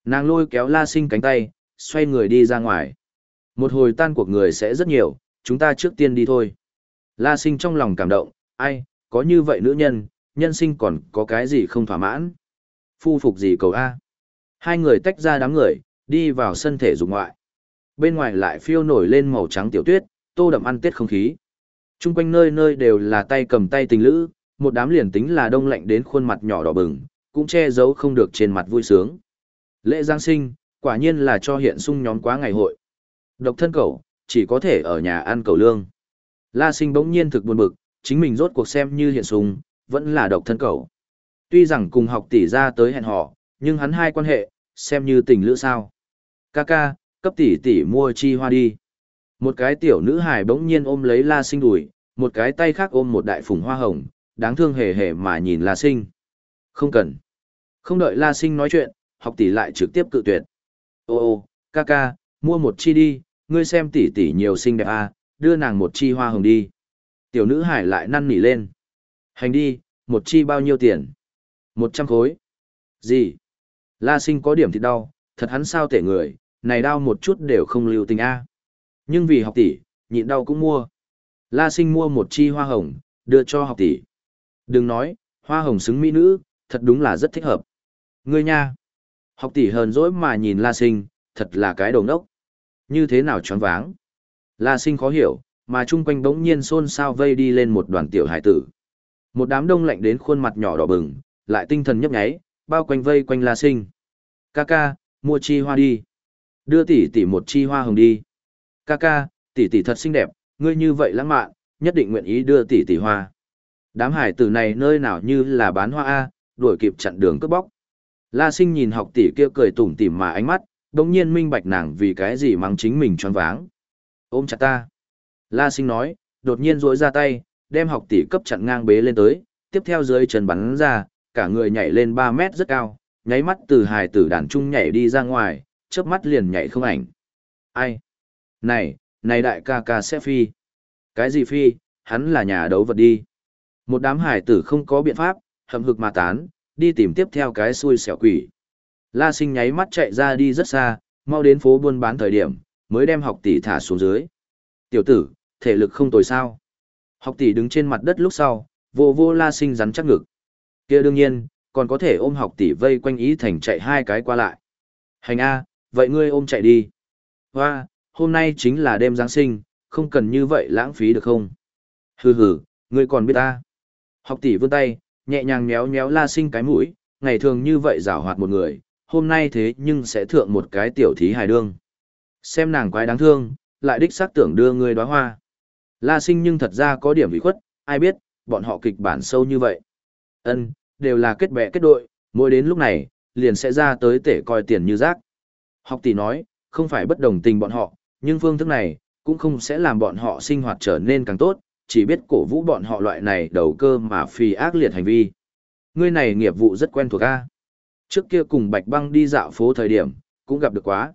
Speaker 1: Nàng lôi kéo la sinh cánh tay, xoay người đi ra ngoài. Một hồi tan cuộc người sẽ rất nhiều, chúng ta trước tiên đi thôi. La sinh trong lòng cảm động, ai, có như vậy nữ nhân, nhân sinh còn có cái gì không thỏa mãn. Phu phục gì cầu A. Hai người tách ra đám người, đi vào sân thể dục ngoại. Bên ngoài lại phiêu nổi lên màu trắng tiểu tuyết, tô đậm ăn tết không khí. Trung quanh nơi nơi đều là tay cầm tay tình lữ, một đám liền tính là đông lạnh đến khuôn mặt nhỏ đỏ bừng, cũng che giấu không được trên mặt vui sướng. Lễ Giáng sinh, quả nhiên là cho hiện sung nhóm quá ngày hội. Độc thân cậu, chỉ có thể ở nhà ăn cầu lương. La sinh bỗng nhiên thực buồn bực, chính mình rốt cuộc xem như hiện sùng vẫn là độc thân cậu. Tuy rằng cùng học tỷ ra tới hẹn họ, nhưng hắn hai quan hệ, xem như tình lữ sao. Kaka, cấp tỷ tỷ mua chi hoa đi. Một cái tiểu nữ hài bỗng nhiên ôm lấy La Sinh đùi, một cái tay khác ôm một đại phùng hoa hồng, đáng thương hề hề mà nhìn La Sinh. Không cần. Không đợi La Sinh nói chuyện, học tỷ lại trực tiếp cự tuyệt. Ô ô, ca ca, mua một chi đi, ngươi xem tỷ tỷ nhiều xinh đẹp à, đưa nàng một chi hoa hồng đi. Tiểu nữ hải lại năn nỉ lên. Hành đi, một chi bao nhiêu tiền? Một trăm khối. Gì? La sinh có điểm thì đau, thật hắn sao tể người, này đau một chút đều không lưu tình a. Nhưng vì học tỷ, nhịn đau cũng mua. La sinh mua một chi hoa hồng, đưa cho học tỷ. Đừng nói, hoa hồng xứng mỹ nữ, thật đúng là rất thích hợp. Ngươi nha. Học tỷ hờn dỗi mà nhìn La sinh, thật là cái đồ ngốc. Như thế nào choáng váng. La sinh khó hiểu, mà chung quanh bỗng nhiên xôn xao vây đi lên một đoàn tiểu hải tử. Một đám đông lạnh đến khuôn mặt nhỏ đỏ bừng, lại tinh thần nhấp nháy, bao quanh vây quanh La Sinh. Ca ca, mua chi hoa đi. Đưa tỷ tỷ một chi hoa hồng đi. Ca ca, tỷ tỷ thật xinh đẹp, ngươi như vậy lãng mạn, nhất định nguyện ý đưa tỷ tỷ hoa. Đám hải tử này nơi nào như là bán hoa A, đuổi kịp chặn đường cướp bóc. La Sinh nhìn học tỷ kia cười tủm tỉm mà ánh mắt, đồng nhiên minh bạch nàng vì cái gì mang chính mình choáng váng. Ôm chặt ta. La Sinh nói, đột nhiên rỗi ra tay, đem học tỷ cấp chặn ngang bế lên tới, tiếp theo dưới chân bắn ra, cả người nhảy lên 3 mét rất cao, nháy mắt từ hài tử đàn trung nhảy đi ra ngoài, chớp mắt liền nhảy không ảnh. Ai? Này, này đại ca ca sẽ phi. Cái gì phi, hắn là nhà đấu vật đi. Một đám hài tử không có biện pháp, hầm hực mà tán, đi tìm tiếp theo cái xui xẻo quỷ. La sinh nháy mắt chạy ra đi rất xa, mau đến phố buôn bán thời điểm, mới đem học tỷ thả xuống dưới. Tiểu tử, thể lực không tồi sao. Học tỷ đứng trên mặt đất lúc sau, vô vô la sinh rắn chắc ngực kia đương nhiên, còn có thể ôm học tỷ vây quanh ý thành chạy hai cái qua lại. Hành A, vậy ngươi ôm chạy đi. Hoa, hôm nay chính là đêm Giáng sinh, không cần như vậy lãng phí được không? Hừ hừ, ngươi còn biết ta. Học tỷ vươn tay, nhẹ nhàng méo méo la sinh cái mũi, ngày thường như vậy rảo hoạt một người, hôm nay thế nhưng sẽ thượng một cái tiểu thí hài đương. Xem nàng quái đáng thương, lại đích xác tưởng đưa ngươi đóa hoa. La sinh nhưng thật ra có điểm bị khuất, ai biết, bọn họ kịch bản sâu như vậy. Ân, đều là kết bè kết đội, mỗi đến lúc này, liền sẽ ra tới tể coi tiền như rác. Học tỷ nói, không phải bất đồng tình bọn họ, nhưng phương thức này, cũng không sẽ làm bọn họ sinh hoạt trở nên càng tốt, chỉ biết cổ vũ bọn họ loại này đầu cơ mà phi ác liệt hành vi. Ngươi này nghiệp vụ rất quen thuộc a. Trước kia cùng Bạch Băng đi dạo phố thời điểm, cũng gặp được quá.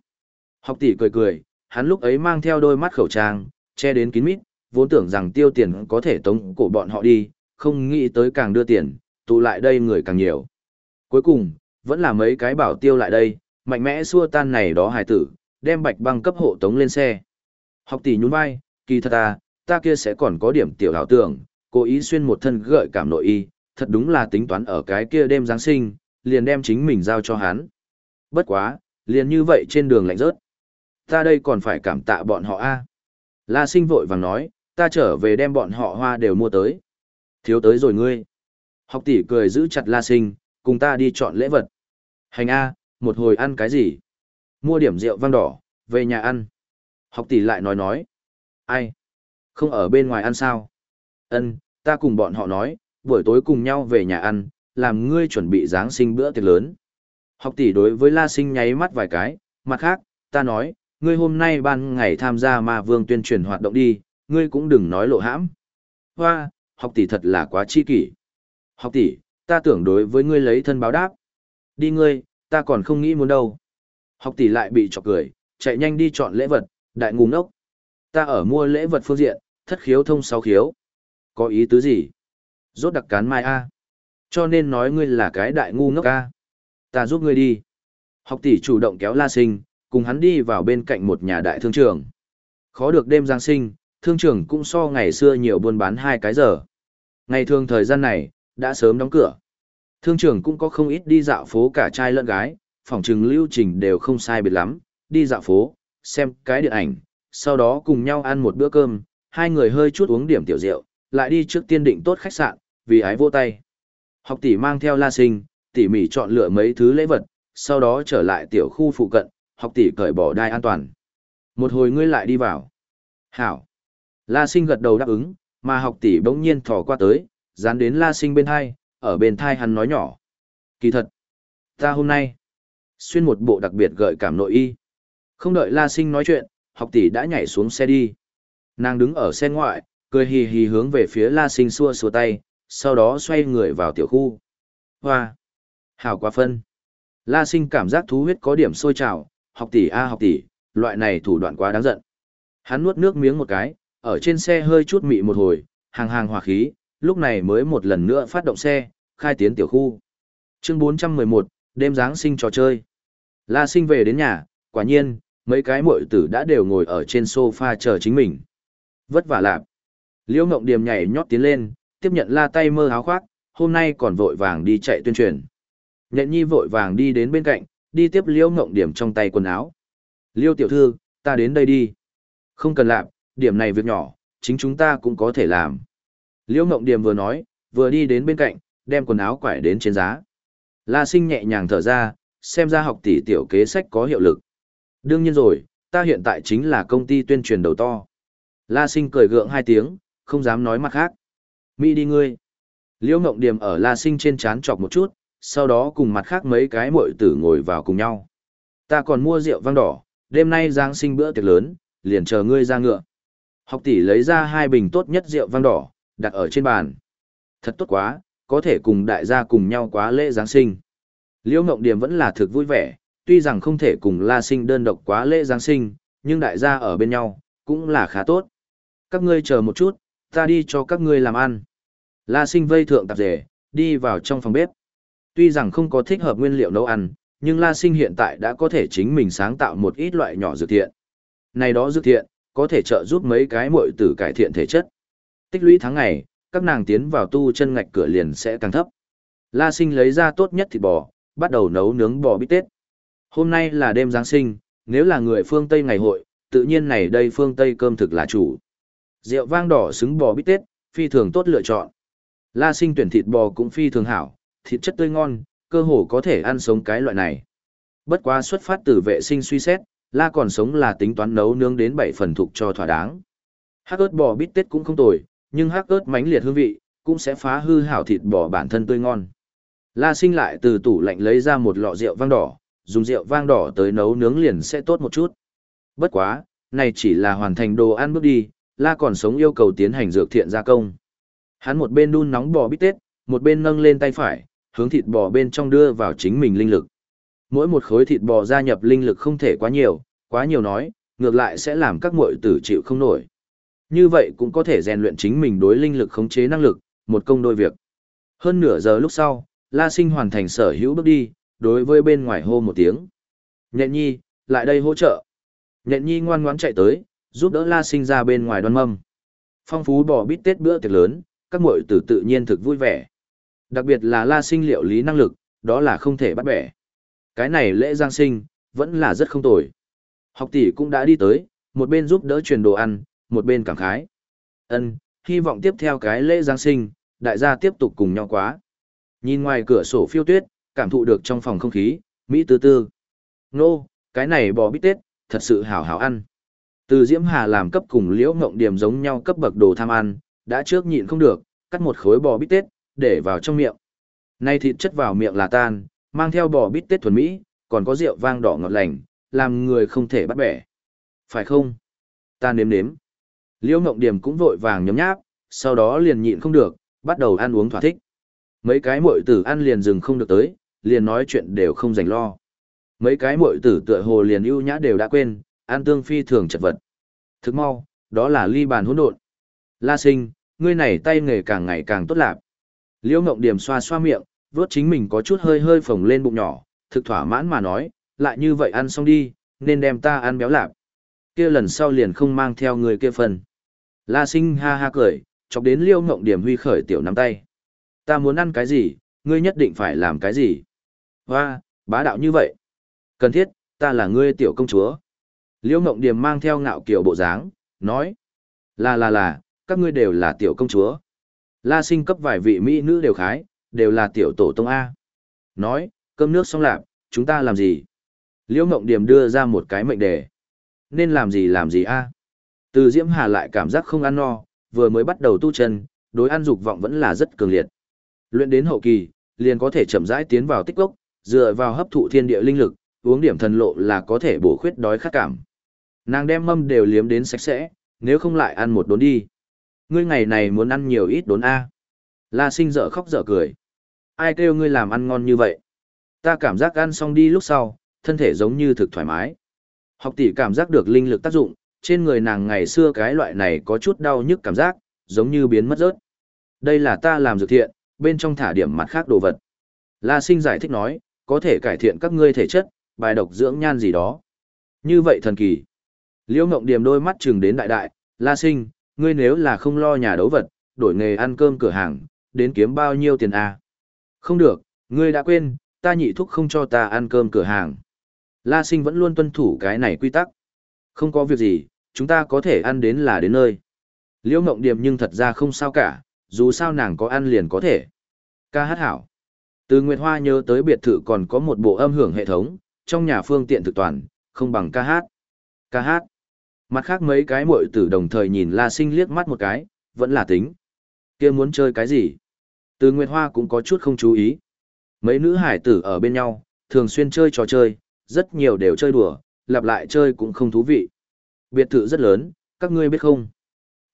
Speaker 1: Học tỷ cười cười, hắn lúc ấy mang theo đôi mắt khẩu trang, che đến kín mít, vốn tưởng rằng tiêu tiền có thể tống cổ bọn họ đi, không nghĩ tới càng đưa tiền, tụ lại đây người càng nhiều. Cuối cùng, vẫn là mấy cái bảo tiêu lại đây, mạnh mẽ xua tan này đó hài tử, đem bạch băng cấp hộ tống lên xe. Học tỷ nhún vai, kỳ thật à, ta kia sẽ còn có điểm tiểu ảo tưởng, cố ý xuyên một thân gợi cảm nội y, thật đúng là tính toán ở cái kia đêm Giáng sinh, liền đem chính mình giao cho hắn. Bất quá, liền như vậy trên đường lạnh rớt. Ta đây còn phải cảm tạ bọn họ a. La sinh vội vàng nói, ta trở về đem bọn họ hoa đều mua tới. Thiếu tới rồi ngươi. Học tỷ cười giữ chặt La Sinh, cùng ta đi chọn lễ vật. Hành A, một hồi ăn cái gì? Mua điểm rượu vang đỏ, về nhà ăn. Học tỷ lại nói nói. Ai? Không ở bên ngoài ăn sao? Ân, ta cùng bọn họ nói, buổi tối cùng nhau về nhà ăn, làm ngươi chuẩn bị Giáng sinh bữa tiệc lớn. Học tỷ đối với La Sinh nháy mắt vài cái, mặt khác, ta nói, ngươi hôm nay ban ngày tham gia ma vương tuyên truyền hoạt động đi, ngươi cũng đừng nói lộ hãm. Hoa, học tỷ thật là quá chi kỷ. Học tỷ, ta tưởng đối với ngươi lấy thân báo đáp. Đi ngươi, ta còn không nghĩ muốn đâu. Học tỷ lại bị chọc cười, chạy nhanh đi chọn lễ vật, đại ngu ngốc. Ta ở mua lễ vật phương diện, thất khiếu thông sáu khiếu. Có ý tứ gì? Rốt đặc cán mai A. Cho nên nói ngươi là cái đại ngu ngốc ca. Ta giúp ngươi đi. Học tỷ chủ động kéo la sinh, cùng hắn đi vào bên cạnh một nhà đại thương trường. Khó được đêm Giáng sinh, thương trường cũng so ngày xưa nhiều buôn bán hai cái giờ. Ngày thường thời gian này, đã sớm đóng cửa. Thương trường cũng có không ít đi dạo phố cả trai lẫn gái, phòng trừng lưu trình đều không sai biệt lắm, đi dạo phố, xem cái điện ảnh, sau đó cùng nhau ăn một bữa cơm, hai người hơi chút uống điểm tiểu rượu, lại đi trước tiên định tốt khách sạn, vì ái vô tay. Học tỷ mang theo La Sinh, tỉ mỉ chọn lựa mấy thứ lễ vật, sau đó trở lại tiểu khu phụ cận, học tỷ cởi bỏ đai an toàn. Một hồi ngươi lại đi vào. Hảo. La Sinh gật đầu đáp ứng, mà học tỷ bỗng nhiên thò qua tới, dán đến La Sinh bên thai, ở bên thai hắn nói nhỏ. Kỳ thật. Ta hôm nay, xuyên một bộ đặc biệt gợi cảm nội y. Không đợi La Sinh nói chuyện, học tỷ đã nhảy xuống xe đi. Nàng đứng ở xe ngoại, cười hì hì hướng về phía La Sinh xua xua tay, sau đó xoay người vào tiểu khu. Hoa! Hảo quá phân! La Sinh cảm giác thú huyết có điểm sôi trào, học tỷ a học tỷ, loại này thủ đoạn quá đáng giận. Hắn nuốt nước miếng một cái, ở trên xe hơi chút mị một hồi, hàng hàng hỏa khí, lúc này mới một lần nữa phát động xe, khai tiến tiểu khu. Chương 411, đêm Giáng sinh trò chơi. La Sinh về đến nhà, quả nhiên, mấy cái muội tử đã đều ngồi ở trên sofa chờ chính mình. Vất vả lạp. Liễu Ngộng Điềm nhảy nhót tiến lên, tiếp nhận la tay mơ áo khoác, hôm nay còn vội vàng đi chạy tuyên truyền. Nhện nhi vội vàng đi đến bên cạnh, đi tiếp Liễu Ngộng Điểm trong tay quần áo. Liêu tiểu thư, ta đến đây đi. Không cần làm, điểm này việc nhỏ, chính chúng ta cũng có thể làm. Liễu Ngộng Điểm vừa nói, vừa đi đến bên cạnh, đem quần áo quải đến trên giá. La sinh nhẹ nhàng thở ra, xem ra học tỷ tiểu kế sách có hiệu lực. Đương nhiên rồi, ta hiện tại chính là công ty tuyên truyền đầu to. La sinh cười gượng hai tiếng, không dám nói mặt khác. Mỹ đi ngươi. Liễu Ngộng Điềm ở La Sinh trên chán chọc một chút, sau đó cùng mặt khác mấy cái muội tử ngồi vào cùng nhau. Ta còn mua rượu vang đỏ, đêm nay Giáng sinh bữa tiệc lớn, liền chờ ngươi ra ngựa. Học tỷ lấy ra hai bình tốt nhất rượu vang đỏ, đặt ở trên bàn. Thật tốt quá, có thể cùng đại gia cùng nhau quá lễ Giáng sinh. Liễu Ngộng Điềm vẫn là thực vui vẻ, tuy rằng không thể cùng La Sinh đơn độc quá lễ Giáng sinh, nhưng đại gia ở bên nhau, cũng là khá tốt. Các ngươi chờ một chút, ta đi cho các ngươi làm ăn. La sinh vây thượng tạp rể, đi vào trong phòng bếp. Tuy rằng không có thích hợp nguyên liệu nấu ăn, nhưng La sinh hiện tại đã có thể chính mình sáng tạo một ít loại nhỏ dược thiện. Này đó dược thiện, có thể trợ giúp mấy cái muội tử cải thiện thể chất. Tích lũy tháng ngày, các nàng tiến vào tu chân ngạch cửa liền sẽ càng thấp. La sinh lấy ra tốt nhất thịt bò, bắt đầu nấu nướng bò bít tết. Hôm nay là đêm Giáng sinh, nếu là người phương Tây ngày hội, tự nhiên này đây phương Tây cơm thực là chủ. Rượu vang đỏ xứng bò bít tết, phi thường tốt lựa chọn. La sinh tuyển thịt bò cũng phi thường hảo, thịt chất tươi ngon, cơ hồ có thể ăn sống cái loại này. Bất quá xuất phát từ vệ sinh suy xét, La còn sống là tính toán nấu nướng đến 7 phần thuộc cho thỏa đáng. Hắc ớt bò bít tết cũng không tồi, nhưng hắc ớt mánh liệt hương vị, cũng sẽ phá hư hảo thịt bò bản thân tươi ngon. La sinh lại từ tủ lạnh lấy ra một lọ rượu vang đỏ, dùng rượu vang đỏ tới nấu nướng liền sẽ tốt một chút. Bất quá, này chỉ là hoàn thành đồ ăn bước đi, La còn sống yêu cầu tiến hành dược thiện gia công. Hắn một bên đun nóng bò bít tết, một bên nâng lên tay phải, hướng thịt bò bên trong đưa vào chính mình linh lực. Mỗi một khối thịt bò gia nhập linh lực không thể quá nhiều, quá nhiều nói, ngược lại sẽ làm các muội tử chịu không nổi. Như vậy cũng có thể rèn luyện chính mình đối linh lực khống chế năng lực, một công đôi việc. Hơn nửa giờ lúc sau, La Sinh hoàn thành sở hữu bước đi, đối với bên ngoài hô một tiếng. Nhện nhi, lại đây hỗ trợ. Nhện nhi ngoan ngoãn chạy tới, giúp đỡ La Sinh ra bên ngoài đoan mâm. Phong phú bò bít tết bữa tiệc lớn, các muội tử tự nhiên thực vui vẻ. Đặc biệt là La Sinh liệu lý năng lực, đó là không thể bắt bẻ. Cái này lễ Giáng sinh, vẫn là rất không tồi. Học tỷ cũng đã đi tới, một bên giúp đỡ truyền đồ ăn, một bên cảm khái. Ân, hy vọng tiếp theo cái lễ Giáng sinh, đại gia tiếp tục cùng nhau quá. Nhìn ngoài cửa sổ phiêu tuyết, cảm thụ được trong phòng không khí, Mỹ tư tư. Nô, cái này bò bít tết, thật sự hảo hảo ăn. Từ Diễm Hà làm cấp cùng Liễu Ngộng Điểm giống nhau cấp bậc đồ tham ăn, đã trước nhịn không được, cắt một khối bò bít tết, để vào trong miệng. Nay thịt chất vào miệng là tan, mang theo bò bít tết thuần mỹ, còn có rượu vang đỏ ngọt lành, làm người không thể bắt bẻ. Phải không? Ta nếm nếm. Liễu Ngộng Điểm cũng vội vàng nhấm nháp, sau đó liền nhịn không được, bắt đầu ăn uống thỏa thích. Mấy cái muội tử ăn liền dừng không được tới, liền nói chuyện đều không dành lo. Mấy cái muội tử tựa hồ liền ưu nhã đều đã quên, an tương phi thường chật vật. Thức mau, đó là ly bàn hỗn độn. La sinh, ngươi này tay nghề càng ngày càng tốt lạp. Liễu Ngộng Điểm xoa xoa miệng, vớt chính mình có chút hơi hơi phồng lên bụng nhỏ, thực thỏa mãn mà nói, lại như vậy ăn xong đi, nên đem ta ăn béo lạp. Kia lần sau liền không mang theo người kia phần. La sinh ha ha cười, chọc đến Liễu Ngộng Điểm huy khởi tiểu nắm tay. Ta muốn ăn cái gì, ngươi nhất định phải làm cái gì? Hoa, bá đạo như vậy. Cần thiết, ta là ngươi tiểu công chúa. Liễu Ngộng Điềm mang theo ngạo kiểu bộ dáng, nói. Là là là, các ngươi đều là tiểu công chúa. La sinh cấp vài vị mỹ nữ đều khái, đều là tiểu tổ tông A. Nói, cơm nước xong lạp, chúng ta làm gì? Liễu Ngộng Điềm đưa ra một cái mệnh đề. Nên làm gì làm gì A? Từ Diễm Hà lại cảm giác không ăn no, vừa mới bắt đầu tu chân, đối ăn dục vọng vẫn là rất cường liệt. Luyện đến hậu kỳ, liền có thể chậm rãi tiến vào tích lốc, dựa vào hấp thụ thiên địa linh lực, uống điểm thần lộ là có thể bổ khuyết đói khát cảm. Nàng đem mâm đều liếm đến sạch sẽ, nếu không lại ăn một đốn đi. Ngươi ngày này muốn ăn nhiều ít đốn A. La sinh dở khóc dở cười. Ai kêu ngươi làm ăn ngon như vậy? Ta cảm giác ăn xong đi lúc sau, thân thể giống như thực thoải mái. Học tỷ cảm giác được linh lực tác dụng, trên người nàng ngày xưa cái loại này có chút đau nhức cảm giác, giống như biến mất rớt. Đây là ta làm dược thiện, bên trong thả điểm mặt khác đồ vật. La sinh giải thích nói, có thể cải thiện các ngươi thể chất, bài độc dưỡng nhan gì đó. Như vậy thần kỳ. Liễu Ngộng Điềm đôi mắt trừng đến đại đại, La sinh, ngươi nếu là không lo nhà đấu vật, đổi nghề ăn cơm cửa hàng, đến kiếm bao nhiêu tiền à? Không được, ngươi đã quên, ta nhị thúc không cho ta ăn cơm cửa hàng. La sinh vẫn luôn tuân thủ cái này quy tắc. Không có việc gì, chúng ta có thể ăn đến là đến nơi. Liễu Ngộng Điềm nhưng thật ra không sao cả, dù sao nàng có ăn liền có thể. Ca hát hảo. Từ Nguyệt Hoa nhớ tới biệt thự còn có một bộ âm hưởng hệ thống, trong nhà phương tiện thực toàn, không bằng ca hát. Ca hát. Mặt khác mấy cái muội tử đồng thời nhìn La Sinh liếc mắt một cái, vẫn là tính. kia muốn chơi cái gì? Từ Nguyệt Hoa cũng có chút không chú ý. Mấy nữ hải tử ở bên nhau, thường xuyên chơi trò chơi, rất nhiều đều chơi đùa, lặp lại chơi cũng không thú vị. Biệt thự rất lớn, các ngươi biết không?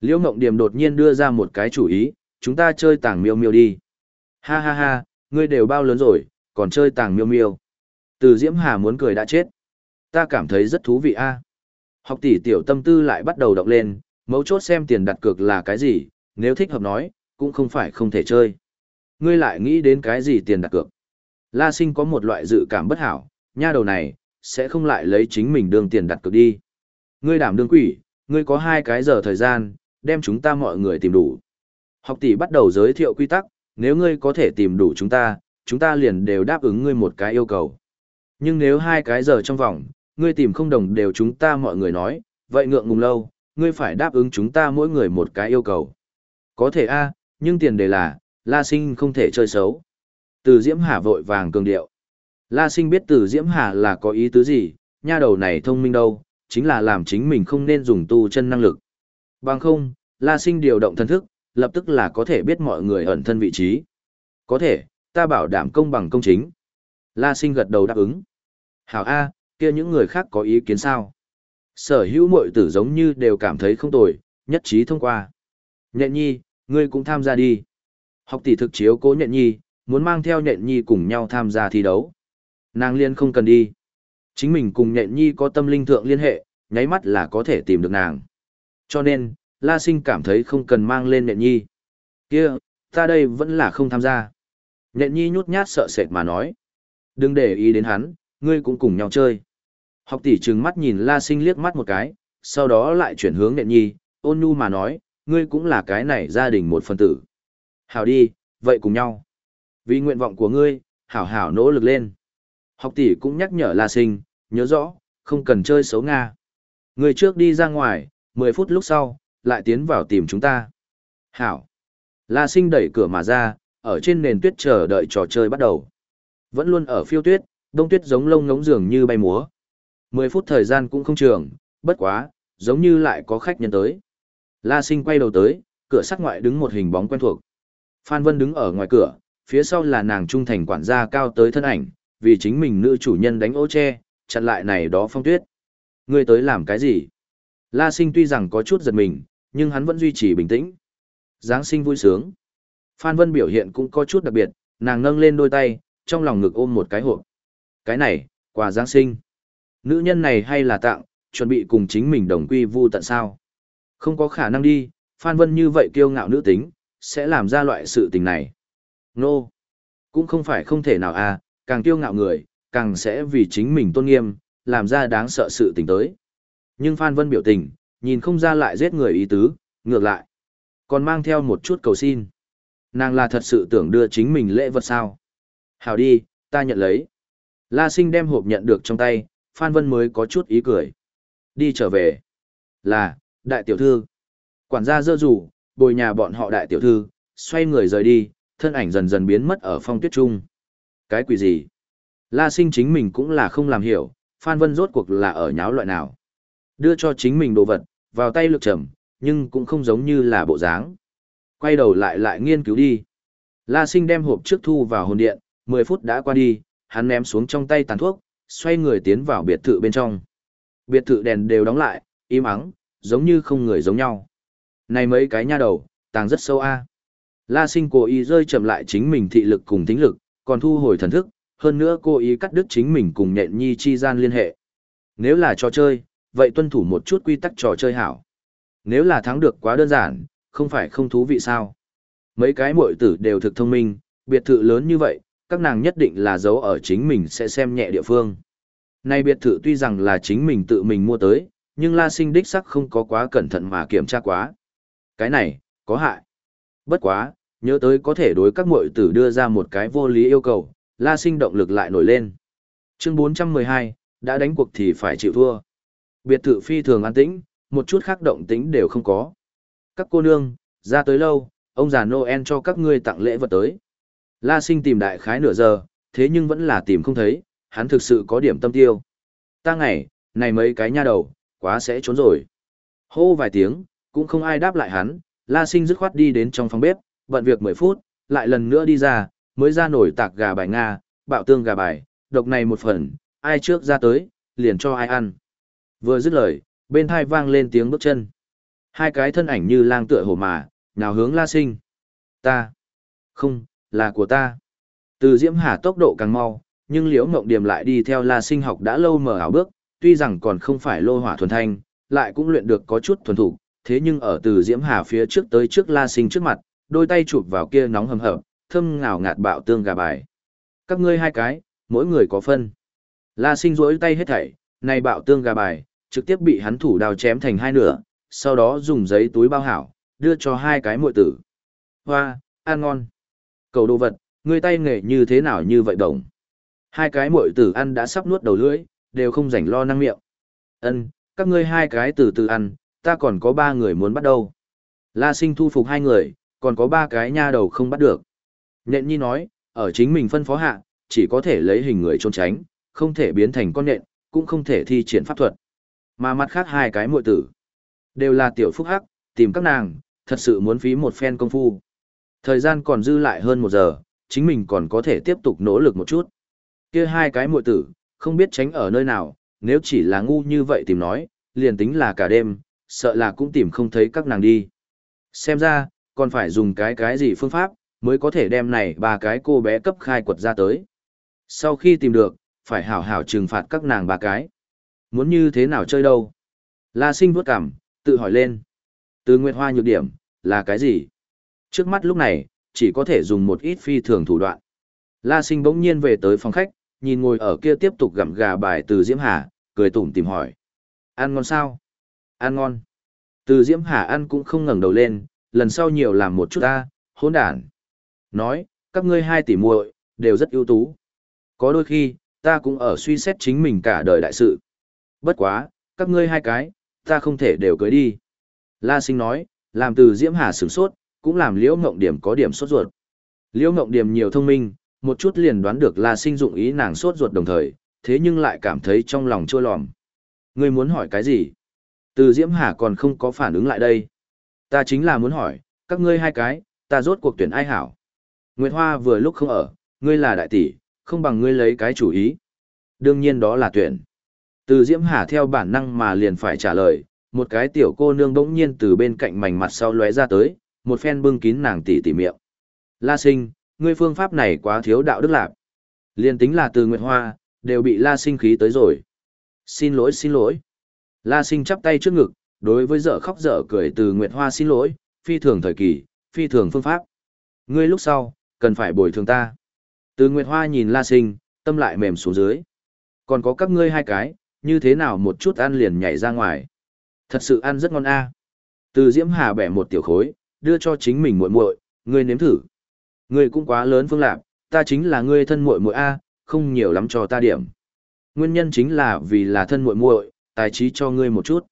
Speaker 1: Liễu Ngộng điểm đột nhiên đưa ra một cái chủ ý, chúng ta chơi tàng miêu miêu đi. Ha ha ha, ngươi đều bao lớn rồi, còn chơi tàng miêu miêu. Từ Diễm Hà muốn cười đã chết. Ta cảm thấy rất thú vị a. Học tỷ tiểu tâm tư lại bắt đầu động lên, mấu chốt xem tiền đặt cược là cái gì, nếu thích hợp nói, cũng không phải không thể chơi. Ngươi lại nghĩ đến cái gì tiền đặt cược. La sinh có một loại dự cảm bất hảo, nha đầu này, sẽ không lại lấy chính mình đương tiền đặt cược đi. Ngươi đảm đương quỷ, ngươi có hai cái giờ thời gian, đem chúng ta mọi người tìm đủ. Học tỷ bắt đầu giới thiệu quy tắc, nếu ngươi có thể tìm đủ chúng ta, chúng ta liền đều đáp ứng ngươi một cái yêu cầu. Nhưng nếu hai cái giờ trong vòng, ngươi tìm không đồng đều chúng ta mọi người nói, vậy ngượng ngùng lâu, ngươi phải đáp ứng chúng ta mỗi người một cái yêu cầu. Có thể a, nhưng tiền đề là, La Sinh không thể chơi xấu. Từ Diễm Hà vội vàng cường điệu. La Sinh biết từ Diễm Hà là có ý tứ gì, nha đầu này thông minh đâu, chính là làm chính mình không nên dùng tu chân năng lực. Bằng không, La Sinh điều động thần thức, lập tức là có thể biết mọi người ẩn thân vị trí. Có thể, ta bảo đảm công bằng công chính. La Sinh gật đầu đáp ứng. Hảo A, kia những người khác có ý kiến sao? Sở hữu mội tử giống như đều cảm thấy không tồi, nhất trí thông qua. Nhện nhi, ngươi cũng tham gia đi. Học tỷ thực chiếu cố nhện nhi, muốn mang theo nhện nhi cùng nhau tham gia thi đấu. Nàng liên không cần đi. Chính mình cùng nhện nhi có tâm linh thượng liên hệ, nháy mắt là có thể tìm được nàng. Cho nên, La Sinh cảm thấy không cần mang lên nhện nhi. kia ta đây vẫn là không tham gia. Nhện nhi nhút nhát sợ sệt mà nói. Đừng để ý đến hắn, ngươi cũng cùng nhau chơi. Học tỷ trừng mắt nhìn La Sinh liếc mắt một cái, sau đó lại chuyển hướng Nện nhi, ôn nhu mà nói, ngươi cũng là cái này gia đình một phần tử. Hảo đi, vậy cùng nhau. Vì nguyện vọng của ngươi, hảo hảo nỗ lực lên. Học tỷ cũng nhắc nhở La Sinh, nhớ rõ, không cần chơi xấu Nga. Ngươi trước đi ra ngoài, 10 phút lúc sau, lại tiến vào tìm chúng ta. Hảo. La Sinh đẩy cửa mà ra, ở trên nền tuyết chờ đợi trò chơi bắt đầu. Vẫn luôn ở phiêu tuyết, đông tuyết giống lông ngống dường như bay múa. 10 phút thời gian cũng không trường, bất quá, giống như lại có khách nhân tới. La Sinh quay đầu tới, cửa sắt ngoại đứng một hình bóng quen thuộc. Phan Vân đứng ở ngoài cửa, phía sau là nàng trung thành quản gia cao tới thân ảnh, vì chính mình nữ chủ nhân đánh ô che, chặn lại này đó phong tuyết. Ngươi tới làm cái gì? La Sinh tuy rằng có chút giật mình, nhưng hắn vẫn duy trì bình tĩnh. Giáng sinh vui sướng. Phan Vân biểu hiện cũng có chút đặc biệt, nàng nâng lên đôi tay, trong lòng ngực ôm một cái hộp. Cái này, quà Giáng sinh. Nữ nhân này hay là tặng, chuẩn bị cùng chính mình đồng quy vu tận sao? Không có khả năng đi, Phan Vân như vậy kiêu ngạo nữ tính, sẽ làm ra loại sự tình này. Nô! No. Cũng không phải không thể nào à, càng kiêu ngạo người, càng sẽ vì chính mình tôn nghiêm, làm ra đáng sợ sự tình tới. Nhưng Phan Vân biểu tình, nhìn không ra lại giết người ý tứ, ngược lại. Còn mang theo một chút cầu xin. Nàng là thật sự tưởng đưa chính mình lễ vật sao. Hảo đi, ta nhận lấy. La sinh đem hộp nhận được trong tay, Phan Vân mới có chút ý cười. Đi trở về. Là, đại tiểu thư. Quản gia dơ rủ, bồi nhà bọn họ đại tiểu thư, xoay người rời đi, thân ảnh dần dần biến mất ở phong tuyết trung. Cái quỷ gì? La sinh chính mình cũng là không làm hiểu, Phan Vân rốt cuộc là ở nháo loại nào. Đưa cho chính mình đồ vật, vào tay lực trầm, nhưng cũng không giống như là bộ dáng. Quay đầu lại lại nghiên cứu đi. La sinh đem hộp trước thu vào hồn điện, 10 phút đã qua đi, hắn ném xuống trong tay tàn thuốc, xoay người tiến vào biệt thự bên trong. Biệt thự đèn đều đóng lại, im ắng, giống như không người giống nhau. Này mấy cái nha đầu, tàng rất sâu a. La sinh cố ý rơi chậm lại chính mình thị lực cùng tính lực, còn thu hồi thần thức, hơn nữa cố ý cắt đứt chính mình cùng nhện nhi chi gian liên hệ. Nếu là trò chơi, vậy tuân thủ một chút quy tắc trò chơi hảo. Nếu là thắng được quá đơn giản, không phải không thú vị sao. Mấy cái muội tử đều thực thông minh, biệt thự lớn như vậy, các nàng nhất định là giấu ở chính mình sẽ xem nhẹ địa phương. Nay biệt thự tuy rằng là chính mình tự mình mua tới, nhưng La Sinh đích sắc không có quá cẩn thận mà kiểm tra quá. Cái này, có hại. Bất quá, nhớ tới có thể đối các muội tử đưa ra một cái vô lý yêu cầu, La Sinh động lực lại nổi lên. Chương 412, đã đánh cuộc thì phải chịu thua. Biệt thự phi thường an tĩnh, một chút khác động tĩnh đều không có. Các cô nương, ra tới lâu, ông già Noel cho các ngươi tặng lễ vật tới. La sinh tìm đại khái nửa giờ, thế nhưng vẫn là tìm không thấy, hắn thực sự có điểm tâm tiêu. Ta ngày, này mấy cái nha đầu, quá sẽ trốn rồi. Hô vài tiếng, cũng không ai đáp lại hắn, La sinh dứt khoát đi đến trong phòng bếp, bận việc 10 phút, lại lần nữa đi ra, mới ra nổi tạc gà bài Nga, bạo tương gà bài, độc này một phần, ai trước ra tới, liền cho ai ăn. Vừa dứt lời, bên thai vang lên tiếng bước chân. Hai cái thân ảnh như lang tựa hổ mà, nào hướng la sinh. Ta. Không, là của ta. Từ Diễm Hà tốc độ càng mau, nhưng Liễu Ngộng Điềm lại đi theo La Sinh học đã lâu mở ảo bước, tuy rằng còn không phải lô hỏa thuần thanh, lại cũng luyện được có chút thuần thủ, thế nhưng ở từ Diễm Hà phía trước tới trước La Sinh trước mặt, đôi tay chụp vào kia nóng hầm hập, thơm ngào ngạt bạo tương gà bài. Các ngươi hai cái, mỗi người có phân. La Sinh rỗi tay hết thảy, này bạo tương gà bài, trực tiếp bị hắn thủ đào chém thành hai nửa, sau đó dùng giấy túi bao hảo, đưa cho hai cái muội tử. Hoa, ăn ngon. Cầu đồ vật, ngươi tay nghề như thế nào như vậy đồng. Hai cái muội tử ăn đã sắp nuốt đầu lưỡi, đều không rảnh lo năng miệng. Ân, các ngươi hai cái từ từ ăn, ta còn có ba người muốn bắt đầu. La sinh thu phục hai người, còn có ba cái nha đầu không bắt được. Nện nhi nói, ở chính mình phân phó hạ, chỉ có thể lấy hình người trốn tránh, không thể biến thành con nện, cũng không thể thi triển pháp thuật. Mà mặt khác hai cái muội tử, đều là tiểu phúc hắc, tìm các nàng, thật sự muốn phí một phen công phu. Thời gian còn dư lại hơn một giờ, chính mình còn có thể tiếp tục nỗ lực một chút. Kia hai cái muội tử, không biết tránh ở nơi nào, nếu chỉ là ngu như vậy tìm nói, liền tính là cả đêm, sợ là cũng tìm không thấy các nàng đi. Xem ra, còn phải dùng cái cái gì phương pháp, mới có thể đem này ba cái cô bé cấp khai quật ra tới. Sau khi tìm được, phải hảo hảo trừng phạt các nàng ba cái. Muốn như thế nào chơi đâu? La sinh vuốt cảm, tự hỏi lên. Từ Nguyệt Hoa nhược điểm, là cái gì? Trước mắt lúc này, chỉ có thể dùng một ít phi thường thủ đoạn. La sinh bỗng nhiên về tới phòng khách, nhìn ngồi ở kia tiếp tục gặm gà bài từ Diễm Hà, cười tủm tìm hỏi. Ăn ngon sao? Ăn ngon. Từ Diễm Hà ăn cũng không ngẩng đầu lên, lần sau nhiều làm một chút ta, hỗn đản. Nói, các ngươi hai tỷ muội đều rất ưu tú. Có đôi khi, ta cũng ở suy xét chính mình cả đời đại sự. Bất quá, các ngươi hai cái, ta không thể đều cưới đi. La sinh nói, làm từ Diễm Hà sửng sốt, cũng làm Liễu Ngộng Điểm có điểm sốt ruột. Liễu Ngộng Điểm nhiều thông minh, một chút liền đoán được La sinh dụng ý nàng sốt ruột đồng thời, thế nhưng lại cảm thấy trong lòng chua lòm. Ngươi muốn hỏi cái gì? Từ Diễm Hà còn không có phản ứng lại đây. Ta chính là muốn hỏi, các ngươi hai cái, ta rốt cuộc tuyển ai hảo? Nguyệt Hoa vừa lúc không ở, ngươi là đại tỷ, không bằng ngươi lấy cái chủ ý. Đương nhiên đó là tuyển. Từ Diễm Hà theo bản năng mà liền phải trả lời, một cái tiểu cô nương bỗng nhiên từ bên cạnh mảnh mặt sau lóe ra tới, một phen bưng kín nàng tỉ tỉ miệng. La sinh, ngươi phương pháp này quá thiếu đạo đức lạc. Liên tính là từ Nguyệt Hoa, đều bị La sinh khí tới rồi. Xin lỗi xin lỗi. La sinh chắp tay trước ngực, đối với dở khóc dở cười từ Nguyệt Hoa xin lỗi, phi thường thời kỳ, phi thường phương pháp. Ngươi lúc sau, cần phải bồi thường ta. Từ Nguyệt Hoa nhìn La sinh, tâm lại mềm xuống dưới. Còn có các ngươi hai cái, như thế nào một chút ăn liền nhảy ra ngoài. Thật sự ăn rất ngon a. Từ Diễm Hà bẻ một tiểu khối, đưa cho chính mình muội muội, ngươi nếm thử. Ngươi cũng quá lớn phương lạc, ta chính là ngươi thân muội muội a, không nhiều lắm cho ta điểm. Nguyên nhân chính là vì là thân muội muội, tài trí cho ngươi một chút.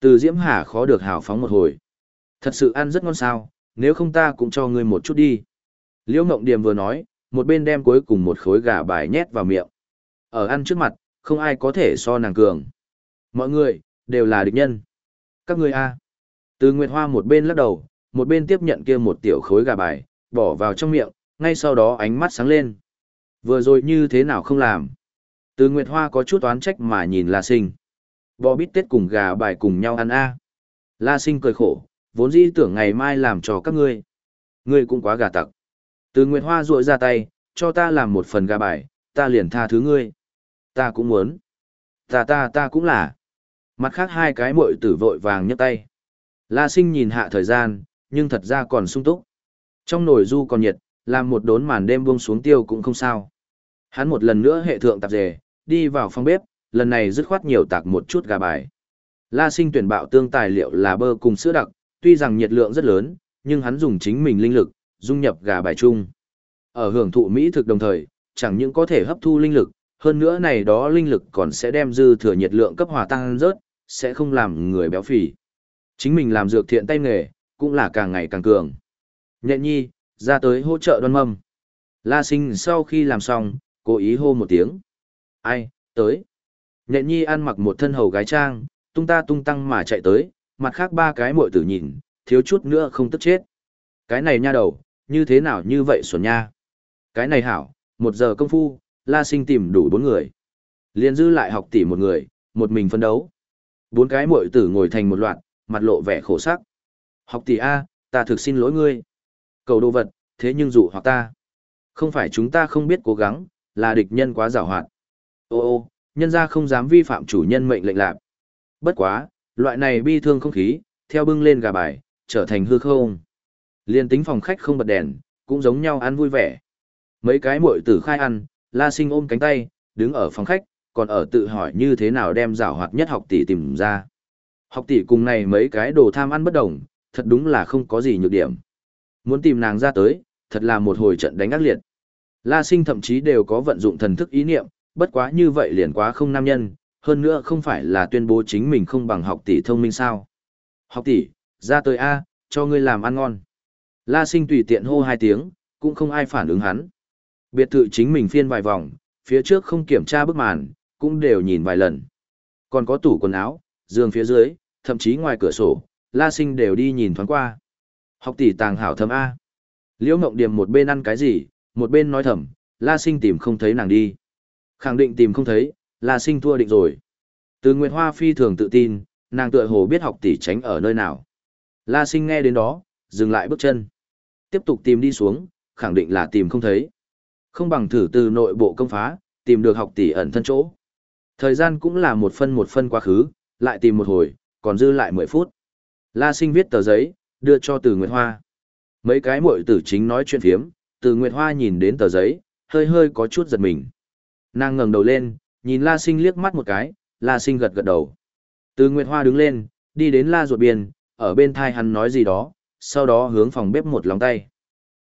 Speaker 1: Từ Diễm Hà khó được hào phóng một hồi. Thật sự ăn rất ngon sao, nếu không ta cũng cho ngươi một chút đi. Liễu Ngộng Điềm vừa nói, một bên đem cuối cùng một khối gà bài nhét vào miệng. Ở ăn trước mặt, không ai có thể so nàng cường. Mọi người, đều là địch nhân. Các ngươi a. Từ Nguyệt Hoa một bên lắc đầu, một bên tiếp nhận kia một tiểu khối gà bài, bỏ vào trong miệng, ngay sau đó ánh mắt sáng lên. Vừa rồi như thế nào không làm? Từ Nguyệt Hoa có chút oán trách mà nhìn La Sinh. Bò bít tết cùng gà bài cùng nhau ăn a. La Sinh cười khổ, vốn dĩ tưởng ngày mai làm cho các ngươi. Ngươi cũng quá gà tặc. Từ Nguyệt Hoa rội ra tay, cho ta làm một phần gà bài, ta liền tha thứ ngươi. Ta cũng muốn. Ta ta ta cũng là. Mặt khác hai cái muội tử vội vàng nhấc tay. La Sinh nhìn hạ thời gian, nhưng thật ra còn sung túc. Trong nồi du còn nhiệt, làm một đốn màn đêm buông xuống tiêu cũng không sao. Hắn một lần nữa hệ thượng tạp dề, đi vào phòng bếp, lần này dứt khoát nhiều tạc một chút gà bài. La sinh tuyển bạo tương tài liệu là bơ cùng sữa đặc, tuy rằng nhiệt lượng rất lớn, nhưng hắn dùng chính mình linh lực, dung nhập gà bài chung. Ở hưởng thụ mỹ thực đồng thời, chẳng những có thể hấp thu linh lực, hơn nữa này đó linh lực còn sẽ đem dư thừa nhiệt lượng cấp hòa tăng rớt, sẽ không làm người béo phì. Chính mình làm dược thiện tay nghề, cũng là càng ngày càng cường. Nhện nhi, ra tới hỗ trợ đoan mâm. La sinh sau khi làm xong, cố ý hô một tiếng. Ai, tới. Nhện nhi ăn mặc một thân hầu gái trang, tung ta tung tăng mà chạy tới, mặt khác ba cái muội tử nhìn, thiếu chút nữa không tức chết. Cái này nha đầu, như thế nào như vậy xuẩn nha. Cái này hảo, một giờ công phu, la sinh tìm đủ bốn người. Liên dư lại học tỷ một người, một mình phân đấu. Bốn cái muội tử ngồi thành một loạt, mặt lộ vẻ khổ sắc. Học tỷ A, ta thực xin lỗi ngươi. Cầu đồ vật, thế nhưng dụ hoặc ta. Không phải chúng ta không biết cố gắng, là địch nhân quá giàu hoạt. Ô ô, nhân ra không dám vi phạm chủ nhân mệnh lệnh lạc. Bất quá, loại này bi thương không khí, theo bưng lên gà bài, trở thành hư không. Liên tính phòng khách không bật đèn, cũng giống nhau ăn vui vẻ. Mấy cái muội tử khai ăn, la sinh ôm cánh tay, đứng ở phòng khách, còn ở tự hỏi như thế nào đem rào hoạt nhất học tỷ tìm ra. Học tỷ cùng này mấy cái đồ tham ăn bất đồng, thật đúng là không có gì nhược điểm. Muốn tìm nàng ra tới, thật là một hồi trận đánh ác liệt. La sinh thậm chí đều có vận dụng thần thức ý niệm, bất quá như vậy liền quá không nam nhân, hơn nữa không phải là tuyên bố chính mình không bằng học tỷ thông minh sao. Học tỷ, ra tới A, cho ngươi làm ăn ngon. La sinh tùy tiện hô hai tiếng, cũng không ai phản ứng hắn. Biệt thự chính mình phiên vài vòng, phía trước không kiểm tra bức màn, cũng đều nhìn vài lần. Còn có tủ quần áo, giường phía dưới, thậm chí ngoài cửa sổ, La Sinh đều đi nhìn thoáng qua. Học tỷ tàng hảo thầm A. Liễu Ngộng Điềm một bên ăn cái gì, một bên nói thầm, La Sinh tìm không thấy nàng đi. Khẳng định tìm không thấy, La Sinh thua định rồi. Từ Nguyệt Hoa phi thường tự tin, nàng tựa hồ biết học tỷ tránh ở nơi nào. La Sinh nghe đến đó, dừng lại bước chân. Tiếp tục tìm đi xuống, khẳng định là tìm không thấy. Không bằng thử từ nội bộ công phá, tìm được học tỷ ẩn thân chỗ. Thời gian cũng là một phân một phân quá khứ, lại tìm một hồi, còn dư lại 10 phút. La Sinh viết tờ giấy, đưa cho Từ Nguyệt Hoa. Mấy cái muội tử chính nói chuyện phiếm, Từ Nguyệt Hoa nhìn đến tờ giấy, hơi hơi có chút giật mình. Nàng ngẩng đầu lên, nhìn La Sinh liếc mắt một cái, La Sinh gật gật đầu. Từ Nguyệt Hoa đứng lên, đi đến La ruột biên, ở bên thai hắn nói gì đó, sau đó hướng phòng bếp một lòng tay.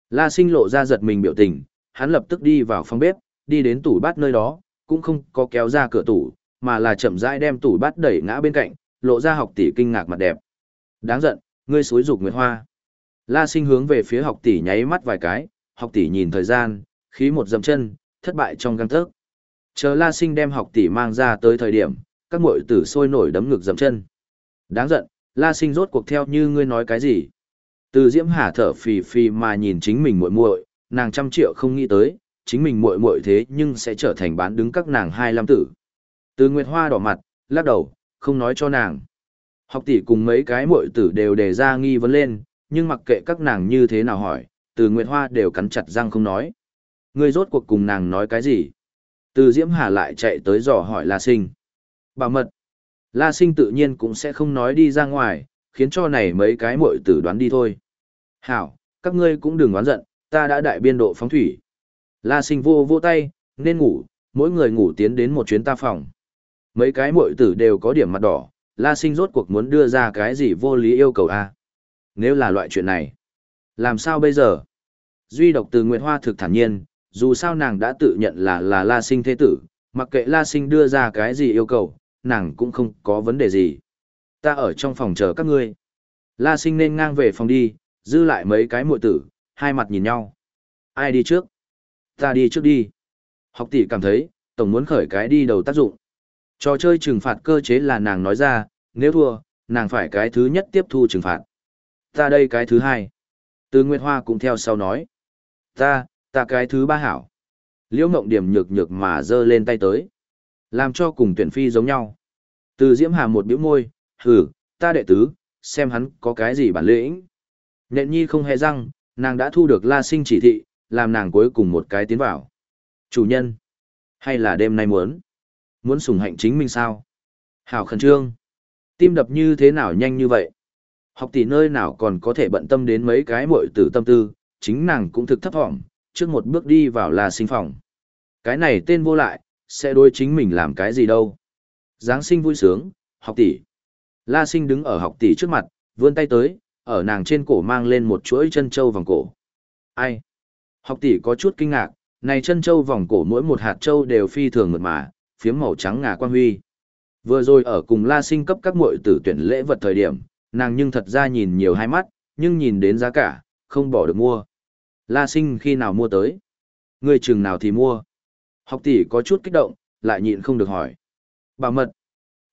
Speaker 1: La Sinh lộ ra giật mình biểu tình, hắn lập tức đi vào phòng bếp, đi đến tủ bát nơi đó, cũng không có kéo ra cửa tủ, mà là chậm rãi đem tủ bát đẩy ngã bên cạnh, lộ ra học tỷ kinh ngạc mặt đẹp. Đáng giận, ngươi xối dục Nguyệt Hoa. La Sinh hướng về phía học tỷ nháy mắt vài cái, học tỷ nhìn thời gian, khí một dậm chân, thất bại trong găng tấc. Chờ La Sinh đem học tỷ mang ra tới thời điểm, các muội tử sôi nổi đấm ngực dậm chân. Đáng giận, La Sinh rốt cuộc theo như ngươi nói cái gì? Từ Diễm Hà thở phì phì mà nhìn chính mình muội muội, nàng trăm triệu không nghĩ tới, chính mình muội muội thế nhưng sẽ trở thành bán đứng các nàng hai lam tử. Từ Nguyệt Hoa đỏ mặt, lắc đầu, không nói cho nàng. Học tỷ cùng mấy cái muội tử đều đề ra nghi vấn lên, nhưng mặc kệ các nàng như thế nào hỏi, từ Nguyệt Hoa đều cắn chặt răng không nói. Ngươi rốt cuộc cùng nàng nói cái gì? Từ Diễm Hà lại chạy tới dò hỏi La Sinh. Bảo mật. La Sinh tự nhiên cũng sẽ không nói đi ra ngoài, khiến cho này mấy cái muội tử đoán đi thôi. Hảo, các ngươi cũng đừng oán giận, ta đã đại biên độ phóng thủy. La Sinh vô vô tay, nên ngủ, mỗi người ngủ tiến đến một chuyến ta phòng. Mấy cái muội tử đều có điểm mặt đỏ, La Sinh rốt cuộc muốn đưa ra cái gì vô lý yêu cầu a? Nếu là loại chuyện này, làm sao bây giờ? Duy độc từ Nguyệt Hoa thực thản nhiên, dù sao nàng đã tự nhận là là La Sinh thế tử, mặc kệ La Sinh đưa ra cái gì yêu cầu, nàng cũng không có vấn đề gì. Ta ở trong phòng chờ các ngươi. La Sinh nên ngang về phòng đi, dư lại mấy cái muội tử, hai mặt nhìn nhau. Ai đi trước? Ta đi trước đi. Học tỷ cảm thấy, tổng muốn khởi cái đi đầu tác dụng. Trò chơi trừng phạt cơ chế là nàng nói ra, nếu thua, nàng phải cái thứ nhất tiếp thu trừng phạt. Ta đây cái thứ hai. Từ Nguyệt Hoa cũng theo sau nói. Ta, ta cái thứ ba hảo. Liễu Ngộng Điểm nhược nhược mà giơ lên tay tới. Làm cho cùng tuyển phi giống nhau. Từ Diễm Hà một biểu môi, hử, ta đệ tứ, xem hắn có cái gì bản lĩnh. Nện nhi không hề răng, nàng đã thu được la sinh chỉ thị, làm nàng cuối cùng một cái tiến vào. Chủ nhân, hay là đêm nay muốn? Muốn sủng hạnh chính mình sao? Hảo khẩn trương. Tim đập như thế nào nhanh như vậy? Học tỷ nơi nào còn có thể bận tâm đến mấy cái muội tử tâm tư, chính nàng cũng thực thấp thỏm, trước một bước đi vào là sinh phòng. Cái này tên vô lại, sẽ đối chính mình làm cái gì đâu. Giáng sinh vui sướng, học tỷ. La sinh đứng ở học tỷ trước mặt, vươn tay tới, ở nàng trên cổ mang lên một chuỗi chân châu vòng cổ. Ai? Học tỷ có chút kinh ngạc, này chân châu vòng cổ mỗi một hạt châu đều phi thường mượt mà, phiếm màu trắng ngà quan huy. Vừa rồi ở cùng La Sinh cấp các muội tử tuyển lễ vật thời điểm, nàng nhưng thật ra nhìn nhiều hai mắt, nhưng nhìn đến giá cả, không bỏ được mua. La Sinh khi nào mua tới? Người chừng nào thì mua? Học tỷ có chút kích động, lại nhịn không được hỏi. Bảo mật.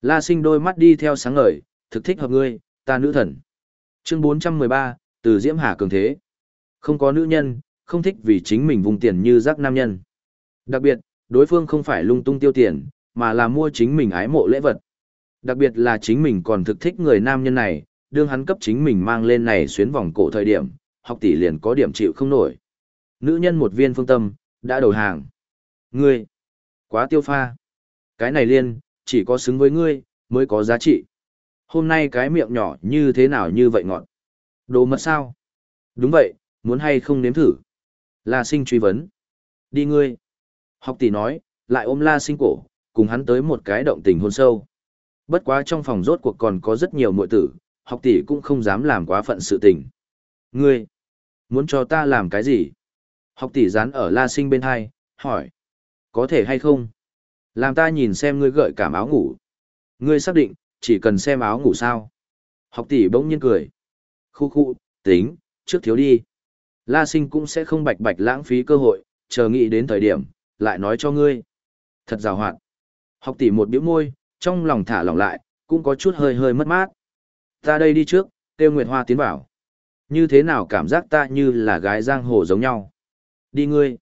Speaker 1: La Sinh đôi mắt đi theo sáng ngời, thực thích hợp ngươi, ta nữ thần. Chương 413, từ Diễm Hà cường thế. Không có nữ nhân, không thích vì chính mình vùng tiền như rác nam nhân. Đặc biệt, đối phương không phải lung tung tiêu tiền, mà là mua chính mình ái mộ lễ vật. Đặc biệt là chính mình còn thực thích người nam nhân này, đương hắn cấp chính mình mang lên này xuyến vòng cổ thời điểm, học tỷ liền có điểm chịu không nổi. Nữ nhân một viên phương tâm, đã đầu hàng. Ngươi, quá tiêu pha. Cái này liên, chỉ có xứng với ngươi, mới có giá trị. Hôm nay cái miệng nhỏ như thế nào như vậy ngọn. Đồ mật sao? Đúng vậy, muốn hay không nếm thử. là sinh truy vấn. Đi ngươi. Học tỷ nói, lại ôm la sinh cổ, cùng hắn tới một cái động tình hôn sâu. Bất quá trong phòng rốt cuộc còn có rất nhiều muội tử, học tỷ cũng không dám làm quá phận sự tình. Ngươi, muốn cho ta làm cái gì? Học tỷ dán ở la sinh bên hai, hỏi. Có thể hay không? Làm ta nhìn xem ngươi gợi cảm áo ngủ. Ngươi xác định, chỉ cần xem áo ngủ sao. Học tỷ bỗng nhiên cười. Khu khu, tính, trước thiếu đi. La sinh cũng sẽ không bạch bạch lãng phí cơ hội, chờ nghĩ đến thời điểm, lại nói cho ngươi. Thật rào hoạt. Học tỷ một biểu môi, trong lòng thả lỏng lại, cũng có chút hơi hơi mất mát. Ta đây đi trước, tiêu Nguyệt Hoa tiến vào. Như thế nào cảm giác ta như là gái giang hồ giống nhau. Đi ngươi.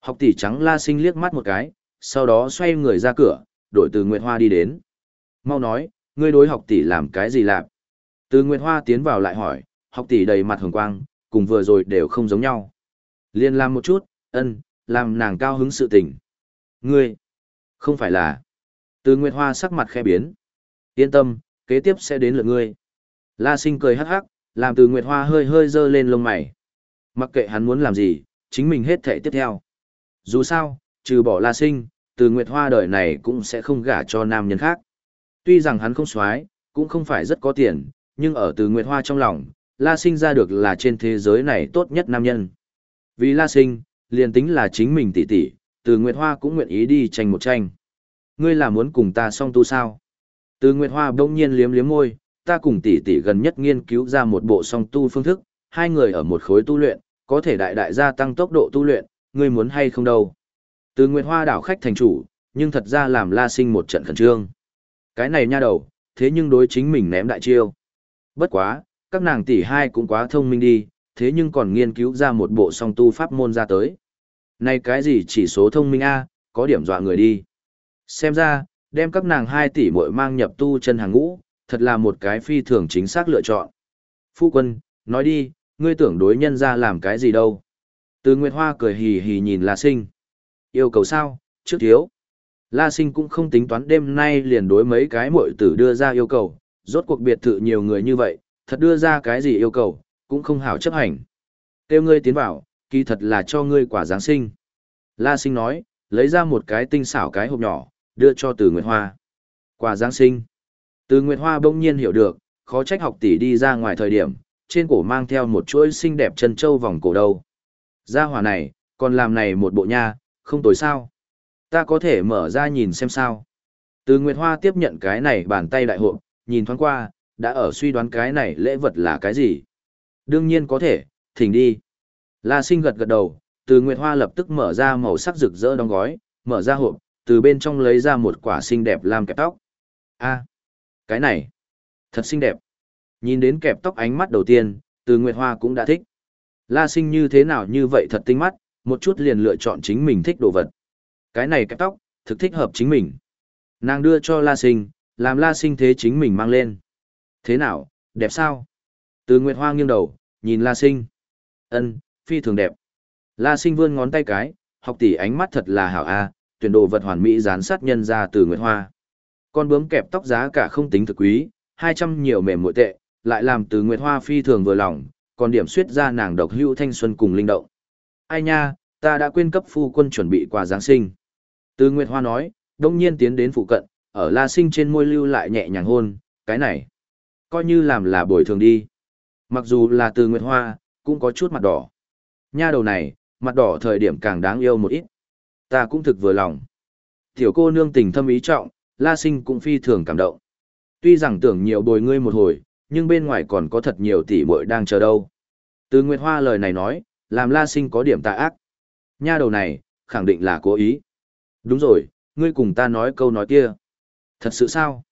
Speaker 1: Học tỷ trắng la sinh liếc mắt một cái, sau đó xoay người ra cửa, đổi từ Nguyệt Hoa đi đến. Mau nói, ngươi đối học tỷ làm cái gì làm? Từ Nguyệt Hoa tiến vào lại hỏi, học tỷ đầy mặt hồng quang, cùng vừa rồi đều không giống nhau. Liên làm một chút, ân, làm nàng cao hứng sự tình. Ngươi, không phải là. Từ Nguyệt Hoa sắc mặt khẽ biến. Yên tâm, kế tiếp sẽ đến lượt ngươi. La sinh cười hắc hắc, làm từ Nguyệt Hoa hơi hơi dơ lên lông mày. Mặc kệ hắn muốn làm gì, chính mình hết thể tiếp theo. Dù sao, trừ bỏ La sinh, từ Nguyệt Hoa đời này cũng sẽ không gả cho nam nhân khác. Tuy rằng hắn không xoái, cũng không phải rất có tiền, nhưng ở từ Nguyệt Hoa trong lòng, La sinh ra được là trên thế giới này tốt nhất nam nhân. Vì La sinh, liền tính là chính mình tỷ tỷ, từ Nguyệt Hoa cũng nguyện ý đi tranh một tranh. Ngươi là muốn cùng ta song tu sao? Từ Nguyệt Hoa bỗng nhiên liếm liếm môi, ta cùng tỷ tỷ gần nhất nghiên cứu ra một bộ song tu phương thức, hai người ở một khối tu luyện, có thể đại đại gia tăng tốc độ tu luyện, ngươi muốn hay không đâu. Từ Nguyệt Hoa đảo khách thành chủ, nhưng thật ra làm La Sinh một trận khẩn trương. Cái này nha đầu, thế nhưng đối chính mình ném đại chiêu. Bất quá, các nàng tỷ hai cũng quá thông minh đi, thế nhưng còn nghiên cứu ra một bộ song tu pháp môn ra tới. Này cái gì chỉ số thông minh A, có điểm dọa người đi. Xem ra, đem các nàng hai tỷ muội mang nhập tu chân hàng ngũ, thật là một cái phi thường chính xác lựa chọn. Phu quân, nói đi, ngươi tưởng đối nhân ra làm cái gì đâu. Từ Nguyệt Hoa cười hì hì nhìn La Sinh. Yêu cầu sao, trước thiếu. La Sinh cũng không tính toán đêm nay liền đối mấy cái muội tử đưa ra yêu cầu, rốt cuộc biệt thự nhiều người như vậy, thật đưa ra cái gì yêu cầu, cũng không hảo chấp hành. Kêu ngươi tiến vào, kỳ thật là cho ngươi quả Giáng sinh. La sinh nói, lấy ra một cái tinh xảo cái hộp nhỏ, đưa cho từ Nguyệt Hoa. Quả Giáng sinh. Từ Nguyệt Hoa bỗng nhiên hiểu được, khó trách học tỷ đi ra ngoài thời điểm, trên cổ mang theo một chuỗi xinh đẹp chân châu vòng cổ đầu. Gia hỏa này, Còn làm này một bộ nha, không tối sao. Ta có thể mở ra nhìn xem sao. Từ Nguyệt Hoa tiếp nhận cái này bàn tay đại hộp, nhìn thoáng qua, đã ở suy đoán cái này lễ vật là cái gì. Đương nhiên có thể, thỉnh đi. La sinh gật gật đầu, từ Nguyệt Hoa lập tức mở ra màu sắc rực rỡ đóng gói, mở ra hộp, từ bên trong lấy ra một quả xinh đẹp làm kẹp tóc. a cái này, thật xinh đẹp. Nhìn đến kẹp tóc ánh mắt đầu tiên, từ Nguyệt Hoa cũng đã thích. La sinh như thế nào như vậy thật tinh mắt, một chút liền lựa chọn chính mình thích đồ vật. Cái này kẹp tóc, thực thích hợp chính mình. Nàng đưa cho La sinh, làm La sinh thế chính mình mang lên. Thế nào, đẹp sao? Từ Nguyệt Hoa nghiêng đầu, nhìn La sinh. Ân, phi thường đẹp. La sinh vươn ngón tay cái, học tỷ ánh mắt thật là hảo a, tuyển đồ vật hoàn mỹ dán sát nhân ra từ Nguyệt Hoa. Con bướm kẹp tóc giá cả không tính thực quý, 200 nhiều mềm muội tệ, lại làm từ Nguyệt Hoa phi thường vừa lòng, còn điểm suyết ra nàng độc hữu thanh xuân cùng linh động. Ai nha, ta đã quên cấp phu quân chuẩn bị quà Giáng sinh. Từ Nguyệt Hoa nói, đông nhiên tiến đến phụ cận, ở La Sinh trên môi lưu lại nhẹ nhàng hôn, cái này, coi như làm là bồi thường đi. Mặc dù là từ Nguyệt Hoa, cũng có chút mặt đỏ. Nha đầu này, mặt đỏ thời điểm càng đáng yêu một ít. Ta cũng thực vừa lòng. Tiểu cô nương tình thâm ý trọng, La Sinh cũng phi thường cảm động. Tuy rằng tưởng nhiều bồi ngươi một hồi, nhưng bên ngoài còn có thật nhiều tỷ muội đang chờ đâu. Từ Nguyệt Hoa lời này nói, làm La Sinh có điểm tà ác. Nha đầu này, khẳng định là cố ý. Đúng rồi, ngươi cùng ta nói câu nói kia. Thật sự sao?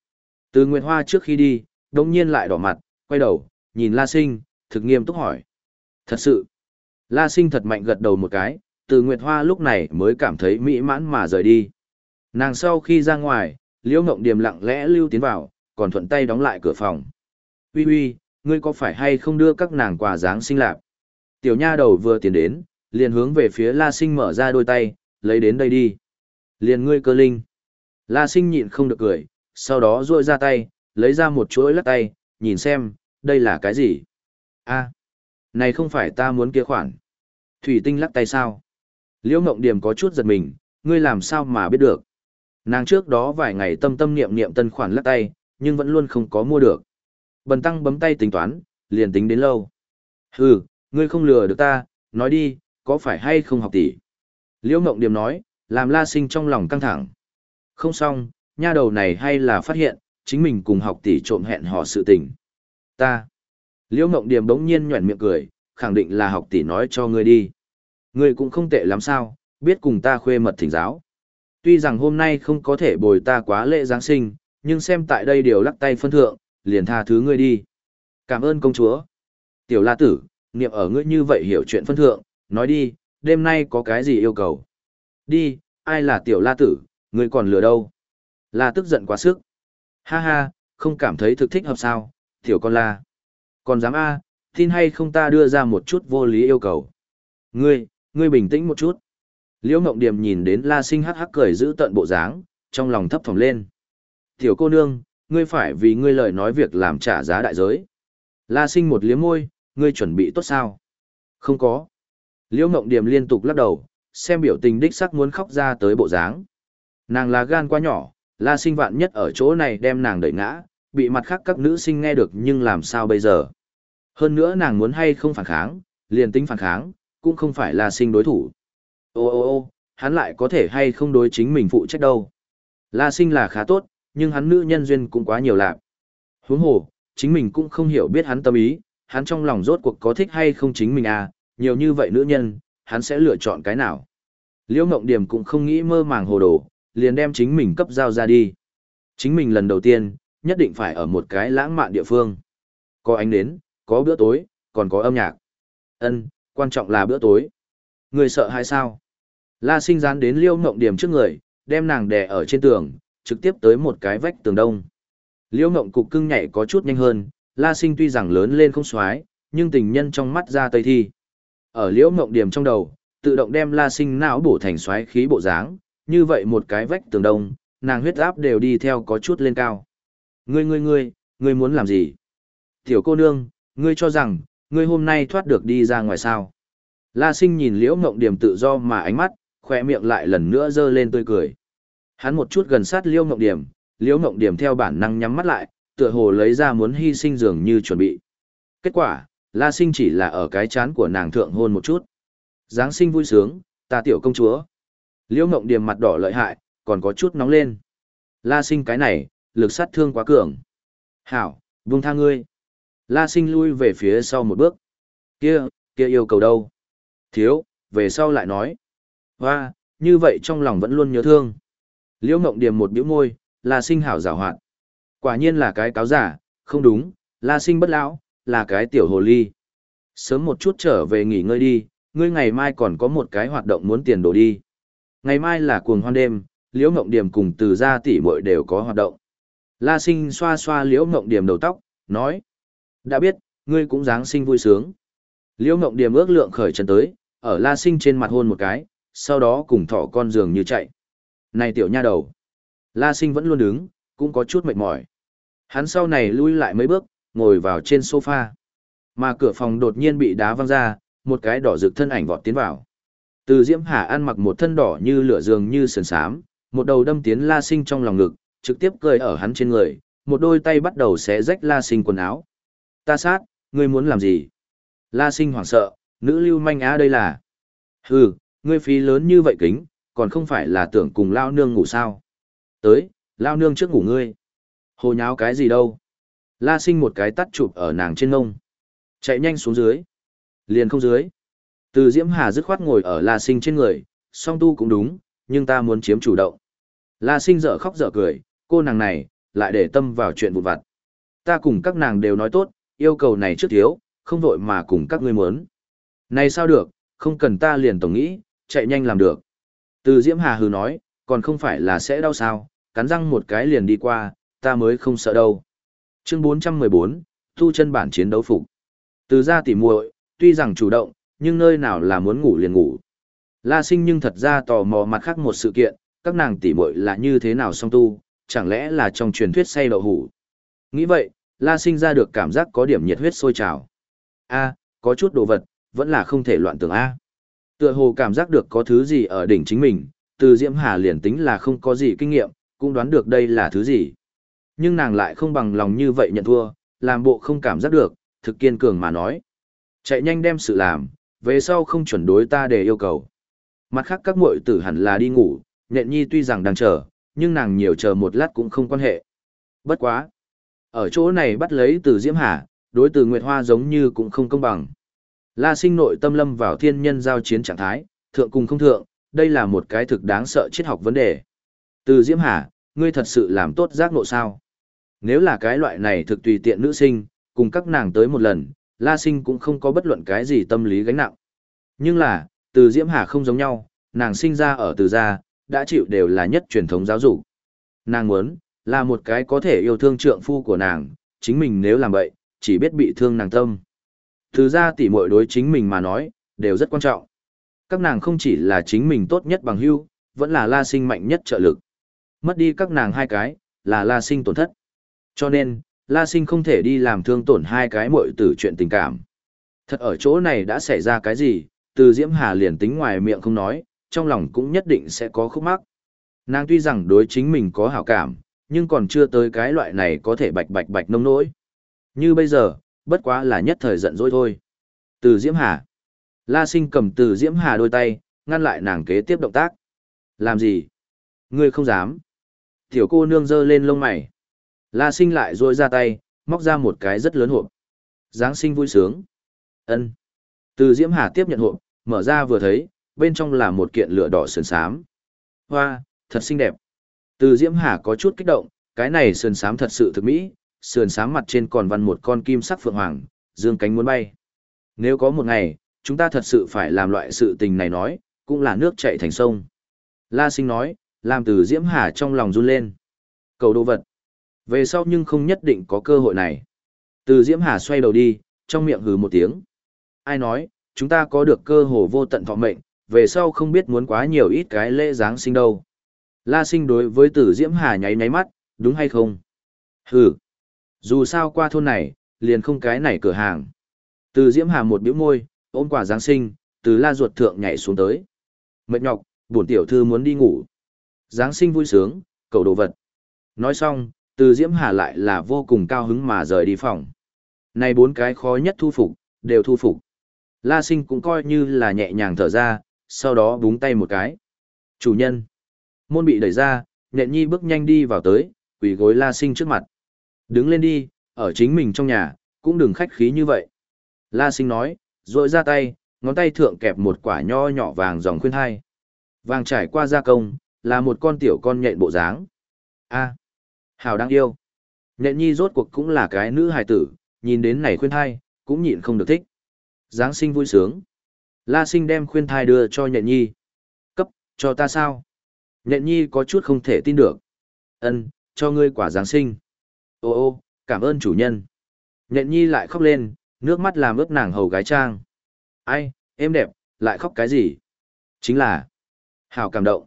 Speaker 1: Từ Nguyệt Hoa trước khi đi, đồng nhiên lại đỏ mặt, quay đầu, nhìn La Sinh, thực nghiêm túc hỏi. Thật sự. La Sinh thật mạnh gật đầu một cái, từ Nguyệt Hoa lúc này mới cảm thấy mỹ mãn mà rời đi. Nàng sau khi ra ngoài, Liễu Ngộng Điềm lặng lẽ lưu tiến vào, còn thuận tay đóng lại cửa phòng. Ui ui, ngươi có phải hay không đưa các nàng quà dáng sinh lạc? Tiểu nha đầu vừa tiến đến, liền hướng về phía La Sinh mở ra đôi tay, lấy đến đây đi. Liền ngươi cơ linh. La Sinh nhịn không được cười, sau đó duỗi ra tay, lấy ra một chuỗi lắc tay, nhìn xem, đây là cái gì? a này không phải ta muốn kia khoản. Thủy tinh lắc tay sao? Liễu Ngộng Điềm có chút giật mình, ngươi làm sao mà biết được? Nàng trước đó vài ngày tâm tâm niệm niệm tân khoản lắc tay, nhưng vẫn luôn không có mua được. Bần tăng bấm tay tính toán, liền tính đến lâu. Hừ, ngươi không lừa được ta, nói đi, có phải hay không học tỷ? Liễu Ngộng Điềm nói, làm la sinh trong lòng căng thẳng. Không xong, nha đầu này hay là phát hiện, chính mình cùng học tỷ trộm hẹn họ sự tình. Ta. Liễu Ngộng Điềm bỗng nhiên nhoẻn miệng cười, khẳng định là học tỷ nói cho ngươi đi. Ngươi cũng không tệ lắm sao, biết cùng ta khuê mật thỉnh giáo. Tuy rằng hôm nay không có thể bồi ta quá lễ Giáng sinh, nhưng xem tại đây điều lắc tay phân thượng, liền tha thứ ngươi đi. Cảm ơn công chúa. Tiểu la tử, niệm ở ngươi như vậy hiểu chuyện phân thượng, nói đi, đêm nay có cái gì yêu cầu. Đi, ai là tiểu la tử, ngươi còn lừa đâu. La tức giận quá sức. Ha ha, không cảm thấy thực thích hợp sao, tiểu con la. Còn dám a, tin hay không ta đưa ra một chút vô lý yêu cầu. Ngươi, ngươi bình tĩnh một chút. Liễu Ngộng Điềm nhìn đến La Sinh hắc hắc cười giữ tận bộ dáng, trong lòng thấp thỏm lên. Tiểu cô nương, ngươi phải vì ngươi lời nói việc làm trả giá đại giới. La Sinh một liếm môi, ngươi chuẩn bị tốt sao? Không có. Liễu Ngộng Điềm liên tục lắc đầu, xem biểu tình đích sắc muốn khóc ra tới bộ dáng. Nàng là gan quá nhỏ, La Sinh vạn nhất ở chỗ này đem nàng đẩy ngã, bị mặt khác các nữ sinh nghe được nhưng làm sao bây giờ? Hơn nữa nàng muốn hay không phản kháng, liền tính phản kháng, cũng không phải là sinh đối thủ. Ô ô ô, hắn lại có thể hay không đối chính mình phụ trách đâu. La sinh là khá tốt, nhưng hắn nữ nhân duyên cũng quá nhiều lạc. Huống hồ, chính mình cũng không hiểu biết hắn tâm ý, hắn trong lòng rốt cuộc có thích hay không chính mình à, nhiều như vậy nữ nhân, hắn sẽ lựa chọn cái nào. Liễu Ngộng Điểm cũng không nghĩ mơ màng hồ đồ, liền đem chính mình cấp giao ra đi. Chính mình lần đầu tiên, nhất định phải ở một cái lãng mạn địa phương. Có ánh đến, có bữa tối, còn có âm nhạc. Ân, quan trọng là bữa tối. Người sợ hay sao? La sinh dán đến liêu mộng điểm trước người, đem nàng đè ở trên tường, trực tiếp tới một cái vách tường đông. Liêu mộng cục cưng nhảy có chút nhanh hơn, la sinh tuy rằng lớn lên không xoái, nhưng tình nhân trong mắt ra tây thi. Ở liễu mộng điểm trong đầu, tự động đem la sinh não bổ thành xoái khí bộ dáng, như vậy một cái vách tường đông, nàng huyết áp đều đi theo có chút lên cao. Ngươi ngươi ngươi, ngươi muốn làm gì? Tiểu cô nương, ngươi cho rằng, ngươi hôm nay thoát được đi ra ngoài sao? La sinh nhìn liễu ngộng điểm tự do mà ánh mắt, khoe miệng lại lần nữa dơ lên tươi cười. Hắn một chút gần sát liễu ngộng điểm, liễu ngộng điểm theo bản năng nhắm mắt lại, tựa hồ lấy ra muốn hy sinh dường như chuẩn bị. Kết quả, la sinh chỉ là ở cái chán của nàng thượng hôn một chút. Giáng sinh vui sướng, Ta tiểu công chúa. Liễu Ngộng Điểm mặt đỏ lợi hại, còn có chút nóng lên. La sinh cái này, lực sát thương quá cường. Hảo, Vung tha ngươi. La sinh lui về phía sau một bước. Kia, kia yêu cầu đâu? Thiếu, về sau lại nói. Hoa, như vậy trong lòng vẫn luôn nhớ thương. Liễu Ngộng Điềm một bĩu môi, La sinh hảo giả hoạt. Quả nhiên là cái cáo giả, không đúng, La sinh bất lão, là cái tiểu hồ ly. Sớm một chút trở về nghỉ ngơi đi, ngươi ngày mai còn có một cái hoạt động muốn tiền đổ đi. Ngày mai là cuồng hoan đêm, Liễu Ngộng Điểm cùng từ gia tỷ muội đều có hoạt động. La Sinh xoa xoa Liễu Ngộng Điểm đầu tóc, nói: "Đã biết, ngươi cũng dáng sinh vui sướng." Liễu Ngộng Điểm ước lượng khởi chân tới, ở La Sinh trên mặt hôn một cái, sau đó cùng thỏ con giường như chạy. "Này tiểu nha đầu." La Sinh vẫn luôn đứng, cũng có chút mệt mỏi. Hắn sau này lui lại mấy bước, ngồi vào trên sofa. Mà cửa phòng đột nhiên bị đá văng ra, một cái đỏ rực thân ảnh vọt tiến vào. Từ Diễm Hà ăn mặc một thân đỏ như lửa dường như sườn sám, một đầu đâm tiến La Sinh trong lòng ngực, trực tiếp cười ở hắn trên người, một đôi tay bắt đầu xé rách La Sinh quần áo. Ta sát, ngươi muốn làm gì? La Sinh hoảng sợ, nữ lưu manh á đây là. Hừ, ngươi phí lớn như vậy kính, còn không phải là tưởng cùng lao nương ngủ sao? Tới, lao nương trước ngủ ngươi. Hồ nháo cái gì đâu? La Sinh một cái tắt chụp ở nàng trên ngông. Chạy nhanh xuống dưới. Liền không dưới. Từ Diễm Hà dứt khoát ngồi ở La Sinh trên người, song tu cũng đúng, nhưng ta muốn chiếm chủ động. La Sinh dở khóc dở cười, cô nàng này, lại để tâm vào chuyện vụn vặt. Ta cùng các nàng đều nói tốt, yêu cầu này trước thiếu, không vội mà cùng các ngươi muốn. Này sao được, không cần ta liền tổng nghĩ, chạy nhanh làm được. Từ Diễm Hà hừ nói, còn không phải là sẽ đau sao, cắn răng một cái liền đi qua, ta mới không sợ đâu. Chương 414, thu chân bản chiến đấu phục. Từ ra tỉ muội, tuy rằng chủ động, nhưng nơi nào là muốn ngủ liền ngủ. La sinh nhưng thật ra tò mò mặt khác một sự kiện, các nàng tỉ muội là như thế nào song tu, chẳng lẽ là trong truyền thuyết say đậu hủ. Nghĩ vậy, La sinh ra được cảm giác có điểm nhiệt huyết sôi trào. A, có chút đồ vật, vẫn là không thể loạn tưởng A. Tựa hồ cảm giác được có thứ gì ở đỉnh chính mình, từ Diễm Hà liền tính là không có gì kinh nghiệm, cũng đoán được đây là thứ gì. Nhưng nàng lại không bằng lòng như vậy nhận thua, làm bộ không cảm giác được, thực kiên cường mà nói. Chạy nhanh đem sự làm, về sau không chuẩn đối ta để yêu cầu. Mặt khác các muội tử hẳn là đi ngủ, nhện nhi tuy rằng đang chờ, nhưng nàng nhiều chờ một lát cũng không quan hệ. Bất quá. Ở chỗ này bắt lấy từ Diễm Hà, đối từ Nguyệt Hoa giống như cũng không công bằng. La sinh nội tâm lâm vào thiên nhân giao chiến trạng thái, thượng cùng không thượng, đây là một cái thực đáng sợ triết học vấn đề. Từ Diễm Hà, ngươi thật sự làm tốt giác ngộ sao? Nếu là cái loại này thực tùy tiện nữ sinh, cùng các nàng tới một lần, La Sinh cũng không có bất luận cái gì tâm lý gánh nặng. Nhưng là, từ Diễm Hà không giống nhau, nàng sinh ra ở từ gia, đã chịu đều là nhất truyền thống giáo dục. Nàng muốn, là một cái có thể yêu thương trượng phu của nàng, chính mình nếu làm vậy, chỉ biết bị thương nàng tâm. thứ gia tỷ muội đối chính mình mà nói, đều rất quan trọng. Các nàng không chỉ là chính mình tốt nhất bằng hưu, vẫn là La Sinh mạnh nhất trợ lực. Mất đi các nàng hai cái, là La Sinh tổn thất. Cho nên, La Sinh không thể đi làm thương tổn hai cái muội tử chuyện tình cảm. Thật ở chỗ này đã xảy ra cái gì, từ Diễm Hà liền tính ngoài miệng không nói, trong lòng cũng nhất định sẽ có khúc mắc. Nàng tuy rằng đối chính mình có hảo cảm, nhưng còn chưa tới cái loại này có thể bạch bạch bạch nông nỗi. Như bây giờ, bất quá là nhất thời giận dỗi thôi. Từ Diễm Hà. La Sinh cầm từ Diễm Hà đôi tay, ngăn lại nàng kế tiếp động tác. Làm gì? Ngươi không dám. Tiểu cô nương giơ lên lông mày. La sinh lại rôi ra tay, móc ra một cái rất lớn hộp. Giáng sinh vui sướng. ân Từ Diễm Hà tiếp nhận hộp, mở ra vừa thấy, bên trong là một kiện lửa đỏ sườn sám. Hoa, thật xinh đẹp. Từ Diễm Hà có chút kích động, cái này sườn sám thật sự thực mỹ, sườn sám mặt trên còn văn một con kim sắc phượng hoàng, dương cánh muốn bay. Nếu có một ngày, chúng ta thật sự phải làm loại sự tình này nói, cũng là nước chảy thành sông. La sinh nói, làm từ Diễm Hà trong lòng run lên. Cầu đồ vật. Về sau nhưng không nhất định có cơ hội này. Từ Diễm Hà xoay đầu đi, trong miệng hừ một tiếng. Ai nói, chúng ta có được cơ hồ vô tận thọ mệnh, về sau không biết muốn quá nhiều ít cái lễ Giáng sinh đâu. La sinh đối với tử Diễm Hà nháy nháy mắt, đúng hay không? Hừ. Dù sao qua thôn này, liền không cái này cửa hàng. Từ Diễm Hà một bĩu môi, ôm quả Giáng sinh, từ la ruột thượng nhảy xuống tới. Mệt nhọc, bổn tiểu thư muốn đi ngủ. Giáng sinh vui sướng, cầu đồ vật. Nói xong, từ Diễm Hà lại là vô cùng cao hứng mà rời đi phòng. Này bốn cái khó nhất thu phục, đều thu phục. La sinh cũng coi như là nhẹ nhàng thở ra, sau đó búng tay một cái. Chủ nhân. Môn bị đẩy ra, nhện nhi bước nhanh đi vào tới, quỳ gối la sinh trước mặt. Đứng lên đi, ở chính mình trong nhà, cũng đừng khách khí như vậy. La sinh nói, rồi ra tay, ngón tay thượng kẹp một quả nho nhỏ vàng dòng khuyên hai. Vàng trải qua gia công, là một con tiểu con nhện bộ dáng. a hào đang yêu. Nhện nhi rốt cuộc cũng là cái nữ hài tử, nhìn đến này khuyên hai cũng nhịn không được thích. Giáng sinh vui sướng. La sinh đem khuyên thai đưa cho nhện nhi. Cấp, cho ta sao? Nhện nhi có chút không thể tin được. Ân, cho ngươi quả Giáng sinh. Ô ô, cảm ơn chủ nhân. Nhện nhi lại khóc lên, nước mắt làm ướt nàng hầu gái trang. Ai, em đẹp, lại khóc cái gì? Chính là, hào cảm động.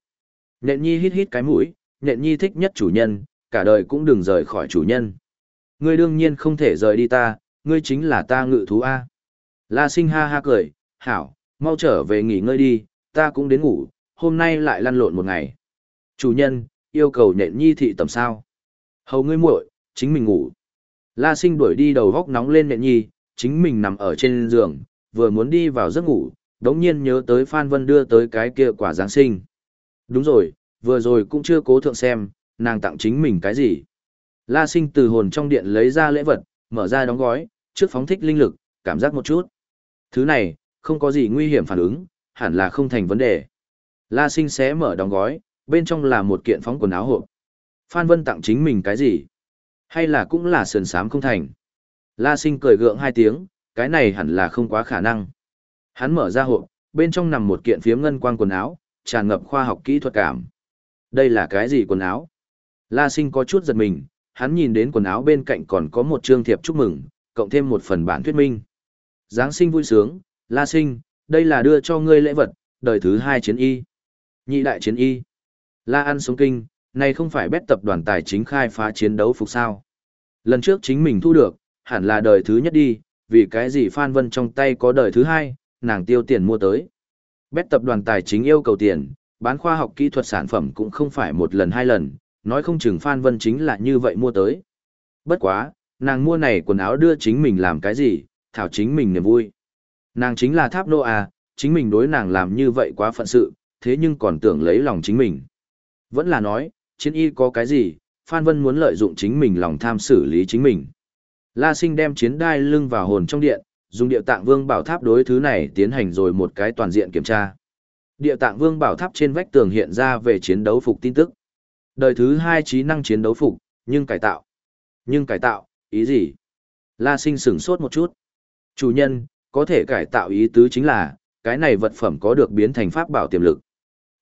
Speaker 1: Nhện nhi hít hít cái mũi, nhện nhi thích nhất chủ nhân, cả đời cũng đừng rời khỏi chủ nhân. Ngươi đương nhiên không thể rời đi ta, ngươi chính là ta ngự thú A. La sinh ha ha cười, hảo, mau trở về nghỉ ngơi đi, ta cũng đến ngủ, hôm nay lại lăn lộn một ngày. Chủ nhân, yêu cầu nhện nhi thị tầm sao. Hầu ngươi muội, chính mình ngủ. La sinh đuổi đi đầu góc nóng lên nhện nhi, chính mình nằm ở trên giường, vừa muốn đi vào giấc ngủ, đống nhiên nhớ tới Phan Vân đưa tới cái kia quả Giáng sinh. Đúng rồi, vừa rồi cũng chưa cố thượng xem, nàng tặng chính mình cái gì. La sinh từ hồn trong điện lấy ra lễ vật, mở ra đóng gói, trước phóng thích linh lực, cảm giác một chút. Thứ này, không có gì nguy hiểm phản ứng, hẳn là không thành vấn đề. La sinh sẽ mở đóng gói, bên trong là một kiện phóng quần áo hộp. Phan Vân tặng chính mình cái gì? Hay là cũng là sườn sám không thành? La sinh cười gượng hai tiếng, cái này hẳn là không quá khả năng. Hắn mở ra hộp, bên trong nằm một kiện phiếm ngân quang quần áo, tràn ngập khoa học kỹ thuật cảm. Đây là cái gì quần áo? La sinh có chút giật mình, hắn nhìn đến quần áo bên cạnh còn có một chương thiệp chúc mừng, cộng thêm một phần bản thuyết minh. Giáng sinh vui sướng, La sinh, đây là đưa cho ngươi lễ vật, đời thứ hai chiến y. Nhị đại chiến y. La ăn sống kinh, này không phải bét tập đoàn tài chính khai phá chiến đấu phục sao. Lần trước chính mình thu được, hẳn là đời thứ nhất đi, vì cái gì Phan Vân trong tay có đời thứ hai, nàng tiêu tiền mua tới. Bét tập đoàn tài chính yêu cầu tiền, bán khoa học kỹ thuật sản phẩm cũng không phải một lần hai lần, nói không chừng Phan Vân chính là như vậy mua tới. Bất quá, nàng mua này quần áo đưa chính mình làm cái gì, thảo chính mình niềm vui. Nàng chính là tháp nô à, chính mình đối nàng làm như vậy quá phận sự, thế nhưng còn tưởng lấy lòng chính mình. Vẫn là nói, chiến y có cái gì, Phan Vân muốn lợi dụng chính mình lòng tham xử lý chính mình. La sinh đem chiến đai lưng vào hồn trong điện, dùng địa tạng vương bảo tháp đối thứ này tiến hành rồi một cái toàn diện kiểm tra. Địa tạng vương bảo tháp trên vách tường hiện ra về chiến đấu phục tin tức. Đời thứ hai trí năng chiến đấu phục, nhưng cải tạo. Nhưng cải tạo, ý gì? La sinh sửng sốt một chút. Chủ nhân, có thể cải tạo ý tứ chính là, cái này vật phẩm có được biến thành pháp bảo tiềm lực.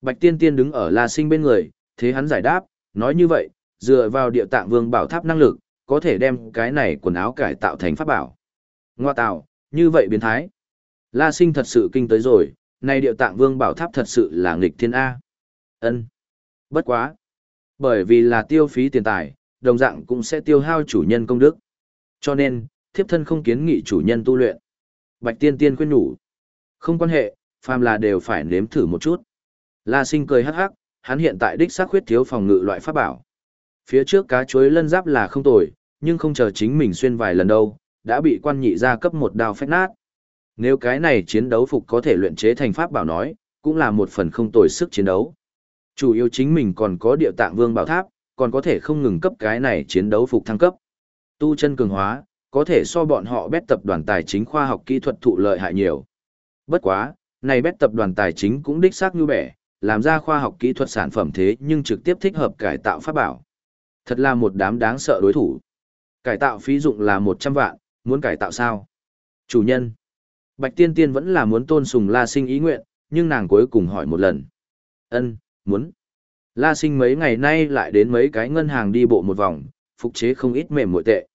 Speaker 1: Bạch tiên tiên đứng ở La sinh bên người, thế hắn giải đáp, nói như vậy, dựa vào địa tạng vương bảo tháp năng lực, có thể đem cái này quần áo cải tạo thành pháp bảo. Ngoa tạo, như vậy biến thái. La sinh thật sự kinh tới rồi, này địa tạng vương bảo tháp thật sự là nghịch thiên A. ân Bất quá. Bởi vì là tiêu phí tiền tài, đồng dạng cũng sẽ tiêu hao chủ nhân công đức. Cho nên, thiếp thân không kiến nghị chủ nhân tu luyện. Bạch tiên tiên khuyên nhủ. Không quan hệ, phàm là đều phải nếm thử một chút. La sinh cười hắc hắc, hắn hiện tại đích xác khuyết thiếu phòng ngự loại pháp bảo. Phía trước cá chuối lân giáp là không tồi, nhưng không chờ chính mình xuyên vài lần đâu, đã bị quan nhị ra cấp một đao phách nát. Nếu cái này chiến đấu phục có thể luyện chế thành pháp bảo nói, cũng là một phần không tồi sức chiến đấu. Chủ yếu chính mình còn có địa tạng vương bảo tháp, còn có thể không ngừng cấp cái này chiến đấu phục thăng cấp. Tu chân cường hóa, có thể so bọn họ bét tập đoàn tài chính khoa học kỹ thuật thụ lợi hại nhiều. Bất quá, này bét tập đoàn tài chính cũng đích xác như bẻ, làm ra khoa học kỹ thuật sản phẩm thế nhưng trực tiếp thích hợp cải tạo pháp bảo. Thật là một đám đáng sợ đối thủ. Cải tạo phí dụng là 100 vạn, muốn cải tạo sao? Chủ nhân. Bạch Tiên Tiên vẫn là muốn tôn sùng La Sinh ý nguyện, nhưng nàng cuối cùng hỏi một lần. Ân, muốn. La Sinh mấy ngày nay lại đến mấy cái ngân hàng đi bộ một vòng, phục chế không ít mềm muội tệ.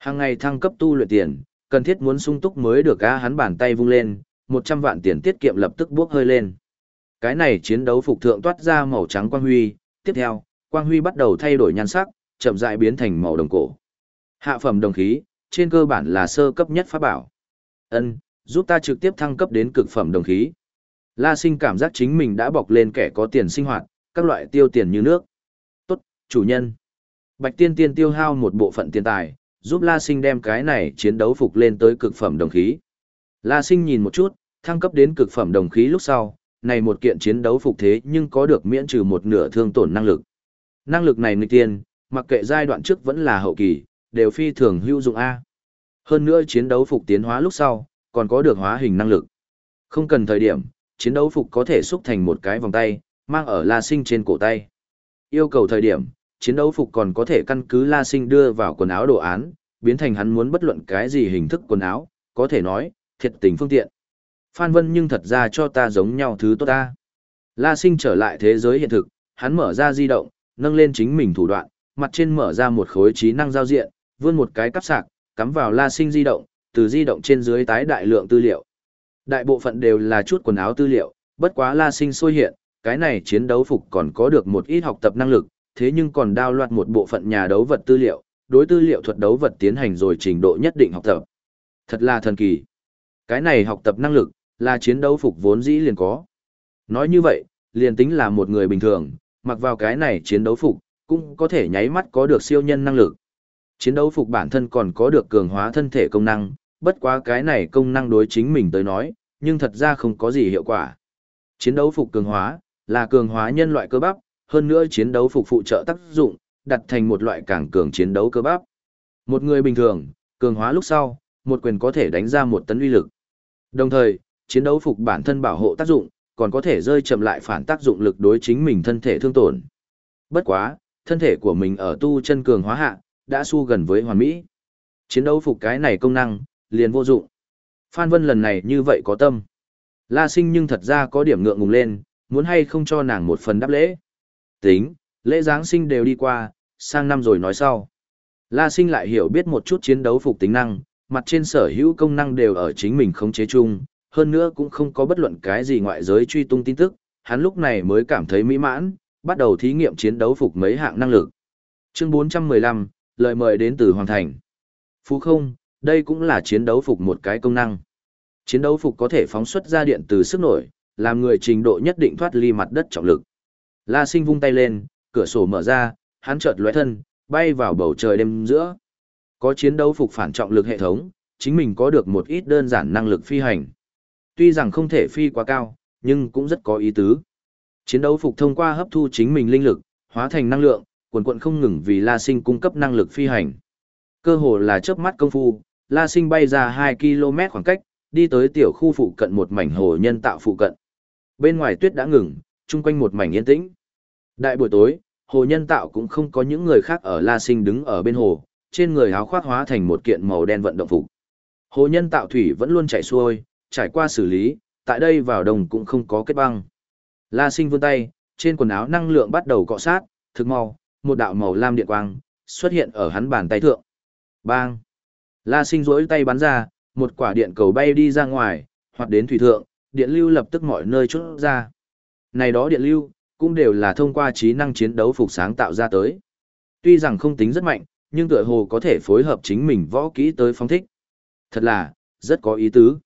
Speaker 1: Hàng ngày thăng cấp tu luyện tiền, cần thiết muốn sung túc mới được a hắn bàn tay vung lên, 100 vạn tiền tiết kiệm lập tức bước hơi lên. Cái này chiến đấu phục thượng toát ra màu trắng quang huy, tiếp theo, quang huy bắt đầu thay đổi nhan sắc, chậm rãi biến thành màu đồng cổ. Hạ phẩm đồng khí, trên cơ bản là sơ cấp nhất pháp bảo. Ân, giúp ta trực tiếp thăng cấp đến cực phẩm đồng khí. La Sinh cảm giác chính mình đã bọc lên kẻ có tiền sinh hoạt, các loại tiêu tiền như nước. Tốt, chủ nhân. Bạch Tiên Tiên tiêu hao một bộ phận tiền tài, giúp La Sinh đem cái này chiến đấu phục lên tới cực phẩm đồng khí. La Sinh nhìn một chút, thăng cấp đến cực phẩm đồng khí lúc sau, này một kiện chiến đấu phục thế nhưng có được miễn trừ một nửa thương tổn năng lực. Năng lực này nghịch tiên, mặc kệ giai đoạn trước vẫn là hậu kỳ, đều phi thường hữu dụng A. Hơn nữa chiến đấu phục tiến hóa lúc sau, còn có được hóa hình năng lực. Không cần thời điểm, chiến đấu phục có thể xúc thành một cái vòng tay, mang ở La Sinh trên cổ tay. Yêu cầu thời điểm, chiến đấu phục còn có thể căn cứ La Sinh đưa vào quần áo đồ án, biến thành hắn muốn bất luận cái gì hình thức quần áo, có thể nói, thiệt tình phương tiện. Phan Vân nhưng thật ra cho ta giống nhau thứ tốt ta. La Sinh trở lại thế giới hiện thực, hắn mở ra di động, nâng lên chính mình thủ đoạn, mặt trên mở ra một khối trí năng giao diện, vươn một cái cắp sạc, cắm vào La Sinh di động, từ di động trên dưới tái đại lượng tư liệu. Đại bộ phận đều là chút quần áo tư liệu, bất quá La Sinh xôi hiện, cái này chiến đấu phục còn có được một ít học tập năng lực, thế nhưng còn đao loạt một bộ phận nhà đấu vật tư liệu, đối tư liệu thuật đấu vật tiến hành rồi trình độ nhất định học tập. Thật là thần kỳ. Cái này học tập năng lực, là chiến đấu phục vốn dĩ liền có. Nói như vậy, liền tính là một người bình thường, mặc vào cái này chiến đấu phục, cũng có thể nháy mắt có được siêu nhân năng lực. Chiến đấu phục bản thân còn có được cường hóa thân thể công năng, bất quá cái này công năng đối chính mình tới nói, nhưng thật ra không có gì hiệu quả. Chiến đấu phục cường hóa, là cường hóa nhân loại cơ bắp, hơn nữa chiến đấu phục phụ trợ tác dụng, đặt thành một loại càng cường chiến đấu cơ bắp. Một người bình thường, cường hóa lúc sau, một quyền có thể đánh ra một tấn uy lực. Đồng thời, chiến đấu phục bản thân bảo hộ tác dụng, còn có thể rơi chậm lại phản tác dụng lực đối chính mình thân thể thương tổn. Bất quá, thân thể của mình ở tu chân cường hóa hạ, đã su gần với hoàn mỹ. Chiến đấu phục cái này công năng, liền vô dụng. Phan Vân lần này như vậy có tâm. La sinh nhưng thật ra có điểm ngượng ngùng lên, muốn hay không cho nàng một phần đáp lễ. Tính, lễ Giáng sinh đều đi qua, sang năm rồi nói sau. La sinh lại hiểu biết một chút chiến đấu phục tính năng, mặt trên sở hữu công năng đều ở chính mình khống chế chung, hơn nữa cũng không có bất luận cái gì ngoại giới truy tung tin tức, hắn lúc này mới cảm thấy mỹ mãn, bắt đầu thí nghiệm chiến đấu phục mấy hạng năng lực. Chương 415, lời mời đến từ Hoàng Thành. Phú không, đây cũng là chiến đấu phục một cái công năng. Chiến đấu phục có thể phóng xuất ra điện từ sức nổi, làm người trình độ nhất định thoát ly mặt đất trọng lực. La Sinh vung tay lên, cửa sổ mở ra, hắn chợt lóe thân, bay vào bầu trời đêm giữa. Có chiến đấu phục phản trọng lực hệ thống, chính mình có được một ít đơn giản năng lực phi hành. Tuy rằng không thể phi quá cao, nhưng cũng rất có ý tứ. Chiến đấu phục thông qua hấp thu chính mình linh lực, hóa thành năng lượng, quần quận không ngừng vì La Sinh cung cấp năng lực phi hành. Cơ hồ là chớp mắt công phu, La Sinh bay ra 2 km khoảng cách, đi tới tiểu khu phụ cận một mảnh hồ nhân tạo phụ cận. Bên ngoài tuyết đã ngừng, chung quanh một mảnh yên tĩnh. Đại buổi tối, hồ nhân tạo cũng không có những người khác ở La Sinh đứng ở bên hồ, trên người áo khoác hóa thành một kiện màu đen vận động phục. Hồ nhân tạo thủy vẫn luôn chảy xuôi, trải qua xử lý, tại đây vào đồng cũng không có kết băng. La Sinh vươn tay, trên quần áo năng lượng bắt đầu cọ sát, thực mau, một đạo màu lam điện quang xuất hiện ở hắn bàn tay thượng. Bang! La Sinh duỗi tay bắn ra, một quả điện cầu bay đi ra ngoài, hoặc đến thủy thượng, điện lưu lập tức mọi nơi chốt ra. Này đó điện lưu, cũng đều là thông qua trí năng chiến đấu phục sáng tạo ra tới. Tuy rằng không tính rất mạnh, nhưng tựa hồ có thể phối hợp chính mình võ kỹ tới phong thích. Thật là, rất có ý tứ.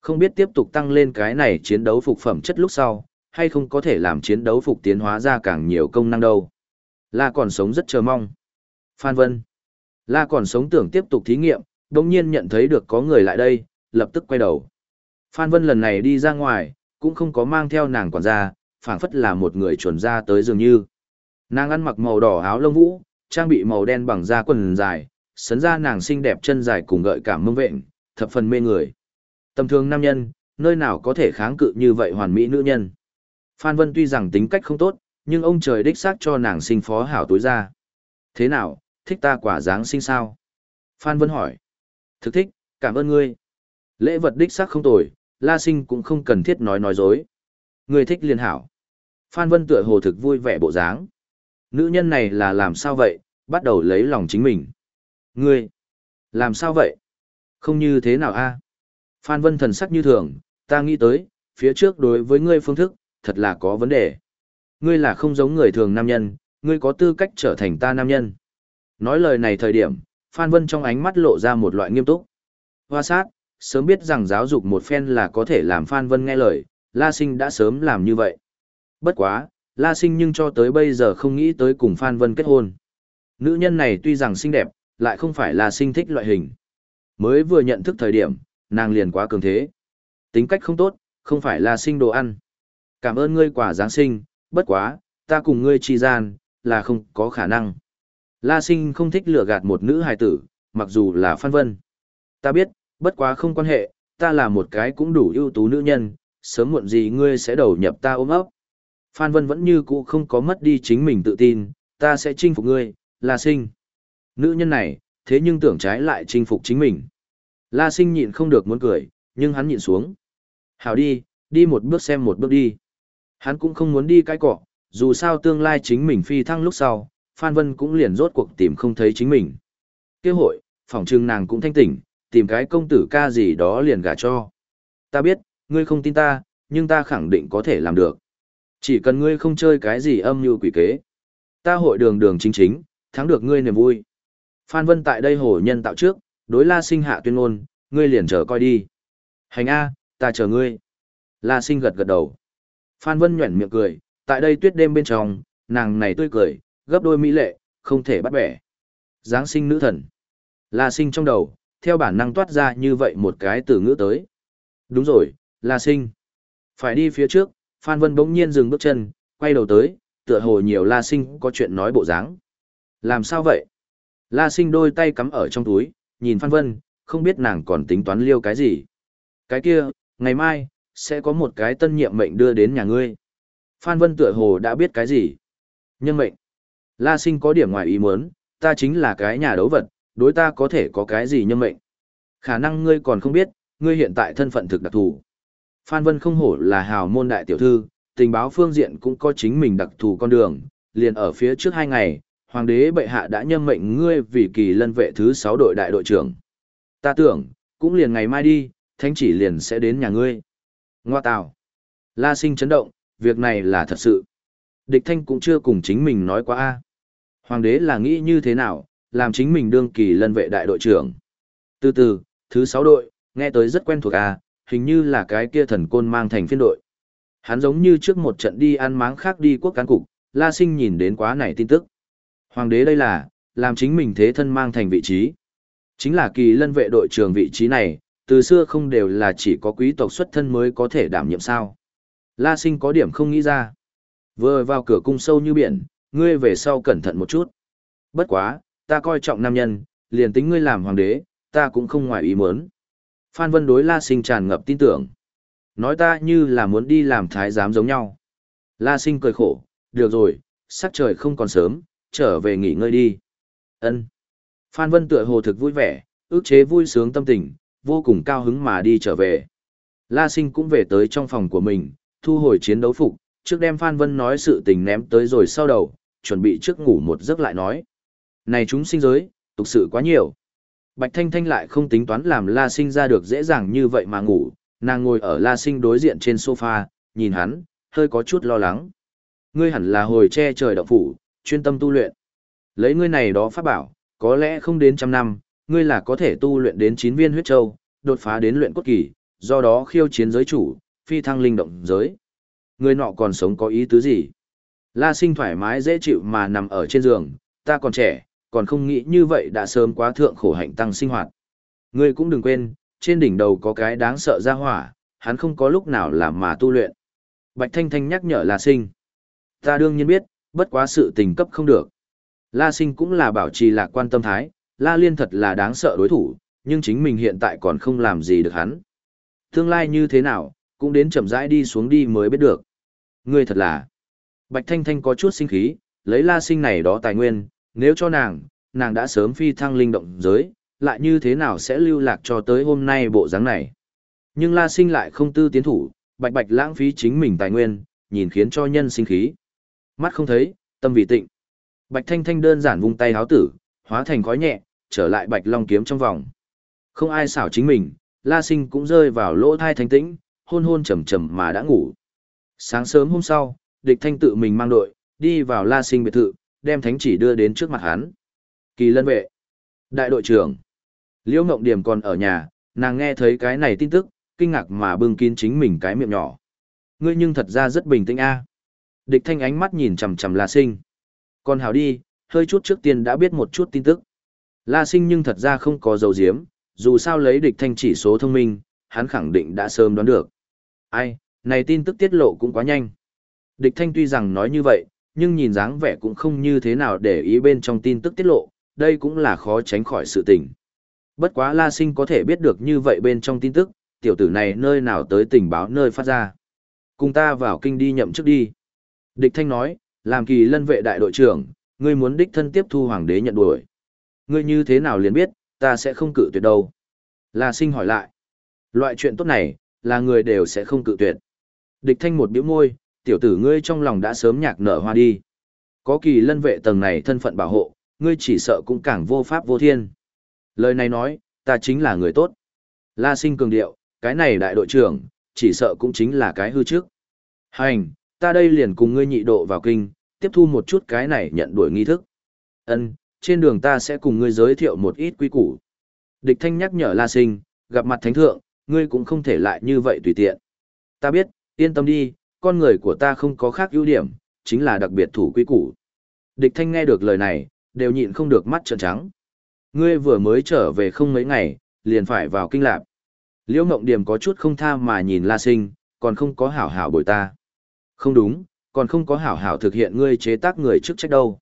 Speaker 1: Không biết tiếp tục tăng lên cái này chiến đấu phục phẩm chất lúc sau, hay không có thể làm chiến đấu phục tiến hóa ra càng nhiều công năng đâu. La còn sống rất chờ mong. Phan Vân. La còn sống tưởng tiếp tục thí nghiệm, đồng nhiên nhận thấy được có người lại đây, lập tức quay đầu. Phan Vân lần này đi ra ngoài, cũng không có mang theo nàng quản gia, phảng phất là một người chuẩn ra tới dường như. Nàng ăn mặc màu đỏ áo lông vũ, trang bị màu đen bằng da quần dài, sấn ra nàng xinh đẹp chân dài cùng gợi cảm mông vện, thập phần mê người. Tầm thường nam nhân, nơi nào có thể kháng cự như vậy hoàn mỹ nữ nhân. Phan Vân tuy rằng tính cách không tốt, nhưng ông trời đích xác cho nàng sinh phó hảo tối ra. Thế nào, thích ta quả dáng sinh sao? Phan Vân hỏi. Thực thích, cảm ơn ngươi. Lễ vật đích xác không tồi, La Sinh cũng không cần thiết nói nói dối. Ngươi thích liền hảo. Phan Vân tựa hồ thực vui vẻ bộ dáng. Nữ nhân này là làm sao vậy, bắt đầu lấy lòng chính mình. Ngươi, làm sao vậy? Không như thế nào a? Phan Vân thần sắc như thường, ta nghĩ tới, phía trước đối với ngươi phương thức, thật là có vấn đề. Ngươi là không giống người thường nam nhân, ngươi có tư cách trở thành ta nam nhân. Nói lời này thời điểm, Phan Vân trong ánh mắt lộ ra một loại nghiêm túc. Hoa sát, sớm biết rằng giáo dục một phen là có thể làm Phan Vân nghe lời, La Sinh đã sớm làm như vậy. Bất quá, La Sinh nhưng cho tới bây giờ không nghĩ tới cùng Phan Vân kết hôn. Nữ nhân này tuy rằng xinh đẹp, lại không phải là sinh thích loại hình. Mới vừa nhận thức thời điểm, nàng liền quá cường thế. Tính cách không tốt, không phải là sinh đồ ăn. Cảm ơn ngươi quả Giáng sinh, bất quá, ta cùng ngươi chi gian, là không có khả năng. La sinh không thích lừa gạt một nữ hài tử, mặc dù là Phan Vân. Ta biết, bất quá không quan hệ, ta là một cái cũng đủ ưu tú nữ nhân, sớm muộn gì ngươi sẽ đầu nhập ta ôm ấp. Phan Vân vẫn như cũ không có mất đi chính mình tự tin, ta sẽ chinh phục ngươi, La Sinh. Nữ nhân này, thế nhưng tưởng trái lại chinh phục chính mình. La Sinh nhịn không được muốn cười, nhưng hắn nhịn xuống. Hảo đi, đi một bước xem một bước đi. Hắn cũng không muốn đi cái cọ, dù sao tương lai chính mình phi thăng lúc sau, Phan Vân cũng liền rốt cuộc tìm không thấy chính mình. Kế hội, phòng trưng nàng cũng thanh tỉnh, tìm cái công tử ca gì đó liền gả cho. Ta biết, ngươi không tin ta, nhưng ta khẳng định có thể làm được. Chỉ cần ngươi không chơi cái gì âm như quỷ kế. Ta hội đường đường chính chính, thắng được ngươi niềm vui. Phan Vân tại đây hổ nhân tạo trước, đối la sinh hạ tuyên ngôn, ngươi liền chờ coi đi. Hành A, ta chờ ngươi. La sinh gật gật đầu. Phan Vân nhuẩn miệng cười, tại đây tuyết đêm bên trong, nàng này tươi cười, gấp đôi mỹ lệ, không thể bắt bẻ. Giáng sinh nữ thần. La sinh trong đầu, theo bản năng toát ra như vậy một cái từ ngữ tới. Đúng rồi, La sinh. Phải đi phía trước, Phan Vân bỗng nhiên dừng bước chân, quay đầu tới, tựa hồ nhiều La sinh có chuyện nói bộ dáng. Làm sao vậy? La sinh đôi tay cắm ở trong túi, nhìn Phan Vân, không biết nàng còn tính toán liêu cái gì. Cái kia, ngày mai, sẽ có một cái tân nhiệm mệnh đưa đến nhà ngươi. Phan Vân tựa hồ đã biết cái gì. Nhân mệnh. La sinh có điểm ngoài ý muốn, ta chính là cái nhà đấu vật, đối ta có thể có cái gì nhân mệnh. Khả năng ngươi còn không biết, ngươi hiện tại thân phận thực đặc thù. Phan Vân không hổ là hào môn đại tiểu thư, tình báo phương diện cũng có chính mình đặc thù con đường, liền ở phía trước hai ngày, hoàng đế bệ hạ đã nhâm mệnh ngươi vì kỳ lân vệ thứ 6 đội đại đội trưởng. Ta tưởng, cũng liền ngày mai đi, thánh chỉ liền sẽ đến nhà ngươi. Ngoa tào. La sinh chấn động, việc này là thật sự. Địch thanh cũng chưa cùng chính mình nói quá a. Hoàng đế là nghĩ như thế nào, làm chính mình đương kỳ lân vệ đại đội trưởng. Từ từ, thứ 6 đội, nghe tới rất quen thuộc a, hình như là cái kia thần côn mang thành phiên đội. Hắn giống như trước một trận đi ăn máng khác đi quốc cán cục, La Sinh nhìn đến quá này tin tức. Hoàng đế đây là, làm chính mình thế thân mang thành vị trí. Chính là kỳ lân vệ đội trưởng vị trí này, từ xưa không đều là chỉ có quý tộc xuất thân mới có thể đảm nhiệm sao. La Sinh có điểm không nghĩ ra. Vừa vào cửa cung sâu như biển, ngươi về sau cẩn thận một chút. Bất quá, ta coi trọng nam nhân, liền tính ngươi làm hoàng đế, ta cũng không ngoài ý muốn. Phan Vân đối La Sinh tràn ngập tin tưởng. Nói ta như là muốn đi làm thái giám giống nhau. La Sinh cười khổ, được rồi, sắc trời không còn sớm, trở về nghỉ ngơi đi. Ân. Phan Vân tựa hồ thực vui vẻ, ước chế vui sướng tâm tình, vô cùng cao hứng mà đi trở về. La Sinh cũng về tới trong phòng của mình, thu hồi chiến đấu phục, trước đem Phan Vân nói sự tình ném tới rồi sau đầu, chuẩn bị trước ngủ một giấc lại nói. Này chúng sinh giới, tục sự quá nhiều. Bạch Thanh Thanh lại không tính toán làm La Sinh ra được dễ dàng như vậy mà ngủ, nàng ngồi ở La Sinh đối diện trên sofa, nhìn hắn, hơi có chút lo lắng. Ngươi hẳn là hồi che trời động phủ, chuyên tâm tu luyện. Lấy ngươi này đó pháp bảo, có lẽ không đến trăm năm, ngươi là có thể tu luyện đến chín viên huyết châu, đột phá đến luyện cốt kỳ, do đó khiêu chiến giới chủ, phi thăng linh động giới. Ngươi nọ còn sống có ý tứ gì? La Sinh thoải mái dễ chịu mà nằm ở trên giường, ta còn trẻ, còn không nghĩ như vậy đã sớm quá thượng khổ hạnh tăng sinh hoạt. Ngươi cũng đừng quên, trên đỉnh đầu có cái đáng sợ ra hỏa, hắn không có lúc nào làm mà tu luyện. Bạch Thanh Thanh nhắc nhở La Sinh. Ta đương nhiên biết, bất quá sự tình cấp không được. La Sinh cũng là bảo trì lạc quan tâm thái, La Liên thật là đáng sợ đối thủ, nhưng chính mình hiện tại còn không làm gì được hắn. Tương lai như thế nào, cũng đến chậm rãi đi xuống đi mới biết được. Ngươi thật là... Bạch Thanh Thanh có chút sinh khí, lấy La Sinh này đó tài nguyên, nếu cho nàng, nàng đã sớm phi thăng linh động giới, lại như thế nào sẽ lưu lạc cho tới hôm nay bộ dáng này. Nhưng La Sinh lại không tư tiến thủ, bạch bạch lãng phí chính mình tài nguyên, nhìn khiến cho nhân sinh khí. Mắt không thấy, tâm vị tịnh. Bạch Thanh Thanh đơn giản vung tay háo tử, hóa thành khói nhẹ, trở lại bạch long kiếm trong vòng. Không ai xảo chính mình, La Sinh cũng rơi vào lỗ thai thanh tĩnh, hôn hôn trầm trầm mà đã ngủ. Sáng sớm hôm sau, địch thanh tự mình mang đội, đi vào La Sinh biệt thự, đem thánh chỉ đưa đến trước mặt hắn. Kỳ lân vệ. Đại đội trưởng. Liễu Ngộng Điểm còn ở nhà, nàng nghe thấy cái này tin tức, kinh ngạc mà bưng kín chính mình cái miệng nhỏ. Ngươi nhưng thật ra rất bình tĩnh a. Địch thanh ánh mắt nhìn chằm chằm La Sinh. Còn hảo đi, hơi chút trước tiên đã biết một chút tin tức. La Sinh nhưng thật ra không có dầu diếm, dù sao lấy địch thanh chỉ số thông minh, hắn khẳng định đã sớm đoán được. Ai, này tin tức tiết lộ cũng quá nhanh. Địch thanh tuy rằng nói như vậy, nhưng nhìn dáng vẻ cũng không như thế nào để ý bên trong tin tức tiết lộ, đây cũng là khó tránh khỏi sự tình. Bất quá La Sinh có thể biết được như vậy bên trong tin tức, tiểu tử này nơi nào tới tình báo nơi phát ra. Cùng ta vào kinh đi nhậm chức đi. Địch Thanh nói, làm kỳ lân vệ đại đội trưởng, ngươi muốn đích thân tiếp thu hoàng đế nhận đuổi. Ngươi như thế nào liền biết, ta sẽ không cự tuyệt đâu. La Sinh hỏi lại. Loại chuyện tốt này, là người đều sẽ không cự tuyệt. Địch Thanh một biểu môi, tiểu tử ngươi trong lòng đã sớm nhạc nở hoa đi. Có kỳ lân vệ tầng này thân phận bảo hộ, ngươi chỉ sợ cũng càng vô pháp vô thiên. Lời này nói, ta chính là người tốt. La sinh cường điệu, cái này đại đội trưởng, chỉ sợ cũng chính là cái hư trước. Hành, ta đây liền cùng ngươi nhị độ vào kinh, tiếp thu một chút cái này nhận đuổi nghi thức. Ân, trên đường ta sẽ cùng ngươi giới thiệu một ít quy củ. Địch thanh nhắc nhở La sinh, gặp mặt thánh thượng, ngươi cũng không thể lại như vậy tùy tiện. Ta biết, yên tâm đi, con người của ta không có khác ưu điểm, chính là đặc biệt thủ quy củ. Địch thanh nghe được lời này, đều nhịn không được mắt trợn trắng. Ngươi vừa mới trở về không mấy ngày, liền phải vào kinh lạc. Liễu Ngộng Điểm có chút không tha mà nhìn La Sinh, còn không có hảo hảo bồi ta. Không đúng, còn không có hảo hảo thực hiện ngươi chế tác người trước trách đâu.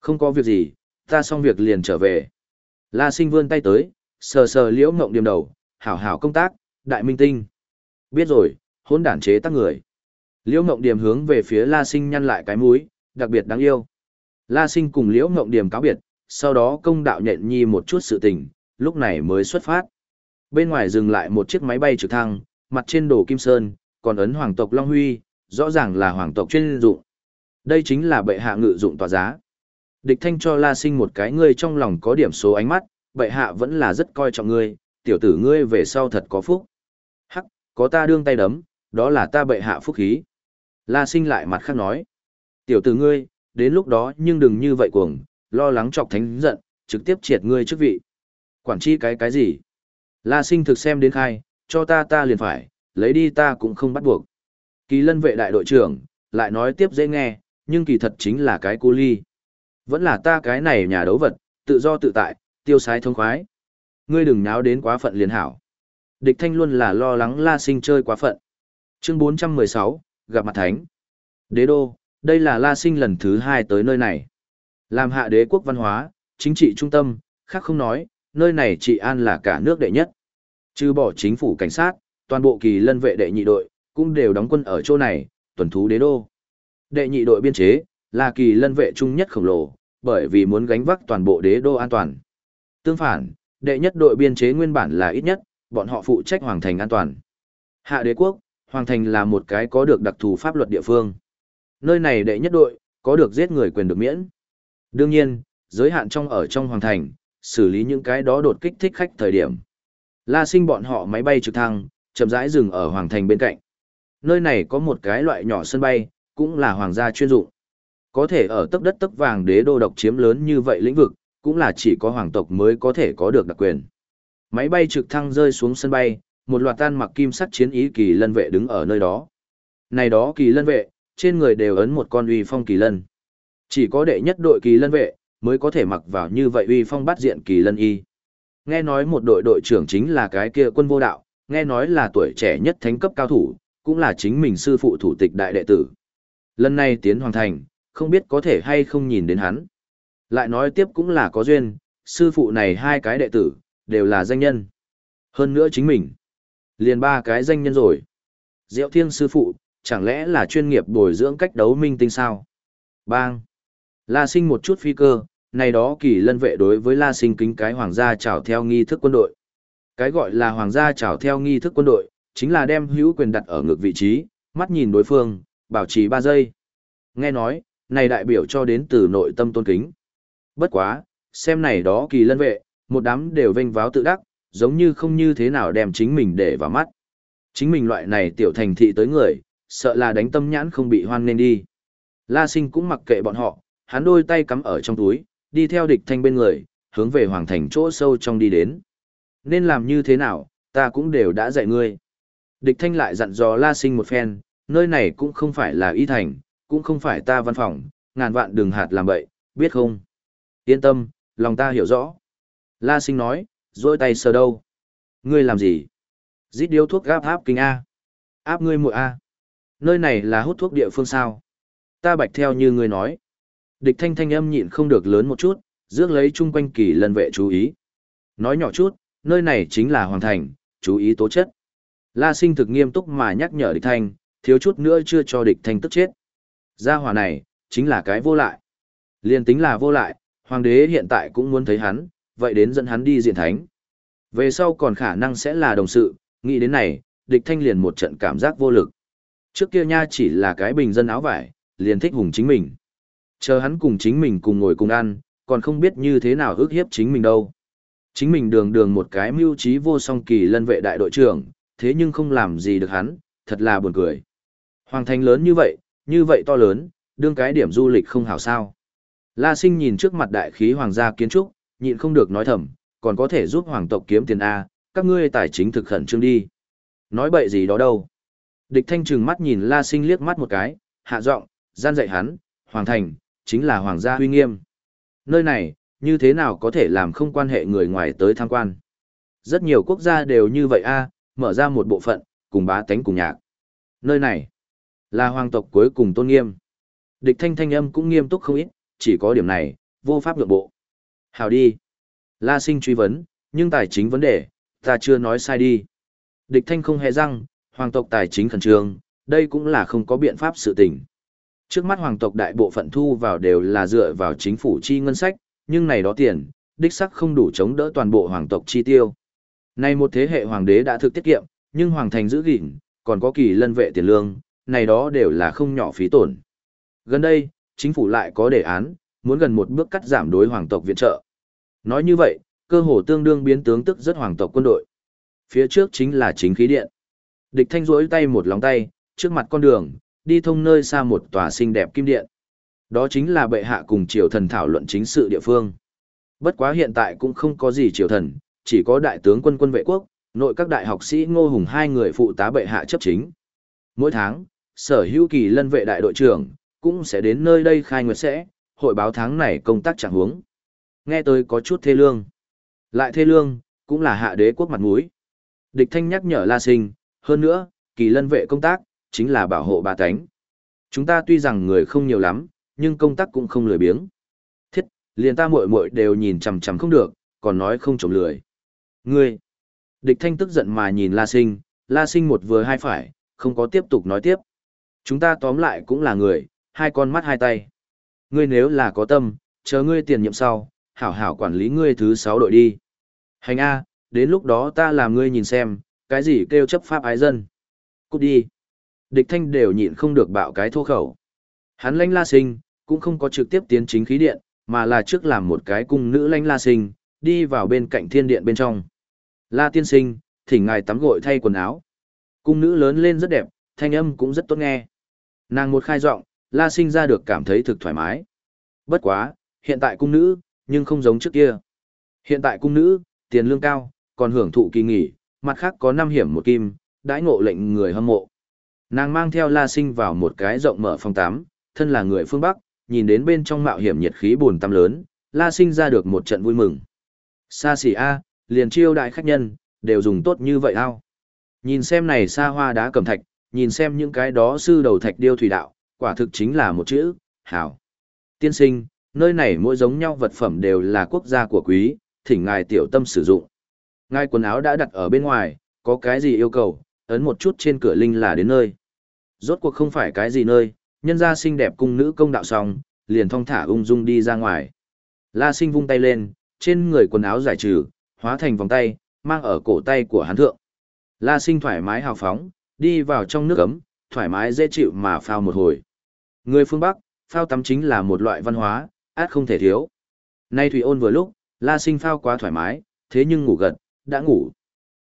Speaker 1: Không có việc gì, ta xong việc liền trở về. La Sinh vươn tay tới, sờ sờ Liễu Ngộng Điểm đầu, hảo hảo công tác, đại minh tinh. Biết rồi, hỗn đản chế tác người. Liễu Ngộng Điểm hướng về phía La Sinh nhăn lại cái mũi, đặc biệt đáng yêu. La Sinh cùng Liễu Ngộng Điểm cáo biệt, sau đó công đạo nhện nhi một chút sự tình, lúc này mới xuất phát. Bên ngoài dừng lại một chiếc máy bay trực thăng, mặt trên đồ kim sơn, còn ấn hoàng tộc Long Huy, rõ ràng là hoàng tộc chuyên dụng. Đây chính là bệ hạ ngự dụng tòa giá. Địch thanh cho La Sinh một cái ngươi trong lòng có điểm số ánh mắt, bệ hạ vẫn là rất coi trọng ngươi, tiểu tử ngươi về sau thật có phúc. Hắc, có ta đương tay đấm, đó là ta bệ hạ phúc khí. La Sinh lại mặt khác nói. Tiểu tử ngươi, đến lúc đó nhưng đừng như vậy cuồng, lo lắng chọc thánh giận, trực tiếp triệt ngươi chức vị. Quản chi cái cái gì? La sinh thực xem đến khai, cho ta ta liền phải, lấy đi ta cũng không bắt buộc. Kỳ lân vệ đại đội trưởng, lại nói tiếp dễ nghe, nhưng kỳ thật chính là cái cu ly. Vẫn là ta cái này nhà đấu vật, tự do tự tại, tiêu sái thông khoái. Ngươi đừng náo đến quá phận liền hảo. Địch thanh luôn là lo lắng la sinh chơi quá phận. Chương 416, gặp mặt thánh. Đế đô, đây là la sinh lần thứ hai tới nơi này. Làm hạ đế quốc văn hóa, chính trị trung tâm, khác không nói, nơi này trị an là cả nước đệ nhất. Trừ bỏ chính phủ cảnh sát, toàn bộ kỳ lân vệ đệ nhị đội, cũng đều đóng quân ở chỗ này, tuần thú đế đô. Đệ nhị đội biên chế, là kỳ lân vệ trung nhất khổng lồ, bởi vì muốn gánh vác toàn bộ đế đô an toàn. Tương phản, đệ nhất đội biên chế nguyên bản là ít nhất, bọn họ phụ trách hoàng thành an toàn. Hạ đế quốc, hoàng thành là một cái có được đặc thù pháp luật địa phương. Nơi này đệ nhất đội, có được giết người quyền được miễn. Đương nhiên, giới hạn trong ở trong hoàng thành, xử lý những cái đó đột kích thích khách thời điểm. La sinh bọn họ máy bay trực thăng, chậm rãi dừng ở hoàng thành bên cạnh. Nơi này có một cái loại nhỏ sân bay, cũng là hoàng gia chuyên dụng. Có thể ở tấp đất tấp vàng đế đô độc chiếm lớn như vậy lĩnh vực, cũng là chỉ có hoàng tộc mới có thể có được đặc quyền. Máy bay trực thăng rơi xuống sân bay, một loạt tan mặc kim sắt chiến ý kỳ lân vệ đứng ở nơi đó. Này đó kỳ lân vệ, trên người đều ấn một con uy phong kỳ lân. Chỉ có đệ nhất đội kỳ lân vệ, mới có thể mặc vào như vậy uy phong bắt diện kỳ lân y. Nghe nói một đội đội trưởng chính là cái kia quân vô đạo, nghe nói là tuổi trẻ nhất thánh cấp cao thủ, cũng là chính mình sư phụ thủ tịch đại đệ tử. Lần này tiến hoàng thành, không biết có thể hay không nhìn đến hắn. Lại nói tiếp cũng là có duyên, sư phụ này hai cái đệ tử, đều là danh nhân. Hơn nữa chính mình, liền ba cái danh nhân rồi. Diệu thiên sư phụ, chẳng lẽ là chuyên nghiệp bồi dưỡng cách đấu minh tinh sao? Bang! La sinh một chút phi cơ, này đó kỳ lân vệ đối với La sinh kính cái hoàng gia chào theo nghi thức quân đội. Cái gọi là hoàng gia chào theo nghi thức quân đội, chính là đem hữu quyền đặt ở ngược vị trí, mắt nhìn đối phương, bảo trì 3 giây. Nghe nói, này đại biểu cho đến từ nội tâm tôn kính. Bất quá, xem này đó kỳ lân vệ, một đám đều vênh váo tự đắc, giống như không như thế nào đem chính mình để vào mắt. Chính mình loại này tiểu thành thị tới người, sợ là đánh tâm nhãn không bị hoan nên đi. La sinh cũng mặc kệ bọn họ, hắn đôi tay cắm ở trong túi, đi theo địch thanh bên người, hướng về hoàng thành chỗ sâu trong đi đến. Nên làm như thế nào, ta cũng đều đã dạy ngươi. Địch thanh lại dặn dò la sinh một phen, nơi này cũng không phải là y thành, cũng không phải ta văn phòng, ngàn vạn đừng hạt làm bậy, biết không? Yên tâm, lòng ta hiểu rõ. La sinh nói, dôi tay sờ đâu? Ngươi làm gì? Dít điếu thuốc gáp áp kinh A. Áp ngươi muội A. nơi này là hút thuốc địa phương sao? Ta bạch theo như ngươi nói. Địch thanh thanh âm nhịn không được lớn một chút, rước lấy chung quanh kỳ lân vệ chú ý. Nói nhỏ chút, nơi này chính là hoàng thành, chú ý tố chất. La sinh thực nghiêm túc mà nhắc nhở địch thanh, thiếu chút nữa chưa cho địch thanh tức chết. Gia hỏa này, chính là cái vô lại. Liên tính là vô lại, hoàng đế hiện tại cũng muốn thấy hắn, vậy đến dẫn hắn đi diện thánh. Về sau còn khả năng sẽ là đồng sự, nghĩ đến này, địch thanh liền một trận cảm giác vô lực. Trước kia nha chỉ là cái bình dân áo vải, liền thích hùng chính mình. Chờ hắn cùng chính mình cùng ngồi cùng ăn, còn không biết như thế nào ước hiếp chính mình đâu. Chính mình đường đường một cái mưu trí vô song kỳ lân vệ đại đội trưởng, thế nhưng không làm gì được hắn, thật là buồn cười. Hoàng thành lớn như vậy, như vậy to lớn, đương cái điểm du lịch không hảo sao. La sinh nhìn trước mặt đại khí hoàng gia kiến trúc, nhịn không được nói thầm, còn có thể giúp hoàng tộc kiếm tiền A, các ngươi tài chính thực khẩn trương đi. Nói bậy gì đó đâu. Địch thanh trừng mắt nhìn La sinh liếc mắt một cái, hạ giọng, gian dạy hắn, hoàng thành, chính là hoàng gia huy nghiêm. Nơi này, như thế nào có thể làm không quan hệ người ngoài tới tham quan. Rất nhiều quốc gia đều như vậy a, mở ra một bộ phận, cùng bá tánh cùng nhạc. Nơi này, là hoàng tộc cuối cùng tôn nghiêm. Địch thanh thanh âm cũng nghiêm túc không ít, chỉ có điểm này, vô pháp nhượng bộ. Hào đi. La sinh truy vấn, nhưng tài chính vấn đề, ta chưa nói sai đi. Địch thanh không hề răng, hoàng tộc tài chính khẩn trương, đây cũng là không có biện pháp sự tình. Trước mắt hoàng tộc đại bộ phận thu vào đều là dựa vào chính phủ chi ngân sách, nhưng này đó tiền, đích sắc không đủ chống đỡ toàn bộ hoàng tộc chi tiêu. Nay một thế hệ hoàng đế đã thực tiết kiệm, nhưng hoàng thành giữ gìn, còn có kỳ lân vệ tiền lương, này đó đều là không nhỏ phí tổn. Gần đây, chính phủ lại có đề án, muốn gần một bước cắt giảm đối hoàng tộc viện trợ. Nói như vậy, cơ hồ tương đương biến tướng tức rất hoàng tộc quân đội. Phía trước chính là chính khí điện. Địch thanh rỗi tay một lòng tay, trước mặt con đường, đi thông nơi xa một tòa xinh đẹp kim điện. Đó chính là bệ hạ cùng triều thần thảo luận chính sự địa phương. Bất quá hiện tại cũng không có gì triều thần, chỉ có đại tướng quân quân vệ quốc, nội các đại học sĩ ngô hùng hai người phụ tá bệ hạ chấp chính. Mỗi tháng, sở hữu kỳ lân vệ đại đội trưởng, cũng sẽ đến nơi đây khai nguyệt sẽ, hội báo tháng này công tác trạng huống. Nghe tôi có chút thê lương. Lại thê lương, cũng là hạ đế quốc mặt mũi. Địch thanh nhắc nhở La Sinh, hơn nữa, kỳ lân vệ công tác, chính là bảo hộ bà tánh. Chúng ta tuy rằng người không nhiều lắm, nhưng công tác cũng không lười biếng. Thiết, liền ta muội muội đều nhìn chằm chằm không được, còn nói không trộm lười. Ngươi! Địch thanh tức giận mà nhìn La Sinh, La Sinh một vừa hai phải, không có tiếp tục nói tiếp. Chúng ta tóm lại cũng là người, hai con mắt hai tay. Ngươi nếu là có tâm, chờ ngươi tiền nhiệm sau, hảo hảo quản lý ngươi thứ sáu đội đi. Hành A, đến lúc đó ta làm ngươi nhìn xem, cái gì kêu chấp pháp ái dân. Cút đi. Địch thanh đều nhịn không được bạo cái thô khẩu. Hắn lãnh la sinh, cũng không có trực tiếp tiến chính khí điện, mà là trước làm một cái cung nữ lãnh la sinh, đi vào bên cạnh thiên điện bên trong. La tiên sinh, thỉnh ngài tắm gội thay quần áo. Cung nữ lớn lên rất đẹp, thanh âm cũng rất tốt nghe. Nàng một khai giọng, la sinh ra được cảm thấy thực thoải mái. Bất quá, hiện tại cung nữ, nhưng không giống trước kia. Hiện tại cung nữ, tiền lương cao, còn hưởng thụ kỳ nghỉ, mặt khác có năm hiểm một kim, đãi ngộ lệnh người hâm mộ. Nàng mang theo La Sinh vào một cái rộng mở phòng tắm, thân là người phương Bắc, nhìn đến bên trong mạo hiểm nhiệt khí buồn tắm lớn, La Sinh ra được một trận vui mừng. Sa xỉ A, liền chiêu đại khách nhân, đều dùng tốt như vậy ao. Nhìn xem này xa hoa đá cẩm thạch, nhìn xem những cái đó sư đầu thạch điêu thủy đạo, quả thực chính là một chữ, hảo. Tiên sinh, nơi này mỗi giống nhau vật phẩm đều là quốc gia của quý, thỉnh ngài tiểu tâm sử dụng. Ngài quần áo đã đặt ở bên ngoài, có cái gì yêu cầu, ấn một chút trên cửa linh là đến nơi. Rốt cuộc không phải cái gì nơi, nhân gia xinh đẹp cung nữ công đạo xong, liền thong thả ung dung đi ra ngoài. La sinh vung tay lên, trên người quần áo giải trừ, hóa thành vòng tay, mang ở cổ tay của hắn thượng. La sinh thoải mái hào phóng, đi vào trong nước ấm, thoải mái dễ chịu mà phao một hồi. Người phương Bắc, phao tắm chính là một loại văn hóa, át không thể thiếu. Nay Thủy ôn vừa lúc, La sinh phao quá thoải mái, thế nhưng ngủ gật, đã ngủ.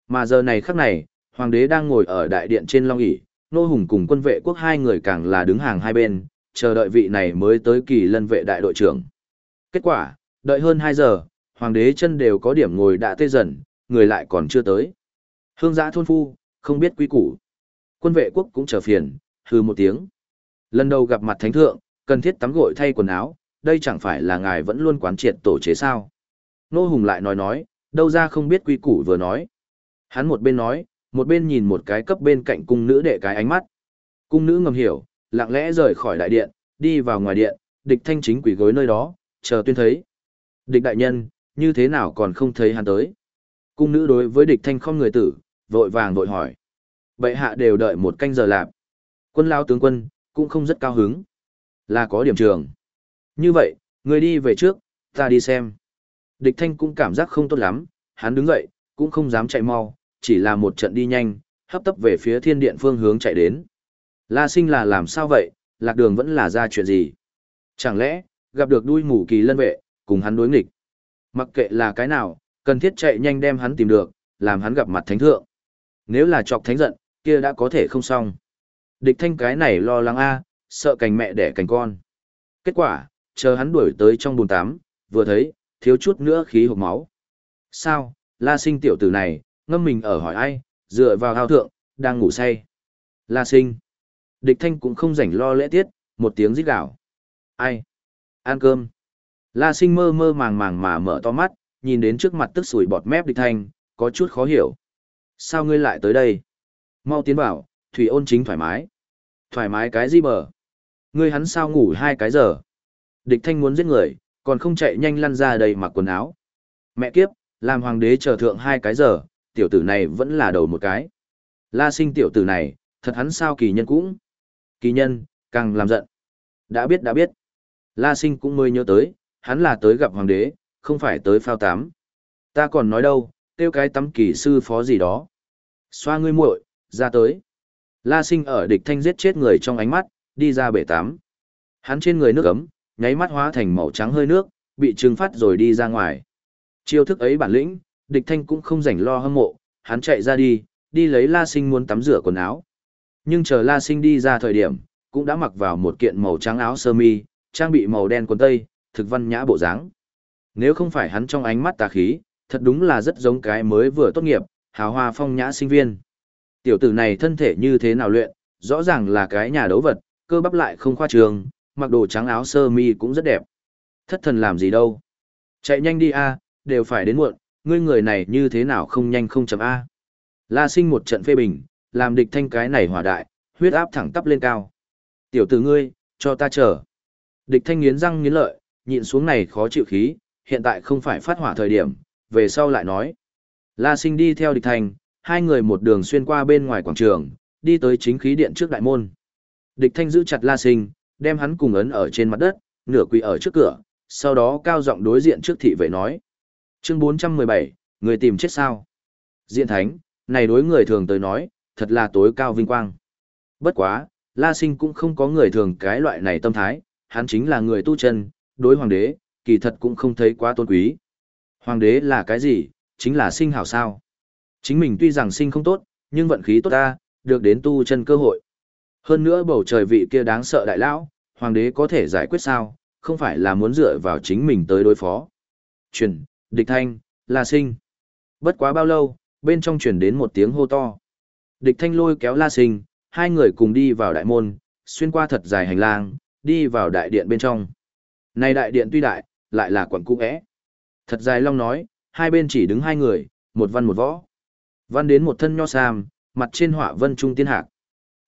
Speaker 1: Mà giờ này khắc này, hoàng đế đang ngồi ở đại điện trên long ỷ nô hùng cùng quân vệ quốc hai người càng là đứng hàng hai bên chờ đợi vị này mới tới kỳ lân vệ đại đội trưởng kết quả đợi hơn hai giờ hoàng đế chân đều có điểm ngồi đã tê dần người lại còn chưa tới hương giã thôn phu không biết quy củ quân vệ quốc cũng trở phiền hư một tiếng lần đầu gặp mặt thánh thượng cần thiết tắm gội thay quần áo đây chẳng phải là ngài vẫn luôn quán triệt tổ chế sao nô hùng lại nói nói đâu ra không biết quy củ vừa nói hắn một bên nói một bên nhìn một cái cấp bên cạnh cung nữ để cái ánh mắt. Cung nữ ngầm hiểu, lặng lẽ rời khỏi đại điện, đi vào ngoài điện, địch thanh chính quỷ gối nơi đó, chờ tuyên thấy. Địch đại nhân, như thế nào còn không thấy hắn tới? Cung nữ đối với địch thanh không người tử, vội vàng vội hỏi. Bệ hạ đều đợi một canh giờ lạp. Quân lao tướng quân, cũng không rất cao hứng. Là có điểm trường. Như vậy, người đi về trước, ta đi xem. Địch thanh cũng cảm giác không tốt lắm, hắn đứng dậy, cũng không dám chạy mau, chỉ là một trận đi nhanh, hấp tấp về phía thiên điện phương hướng chạy đến. La sinh là làm sao vậy, lạc đường vẫn là ra chuyện gì? Chẳng lẽ, gặp được đuôi Ngủ kỳ lân vệ, cùng hắn đối nghịch? Mặc kệ là cái nào, cần thiết chạy nhanh đem hắn tìm được, làm hắn gặp mặt thánh thượng. Nếu là chọc thánh giận, kia đã có thể không xong. Địch thanh cái này lo lắng a, sợ cành mẹ đẻ cành con. Kết quả, chờ hắn đuổi tới trong bồn tắm, vừa thấy, thiếu chút nữa khí hộp máu. Sao, la sinh tiểu tử này, ngâm mình ở hỏi ai, dựa vào hao thượng, đang ngủ say. La sinh. Địch thanh cũng không rảnh lo lễ tiết, một tiếng rít gạo. Ai? Ăn cơm. La sinh mơ mơ màng màng mà mở to mắt, nhìn đến trước mặt tức sủi bọt mép địch thanh, có chút khó hiểu. Sao ngươi lại tới đây? Mau tiến vào, thủy ôn chính thoải mái. Thoải mái cái gì bờ? Ngươi hắn sao ngủ hai cái giờ? Địch thanh muốn giết người, còn không chạy nhanh lăn ra đây mặc quần áo. Mẹ kiếp, làm hoàng đế chờ thượng hai cái giờ, tiểu tử này vẫn là đầu một cái. La sinh tiểu tử này, thật hắn sao kỳ nhân cũng. Kỳ nhân, càng làm giận. Đã biết đã biết. La sinh cũng mới nhớ tới, hắn là tới gặp hoàng đế, không phải tới phao tám. Ta còn nói đâu, tiêu cái tắm kỳ sư phó gì đó. Xoa ngươi muội, ra tới. La sinh ở địch thanh giết chết người trong ánh mắt, đi ra bể tám. Hắn trên người nước ấm, nháy mắt hóa thành màu trắng hơi nước, bị trừng phát rồi đi ra ngoài. Chiêu thức ấy bản lĩnh, địch thanh cũng không rảnh lo hâm mộ, hắn chạy ra đi, đi lấy La Sinh muốn tắm rửa quần áo. Nhưng chờ La Sinh đi ra thời điểm, cũng đã mặc vào một kiện màu trắng áo sơ mi, trang bị màu đen quần tây, thực văn nhã bộ dáng. Nếu không phải hắn trong ánh mắt tà khí, thật đúng là rất giống cái mới vừa tốt nghiệp, hào hoa phong nhã sinh viên. Tiểu tử này thân thể như thế nào luyện, rõ ràng là cái nhà đấu vật, cơ bắp lại không khoa trường, mặc đồ trắng áo sơ mi cũng rất đẹp. Thất thần làm gì đâu. Chạy nhanh đi a, đều phải đến muộn, ngươi người này như thế nào không nhanh không chậm a. La sinh một trận phê bình, làm địch thanh cái này hỏa đại, huyết áp thẳng tắp lên cao. Tiểu tử ngươi, cho ta chờ. Địch thanh nghiến răng nghiến lợi, nhịn xuống này khó chịu khí, hiện tại không phải phát hỏa thời điểm, về sau lại nói. La sinh đi theo địch thanh, hai người một đường xuyên qua bên ngoài quảng trường, đi tới chính khí điện trước đại môn. Địch thanh giữ chặt La sinh, đem hắn cùng ấn ở trên mặt đất, nửa quỳ ở trước cửa, sau đó cao giọng đối diện trước thị vệ nói. Chương 417, người tìm chết sao? Diện thánh, này đối người thường tới nói, thật là tối cao vinh quang. Bất quá, La Sinh cũng không có người thường cái loại này tâm thái, hắn chính là người tu chân, đối hoàng đế, kỳ thật cũng không thấy quá tôn quý. Hoàng đế là cái gì, chính là sinh hảo sao. Chính mình tuy rằng sinh không tốt, nhưng vận khí tốt ta, được đến tu chân cơ hội. Hơn nữa bầu trời vị kia đáng sợ đại lão, hoàng đế có thể giải quyết sao, không phải là muốn dựa vào chính mình tới đối phó. Truyền, địch thanh, la sinh. Bất quá bao lâu, bên trong truyền đến một tiếng hô to. Địch thanh lôi kéo la sinh, hai người cùng đi vào đại môn, xuyên qua thật dài hành lang, đi vào đại điện bên trong. Này đại điện tuy đại, lại là quận cũ ẽ. Thật dài long nói, hai bên chỉ đứng hai người, một văn một võ. Văn đến một thân nho sam, mặt trên họa vân trung tiên hạc.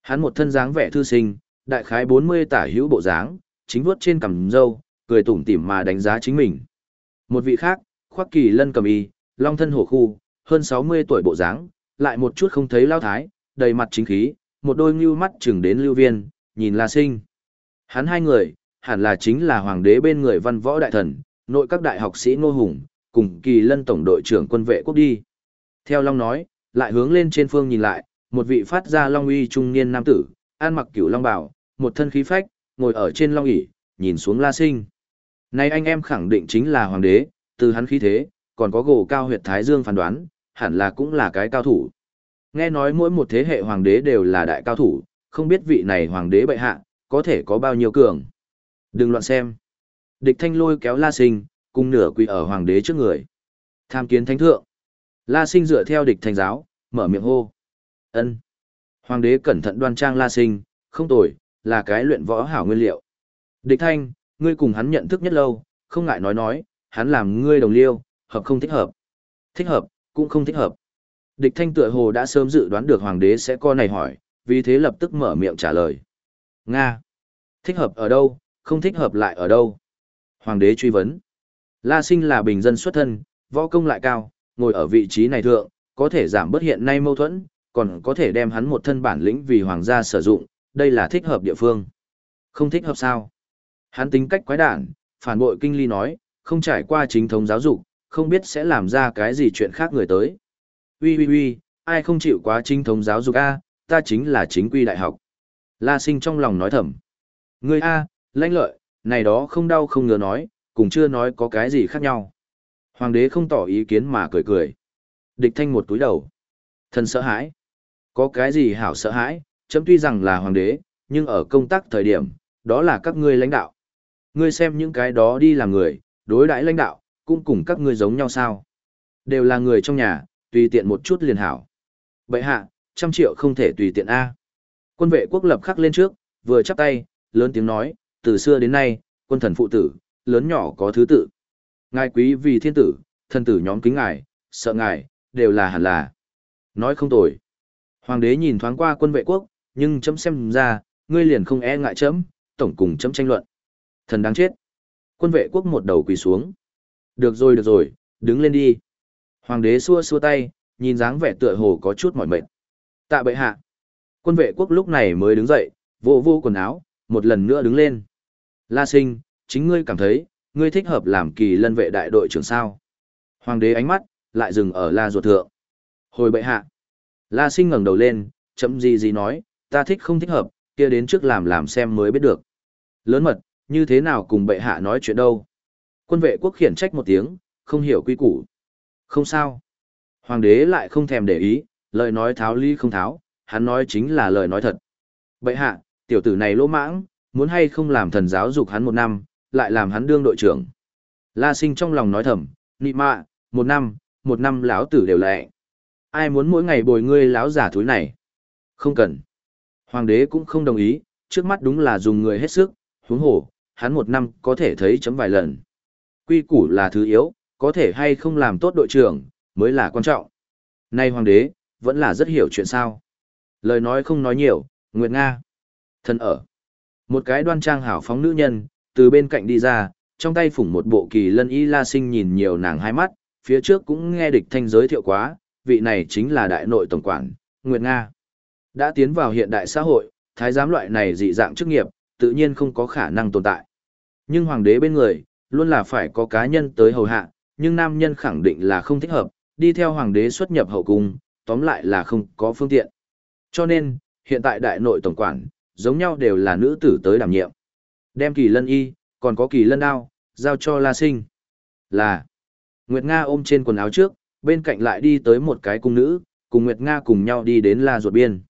Speaker 1: Hắn một thân dáng vẻ thư sinh, đại khái 40 tả hữu bộ dáng, chính vuốt trên cằm râu, cười tủm tỉm mà đánh giá chính mình. Một vị khác, khoác kỳ lân cầm y, long thân hổ khu, hơn 60 tuổi bộ dáng, lại một chút không thấy lao thái, đầy mặt chính khí, một đôi ngưu mắt chừng đến lưu viên, nhìn là sinh. Hắn hai người, hẳn là chính là hoàng đế bên người văn võ đại thần, nội các đại học sĩ ngô hùng, cùng kỳ lân tổng đội trưởng quân vệ quốc đi. Theo Long nói, lại hướng lên trên phương nhìn lại, một vị phát ra Long uy trung niên nam tử, an mặc cửu Long bảo, một thân khí phách, ngồi ở trên Long ỷ nhìn xuống La Sinh. Này anh em khẳng định chính là hoàng đế, từ hắn khí thế, còn có gồ cao huyệt Thái Dương phán đoán, hẳn là cũng là cái cao thủ. Nghe nói mỗi một thế hệ hoàng đế đều là đại cao thủ, không biết vị này hoàng đế bệ hạ, có thể có bao nhiêu cường. Đừng loạn xem. Địch thanh lôi kéo La Sinh, cùng nửa quỳ ở hoàng đế trước người. Tham kiến thánh thượng. La Sinh dựa theo địch thanh giáo, mở miệng hô ân Hoàng đế cẩn thận đoan trang La Sinh, không tồi, là cái luyện võ hảo nguyên liệu. Địch thanh, ngươi cùng hắn nhận thức nhất lâu, không ngại nói nói, hắn làm ngươi đồng liêu, hợp không thích hợp. Thích hợp, cũng không thích hợp. Địch thanh tựa hồ đã sớm dự đoán được hoàng đế sẽ co này hỏi, vì thế lập tức mở miệng trả lời. Nga. Thích hợp ở đâu, không thích hợp lại ở đâu? Hoàng đế truy vấn. La sinh là bình dân xuất thân, võ công lại cao, ngồi ở vị trí này thượng, có thể giảm bớt hiện nay mâu thuẫn, còn có thể đem hắn một thân bản lĩnh vì hoàng gia sử dụng, đây là thích hợp địa phương. Không thích hợp sao? Hắn tính cách quái đản, phản bội kinh ly nói, không trải qua chính thống giáo dục, không biết sẽ làm ra cái gì chuyện khác người tới. Ui ui ui, ai không chịu quá chính thống giáo dục a, ta chính là chính quy đại học. La sinh trong lòng nói thầm. Ngươi a, lãnh lợi, này đó không đau không ngờ nói, cũng chưa nói có cái gì khác nhau. Hoàng đế không tỏ ý kiến mà cười cười. Địch thanh một túi đầu. Thần sợ hãi. Có cái gì hảo sợ hãi, chấm tuy rằng là hoàng đế, nhưng ở công tác thời điểm, đó là các ngươi lãnh đạo. Ngươi xem những cái đó đi làm người, đối đãi lãnh đạo, cũng cùng các ngươi giống nhau sao. Đều là người trong nhà, tùy tiện một chút liền hảo. Bậy hạ, trăm triệu không thể tùy tiện A. Quân vệ quốc lập khắc lên trước, vừa chắp tay, lớn tiếng nói, từ xưa đến nay, quân thần phụ tử, lớn nhỏ có thứ tự. Ngài quý vì thiên tử, thần tử nhóm kính ngài, sợ ngài, đều là hẳn là. Nói không tồi. Hoàng đế nhìn thoáng qua quân vệ quốc, nhưng chấm xem ra, ngươi liền không e ngại chấm, tổng cùng chấm tranh luận. Thần đáng chết. Quân vệ quốc một đầu quỳ xuống. Được rồi được rồi, đứng lên đi. Hoàng đế xua xua tay, nhìn dáng vẻ tựa hồ có chút mỏi mệt. Tạ bệ hạ. Quân vệ quốc lúc này mới đứng dậy, vô vô quần áo, một lần nữa đứng lên. La sinh, chính ngươi cảm thấy, ngươi thích hợp làm kỳ lân vệ đại đội trưởng sao. Hoàng đế ánh mắt, lại dừng ở la ruột thượng. Hồi bệ hạ. La sinh ngẩng đầu lên, chậm gì gì nói, ta thích không thích hợp, kia đến trước làm làm xem mới biết được. Lớn mật, như thế nào cùng bệ hạ nói chuyện đâu. Quân vệ quốc khiển trách một tiếng, không hiểu quy củ. Không sao. Hoàng đế lại không thèm để ý, lời nói tháo ly không tháo, hắn nói chính là lời nói thật. Bệ hạ, tiểu tử này lỗ mãng, muốn hay không làm thần giáo dục hắn một năm, lại làm hắn đương đội trưởng. La sinh trong lòng nói thầm, nị mạ, một năm, một năm lão tử đều lệ. Ai muốn mỗi ngày bồi ngươi lão giả thúi này? Không cần. Hoàng đế cũng không đồng ý, trước mắt đúng là dùng người hết sức, huống hổ, hắn một năm có thể thấy chấm vài lần. Quy củ là thứ yếu, có thể hay không làm tốt đội trưởng, mới là quan trọng. Nay hoàng đế, vẫn là rất hiểu chuyện sao. Lời nói không nói nhiều, Nguyệt Nga. Thân ở. Một cái đoan trang hảo phóng nữ nhân, từ bên cạnh đi ra, trong tay phủng một bộ kỳ lân y la sinh nhìn nhiều nàng hai mắt, phía trước cũng nghe địch thanh giới thiệu quá, vị này chính là đại nội tổng quản, Nguyệt Nga. Đã tiến vào hiện đại xã hội, thái giám loại này dị dạng chức nghiệp, tự nhiên không có khả năng tồn tại. Nhưng hoàng đế bên người, luôn là phải có cá nhân tới hầu hạ, nhưng nam nhân khẳng định là không thích hợp, đi theo hoàng đế xuất nhập hậu cung, tóm lại là không có phương tiện. Cho nên, hiện tại đại nội tổng quản, giống nhau đều là nữ tử tới đảm nhiệm. Đem kỳ lân y, còn có kỳ lân đao, giao cho La Sinh. Là, Nguyệt Nga ôm trên quần áo trước, bên cạnh lại đi tới một cái cung nữ, cùng Nguyệt Nga cùng nhau đi đến La Ruột Biên.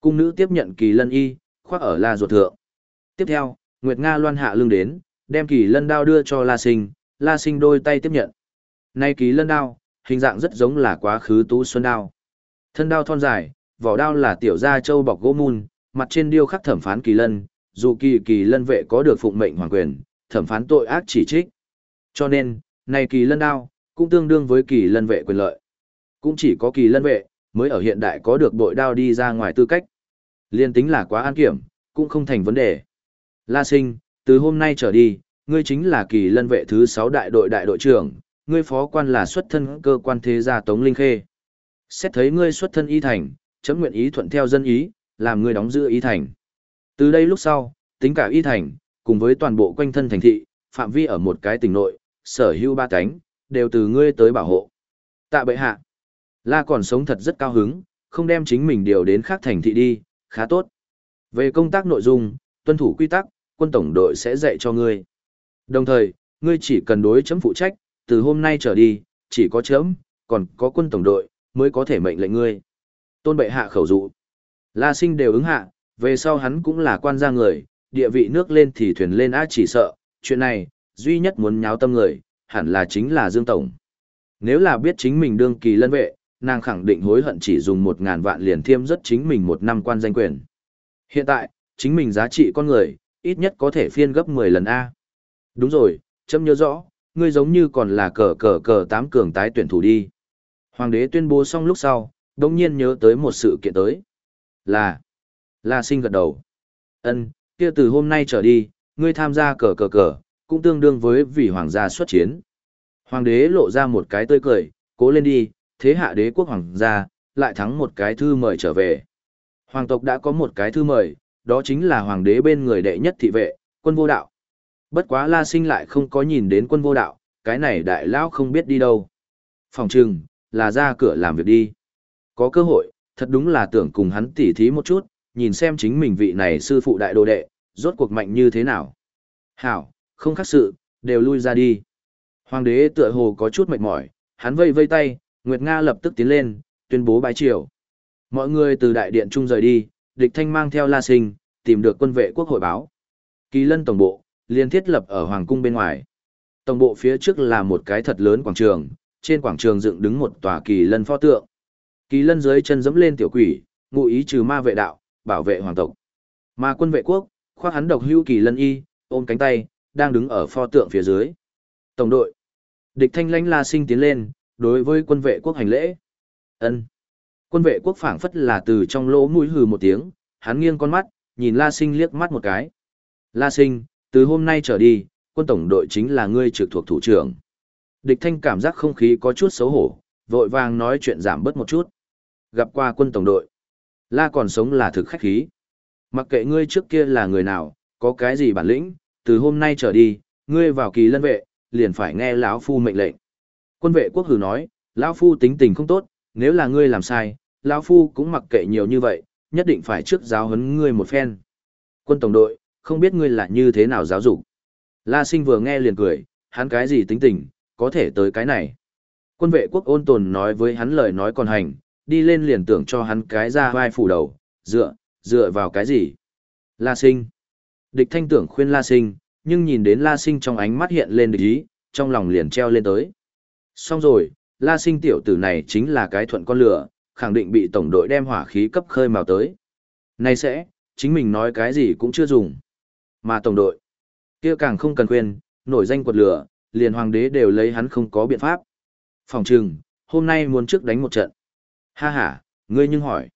Speaker 1: Cung nữ tiếp nhận kỳ lân y, khoác ở La Ruột Thượng. Tiếp theo, Nguyệt Nga loan hạ lưng đến, đem kỳ lân đao đưa cho La Sinh, La Sinh đôi tay tiếp nhận. Nay kỳ lân đao, hình dạng rất giống là quá khứ tú xuân đao. Thân đao thon dài, vỏ đao là tiểu gia châu bọc gỗ mun, mặt trên điêu khắc thẩm phán kỳ lân, dù kỳ kỳ lân vệ có được phụng mệnh hoàng quyền, thẩm phán tội ác chỉ trích. Cho nên, này kỳ lân đao, cũng tương đương với kỳ lân vệ quyền lợi. Cũng chỉ có kỳ lân vệ, mới ở hiện đại có được bội đao đi ra ngoài tư cách. Liên tính là quá an kiểm, cũng không thành vấn đề. La sinh, từ hôm nay trở đi, ngươi chính là kỳ lân vệ thứ 6 đại đội đại đội trưởng, ngươi phó quan là xuất thân cơ quan thế gia Tống Linh Khê. Xét thấy ngươi xuất thân y thành, chấm nguyện ý thuận theo dân ý, làm ngươi đóng giữ y thành. Từ đây lúc sau, tính cả y thành, cùng với toàn bộ quanh thân thành thị, phạm vi ở một cái tỉnh nội, sở hữu ba cánh, đều từ ngươi tới bảo hộ. Tạ bệ hạ. La còn sống thật rất cao hứng, không đem chính mình điều đến khác thành thị đi, khá tốt. Về công tác nội dung, tuân thủ quy tắc, quân tổng đội sẽ dạy cho ngươi. Đồng thời, ngươi chỉ cần đối chấm phụ trách, từ hôm nay trở đi, chỉ có chấm, còn có quân tổng đội, mới có thể mệnh lệnh ngươi. Tôn bệ hạ khẩu dụ. La sinh đều ứng hạ, về sau hắn cũng là quan gia người, địa vị nước lên thì thuyền lên á chỉ sợ, chuyện này, duy nhất muốn nháo tâm người, hẳn là chính là Dương Tổng. Nếu là biết chính mình đương kỳ lân vệ, nàng khẳng định hối hận chỉ dùng một ngàn vạn liền thiêm rất chính mình một năm quan danh quyền. Hiện tại, chính mình giá trị con người, ít nhất có thể phiên gấp 10 lần A. Đúng rồi, chấm nhớ rõ, ngươi giống như còn là cờ cờ cờ tám cường tái tuyển thủ đi. Hoàng đế tuyên bố xong lúc sau, đồng nhiên nhớ tới một sự kiện tới. Là, là sinh gật đầu. ân kia từ hôm nay trở đi, ngươi tham gia cờ cờ cờ, cũng tương đương với vì hoàng gia xuất chiến. Hoàng đế lộ ra một cái tươi cười, cố lên đi, thế hạ đế quốc hoàng gia, lại thắng một cái thư mời trở về. Hoàng tộc đã có một cái thư mời, đó chính là hoàng đế bên người đệ nhất thị vệ, quân vô đạo. Bất quá la sinh lại không có nhìn đến quân vô đạo, cái này đại lão không biết đi đâu. Phòng trừng, là ra cửa làm việc đi. Có cơ hội, thật đúng là tưởng cùng hắn tỉ thí một chút, nhìn xem chính mình vị này sư phụ đại đồ đệ, rốt cuộc mạnh như thế nào. Hảo, không khác sự, đều lui ra đi. Hoàng đế tựa hồ có chút mệt mỏi, hắn vây vây tay, Nguyệt Nga lập tức tiến lên, tuyên bố bái triều. Mọi người từ đại điện trung rời đi, địch thanh mang theo La Sinh, tìm được quân vệ quốc hội báo. Kỳ lân tổng bộ, liên thiết lập ở Hoàng cung bên ngoài. Tổng bộ phía trước là một cái thật lớn quảng trường, trên quảng trường dựng đứng một tòa kỳ lân pho tượng. Kỳ lân dưới chân dẫm lên tiểu quỷ, ngụ ý trừ ma vệ đạo, bảo vệ hoàng tộc. Mà quân vệ quốc, khoác hắn độc hưu kỳ lân y, ôm cánh tay, đang đứng ở pho tượng phía dưới. Tổng đội. Địch thanh lãnh la sinh tiến lên, đối với quân vệ quốc hành lễ. ân Quân vệ quốc phảng phất là từ trong lỗ mũi hừ một tiếng, hắn nghiêng con mắt, nhìn la sinh liếc mắt một cái. La sinh, từ hôm nay trở đi, quân tổng đội chính là ngươi trực thuộc thủ trưởng. Địch thanh cảm giác không khí có chút xấu hổ, vội vàng nói chuyện giảm bớt một chút. Gặp qua quân tổng đội. La còn sống là thực khách khí. Mặc kệ ngươi trước kia là người nào, có cái gì bản lĩnh, từ hôm nay trở đi, ngươi vào kỳ lân vệ, liền phải nghe lão phu mệnh lệnh. Quân vệ quốc hử nói, lão phu tính tình không tốt, nếu là ngươi làm sai, lão phu cũng mặc kệ nhiều như vậy, nhất định phải trước giáo huấn ngươi một phen. Quân tổng đội, không biết ngươi là như thế nào giáo dục. La sinh vừa nghe liền cười, hắn cái gì tính tình, có thể tới cái này. Quân vệ quốc ôn tồn nói với hắn lời nói còn hành, đi lên liền tưởng cho hắn cái ra vai phủ đầu, dựa, dựa vào cái gì? La sinh. Địch thanh tưởng khuyên La sinh, nhưng nhìn đến La sinh trong ánh mắt hiện lên địch ý, trong lòng liền treo lên tới. Xong rồi, La sinh tiểu tử này chính là cái thuận con lửa, khẳng định bị tổng đội đem hỏa khí cấp khơi mào tới. Này sẽ, chính mình nói cái gì cũng chưa dùng. Mà tổng đội, kia càng không cần khuyên, nổi danh quật lửa, liền hoàng đế đều lấy hắn không có biện pháp. Phòng trừng, hôm nay muốn trước đánh một trận. Ha ha, ngươi nhưng hỏi.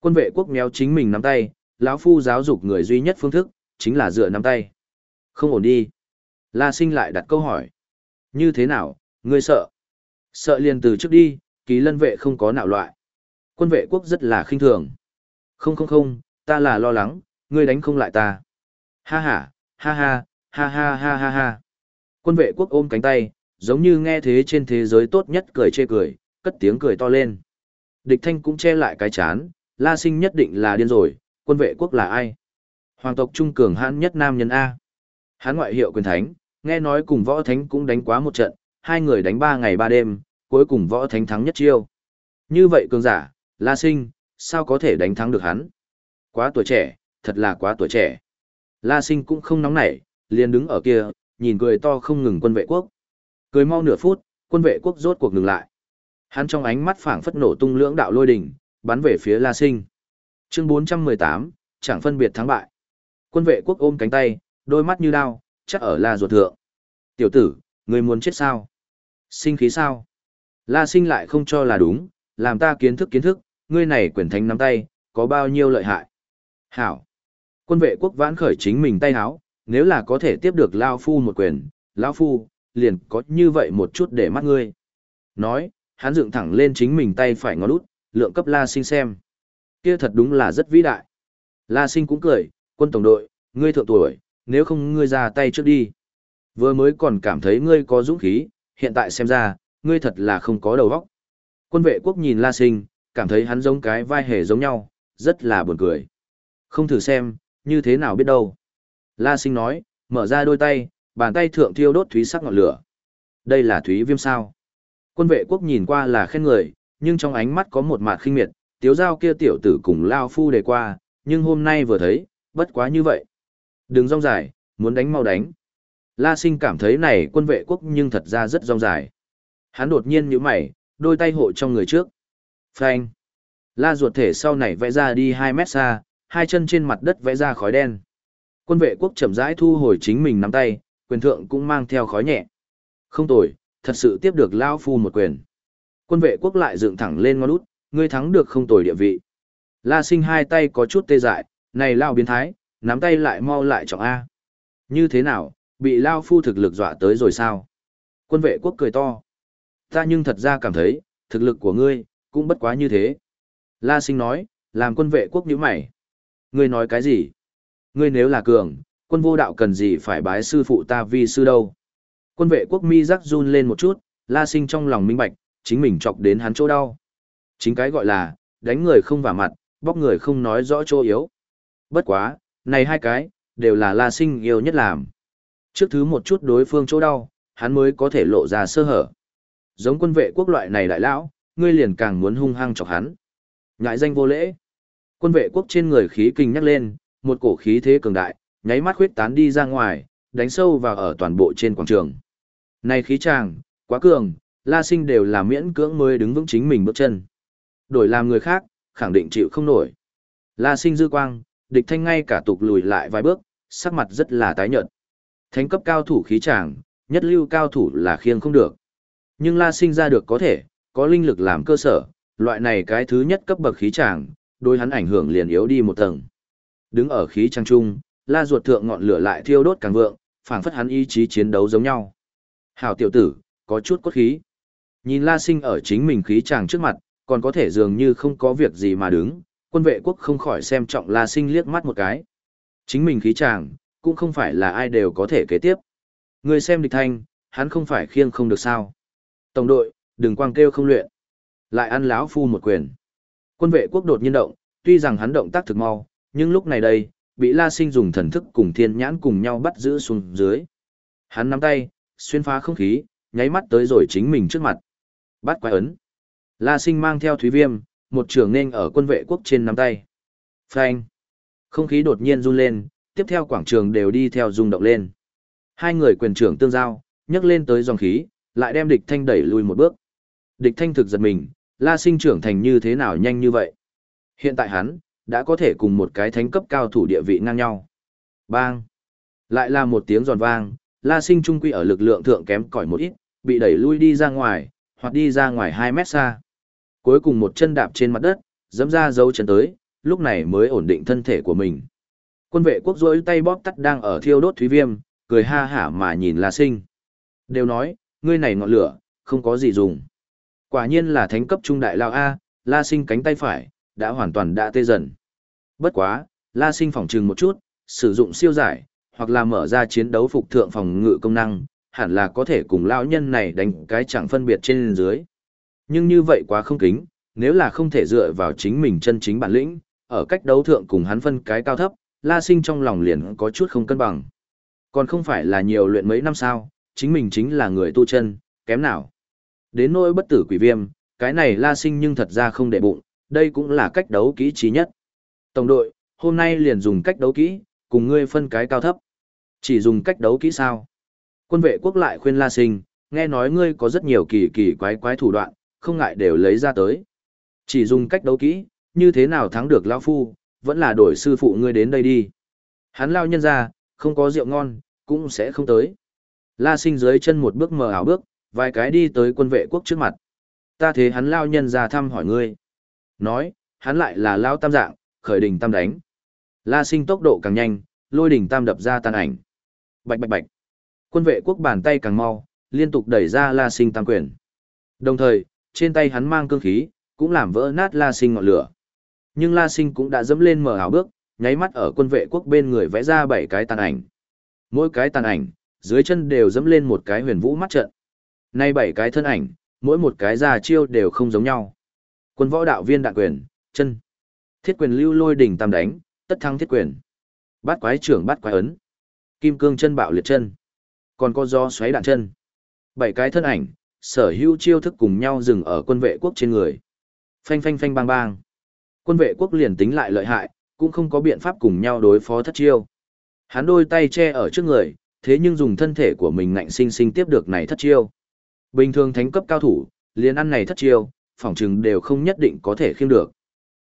Speaker 1: Quân vệ quốc méo chính mình nắm tay, lão phu giáo dục người duy nhất phương thức, chính là dựa nắm tay. Không ổn đi. La sinh lại đặt câu hỏi. Như thế nào, ngươi sợ? Sợ liền từ trước đi, ký lân vệ không có nạo loại. Quân vệ quốc rất là khinh thường. Không không không, ta là lo lắng, ngươi đánh không lại ta. Ha ha, ha ha, ha ha ha ha ha. Quân vệ quốc ôm cánh tay, giống như nghe thế trên thế giới tốt nhất cười chê cười, cất tiếng cười to lên. Địch thanh cũng che lại cái chán, la sinh nhất định là điên rồi, quân vệ quốc là ai? Hoàng tộc trung cường hãn nhất nam nhân A. Hán ngoại hiệu quyền thánh, nghe nói cùng võ thánh cũng đánh quá một trận, hai người đánh ba ngày ba đêm, cuối cùng võ thánh thắng nhất chiêu. Như vậy cường giả, la sinh, sao có thể đánh thắng được hắn? Quá tuổi trẻ, thật là quá tuổi trẻ. La sinh cũng không nóng nảy, liền đứng ở kia, nhìn cười to không ngừng quân vệ quốc. Cười mau nửa phút, quân vệ quốc rốt cuộc ngừng lại. Hắn trong ánh mắt phảng phất nổ tung lưỡng đạo lôi đỉnh, bắn về phía La Sinh. Chương 418, chẳng phân biệt thắng bại. Quân vệ quốc ôm cánh tay, đôi mắt như đao, chắc ở La ruột thượng. Tiểu tử, người muốn chết sao? Sinh khí sao? La Sinh lại không cho là đúng, làm ta kiến thức kiến thức, ngươi này quyền thánh nắm tay, có bao nhiêu lợi hại. Hảo. Quân vệ quốc vãn khởi chính mình tay háo, nếu là có thể tiếp được Lao Phu một quyền, Lao Phu, liền có như vậy một chút để mắt ngươi. Nói, hắn dựng thẳng lên chính mình tay phải ngó út, lượng cấp La Sinh xem. Kia thật đúng là rất vĩ đại. La Sinh cũng cười, quân tổng đội, ngươi thượng tuổi, nếu không ngươi ra tay trước đi. Vừa mới còn cảm thấy ngươi có dũng khí, hiện tại xem ra, ngươi thật là không có đầu óc. Quân vệ quốc nhìn La Sinh, cảm thấy hắn giống cái vai hề giống nhau, rất là buồn cười. Không thử xem, như thế nào biết đâu. La Sinh nói, mở ra đôi tay, bàn tay thượng thiêu đốt thúy sắc ngọn lửa. Đây là thúy viêm sao. Quân vệ quốc nhìn qua là khen người, nhưng trong ánh mắt có một mạt khinh miệt, tiếu giao kia tiểu tử cùng lao phu đề qua, nhưng hôm nay vừa thấy, bất quá như vậy. Đừng rong dài, muốn đánh mau đánh. La sinh cảm thấy này quân vệ quốc nhưng thật ra rất rong dài. Hắn đột nhiên nhíu mày, đôi tay hộ trong người trước. Phanh. La ruột thể sau này vẽ ra đi 2 mét xa, hai chân trên mặt đất vẽ ra khói đen. Quân vệ quốc chậm rãi thu hồi chính mình nắm tay, quyền thượng cũng mang theo khói nhẹ. Không tồi, thật sự tiếp được Lao Phu một quyền. Quân vệ quốc lại dựng thẳng lên ngón út, ngươi thắng được không tồi địa vị. La sinh hai tay có chút tê dại, này lao biến thái, nắm tay lại mau lại trọng A. Như thế nào, bị lao phu thực lực dọa tới rồi sao? Quân vệ quốc cười to. Ta nhưng thật ra cảm thấy, thực lực của ngươi, cũng bất quá như thế. La sinh nói, làm quân vệ quốc như mày. Ngươi nói cái gì? Ngươi nếu là cường, quân vô đạo cần gì phải bái sư phụ ta vi sư đâu? Quân vệ quốc mi rắc run lên một chút, la sinh trong lòng minh bạch, chính mình chọc đến hắn chỗ đau. Chính cái gọi là, đánh người không vào mặt, bóc người không nói rõ chỗ yếu. Bất quá, này hai cái, đều là la sinh yêu nhất làm. Trước thứ một chút đối phương chỗ đau, hắn mới có thể lộ ra sơ hở. Giống quân vệ quốc loại này đại lão, ngươi liền càng muốn hung hăng chọc hắn. Ngại danh vô lễ. Quân vệ quốc trên người khí kinh nhắc lên, một cổ khí thế cường đại, nháy mắt khuyết tán đi ra ngoài, đánh sâu vào ở toàn bộ trên quảng trường. Này khí tràng, quá cường, la sinh đều là miễn cưỡng mới đứng vững chính mình bước chân. Đổi làm người khác, khẳng định chịu không nổi. La sinh dư quang, địch thanh ngay cả tục lùi lại vài bước, sắc mặt rất là tái nhợt. Thánh cấp cao thủ khí tràng, nhất lưu cao thủ là khiêng không được. Nhưng la sinh ra được có thể, có linh lực làm cơ sở, loại này cái thứ nhất cấp bậc khí tràng, đối hắn ảnh hưởng liền yếu đi một tầng. Đứng ở khí tràng trung, la ruột thượng ngọn lửa lại thiêu đốt càng vượng, phảng phất hắn ý chí chiến đấu giống nhau. Hảo tiểu tử, có chút cốt khí. Nhìn la sinh ở chính mình khí tràng trước mặt, còn có thể dường như không có việc gì mà đứng, quân vệ quốc không khỏi xem trọng la sinh liếc mắt một cái. Chính mình khí chàng cũng không phải là ai đều có thể kế tiếp. Người xem địch thanh, hắn không phải khiêng không được sao. Tổng đội, đừng quang kêu không luyện. Lại ăn láo phu một quyền. Quân vệ quốc đột nhiên động, tuy rằng hắn động tác thực mau, nhưng lúc này đây, bị La Sinh dùng thần thức cùng thiên nhãn cùng nhau bắt giữ xuống dưới. Hắn nắm tay, xuyên phá không khí, nháy mắt tới rồi chính mình trước mặt. Bắt quái ấn. La Sinh mang theo Thúy Viêm, một trường nên ở quân vệ quốc trên nắm tay. Phanh. Không khí đột nhiên run lên, tiếp theo quảng trường đều đi theo rung động lên. Hai người quyền trưởng tương giao, nhấc lên tới dòng khí, lại đem địch thanh đẩy lùi một bước. Địch thanh thực giật mình, la sinh trưởng thành như thế nào nhanh như vậy. Hiện tại hắn, đã có thể cùng một cái thánh cấp cao thủ địa vị ngang nhau. Bang! Lại là một tiếng giòn vang, la sinh trung quy ở lực lượng thượng kém cỏi một ít, bị đẩy lui đi ra ngoài, hoặc đi ra ngoài 2 mét xa. Cuối cùng một chân đạp trên mặt đất, dẫm ra dấu chân tới, lúc này mới ổn định thân thể của mình. Quân vệ quốc rối tay bóp tắt đang ở thiêu đốt thúy viêm, cười ha hả mà nhìn La Sinh. Đều nói, ngươi này ngọn lửa, không có gì dùng. Quả nhiên là thánh cấp trung đại lao A, La Sinh cánh tay phải, đã hoàn toàn đã tê dần. Bất quá, La Sinh phòng trừng một chút, sử dụng siêu giải, hoặc là mở ra chiến đấu phục thượng phòng ngự công năng, hẳn là có thể cùng lão nhân này đánh cái chẳng phân biệt trên dưới. Nhưng như vậy quá không kính, nếu là không thể dựa vào chính mình chân chính bản lĩnh, ở cách đấu thượng cùng hắn phân cái cao thấp, La Sinh trong lòng liền có chút không cân bằng. Còn không phải là nhiều luyện mấy năm sao, chính mình chính là người tu chân, kém nào. Đến nỗi bất tử quỷ viêm, cái này La Sinh nhưng thật ra không để bụng, đây cũng là cách đấu kỹ trí nhất. Tổng đội, hôm nay liền dùng cách đấu kỹ, cùng ngươi phân cái cao thấp. Chỉ dùng cách đấu kỹ sao? Quân vệ quốc lại khuyên La Sinh, nghe nói ngươi có rất nhiều kỳ kỳ quái quái thủ đoạn, không ngại đều lấy ra tới. Chỉ dùng cách đấu kỹ, như thế nào thắng được lão phu, vẫn là đổi sư phụ ngươi đến đây đi. Hắn lao nhân ra, không có rượu ngon, cũng sẽ không tới. La sinh dưới chân một bước mờ ảo bước, vài cái đi tới quân vệ quốc trước mặt. Ta thế hắn lao nhân ra thăm hỏi ngươi. Nói, hắn lại là lao tam dạng, khởi đỉnh tam đánh. La sinh tốc độ càng nhanh, lôi đỉnh tam đập ra tàn ảnh. Bạch bạch bạch. Quân vệ quốc bàn tay càng mau, liên tục đẩy ra La sinh tam quyền. Đồng thời, trên tay hắn mang cương khí, cũng làm vỡ nát La sinh ngọn lửa. Nhưng La Sinh cũng đã dẫm lên mở ảo bước, nháy mắt ở quân vệ quốc bên người vẽ ra bảy cái tàn ảnh. Mỗi cái tàn ảnh, dưới chân đều dẫm lên một cái huyền vũ mắt trận. Nay bảy cái thân ảnh, mỗi một cái ra chiêu đều không giống nhau. Quân võ đạo viên đạn quyền, chân. Thiết quyền lưu lôi đỉnh tam đánh, tất thắng thiết quyền. Bát quái trưởng bát quái ấn. Kim cương chân bạo liệt chân. Còn có do xoáy đạn chân. Bảy cái thân ảnh, sở hữu chiêu thức cùng nhau dừng ở quân vệ quốc trên người. Phanh phanh phanh bang bang. Quân vệ quốc liền tính lại lợi hại, cũng không có biện pháp cùng nhau đối phó thất chiêu. Hắn đôi tay che ở trước người, thế nhưng dùng thân thể của mình ngạnh sinh sinh tiếp được này thất chiêu. Bình thường thánh cấp cao thủ, liền ăn này thất chiêu, phỏng chừng đều không nhất định có thể khiêm được.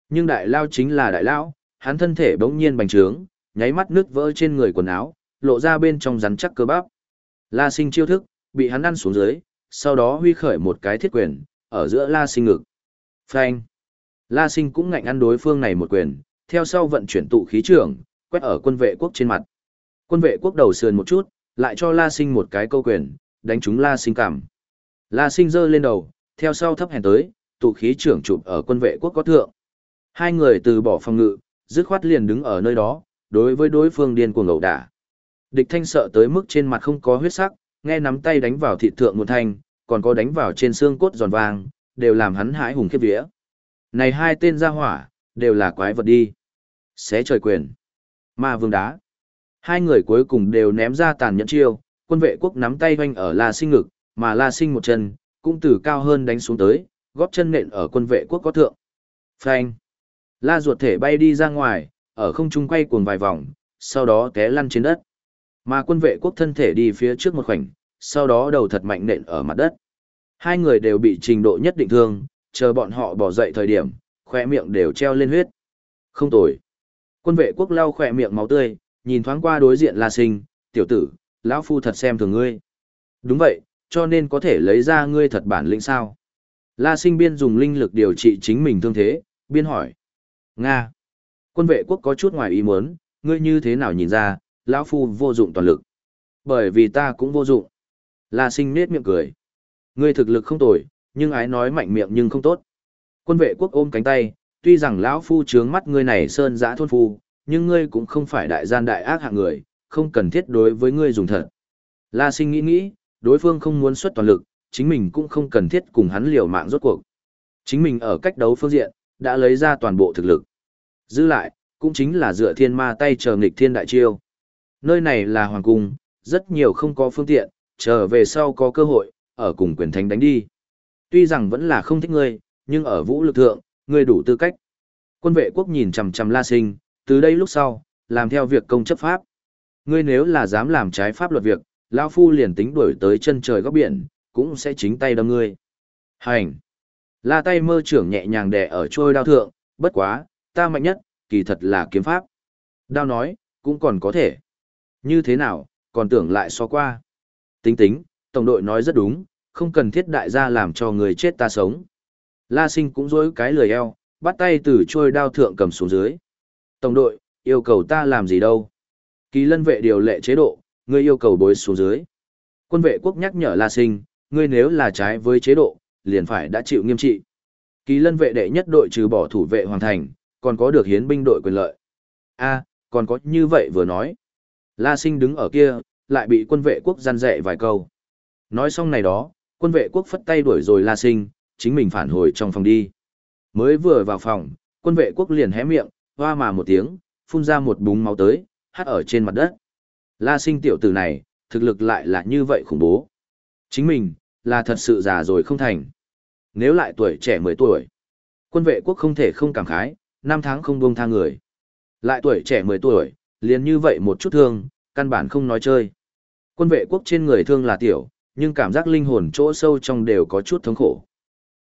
Speaker 1: Nhưng đại lao chính là đại lao, hắn thân thể bỗng nhiên bành trướng, nháy mắt nước vỡ trên người quần áo, lộ ra bên trong rắn chắc cơ bắp. La sinh chiêu thức, bị hắn ăn xuống dưới, sau đó huy khởi một cái thiết quyền, ở giữa la sinh ngực. Phanh! La sinh cũng ngạnh ăn đối phương này một quyền, theo sau vận chuyển tụ khí trưởng, quét ở quân vệ quốc trên mặt. Quân vệ quốc đầu sườn một chút, lại cho La Sinh một cái câu quyền, đánh trúng La Sinh cảm. La Sinh giơ lên đầu, theo sau thấp hèn tới, tụ khí trưởng chụp ở quân vệ quốc có thượng. Hai người từ bỏ phòng ngự, dứt khoát liền đứng ở nơi đó, đối với đối phương điên cuồng ngẩu đả. Địch thanh sợ tới mức trên mặt không có huyết sắc, nghe nắm tay đánh vào thịt thượng một thanh, còn có đánh vào trên xương cốt giòn vàng, đều làm hắn hãi hùng khiếp vía. Này hai tên gia hỏa, đều là quái vật đi. Xé trời quyền. Ma vương đá. Hai người cuối cùng đều ném ra tàn nhẫn chiêu, quân vệ quốc nắm tay hoanh ở La Sinh ngực, mà La Sinh một chân, cũng từ cao hơn đánh xuống tới, góp chân nện ở quân vệ quốc có thượng. Phanh. La ruột thể bay đi ra ngoài, ở không trung quay cuồng vài vòng, sau đó té lăn trên đất. Mà quân vệ quốc thân thể đi phía trước một khoảnh, sau đó đầu thật mạnh nện ở mặt đất. Hai người đều bị trình độ nhất định thương, chờ bọn họ bỏ dậy thời điểm, khỏe miệng đều treo lên huyết. Không tồi. Quân vệ quốc lau khỏe miệng máu tươi, nhìn thoáng qua đối diện La Sinh, tiểu tử, lão phu thật xem thường ngươi. Đúng vậy, cho nên có thể lấy ra ngươi thật bản lĩnh sao. La Sinh biên dùng linh lực điều trị chính mình thương thế, biên hỏi. Nga. Quân vệ quốc có chút ngoài ý muốn, ngươi như thế nào nhìn ra, lão phu vô dụng toàn lực. Bởi vì ta cũng vô dụng. La Sinh nết miệng cười. Ngươi thực lực không tồi, nhưng ái nói mạnh miệng nhưng không tốt. Quân vệ quốc ôm cánh tay, tuy rằng lão phu trướng mắt ngươi này sơn giã thôn phu, nhưng ngươi cũng không phải đại gian đại ác hạng người, không cần thiết đối với ngươi dùng thật. La sinh nghĩ nghĩ, đối phương không muốn xuất toàn lực, chính mình cũng không cần thiết cùng hắn liều mạng rốt cuộc. Chính mình ở cách đấu phương diện, đã lấy ra toàn bộ thực lực. Giữ lại, cũng chính là dựa thiên ma tay chờ nghịch thiên đại chiêu. Nơi này là hoàng cung, rất nhiều không có phương tiện, chờ về sau có cơ hội, ở cùng quyền thánh đánh đi. Tuy rằng vẫn là không thích ngươi, nhưng ở vũ lực thượng, ngươi đủ tư cách. Quân vệ quốc nhìn chằm chằm La Sinh, từ đây lúc sau, làm theo việc công chấp pháp. Ngươi nếu là dám làm trái pháp luật việc, lão phu liền tính đuổi tới chân trời góc biển, cũng sẽ chính tay đâm ngươi. Hành. La tay mơ trưởng nhẹ nhàng đè ở trôi đao thượng, bất quá, ta mạnh nhất, kỳ thật là kiếm pháp. Đao nói, cũng còn có thể. Như thế nào, còn tưởng lại so qua. Tính tính, tổng đội nói rất đúng, không cần thiết đại gia làm cho người chết ta sống. La sinh cũng dối cái lười eo, bắt tay từ trôi đao thượng cầm xuống dưới. Tổng đội, yêu cầu ta làm gì đâu? Kỳ lân vệ điều lệ chế độ, ngươi yêu cầu bối xuống dưới. Quân vệ quốc nhắc nhở La sinh, ngươi nếu là trái với chế độ, liền phải đã chịu nghiêm trị. Kỳ lân vệ đệ nhất đội trừ bỏ thủ vệ hoàn thành, còn có được hiến binh đội quyền lợi. a còn có như vậy vừa nói. La sinh đứng ở kia, lại bị quân vệ quốc gian dạy vài câu. Nói xong này đó, quân vệ quốc phất tay đuổi rồi La Sinh, chính mình phản hồi trong phòng đi. Mới vừa vào phòng, quân vệ quốc liền hé miệng, hoa mà một tiếng, phun ra một búng máu tới, hát ở trên mặt đất. La Sinh tiểu tử này, thực lực lại là như vậy khủng bố. Chính mình, là thật sự già rồi không thành. Nếu lại tuổi trẻ 10 tuổi, quân vệ quốc không thể không cảm khái, năm tháng không buông tha người. Lại tuổi trẻ 10 tuổi, liền như vậy một chút thương, căn bản không nói chơi. Quân vệ quốc trên người thương là tiểu, nhưng cảm giác linh hồn chỗ sâu trong đều có chút thống khổ.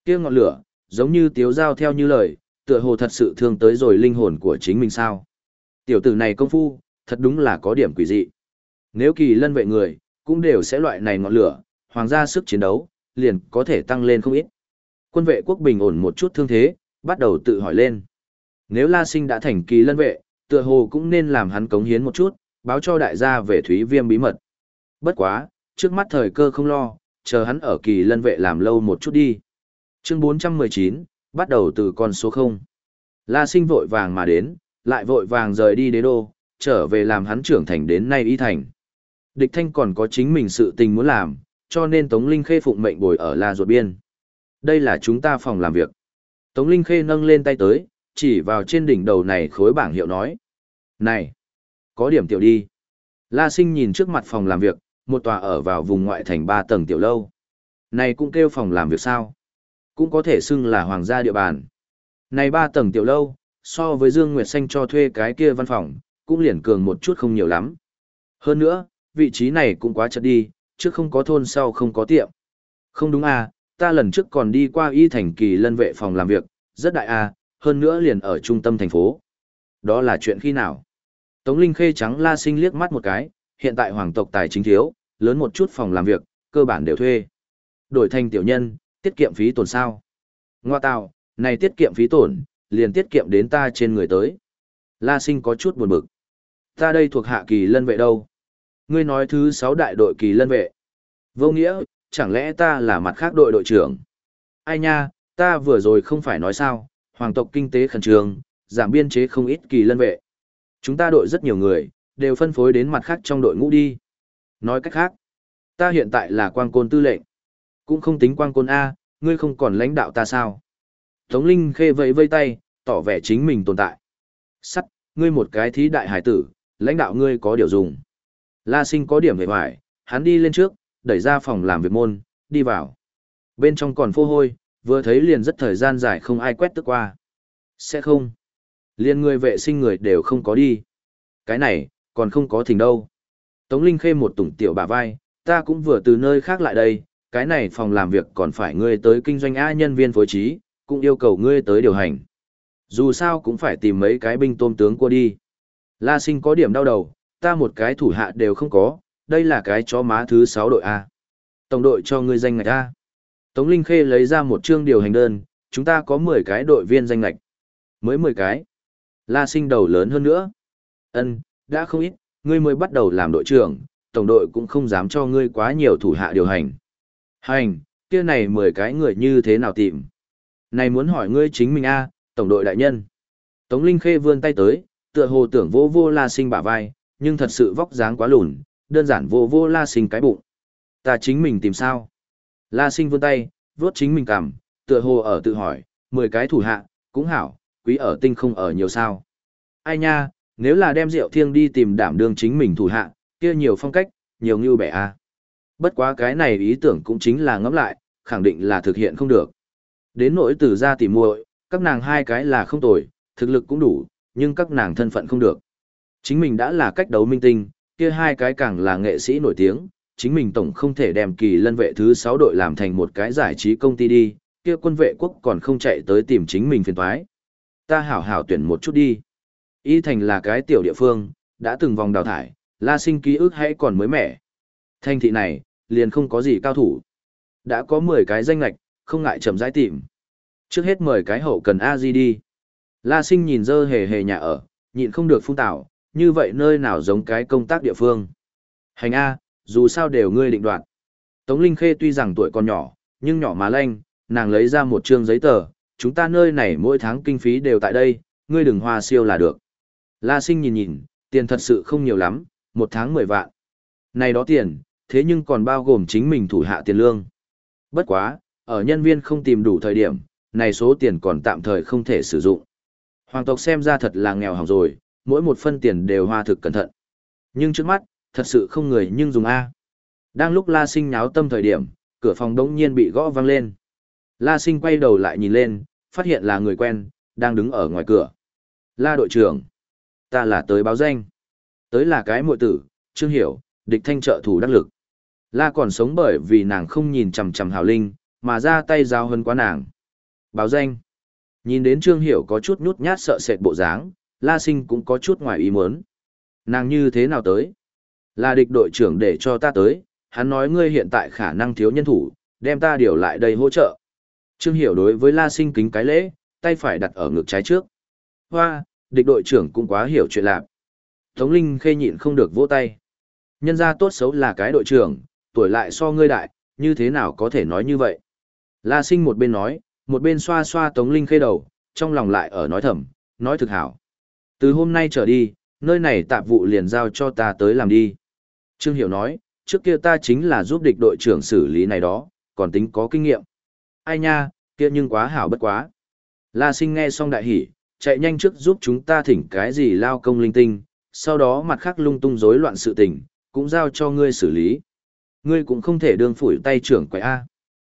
Speaker 1: Kia ngọn lửa, giống như tiếu giao theo như lời, tựa hồ thật sự thương tới rồi linh hồn của chính mình sao. Tiểu tử này công phu, thật đúng là có điểm quỷ dị. Nếu kỳ lân vệ người, cũng đều sẽ loại này ngọn lửa, hoàng gia sức chiến đấu, liền có thể tăng lên không ít. Quân vệ quốc bình ổn một chút thương thế, bắt đầu tự hỏi lên. Nếu La Sinh đã thành kỳ lân vệ, tựa hồ cũng nên làm hắn cống hiến một chút, báo cho đại gia về Thúy Viêm bí mật. Bất quá, trước mắt thời cơ không lo, chờ hắn ở kỳ lân vệ làm lâu một chút đi. Chương 419, bắt đầu từ con số 0. La sinh vội vàng mà đến, lại vội vàng rời đi đế đô, trở về làm hắn trưởng thành đến nay y thành. Địch thanh còn có chính mình sự tình muốn làm, cho nên Tống Linh Khê phụng mệnh bồi ở La Ruột Biên. Đây là chúng ta phòng làm việc. Tống Linh Khê nâng lên tay tới, chỉ vào trên đỉnh đầu này khối bảng hiệu nói. Này, có điểm tiểu đi. La sinh nhìn trước mặt phòng làm việc, một tòa ở vào vùng ngoại thành ba tầng tiểu lâu. Này cũng kêu phòng làm việc sao? Cũng có thể xưng là hoàng gia địa bàn. Này ba tầng tiểu lâu, so với Dương Nguyệt Xanh cho thuê cái kia văn phòng, cũng liền cường một chút không nhiều lắm. Hơn nữa, vị trí này cũng quá chật đi, trước không có thôn sau không có tiệm. Không đúng à, ta lần trước còn đi qua y thành kỳ lân vệ phòng làm việc, rất đại à, hơn nữa liền ở trung tâm thành phố. Đó là chuyện khi nào? Tống Linh Khê trắng la sinh liếc mắt một cái, hiện tại hoàng tộc tài chính thiếu, lớn một chút phòng làm việc, cơ bản đều thuê. Đổi thành tiểu nhân, tiết kiệm phí tổn sao. Ngoa tạo, này tiết kiệm phí tổn, liền tiết kiệm đến ta trên người tới. La sinh có chút buồn bực. Ta đây thuộc hạ kỳ lân vệ đâu? Ngươi nói thứ sáu đại đội kỳ lân vệ. Vô nghĩa, chẳng lẽ ta là mặt khác đội đội trưởng? Ai nha, ta vừa rồi không phải nói sao, hoàng tộc kinh tế khẩn trương, giảm biên chế không ít kỳ lân vệ. Chúng ta đội rất nhiều người, đều phân phối đến mặt khác trong đội ngũ đi. Nói cách khác, ta hiện tại là quang côn tư lệnh. Cũng không tính quang côn A, ngươi không còn lãnh đạo ta sao? Tống Linh khê vẫy vây tay, tỏ vẻ chính mình tồn tại. Sắt, ngươi một cái thí đại hải tử, lãnh đạo ngươi có điều dùng. La sinh có điểm về hoài, hắn đi lên trước, đẩy ra phòng làm việc môn, đi vào. Bên trong còn phô hôi, vừa thấy liền rất thời gian dài không ai quét tức qua. Sẽ không. Liên người vệ sinh người đều không có đi. Cái này, còn không có thỉnh đâu. Tống Linh khê một tủng tiểu bà vai, ta cũng vừa từ nơi khác lại đây, cái này phòng làm việc còn phải ngươi tới kinh doanh A nhân viên phối trí, cũng yêu cầu ngươi tới điều hành. Dù sao cũng phải tìm mấy cái binh tôm tướng qua đi. La sinh có điểm đau đầu, ta một cái thủ hạ đều không có, đây là cái chó má thứ 6 đội A. Tổng đội cho ngươi danh ngạch A. Tống Linh Khê lấy ra một chương điều hành đơn, chúng ta có 10 cái đội viên danh lạch. Mới 10 cái. La sinh đầu lớn hơn nữa. Ân, đã không ít, ngươi mới bắt đầu làm đội trưởng, tổng đội cũng không dám cho ngươi quá nhiều thủ hạ điều hành. Hành, kia này 10 cái người như thế nào tìm? Này muốn hỏi ngươi chính mình a, tổng đội đại nhân. Tống Linh Khê vươn tay tới, tựa hồ tưởng vô vô la sinh bả vai, nhưng thật sự vóc dáng quá lùn, đơn giản vô vô la sinh cái bụng. Ta chính mình tìm sao? La sinh vươn tay, vuốt chính mình cằm, tựa hồ ở tự hỏi, 10 cái thủ hạ, cũng hảo, quý ở tinh không ở nhiều sao. Ai nha, nếu là đem rượu thiêng đi tìm đảm đương chính mình thủ hạ, kia nhiều phong cách, nhiều ngưu bẻ a. Bất quá cái này ý tưởng cũng chính là ngẫm lại, khẳng định là thực hiện không được. Đến nỗi từ ra tỉ muội, các nàng hai cái là không tồi, thực lực cũng đủ, nhưng các nàng thân phận không được. Chính mình đã là cách đấu minh tinh, kia hai cái càng là nghệ sĩ nổi tiếng, chính mình tổng không thể đem kỳ lân vệ thứ 6 đội làm thành một cái giải trí công ty đi, kia quân vệ quốc còn không chạy tới tìm chính mình phiền toái. Ta hảo hảo tuyển một chút đi. Y thành là cái tiểu địa phương, đã từng vòng đào thải, la sinh ký ức hay còn mới mẻ. Thanh thị này, liền không có gì cao thủ. Đã có 10 cái danh lạch, không ngại chậm rãi tìm. Trước hết mời cái hậu cần a di đi. La sinh nhìn dơ hề hề nhà ở, nhịn không được phun tảo, như vậy nơi nào giống cái công tác địa phương. Hành A, dù sao đều ngươi định đoạt. Tống Linh Khê tuy rằng tuổi còn nhỏ, nhưng nhỏ mà lanh, nàng lấy ra một trương giấy tờ, chúng ta nơi này mỗi tháng kinh phí đều tại đây, ngươi đừng hoa siêu là được. La sinh nhìn nhìn, tiền thật sự không nhiều lắm, một tháng 10 vạn. Này đó tiền, thế nhưng còn bao gồm chính mình thủ hạ tiền lương. Bất quá, ở nhân viên không tìm đủ thời điểm, này số tiền còn tạm thời không thể sử dụng. Hoàng tộc xem ra thật là nghèo hỏng rồi, mỗi một phân tiền đều hoa thực cẩn thận. Nhưng trước mắt, thật sự không người nhưng dùng A. Đang lúc La Sinh nháo tâm thời điểm, cửa phòng đống nhiên bị gõ vang lên. La Sinh quay đầu lại nhìn lên, phát hiện là người quen, đang đứng ở ngoài cửa. La đội trưởng, ta là tới báo danh. Tới là cái muội tử, Trương Hiểu, địch thanh trợ thủ đắc lực. La còn sống bởi vì nàng không nhìn chằm chằm Hào Linh, mà ra tay giao hơn quá nàng. Báo danh. Nhìn đến Trương Hiểu có chút nhút nhát sợ sệt bộ dáng, La Sinh cũng có chút ngoài ý muốn. Nàng như thế nào tới? Là địch đội trưởng để cho ta tới, hắn nói ngươi hiện tại khả năng thiếu nhân thủ, đem ta điều lại đây hỗ trợ. Trương Hiểu đối với La Sinh kính cái lễ, tay phải đặt ở ngực trái trước. Hoa, địch đội trưởng cũng quá hiểu chuyện lạc. Tống Linh khê nhịn không được vỗ tay. Nhân ra tốt xấu là cái đội trưởng, tuổi lại so ngươi đại, như thế nào có thể nói như vậy? La Sinh một bên nói, một bên xoa xoa Tống Linh khê đầu, trong lòng lại ở nói thầm, nói thực hảo. Từ hôm nay trở đi, nơi này tạp vụ liền giao cho ta tới làm đi. Trương Hiểu nói, trước kia ta chính là giúp địch đội trưởng xử lý này đó, còn tính có kinh nghiệm. Ai nha, kia nhưng quá hảo bất quá. La sinh nghe xong đại hỉ, chạy nhanh trước giúp chúng ta thỉnh cái gì lao công linh tinh, sau đó mặt khác lung tung rối loạn sự tình, cũng giao cho ngươi xử lý. Ngươi cũng không thể đương phủi tay trưởng quậy A.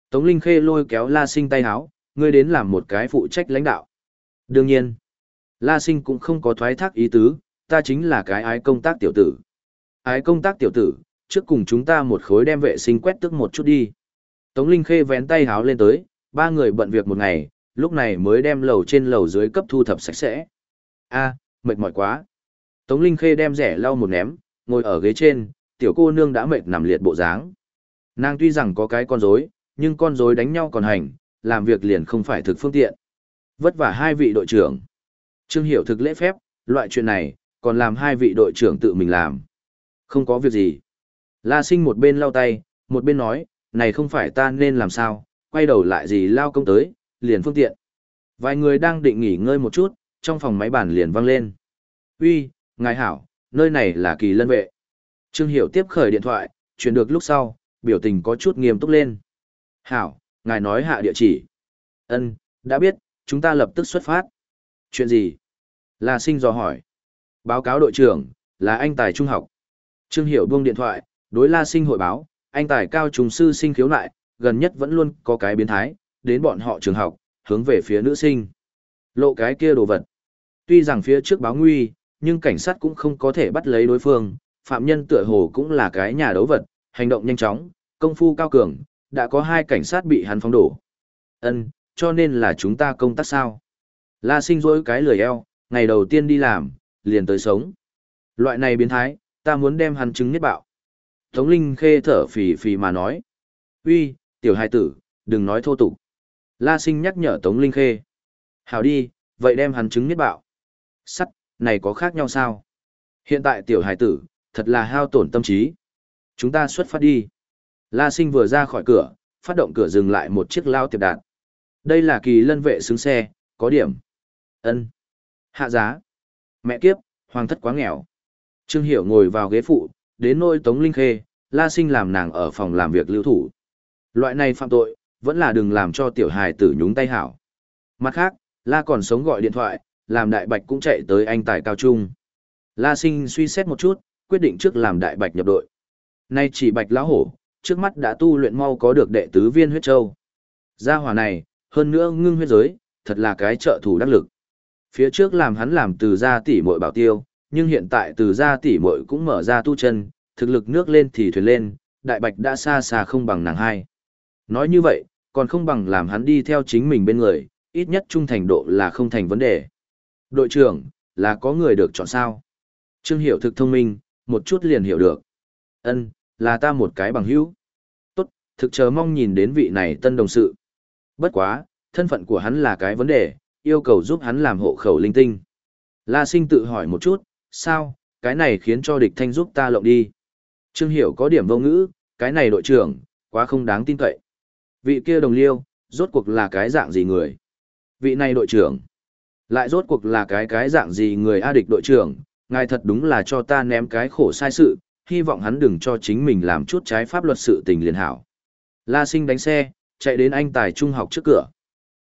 Speaker 1: Tống Linh Khê lôi kéo La Sinh tay háo, ngươi đến làm một cái phụ trách lãnh đạo. Đương nhiên, La Sinh cũng không có thoái thác ý tứ, ta chính là cái ái công tác tiểu tử. Ái công tác tiểu tử, trước cùng chúng ta một khối đem vệ sinh quét tức một chút đi. Tống Linh Khê vén tay háo lên tới, ba người bận việc một ngày, lúc này mới đem lầu trên lầu dưới cấp thu thập sạch sẽ. A, mệt mỏi quá. Tống Linh Khê đem rẻ lau một ném, ngồi ở ghế trên, tiểu cô nương đã mệt nằm liệt bộ dáng. Nàng tuy rằng có cái con rối, nhưng con rối đánh nhau còn hành, làm việc liền không phải thực phương tiện. Vất vả hai vị đội trưởng. Trương Hiểu thực lễ phép, Loại chuyện này, còn làm hai vị đội trưởng tự mình làm. Không có việc gì. La sinh một bên lau tay, một bên nói, này không phải ta nên làm sao, quay đầu lại gì lao công tới, liền phương tiện. Vài người đang định nghỉ ngơi một chút, trong phòng máy bản liền vang lên. Uy, ngài hảo, nơi này là kỳ lân vệ. Trương Hiểu tiếp khởi điện thoại, chuyển được lúc sau, biểu tình có chút nghiêm túc lên. Hảo, ngài nói hạ địa chỉ. Ân, đã biết, chúng ta lập tức xuất phát. Chuyện gì? La sinh dò hỏi. Báo cáo đội trưởng, là anh tài trung học. Trương Hiểu buông điện thoại, đối La sinh hội báo, anh tài cao trùng sư sinh khiếu nại, gần nhất vẫn luôn có cái biến thái, đến bọn họ trường học, hướng về phía nữ sinh. Lộ cái kia đồ vật. Tuy rằng phía trước báo nguy, nhưng cảnh sát cũng không có thể bắt lấy đối phương, phạm nhân tựa hồ cũng là cái nhà đấu vật, hành động nhanh chóng, công phu cao cường, đã có hai cảnh sát bị hắn phóng đổ. Ân, cho nên là chúng ta công tác sao? La sinh rỗi cái lười eo, ngày đầu tiên đi làm, liền tới sống. Loại này biến thái, ta muốn đem hắn chứng nhất bạo. Tống Linh khê thở phì phì mà nói. uy, tiểu hài tử, đừng nói thô tục. La sinh nhắc nhở Tống Linh khê. Hảo đi, vậy đem hắn chứng nhất bạo. Sắt, này có khác nhau sao? Hiện tại tiểu hài tử, thật là hao tổn tâm trí. Chúng ta xuất phát đi. La sinh vừa ra khỏi cửa, phát động cửa dừng lại một chiếc lao tiệp đạn. Đây là kỳ lân vệ xứng xe, có điểm. ân Hạ giá. Mẹ kiếp, hoàng thất quá nghèo. Trương Hiểu ngồi vào ghế phụ, đến nôi Tống Linh Khê, La Sinh làm nàng ở phòng làm việc lưu thủ. Loại này phạm tội, vẫn là đừng làm cho tiểu hài tử nhúng tay hảo. Mặt khác, La còn sống gọi điện thoại, làm đại bạch cũng chạy tới anh tài cao trung. La Sinh suy xét một chút, quyết định trước làm đại bạch nhập đội. Nay chỉ bạch lão hổ, trước mắt đã tu luyện mau có được đệ tứ viên huyết châu. Gia hỏa này, hơn nữa ngưng huyết giới, thật là cái trợ thủ đắc lực. Phía trước làm hắn làm từ gia tỷ muội bảo tiêu, nhưng hiện tại từ gia tỷ muội cũng mở ra tu chân, thực lực nước lên thì thuyền lên, đại bạch đã xa xa không bằng nàng hai. Nói như vậy, còn không bằng làm hắn đi theo chính mình bên người, ít nhất trung thành độ là không thành vấn đề. Đội trưởng, là có người được chọn sao? Trương Hiểu thực thông minh, một chút liền hiểu được. Ân, là ta một cái bằng hữu. Tốt, thực chờ mong nhìn đến vị này tân đồng sự. Bất quá, thân phận của hắn là cái vấn đề, yêu cầu giúp hắn làm hộ khẩu linh tinh. La sinh tự hỏi một chút, sao, cái này khiến cho địch thanh giúp ta lộng đi. Trương Hiểu có điểm vô ngữ, cái này đội trưởng, quá không đáng tin cậy. Vị kia đồng liêu, rốt cuộc là cái dạng gì người? Vị này đội trưởng, lại rốt cuộc là cái cái dạng gì người A địch đội trưởng, ngài thật đúng là cho ta ném cái khổ sai sự, hy vọng hắn đừng cho chính mình làm chút trái pháp luật sự tình liền hảo. La sinh đánh xe, chạy đến anh tài trung học trước cửa.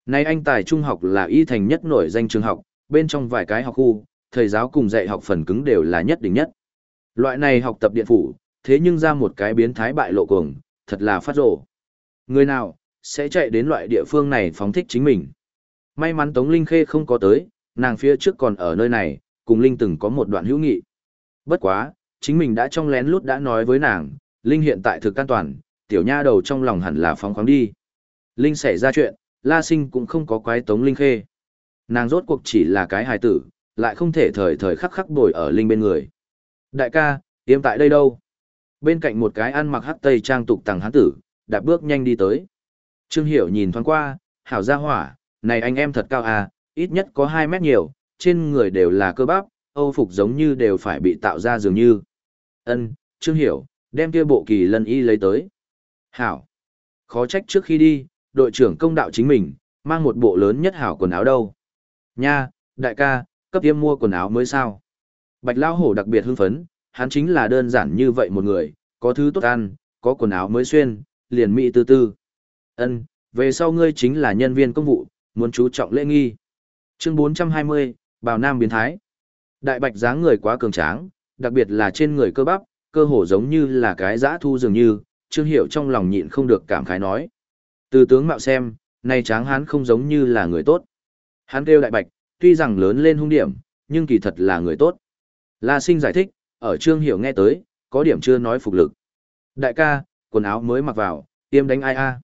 Speaker 1: Nay anh tài trung học là y thành nhất nổi danh trường học, bên trong vài cái học khu, thầy giáo cùng dạy học phần cứng đều là nhất đỉnh nhất. Loại này học tập điện phủ, thế nhưng ra một cái biến thái bại lộ cuồng, thật là phát rổ. Người nào, sẽ chạy đến loại địa phương này phóng thích chính mình. May mắn Tống Linh Khê không có tới, nàng phía trước còn ở nơi này, cùng Linh từng có một đoạn hữu nghị. Bất quá, chính mình đã trong lén lút đã nói với nàng, Linh hiện tại thực an toàn, tiểu nha đầu trong lòng hẳn là phóng khoáng đi. Linh xảy ra chuyện, La Sinh cũng không có quái Tống Linh Khê. Nàng rốt cuộc chỉ là cái hài tử, lại không thể thời thời khắc khắc bồi ở Linh bên người. Đại ca, tiêm tại đây đâu? Bên cạnh một cái ăn mặc hắc tây trang tục tàng hán tử, đạp bước nhanh đi tới. Trương Hiểu nhìn thoáng qua, hảo gia hỏa, này anh em thật cao à, ít nhất có 2 mét nhiều, trên người đều là cơ bắp, âu phục giống như đều phải bị tạo ra dường như. Ân, Trương Hiểu, đem kia bộ kỳ lân y lấy tới. Hảo. Khó trách trước khi đi, đội trưởng công đạo chính mình, mang một bộ lớn nhất hảo quần áo đâu. Nha, đại ca, cấp tiêm mua quần áo mới sao. Bạch Lao Hổ đặc biệt hưng phấn, hắn chính là đơn giản như vậy một người, có thứ tốt ăn, có quần áo mới xuyên, liền mỹ tư tư. Ân, về sau ngươi chính là nhân viên công vụ, muốn chú trọng lễ nghi. Chương 420, Bào Nam biến thái. Đại bạch dáng người quá cường tráng, đặc biệt là trên người cơ bắp, cơ hồ giống như là cái dã thu dường như, Trương Hiểu trong lòng nhịn không được cảm khái nói. Từ tướng mạo xem, này tráng hán không giống như là người tốt. Hắn kêu đại bạch, tuy rằng lớn lên hung điểm, nhưng kỳ thật là người tốt. La sinh giải thích, ở Trương Hiểu nghe tới, có điểm chưa nói phục lực. Đại ca, quần áo mới mặc vào, tiêm đánh ai a?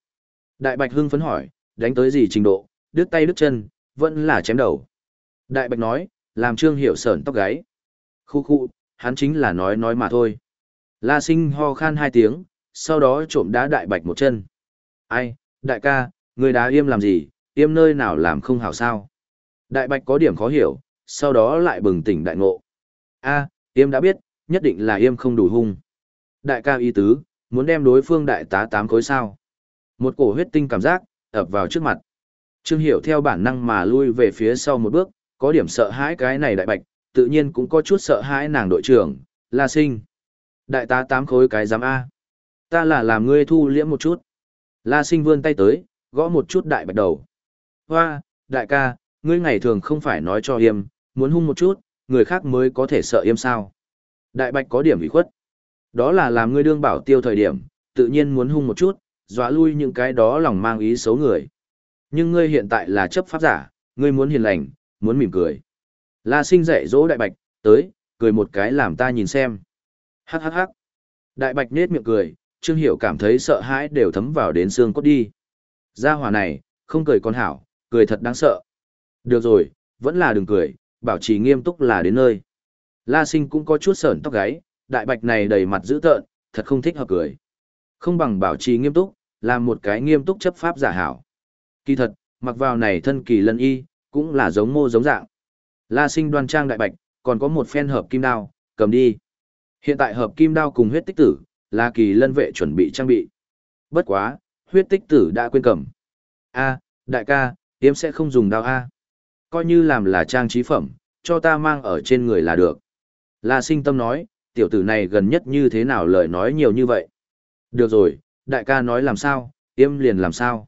Speaker 1: Đại bạch hưng phấn hỏi, đánh tới gì trình độ, đứt tay đứt chân, vẫn là chém đầu. Đại bạch nói, làm Trương Hiểu sởn tóc gáy. Khu khu, hắn chính là nói nói mà thôi. La sinh ho khan hai tiếng, sau đó trộm đá đại bạch một chân. Ai, đại ca, người đá yêm làm gì, yêm nơi nào làm không hảo sao? Đại bạch có điểm khó hiểu, sau đó lại bừng tỉnh đại ngộ. A, yêm đã biết, nhất định là yêm không đủ hung. Đại ca ý tứ, muốn đem đối phương đại tá tám khối sao. Một cổ huyết tinh cảm giác, ập vào trước mặt. Trương Hiểu theo bản năng mà lui về phía sau một bước, có điểm sợ hãi cái này đại bạch, tự nhiên cũng có chút sợ hãi nàng đội trưởng, La Sinh. Đại tá tám khối cái giám A. Ta là làm ngươi thu liễm một chút. La Sinh vươn tay tới, gõ một chút đại bạch đầu. Hoa, đại ca, ngươi ngày thường không phải nói cho yêm, muốn hung một chút, người khác mới có thể sợ yêm sao. Đại bạch có điểm bị khuất. Đó là làm ngươi đương bảo tiêu thời điểm, tự nhiên muốn hung một chút, dọa lui những cái đó lòng mang ý xấu người. Nhưng ngươi hiện tại là chấp pháp giả, ngươi muốn hiền lành, muốn mỉm cười. La sinh dạy dỗ đại bạch, tới, cười một cái làm ta nhìn xem. Hắc hắc hắc. Đại bạch nết miệng cười, Trương Hiểu cảm thấy sợ hãi đều thấm vào đến xương cốt đi. Gia hỏa này, không cười con hảo, cười thật đáng sợ. Được rồi, vẫn là đừng cười, bảo trì nghiêm túc là đến nơi. La sinh cũng có chút sởn tóc gáy, đại bạch này đầy mặt dữ tợn, thật không thích hợp cười. Không bằng bảo trì nghiêm túc, làm một cái nghiêm túc chấp pháp giả hảo. Kỳ thật, mặc vào này thân kỳ lân y, cũng là giống mô giống dạng. La sinh đoan trang đại bạch, còn có một phen hợp kim đao, cầm đi. Hiện tại hợp kim đao cùng huyết tích tử, là kỳ lân vệ chuẩn bị trang bị. Bất quá, huyết tích tử đã quên cầm. A, đại ca, tiếm sẽ không dùng đao A. Coi như làm là trang trí phẩm, cho ta mang ở trên người là được. La sinh tâm nói, tiểu tử này gần nhất như thế nào lời nói nhiều như vậy. Được rồi, đại ca nói làm sao, tiêm liền làm sao.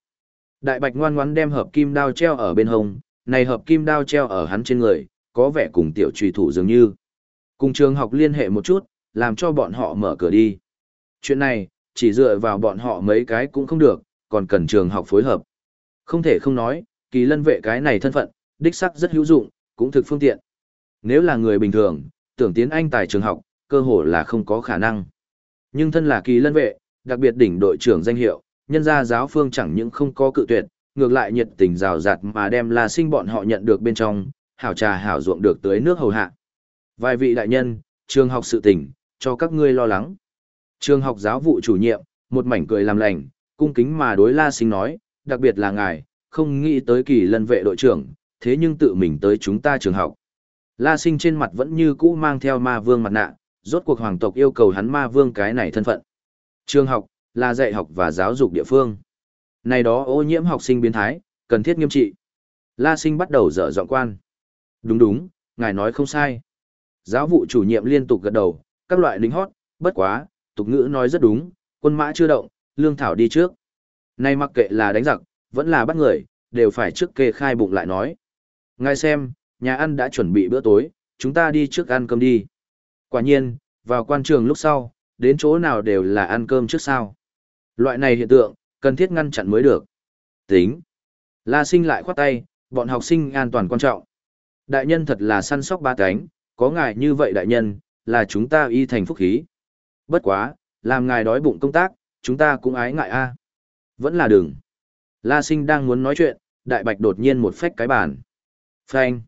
Speaker 1: Đại bạch ngoan ngoãn đem hợp kim đao treo ở bên hông, này hợp kim đao treo ở hắn trên người, có vẻ cùng tiểu trùy thủ dường như. Cùng trường học liên hệ một chút, làm cho bọn họ mở cửa đi. Chuyện này, chỉ dựa vào bọn họ mấy cái cũng không được, còn cần trường học phối hợp. Không thể không nói, kỳ lân vệ cái này thân phận, đích sắc rất hữu dụng, cũng thực phương tiện. Nếu là người bình thường, tưởng tiến anh tài trường học, cơ hồ là không có khả năng. Nhưng thân là kỳ lân vệ, đặc biệt đỉnh đội trưởng danh hiệu, nhân gia giáo phương chẳng những không có cự tuyệt, ngược lại nhiệt tình rào rạt mà đem là sinh bọn họ nhận được bên trong, hảo trà hảo ruộng được tới nước hầu hạ. Vài vị đại nhân, trường học sự tình, cho các ngươi lo lắng. Trường học giáo vụ chủ nhiệm, một mảnh cười làm lành, cung kính mà đối la sinh nói, đặc biệt là ngài, không nghĩ tới kỳ lân vệ đội trưởng, thế nhưng tự mình tới chúng ta trường học. La sinh trên mặt vẫn như cũ mang theo ma vương mặt nạ, rốt cuộc hoàng tộc yêu cầu hắn ma vương cái này thân phận. Trường học, là dạy học và giáo dục địa phương. Này đó ô nhiễm học sinh biến thái, cần thiết nghiêm trị. La sinh bắt đầu dở dọn quan. Đúng đúng, ngài nói không sai. Giáo vụ chủ nhiệm liên tục gật đầu, các loại lính hót, bất quá, tục ngữ nói rất đúng, quân mã chưa động, lương thảo đi trước. Nay mặc kệ là đánh giặc, vẫn là bắt người, đều phải trước kê khai bụng lại nói. Ngài xem, nhà ăn đã chuẩn bị bữa tối, chúng ta đi trước ăn cơm đi. Quả nhiên, vào quan trường lúc sau, đến chỗ nào đều là ăn cơm trước sau. Loại này hiện tượng, cần thiết ngăn chặn mới được. Tính. La sinh lại khoát tay, bọn học sinh an toàn quan trọng. Đại nhân thật là săn sóc ba cánh, có ngài như vậy đại nhân, là chúng ta y thành phúc khí. Bất quá, làm ngài đói bụng công tác, chúng ta cũng ái ngại a. Vẫn là đừng. La sinh đang muốn nói chuyện, đại bạch đột nhiên một phách cái bàn. Phanh.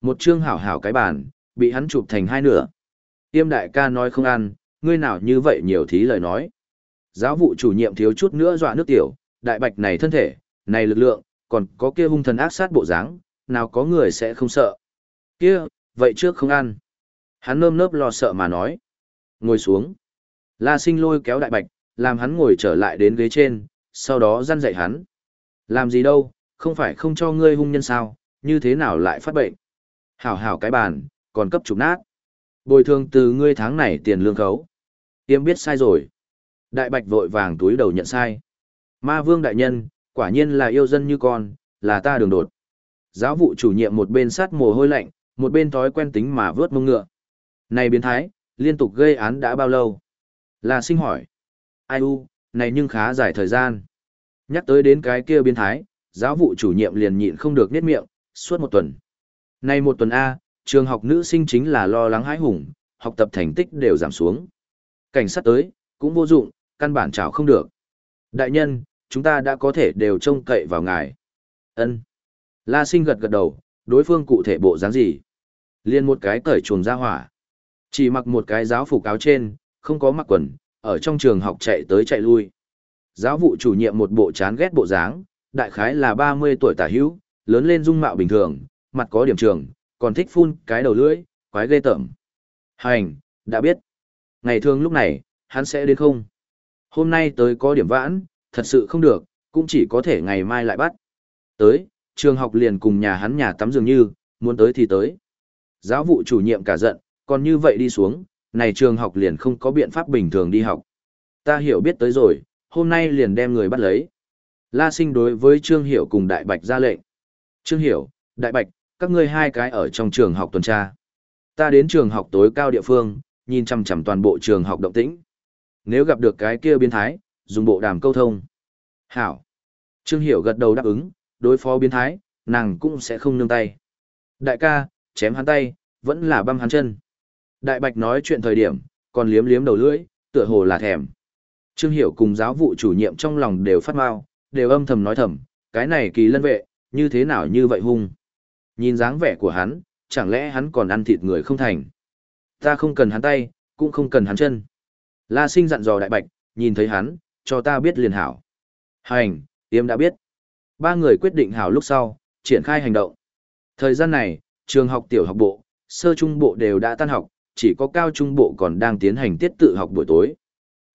Speaker 1: Một chương hảo hảo cái bàn, bị hắn chụp thành hai nửa. Tiêm đại ca nói không ăn, ngươi nào như vậy nhiều thí lời nói. Giáo vụ chủ nhiệm thiếu chút nữa dọa nước tiểu, đại bạch này thân thể, này lực lượng, còn có kia hung thần ác sát bộ dáng, nào có người sẽ không sợ. Kia, vậy trước không ăn. Hắn nơm nớp lo sợ mà nói. Ngồi xuống. La sinh lôi kéo đại bạch, làm hắn ngồi trở lại đến ghế trên, sau đó răn dạy hắn. Làm gì đâu, không phải không cho ngươi hung nhân sao, như thế nào lại phát bệnh. Hảo hảo cái bàn, còn cấp trục nát. Bồi thường từ ngươi tháng này tiền lương khấu. Tiêm biết sai rồi. Đại bạch vội vàng túi đầu nhận sai. Ma vương đại nhân, quả nhiên là yêu dân như con, là ta đường đột. Giáo vụ chủ nhiệm một bên sát mồ hôi lạnh, một bên thói quen tính mà vớt mông ngựa. Này biến thái, liên tục gây án đã bao lâu? Là sinh hỏi. Ai u, này nhưng khá dài thời gian. Nhắc tới đến cái kia biến thái, giáo vụ chủ nhiệm liền nhịn không được niết miệng, suốt một tuần. Này một tuần A, trường học nữ sinh chính là lo lắng hãi hùng, học tập thành tích đều giảm xuống. Cảnh sát tới, cũng vô dụng, căn bản chào không được. Đại nhân, chúng ta đã có thể đều trông cậy vào ngài. Ân. La sinh gật gật đầu, đối phương cụ thể bộ dáng gì? Liên một cái cởi chuồng ra hỏa. Chỉ mặc một cái giáo phục áo trên, không có mặc quần, ở trong trường học chạy tới chạy lui. Giáo vụ chủ nhiệm một bộ chán ghét bộ dáng, đại khái là 30 tuổi tả hữu, lớn lên dung mạo bình thường, mặt có điểm trường, còn thích phun cái đầu lưỡi, quái ghê tởm. Hành, đã biết. Ngày thường lúc này, hắn sẽ đến không? Hôm nay tới có điểm vãn, thật sự không được, cũng chỉ có thể ngày mai lại bắt. Tới, trường học liền cùng nhà hắn nhà tắm dường như, muốn tới thì tới. Giáo vụ chủ nhiệm cả giận, còn như vậy đi xuống, này trường học liền không có biện pháp bình thường đi học. Ta hiểu biết tới rồi, hôm nay liền đem người bắt lấy. La sinh đối với Trương Hiểu cùng Đại Bạch ra lệnh. Trương Hiểu, Đại Bạch, các ngươi hai cái ở trong trường học tuần tra. Ta đến trường học tối cao địa phương, nhìn chằm chằm toàn bộ trường học động tĩnh. Nếu gặp được cái kia biến thái, dùng bộ đàm câu thông. Hảo. Trương Hiểu gật đầu đáp ứng, đối phó biến thái, nàng cũng sẽ không nương tay. Đại ca, chém hắn tay, vẫn là băm hắn chân. Đại Bạch nói chuyện thời điểm, còn liếm liếm đầu lưỡi, tựa hồ là thèm. Trương Hiểu cùng giáo vụ chủ nhiệm trong lòng đều phát mau, đều âm thầm nói thầm, cái này kỳ lân vệ, như thế nào như vậy hung. Nhìn dáng vẻ của hắn, chẳng lẽ hắn còn ăn thịt người không thành. Ta không cần hắn tay, cũng không cần hắn chân. La sinh dặn dò đại bạch, nhìn thấy hắn, cho ta biết liền hảo. Hành, tiêm đã biết. Ba người quyết định hảo lúc sau, triển khai hành động. Thời gian này, trường học tiểu học bộ, sơ trung bộ đều đã tan học, chỉ có cao trung bộ còn đang tiến hành tiết tự học buổi tối.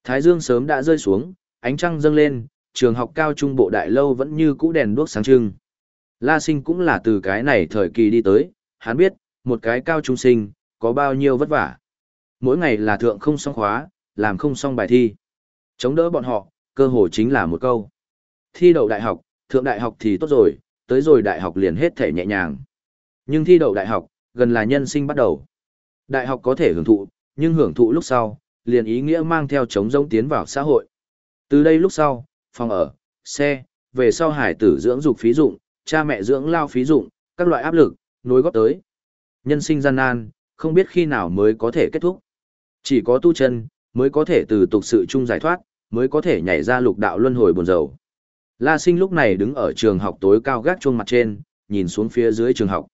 Speaker 1: Thái dương sớm đã rơi xuống, ánh trăng dâng lên, trường học cao trung bộ đại lâu vẫn như cũ đèn đuốc sáng trưng. La sinh cũng là từ cái này thời kỳ đi tới, hắn biết, một cái cao trung sinh, có bao nhiêu vất vả. Mỗi ngày là thượng không xong khóa, làm không xong bài thi. Chống đỡ bọn họ, cơ hồ chính là một câu. Thi đậu đại học, thượng đại học thì tốt rồi, tới rồi đại học liền hết thể nhẹ nhàng. Nhưng thi đậu đại học, gần là nhân sinh bắt đầu. Đại học có thể hưởng thụ, nhưng hưởng thụ lúc sau, liền ý nghĩa mang theo chống giống tiến vào xã hội. Từ đây lúc sau, phòng ở, xe, về sau hải tử dưỡng dục phí dụng, cha mẹ dưỡng lao phí dụng, các loại áp lực, nối góp tới. Nhân sinh gian nan, không biết khi nào mới có thể kết thúc. Chỉ có tu chân, mới có thể từ tục sự chung giải thoát, mới có thể nhảy ra lục đạo luân hồi buồn rầu. La sinh lúc này đứng ở trường học tối cao gác chuông mặt trên, nhìn xuống phía dưới trường học.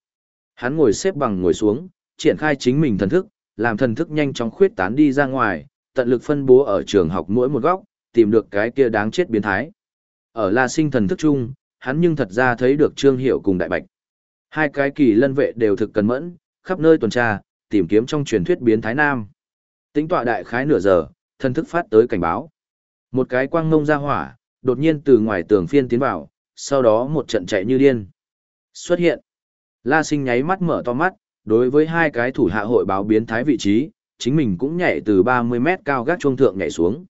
Speaker 1: Hắn ngồi xếp bằng ngồi xuống, triển khai chính mình thần thức, làm thần thức nhanh chóng khuyết tán đi ra ngoài, tận lực phân bố ở trường học mỗi một góc, tìm được cái kia đáng chết biến thái. Ở La Sinh thần thức chung, hắn nhưng thật ra thấy được Trương Hiệu cùng Đại Bạch. Hai cái kỳ lân vệ đều thực cần mẫn, khắp nơi tuần tra, tìm kiếm trong truyền thuyết biến thái nam. Tính tọa đại khái nửa giờ, thần thức phát tới cảnh báo. Một cái quang ngông ra hỏa, đột nhiên từ ngoài tường phiên tiến vào, sau đó một trận chạy như điên. Xuất hiện. La Sinh nháy mắt mở to mắt, đối với hai cái thủ hạ hội báo biến thái vị trí, chính mình cũng nhảy từ 30 mét cao gác trung thượng nhảy xuống.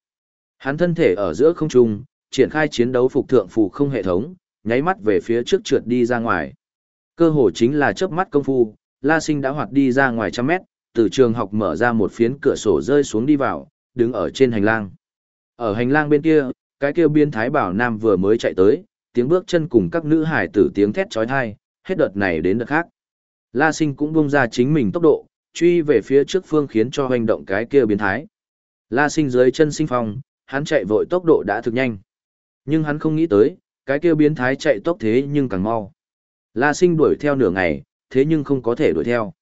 Speaker 1: Hắn thân thể ở giữa không trung, triển khai chiến đấu phục thượng phù không hệ thống, nháy mắt về phía trước trượt đi ra ngoài. Cơ hồ chính là chớp mắt công phu, La Sinh đã hoạt đi ra ngoài trăm mét, từ trường học mở ra một phiến cửa sổ rơi xuống đi vào, đứng ở trên hành lang. Ở hành lang bên kia, cái kia biên thái bảo nam vừa mới chạy tới, tiếng bước chân cùng các nữ hải tử tiếng thét chói tai, hết đợt này đến đợt khác. La Sinh cũng bung ra chính mình tốc độ, truy về phía trước phương khiến cho hành động cái kia biến thái. La Sinh dưới chân sinh phong, hắn chạy vội tốc độ đã thực nhanh. Nhưng hắn không nghĩ tới, cái kia biến thái chạy tốc thế nhưng càng mau. La Sinh đuổi theo nửa ngày, thế nhưng không có thể đuổi theo.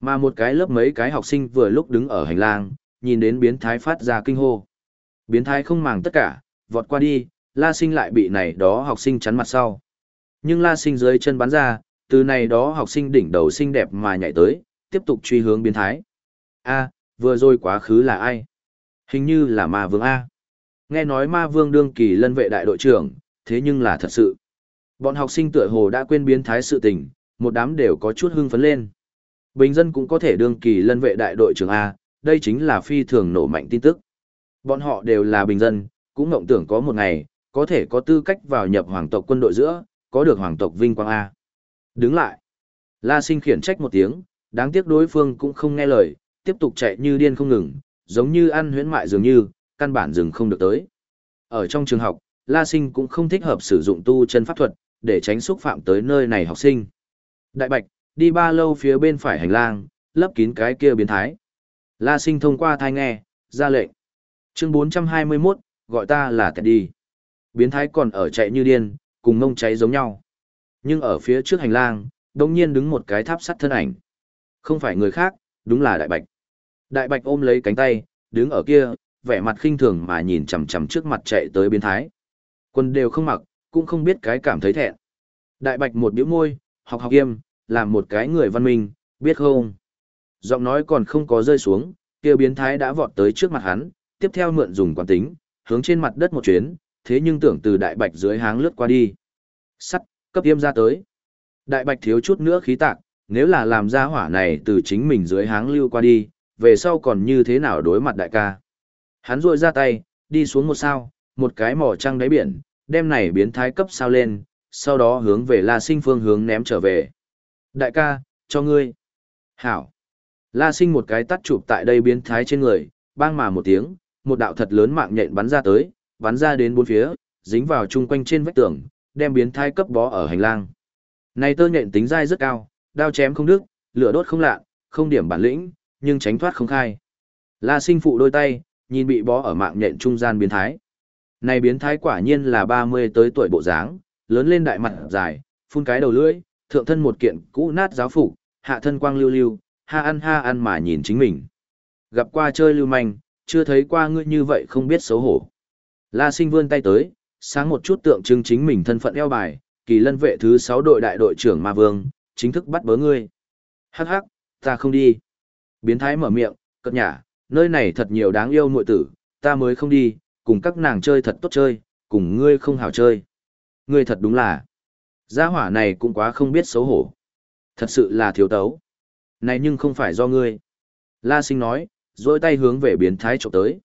Speaker 1: Mà một cái lớp mấy cái học sinh vừa lúc đứng ở hành lang, nhìn đến biến thái phát ra kinh hô. Biến thái không màng tất cả, vọt qua đi, La Sinh lại bị này đó học sinh chắn mặt sau. Nhưng La Sinh dưới chân bắn ra, từ này đó học sinh đỉnh đầu xinh đẹp mà nhảy tới, tiếp tục truy hướng biến thái. A, vừa rồi quá khứ là ai? Hình như là ma vương A. Nghe nói ma vương đương kỳ lân vệ đại đội trưởng, thế nhưng là thật sự. Bọn học sinh tựa hồ đã quên biến thái sự tình, một đám đều có chút hưng phấn lên. Bình dân cũng có thể đương kỳ lân vệ đại đội trưởng A, đây chính là phi thường nổ mạnh tin tức. Bọn họ đều là bình dân, cũng mộng tưởng có một ngày, có thể có tư cách vào nhập hoàng tộc quân đội giữa, có được hoàng tộc vinh quang A. Đứng lại. La sinh khiển trách một tiếng, đáng tiếc đối phương cũng không nghe lời, tiếp tục chạy như điên không ngừng, giống như ăn huyễn mại dường như, căn bản dừng không được tới. Ở trong trường học, La Sinh cũng không thích hợp sử dụng tu chân pháp thuật, để tránh xúc phạm tới nơi này học sinh. Đại Bạch, đi ba lâu phía bên phải hành lang, lấp kín cái kia biến thái. La Sinh thông qua thai nghe, ra lệnh. Chương 421, gọi ta là Tẹt đi. Biến thái còn ở chạy như điên, cùng mông cháy giống nhau. Nhưng ở phía trước hành lang, đồng nhiên đứng một cái tháp sắt thân ảnh. Không phải người khác, đúng là Đại Bạch. Đại Bạch ôm lấy cánh tay, đứng ở kia, vẻ mặt khinh thường mà nhìn chằm chằm trước mặt chạy tới biến thái. Quần đều không mặc, cũng không biết cái cảm thấy thẹn. Đại Bạch một bĩu môi, học học yêm, làm một cái người văn minh, biết không? Giọng nói còn không có rơi xuống, kia biến thái đã vọt tới trước mặt hắn, tiếp theo mượn dùng quán tính, hướng trên mặt đất một chuyến, thế nhưng tưởng từ đại bạch dưới háng lướt qua đi. Sắt, cấp yêm ra tới. Đại bạch thiếu chút nữa khí tạc, nếu là làm ra hỏa này từ chính mình dưới háng lưu qua đi, về sau còn như thế nào đối mặt đại ca. Hắn rội ra tay, đi xuống một sao, một cái mỏ trăng đáy biển, đem này biến thái cấp sao lên, sau đó hướng về La Sinh phương hướng ném trở về. Đại ca, cho ngươi. Hảo. La Sinh một cái tắt chụp tại đây biến thái trên người, bang mà một tiếng, một đạo thật lớn mạng nhện bắn ra tới, bắn ra đến bốn phía, dính vào chung quanh trên vách tường, đem biến thái cấp bó ở hành lang. Này tơ nhện tính dai rất cao, đao chém không đứt, lửa đốt không lạ, không điểm bản lĩnh, nhưng tránh thoát không khai. La Sinh phụ đôi tay, nhìn bị bó ở mạng nhện trung gian biến thái. Này biến thái quả nhiên là 30 tới tuổi bộ dáng, lớn lên đại mặt dài, phun cái đầu lưỡi, thượng thân một kiện cũ nát giáo phục, hạ thân quang lưu lưu, ha ăn ha ăn mà nhìn chính mình. Gặp qua chơi lưu manh, chưa thấy qua ngươi như vậy không biết xấu hổ. La sinh vươn tay tới, sáng một chút tượng trưng chính mình thân phận eo bài, kỳ lân vệ thứ 6 đội đại đội trưởng Ma Vương, chính thức bắt bớ ngươi. Hắc hắc, ta không đi. Biến thái mở miệng, cất nhả, nơi này thật nhiều đáng yêu muội tử, ta mới không đi, cùng các nàng chơi thật tốt chơi, cùng ngươi không hảo chơi. Ngươi thật đúng là, gia hỏa này cũng quá không biết xấu hổ. Thật sự là thiếu tấu. Này nhưng không phải do ngươi. La sinh nói, dối tay hướng về biến thái trộm tới.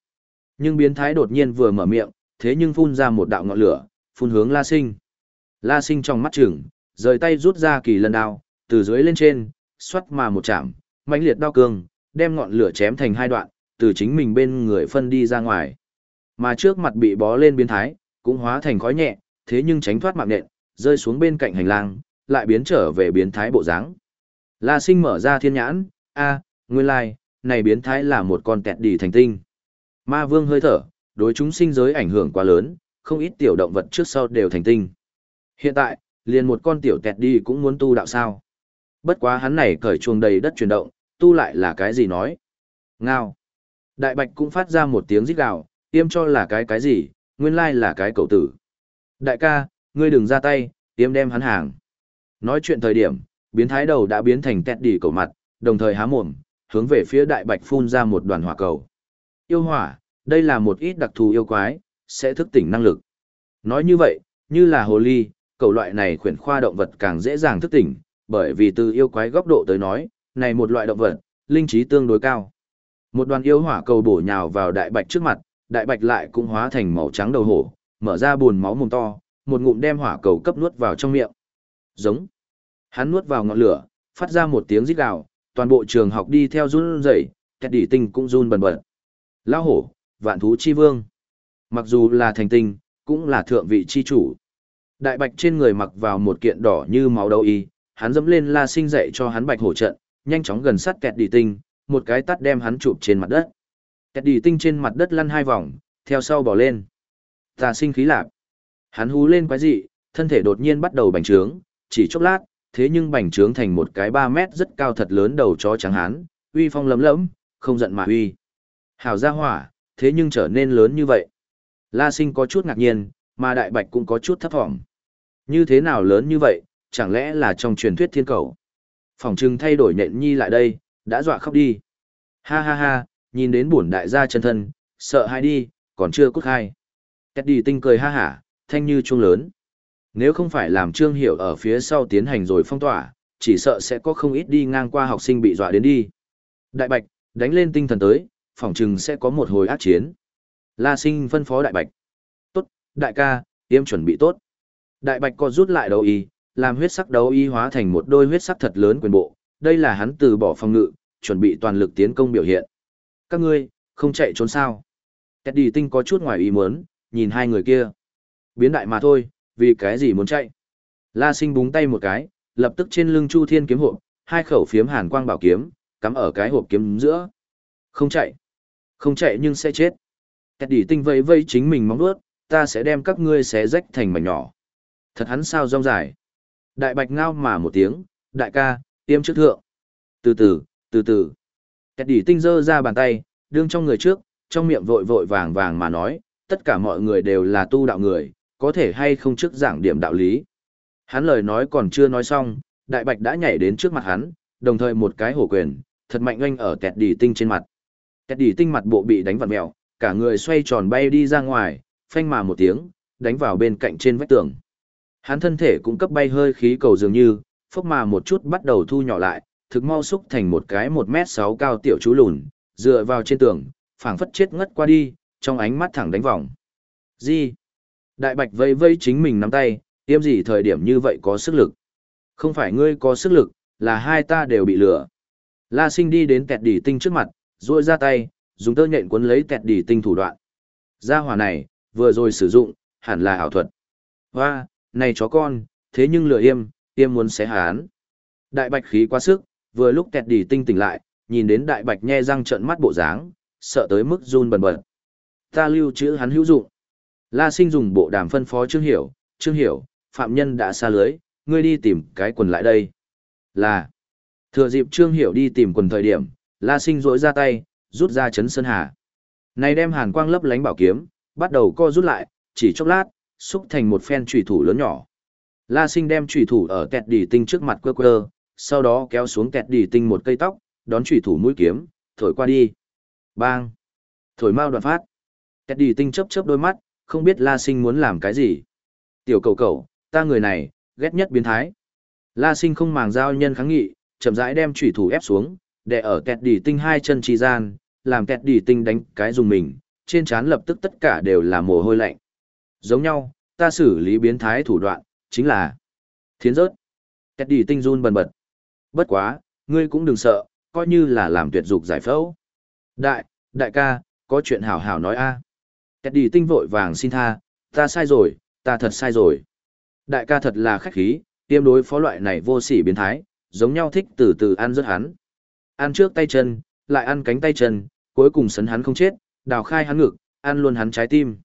Speaker 1: Nhưng biến thái đột nhiên vừa mở miệng, thế nhưng phun ra một đạo ngọn lửa, phun hướng La sinh. La sinh trong mắt chừng, rời tay rút ra kỳ lân đao, từ dưới lên trên, xoắt mà một chạm, mãnh liệt đao cương, đem ngọn lửa chém thành hai đoạn, từ chính mình bên người phân đi ra ngoài. Mà trước mặt bị bó lên biến thái, cũng hóa thành khói nhẹ, thế nhưng tránh thoát mạng nện, rơi xuống bên cạnh hành lang, lại biến trở về biến thái bộ dáng. La Sinh mở ra thiên nhãn, a, nguyên lai, này biến thái là một con tẹt đi thành tinh. Ma Vương hơi thở, đối chúng sinh giới ảnh hưởng quá lớn, không ít tiểu động vật trước sau đều thành tinh. Hiện tại, liền một con tiểu tẹt đi cũng muốn tu đạo sao. Bất quá hắn này cởi chuồng đầy đất chuyển động, tu lại là cái gì nói. Ngao. Đại bạch cũng phát ra một tiếng rít gào, tiêm cho là cái cái gì, nguyên lai là cái cậu tử. Đại ca, ngươi đừng ra tay, tiêm đem hắn hàng. Nói chuyện thời điểm, biến thái đầu đã biến thành tẹt đỉ cầu mặt, đồng thời há mồm, hướng về phía đại bạch phun ra một đoàn hỏa cầu. Yêu hỏa, đây là một ít đặc thù yêu quái, sẽ thức tỉnh năng lực. Nói như vậy, như là hồ ly, cầu loại này khuyển khoa động vật càng dễ dàng thức tỉnh, bởi vì từ yêu quái góc độ tới nói, này một loại động vật, linh trí tương đối cao. Một đoàn yêu hỏa cầu bổ nhào vào đại bạch trước mặt, đại bạch lại cũng hóa thành màu trắng đầu hổ, mở ra buồn máu mồm to, một ngụm đem hỏa cầu cấp nuốt vào trong miệng. Giống. Hắn nuốt vào ngọn lửa, phát ra một tiếng rít gào, toàn bộ trường học đi theo run rẩy, kẹt đỉ tinh cũng run bần bật. Lao hổ, vạn thú chi vương. Mặc dù là thành tinh, cũng là thượng vị chi chủ. Đại bạch trên người mặc vào một kiện đỏ như máu đầu y, hắn dẫm lên la sinh dậy cho hắn bạch hổ trận, nhanh chóng gần sát kẹt đỉ tinh, một cái tắt đem hắn chụp trên mặt đất. Kẹt đi tinh trên mặt đất lăn hai vòng, theo sau bỏ lên. Ta sinh khí lạp. Hắn hú lên quái dị, thân thể đột nhiên bắt đầu bành trướng, chỉ chốc lát, thế nhưng bành trướng thành một cái 3 mét rất cao thật lớn đầu chó trắng hán, uy phong lấm lẫm, không giận mà uy. Hảo gia hỏa, thế nhưng trở nên lớn như vậy. La sinh có chút ngạc nhiên, mà đại bạch cũng có chút thấp thỏm. Như thế nào lớn như vậy, chẳng lẽ là trong truyền thuyết thiên cầu? Phòng trưng thay đổi nhện nhi lại đây, đã dọa khóc đi. Ha ha ha, nhìn đến bổn đại gia chân thân, sợ hai đi, còn chưa cút hai. Kết đi tinh cười ha hả, thanh như chuông lớn. Nếu không phải làm Trương Hiểu ở phía sau tiến hành rồi phong tỏa, chỉ sợ sẽ có không ít đi ngang qua học sinh bị dọa đến đi. Đại Bạch, đánh lên tinh thần tới, phỏng chừng sẽ có một hồi ác chiến. La Sinh phân phó Đại Bạch. Tốt, đại ca, tiêm chuẩn bị tốt. Đại Bạch co rút lại đấu y, làm huyết sắc đấu y hóa thành một đôi huyết sắc thật lớn quyền bộ. Đây là hắn từ bỏ phòng ngự, chuẩn bị toàn lực tiến công biểu hiện. Các ngươi, không chạy trốn sao. Kết đi tinh có chút ngoài ý muốn, nhìn hai người kia. Biến đại mà thôi, vì cái gì muốn chạy. La sinh búng tay một cái, lập tức trên lưng Chu Thiên kiếm hộp, hai khẩu phiếm hàn quang bảo kiếm, cắm ở cái hộp kiếm giữa. Không chạy. Không chạy nhưng sẽ chết. Kẹt đỉ tinh vây vây chính mình móng đuốt, ta sẽ đem các ngươi xé rách thành mảnh nhỏ. Thật hắn sao rong dài. Đại bạch ngao mà một tiếng, đại ca, tiêm trước thượng. Từ từ, từ từ. Kẹt đỉ tinh dơ ra bàn tay, đương trong người trước, trong miệng vội vội vàng vàng mà nói, tất cả mọi người đều là tu đạo người, có thể hay không trước giảng điểm đạo lý. Hắn lời nói còn chưa nói xong, đại bạch đã nhảy đến trước mặt hắn, đồng thời một cái hổ quyền, thật mạnh oanh ở kẹt đỉ tinh trên mặt. Kẹt đỉ tinh mặt bộ bị đánh vặn mẹo, cả người xoay tròn bay đi ra ngoài, phanh mà một tiếng, đánh vào bên cạnh trên vách tường. Hắn thân thể cũng cấp bay hơi khí cầu dường như, phốc mà một chút bắt đầu thu nhỏ lại, thực mau xúc thành một cái 1m6 cao tiểu chú lùn, dựa vào trên tường, phảng phất chết ngất qua đi, trong ánh mắt thẳng đánh vòng. Gì? Đại bạch vây vây chính mình nắm tay, tiêm gì thời điểm như vậy có sức lực. Không phải ngươi có sức lực, là hai ta đều bị lừa. La sinh đi đến tẹt đỉ tinh trước mặt, ruôi ra tay, dùng tơ nhện cuốn lấy tẹt đỉ tinh thủ đoạn. Gia hỏa này, vừa rồi sử dụng, hẳn là ảo thuật. Hoa, này chó con, thế nhưng lừa yêm, yêm muốn xé hán. Đại bạch khí quá sức, vừa lúc tẹt đỉ tinh tỉnh lại, nhìn đến đại bạch nhe răng trợn mắt bộ dáng, sợ tới mức run bần bật. Ta lưu trữ hắn hữu dụng. La sinh dùng bộ đàm phân phó Trương Hiểu, Trương Hiểu, phạm nhân đã xa lưới, ngươi đi tìm cái quần lại đây. Là, thừa dịp Trương Hiểu đi tìm quần thời điểm, La sinh rỗi ra tay, rút ra chấn sơn hà. Này đem hàn quang lấp lánh bảo kiếm, bắt đầu co rút lại, chỉ chốc lát, xúc thành một phen trùy thủ lớn nhỏ. La sinh đem trùy thủ ở kẹt đỉ tinh trước mặt quơ quơ, sau đó kéo xuống kẹt đi tinh một cây tóc, đón chủy thủ mũi kiếm, thổi qua đi. Bang! Thổi mau đoạn phát. Kẹt đi tinh chớp chớp đôi mắt, không biết La sinh muốn làm cái gì. Tiểu cầu cầu, ta người này, ghét nhất biến thái. La sinh không màng giao nhân kháng nghị, chậm rãi đem chủy thủ ép xuống, để ở kẹt đi tinh hai chân trì gian, làm kẹt đi tinh đánh cái dùng mình, trên trán lập tức tất cả đều là mồ hôi lạnh. Giống nhau, ta xử lý biến thái thủ đoạn, chính là thiến rớt. Kẹt đi tinh run bần bật. Bất quá, ngươi cũng đừng sợ, coi như là làm tuyệt dục giải phẫu. Đại, đại ca, có chuyện hảo hảo nói a. Kẹt đỉ tinh vội vàng xin tha, ta sai rồi, ta thật sai rồi. Đại ca thật là khách khí, tiêm đối phó loại này vô sỉ biến thái, giống nhau thích từ từ ăn rất hắn. Ăn trước tay chân, lại ăn cánh tay chân, cuối cùng sấn hắn không chết, đào khai hắn ngực, ăn luôn hắn trái tim.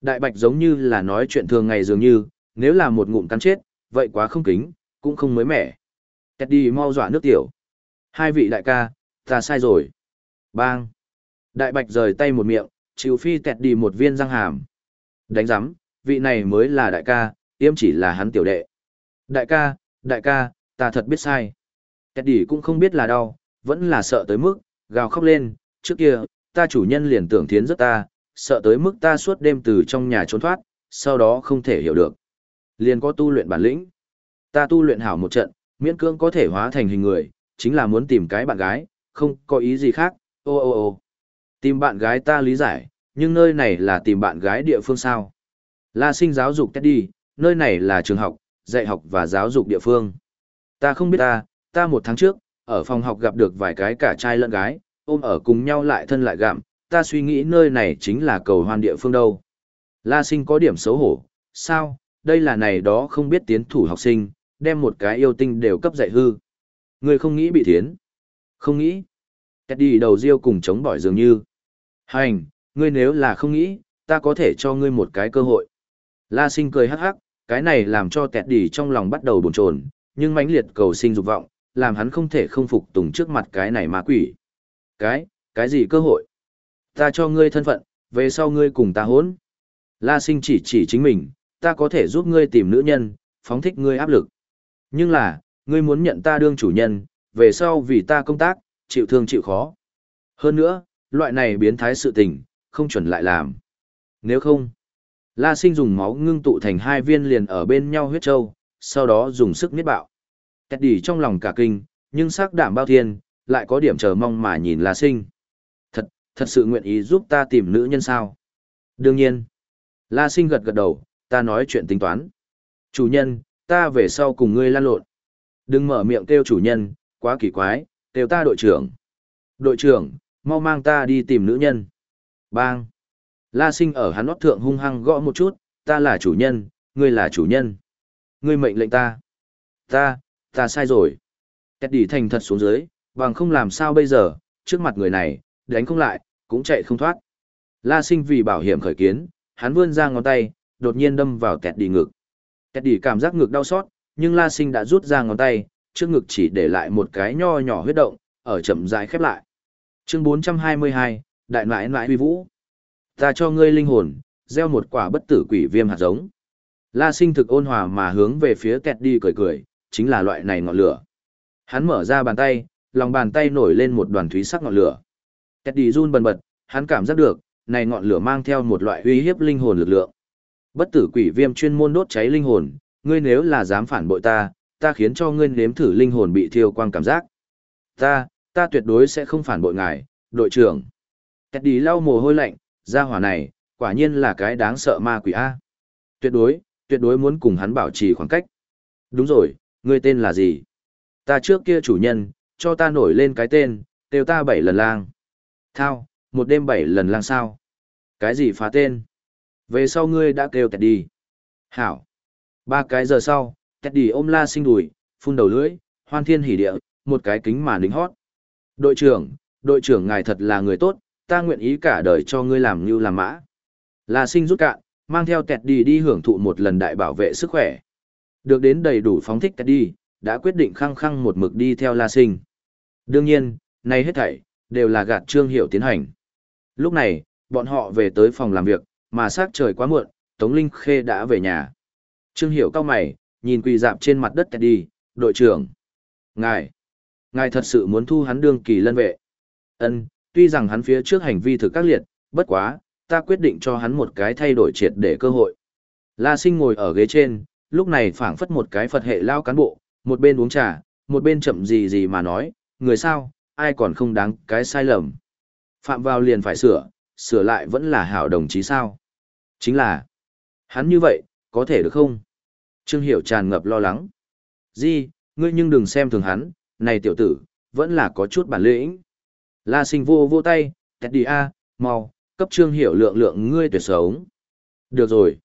Speaker 1: Đại bạch giống như là nói chuyện thường ngày dường như, nếu là một ngụm cắn chết, vậy quá không kính, cũng không mới mẻ. Tẹt đi mau dọa nước tiểu. Hai vị đại ca, ta sai rồi. Bang. Đại bạch rời tay một miệng, chịu phi tẹt đi một viên răng hàm. Đánh giắm, vị này mới là đại ca, yếm chỉ là hắn tiểu đệ. Đại ca, đại ca, ta thật biết sai. Tẹt đi cũng không biết là đau, vẫn là sợ tới mức, gào khóc lên, trước kia, ta chủ nhân liền tưởng thiến rất ta, sợ tới mức ta suốt đêm từ trong nhà trốn thoát, sau đó không thể hiểu được. Liền có tu luyện bản lĩnh. Ta tu luyện hảo một trận, miễn cưỡng có thể hóa thành hình người, chính là muốn tìm cái bạn gái, không có ý gì khác, ô ô ô. Tìm bạn gái ta lý giải, nhưng nơi này là tìm bạn gái địa phương sao. La sinh giáo dục Teddy, nơi này là trường học, dạy học và giáo dục địa phương. Ta không biết ta, ta một tháng trước, ở phòng học gặp được vài cái cả trai lẫn gái, ôm ở cùng nhau lại thân lại gạm, ta suy nghĩ nơi này chính là cầu hoan địa phương đâu. La sinh có điểm xấu hổ, sao, đây là này đó không biết tiến thủ học sinh, đem một cái yêu tinh đều cấp dạy hư. Người không nghĩ bị thiến. Không nghĩ. Teddy đầu riêu cùng chống bỏi dường như. Hành, ngươi nếu là không nghĩ, ta có thể cho ngươi một cái cơ hội. La sinh cười hắc hắc, cái này làm cho Teddy trong lòng bắt đầu bồn chồn, nhưng mãnh liệt cầu sinh dục vọng, làm hắn không thể không phục tùng trước mặt cái này ma quỷ. Cái, cái gì cơ hội? Ta cho ngươi thân phận, về sau ngươi cùng ta hỗn. La sinh chỉ chỉ chính mình, ta có thể giúp ngươi tìm nữ nhân, phóng thích ngươi áp lực. Nhưng là, ngươi muốn nhận ta đương chủ nhân, về sau vì ta công tác, chịu thương chịu khó. Hơn nữa, loại này biến thái sự tình, không chuẩn lại làm. Nếu không, La Sinh dùng máu ngưng tụ thành hai viên liền ở bên nhau huyết châu, sau đó dùng sức miết bạo. Kẹt đỉ trong lòng cả kinh, nhưng sắc đảm bao thiên, lại có điểm chờ mong mà nhìn La Sinh. Thật, thật sự nguyện ý giúp ta tìm nữ nhân sao? Đương nhiên. La Sinh gật gật đầu, ta nói chuyện tính toán. Chủ nhân, ta về sau cùng ngươi lan lộn. Đừng mở miệng kêu chủ nhân, quá kỳ quái, kêu ta đội trưởng. Đội trưởng, mau mang ta đi tìm nữ nhân. Bang. La sinh ở hắn nót thượng hung hăng gõ một chút, ta là chủ nhân, ngươi là chủ nhân. Ngươi mệnh lệnh ta. Ta, ta sai rồi. Kẹt đỉ thành thật xuống dưới, bằng không làm sao bây giờ, trước mặt người này, đánh không lại, cũng chạy không thoát. La sinh vì bảo hiểm khởi kiến, hắn vươn ra ngón tay, đột nhiên đâm vào kẹt đỉ ngực. Tẹt đỉ cảm giác ngực đau xót, nhưng La sinh đã rút ra ngón tay, trước ngực chỉ để lại một cái nho nhỏ huyết động, ở chậm rãi khép lại. Chương 422, Đại nãi nãi huy vũ. Ta cho ngươi linh hồn, gieo một quả bất tử quỷ viêm hạt giống. La sinh thực ôn hòa mà hướng về phía Tẹt đi cười cười, chính là loại này ngọn lửa. Hắn mở ra bàn tay, lòng bàn tay nổi lên một đoàn thúy sắc ngọn lửa. Teddy run bần bật, hắn cảm giác được, này ngọn lửa mang theo một loại uy hiếp linh hồn lực lượng. Bất tử quỷ viêm chuyên môn đốt cháy linh hồn, ngươi nếu là dám phản bội ta, ta khiến cho ngươi nếm thử linh hồn bị thiêu quang cảm giác. Ta, ta tuyệt đối sẽ không phản bội ngài, đội trưởng. Teddy lau mồ hôi lạnh, ra hỏa này, quả nhiên là cái đáng sợ ma quỷ A. Tuyệt đối, tuyệt đối muốn cùng hắn bảo trì khoảng cách. Đúng rồi, ngươi tên là gì? Ta trước kia chủ nhân, cho ta nổi lên cái tên, kêu ta bảy lần lang. Thao, một đêm bảy lần lang sao? Cái gì phá tên? Về sau ngươi đã kêu Teddy. Hảo. Ba cái giờ sau, Teddy ôm la sinh đùi, phun đầu lưỡi, hoan thiên hỉ địa, một cái kính mà lính hót. Đội trưởng, đội trưởng ngài thật là người tốt, ta nguyện ý cả đời cho ngươi làm như làm mã. La sinh rút cạn, mang theo tẹt đi đi hưởng thụ một lần đại bảo vệ sức khỏe. Được đến đầy đủ phóng thích Teddy, đã quyết định khăng khăng một mực đi theo La sinh. Đương nhiên, nay hết thảy, đều là gạt trương hiểu tiến hành. Lúc này, bọn họ về tới phòng làm việc, mà sát trời quá muộn, Tống Linh Khê đã về nhà. Trương Hiểu cao mày, nhìn quỳ dạp trên mặt đất đi, đội trưởng. Ngài, ngài thật sự muốn thu hắn đương kỳ lân vệ. Ân, tuy rằng hắn phía trước hành vi thực các liệt, bất quá, ta quyết định cho hắn một cái thay đổi triệt để cơ hội. La sinh ngồi ở ghế trên, lúc này phảng phất một cái Phật hệ lao cán bộ, một bên uống trà, một bên chậm gì gì mà nói, người sao, ai còn không đáng cái sai lầm. Phạm vào liền phải sửa, sửa lại vẫn là hảo đồng chí sao. Chính là, hắn như vậy, có thể được không? Trương Hiểu tràn ngập lo lắng. Di, ngươi nhưng đừng xem thường hắn, này tiểu tử, vẫn là có chút bản lĩnh. La sinh vô vô tay, tẹt đi a, mau, cấp Trương Hiểu lượng lượng ngươi tuyệt sống. Được rồi.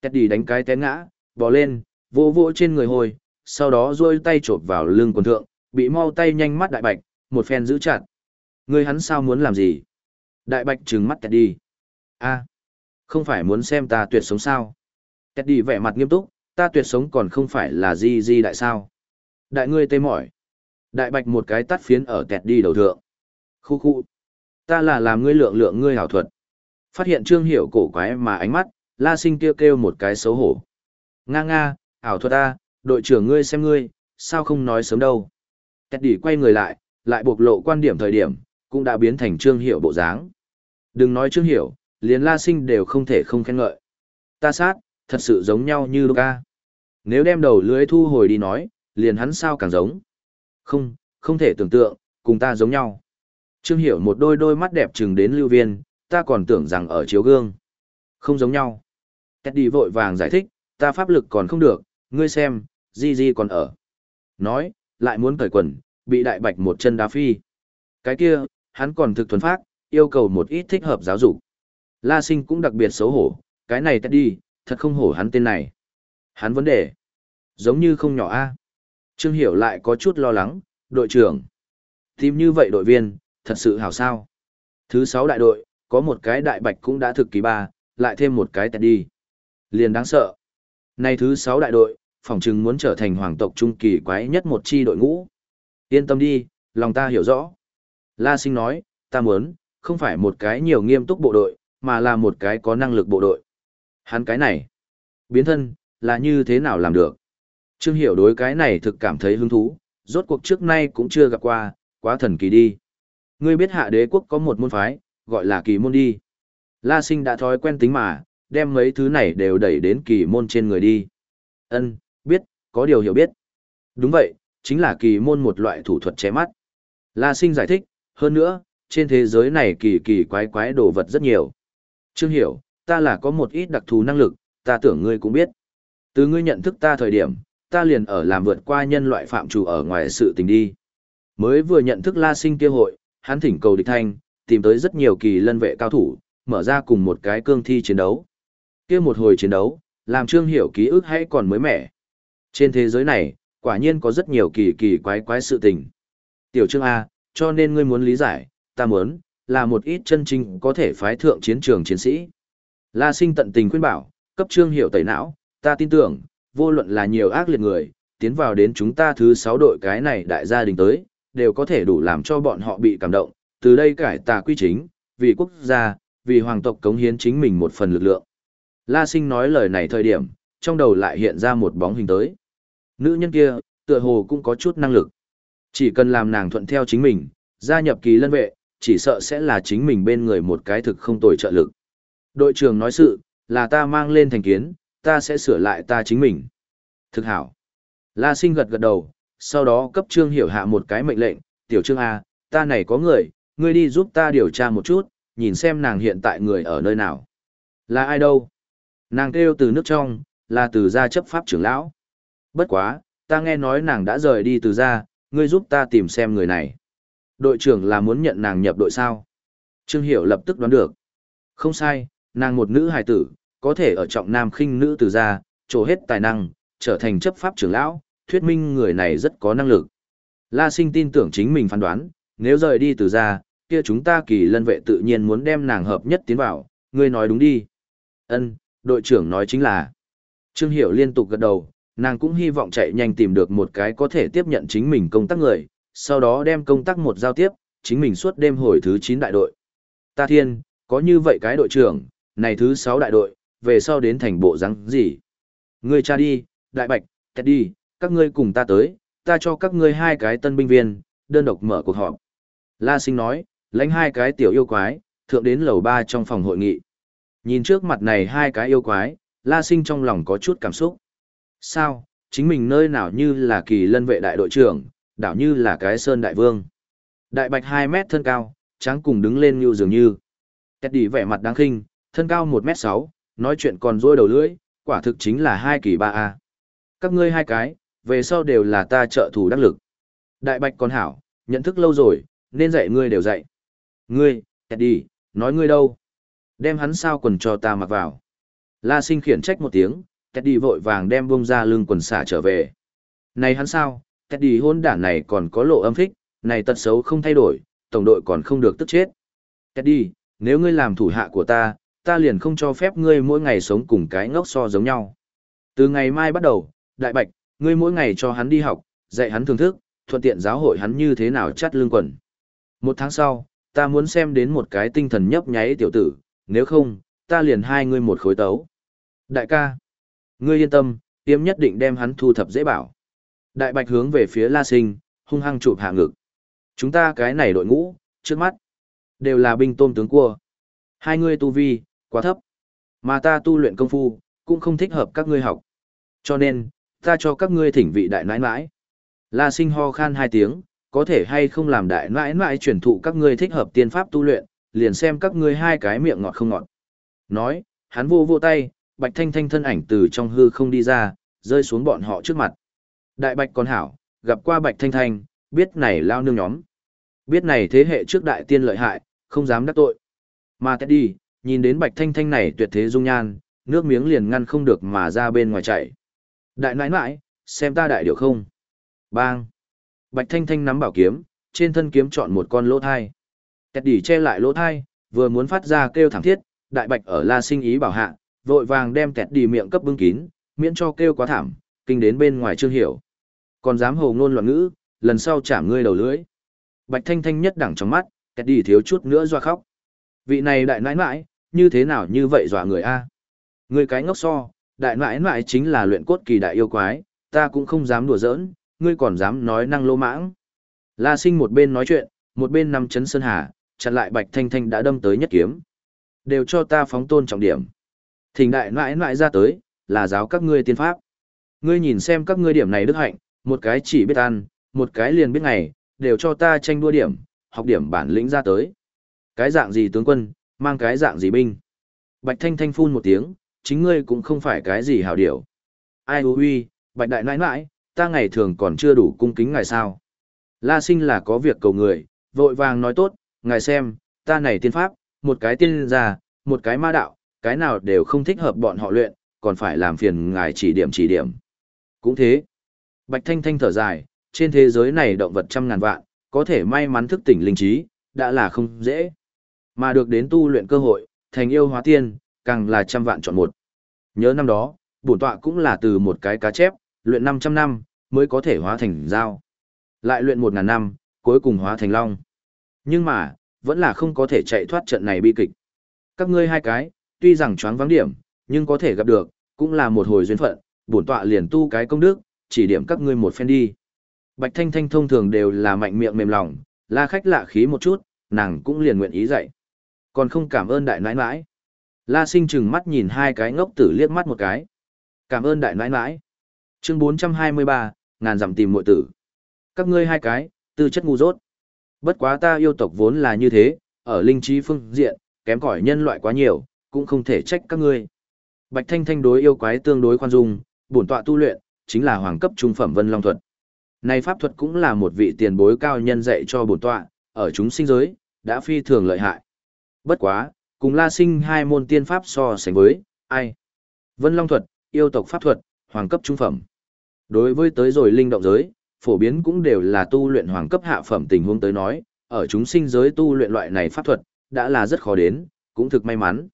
Speaker 1: Tẹt đi đánh cái té ngã, bò lên, vô vô trên người hồi, sau đó duỗi tay chộp vào lưng quần thượng, bị mau tay nhanh mắt đại bạch, một phen giữ chặt. Ngươi hắn sao muốn làm gì? Đại bạch trừng mắt tẹt đi. a không phải muốn xem ta tuyệt sống sao? Tẹt đi vẻ mặt nghiêm túc, ta tuyệt sống còn không phải là di di đại sao? Đại ngươi tê mỏi. Đại bạch một cái tắt phiến ở tẹt đi đầu thượng. Khu khu. Ta là làm ngươi lượng lượng ngươi hảo thuật. Phát hiện trương hiểu cổ quái mà ánh mắt, la sinh kêu kêu một cái xấu hổ. Nga nga, ảo thuật ta, đội trưởng ngươi xem ngươi, sao không nói sớm đâu. Tẹt đi quay người lại, lại bộc lộ quan điểm thời điểm, cũng đã biến thành trương hiểu bộ dáng. Đừng nói trương hiểu, liền la sinh đều không thể không khen ngợi. Ta sát, thật sự giống nhau như Luca. Nếu đem đầu lưới thu hồi đi nói, liền hắn sao càng giống. Không, không thể tưởng tượng, cùng ta giống nhau. Trương hiểu một đôi đôi mắt đẹp trừng đến lưu viên, ta còn tưởng rằng ở chiếu gương. Không giống nhau. Teddy vội vàng giải thích, ta pháp lực còn không được, ngươi xem, Di Di còn ở. Nói, lại muốn cởi quần, bị đại bạch một chân đá phi. Cái kia, hắn còn thực thuần phát, yêu cầu một ít thích hợp giáo dục. La sinh cũng đặc biệt xấu hổ, cái này Teddy, thật không hổ hắn tên này. Hắn vấn đề, giống như không nhỏ a. Trương Hiểu lại có chút lo lắng, đội trưởng. Tìm như vậy đội viên, thật sự hảo sao. Thứ sáu đại đội, có một cái đại bạch cũng đã thực kỳ ba, lại thêm một cái Teddy. Liền đáng sợ. Nay thứ sáu đại đội, phòng trừng muốn trở thành hoàng tộc trung kỳ quái nhất một chi đội ngũ. Yên tâm đi, lòng ta hiểu rõ. La sinh nói, ta muốn, không phải một cái nhiều nghiêm túc bộ đội, mà là một cái có năng lực bộ đội. Hắn cái này, biến thân, là như thế nào làm được? Trương Hiểu đối cái này thực cảm thấy hứng thú, rốt cuộc trước nay cũng chưa gặp qua, quá thần kỳ đi. Ngươi biết hạ đế quốc có một môn phái, gọi là kỳ môn đi. La sinh đã thói quen tính mà, đem mấy thứ này đều đẩy đến kỳ môn trên người đi. Ân, biết, có điều hiểu biết. Đúng vậy, chính là kỳ môn một loại thủ thuật che mắt. La sinh giải thích, hơn nữa, trên thế giới này kỳ kỳ quái quái đồ vật rất nhiều. Trương hiểu, ta là có một ít đặc thù năng lực, ta tưởng ngươi cũng biết. Từ ngươi nhận thức ta thời điểm, ta liền ở làm vượt qua nhân loại phạm chủ ở ngoài sự tình đi. Mới vừa nhận thức la sinh kia hội, hắn thỉnh cầu địch thanh, tìm tới rất nhiều kỳ lân vệ cao thủ, mở ra cùng một cái cương thi chiến đấu. kia một hồi chiến đấu, làm Trương Hiểu ký ức hay còn mới mẻ. Trên thế giới này, quả nhiên có rất nhiều kỳ kỳ quái quái sự tình. Tiểu Trương A, cho nên ngươi muốn lý giải, ta muốn, là một ít chân chính có thể phái thượng chiến trường chiến sĩ. La sinh tận tình khuyên bảo, cấp Trương Hiểu tẩy não, ta tin tưởng, vô luận là nhiều ác liệt người, tiến vào đến chúng ta thứ sáu đội cái này đại gia đình tới, đều có thể đủ làm cho bọn họ bị cảm động, từ đây cải tà quy chính, vì quốc gia, vì hoàng tộc cống hiến chính mình một phần lực lượng. La sinh nói lời này thời điểm, trong đầu lại hiện ra một bóng hình tới. Nữ nhân kia, tựa hồ cũng có chút năng lực. Chỉ cần làm nàng thuận theo chính mình, gia nhập kỳ lân vệ, chỉ sợ sẽ là chính mình bên người một cái thực không tồi trợ lực. Đội trưởng nói sự, là ta mang lên thành kiến, ta sẽ sửa lại ta chính mình. Thực hảo. La sinh gật gật đầu, sau đó cấp trương hiểu hạ một cái mệnh lệnh, tiểu trương A, ta này có người, ngươi đi giúp ta điều tra một chút, nhìn xem nàng hiện tại người ở nơi nào. Là ai đâu? Nàng kêu từ nước trong, là từ gia chấp pháp trưởng lão. Bất quá, ta nghe nói nàng đã rời đi từ gia, ngươi giúp ta tìm xem người này. Đội trưởng là muốn nhận nàng nhập đội sao? Trương Hiểu lập tức đoán được. Không sai, nàng một nữ hài tử, có thể ở trọng nam khinh nữ từ gia, trổ hết tài năng, trở thành chấp pháp trưởng lão, thuyết minh người này rất có năng lực. La sinh tin tưởng chính mình phán đoán, nếu rời đi từ gia, kia chúng ta kỳ lân vệ tự nhiên muốn đem nàng hợp nhất tiến vào, ngươi nói đúng đi. Ân, đội trưởng nói chính là. Trương Hiểu liên tục gật đầu, nàng cũng hy vọng chạy nhanh tìm được một cái có thể tiếp nhận chính mình công tác người, sau đó đem công tác một giao tiếp, chính mình suốt đêm hồi thứ 9 đại đội. Ta thiên, có như vậy cái đội trưởng, này thứ 6 đại đội, về sau đến thành bộ răng gì? Ngươi cha đi, đại bạch, kẹt đi, các ngươi cùng ta tới, ta cho các ngươi hai cái tân binh viên, đơn độc mở cuộc họp. La sinh nói, lãnh hai cái tiểu yêu quái, thượng đến lầu 3 trong phòng hội nghị. Nhìn trước mặt này hai cái yêu quái, La sinh trong lòng có chút cảm xúc. Sao, chính mình nơi nào như là kỳ lân vệ đại đội trưởng, đảo như là cái sơn đại vương. Đại bạch 2 mét thân cao, trắng cùng đứng lên như dường như. Tét đi vẻ mặt đáng khinh, thân cao 1 mét 6, nói chuyện còn rôi đầu lưỡi, quả thực chính là hai kỳ ba a Các ngươi hai cái, về sau đều là ta trợ thủ đắc lực. Đại bạch còn hảo, nhận thức lâu rồi, nên dạy ngươi đều dạy. Ngươi, Teddy, nói ngươi đâu? Đem hắn sao quần cho ta mặc vào. La sinh khiển trách một tiếng, Teddy vội vàng đem bông ra lưng quần xả trở về. Này hắn sao, Teddy hôn đản này còn có lộ âm thích, này tật xấu không thay đổi, tổng đội còn không được tức chết. Teddy, nếu ngươi làm thủ hạ của ta, ta liền không cho phép ngươi mỗi ngày sống cùng cái ngốc so giống nhau. Từ ngày mai bắt đầu, đại bạch, ngươi mỗi ngày cho hắn đi học, dạy hắn thưởng thức, thuận tiện giáo hội hắn như thế nào chắt lương quần. Một tháng sau, ta muốn xem đến một cái tinh thần nhấp nháy tiểu tử, nếu không, ta liền hai ngươi một khối tấu. Đại ca, ngươi yên tâm, tiêm nhất định đem hắn thu thập dễ bảo. Đại bạch hướng về phía La Sinh, hung hăng chụp hạ ngực. Chúng ta cái này đội ngũ, trước mắt, đều là binh tôm tướng cua. Hai ngươi tu vi, quá thấp. Mà ta tu luyện công phu, cũng không thích hợp các ngươi học. Cho nên, ta cho các ngươi thỉnh vị đại nãi nãi. La sinh ho khan hai tiếng, có thể hay không làm đại nãi nãi truyền thụ các ngươi thích hợp tiên pháp tu luyện, liền xem các ngươi hai cái miệng ngọt không ngọt. Nói, hắn vô vô tay, bạch thanh thanh thân ảnh từ trong hư không đi ra, rơi xuống bọn họ trước mặt. Đại bạch còn hảo, gặp qua bạch thanh thanh, biết này lao nương nhóm. Biết này thế hệ trước đại tiên lợi hại, không dám đắc tội. Mà Teddy, nhìn đến bạch thanh thanh này tuyệt thế dung nhan, nước miếng liền ngăn không được mà ra bên ngoài chạy. Đại nãi nãi, xem ta đại điều không? Bang! Bạch thanh thanh nắm bảo kiếm, trên thân kiếm chọn một con lỗ thai. Teddy che lại lỗ thai, vừa muốn phát ra kêu thảm thiết, đại bạch ở la sinh ý bảo hạ, vội vàng đem Teddy miệng cấp bưng kín, miễn cho kêu quá thảm, kinh đến bên ngoài trương hiểu. Còn dám hồ ngôn loạn ngữ, lần sau chạm ngươi đầu lưỡi. Bạch thanh thanh nhất đẳng trong mắt, kẹt đi thiếu chút nữa doa khóc. Vị này đại nãi nãi, như thế nào như vậy dọa người a? ngươi cái ngốc so, đại nãi nãi chính là luyện cốt kỳ đại yêu quái, ta cũng không dám đùa giỡn, ngươi còn dám nói năng lô mãng. La sinh một bên nói chuyện, một bên nằm chấn sơn hà, chặn lại bạch thanh thanh đã đâm tới nhất kiếm. Đều cho ta phóng tôn trọng điểm. Thỉnh đại nãi nãi ra tới, là giáo các ngươi tiên pháp. Ngươi nhìn xem các ngươi điểm này đức hạnh, một cái chỉ biết ăn, một cái liền biết ngày, đều cho ta tranh đua điểm, học điểm bản lĩnh ra tới. Cái dạng gì tướng quân, mang cái dạng gì binh. Bạch Thanh Thanh phun một tiếng, chính ngươi cũng không phải cái gì hảo điểu. Ai hư huy, Bạch Đại nãi nãi, ta ngày thường còn chưa đủ cung kính ngài sao. La sinh là có việc cầu người, vội vàng nói tốt, ngài xem, ta này tiên pháp, một cái tiên già, một cái ma đạo, cái nào đều không thích hợp bọn họ luyện, còn phải làm phiền ngài chỉ điểm chỉ điểm. Cũng thế. Bạch Thanh Thanh thở dài, trên thế giới này động vật trăm ngàn vạn, có thể may mắn thức tỉnh linh trí, đã là không dễ. Mà được đến tu luyện cơ hội, thành yêu hóa tiên, càng là trăm vạn chọn một. Nhớ năm đó, bổn tọa cũng là từ một cái cá chép, luyện 500 năm, mới có thể hóa thành dao. Lại luyện 1.000 năm, cuối cùng hóa thành long. Nhưng mà, vẫn là không có thể chạy thoát trận này bi kịch. Các ngươi hai cái, tuy rằng choáng vắng điểm, nhưng có thể gặp được, cũng là một hồi duyên phận, bổn tọa liền tu cái công đức, chỉ điểm các ngươi một phen đi. Bạch Thanh Thanh thông thường đều là mạnh miệng mềm lòng, la khách lạ khí một chút, nàng cũng liền nguyện ý dạy. Còn không cảm ơn đại nãi nãi. La sinh chừng mắt nhìn hai cái ngốc tử liếc mắt một cái. Cảm ơn đại nãi nãi. Chương 423, ngàn dặm tìm muội tử. Các ngươi hai cái, tư chất ngu dốt. Bất quá ta yêu tộc vốn là như thế, ở linh trí phương diện, kém cỏi nhân loại quá nhiều, cũng không thể trách các ngươi. Bạch Thanh Thanh đối yêu quái tương đối khoan dung, bổn tọa tu luyện, chính là hoàng cấp trung phẩm Vân Long thuật. Này pháp thuật cũng là một vị tiền bối cao nhân dạy cho bổn tọa, ở chúng sinh giới, đã phi thường lợi hại. Bất quá, cùng La Sinh hai môn tiên pháp so sánh với, ai? Vân Long thuật, yêu tộc pháp thuật, hoàng cấp trung phẩm. Đối với tới rồi linh động giới, phổ biến cũng đều là tu luyện hoàng cấp hạ phẩm tình huống tới nói, ở chúng sinh giới tu luyện loại này pháp thuật, đã là rất khó đến, cũng thực may mắn.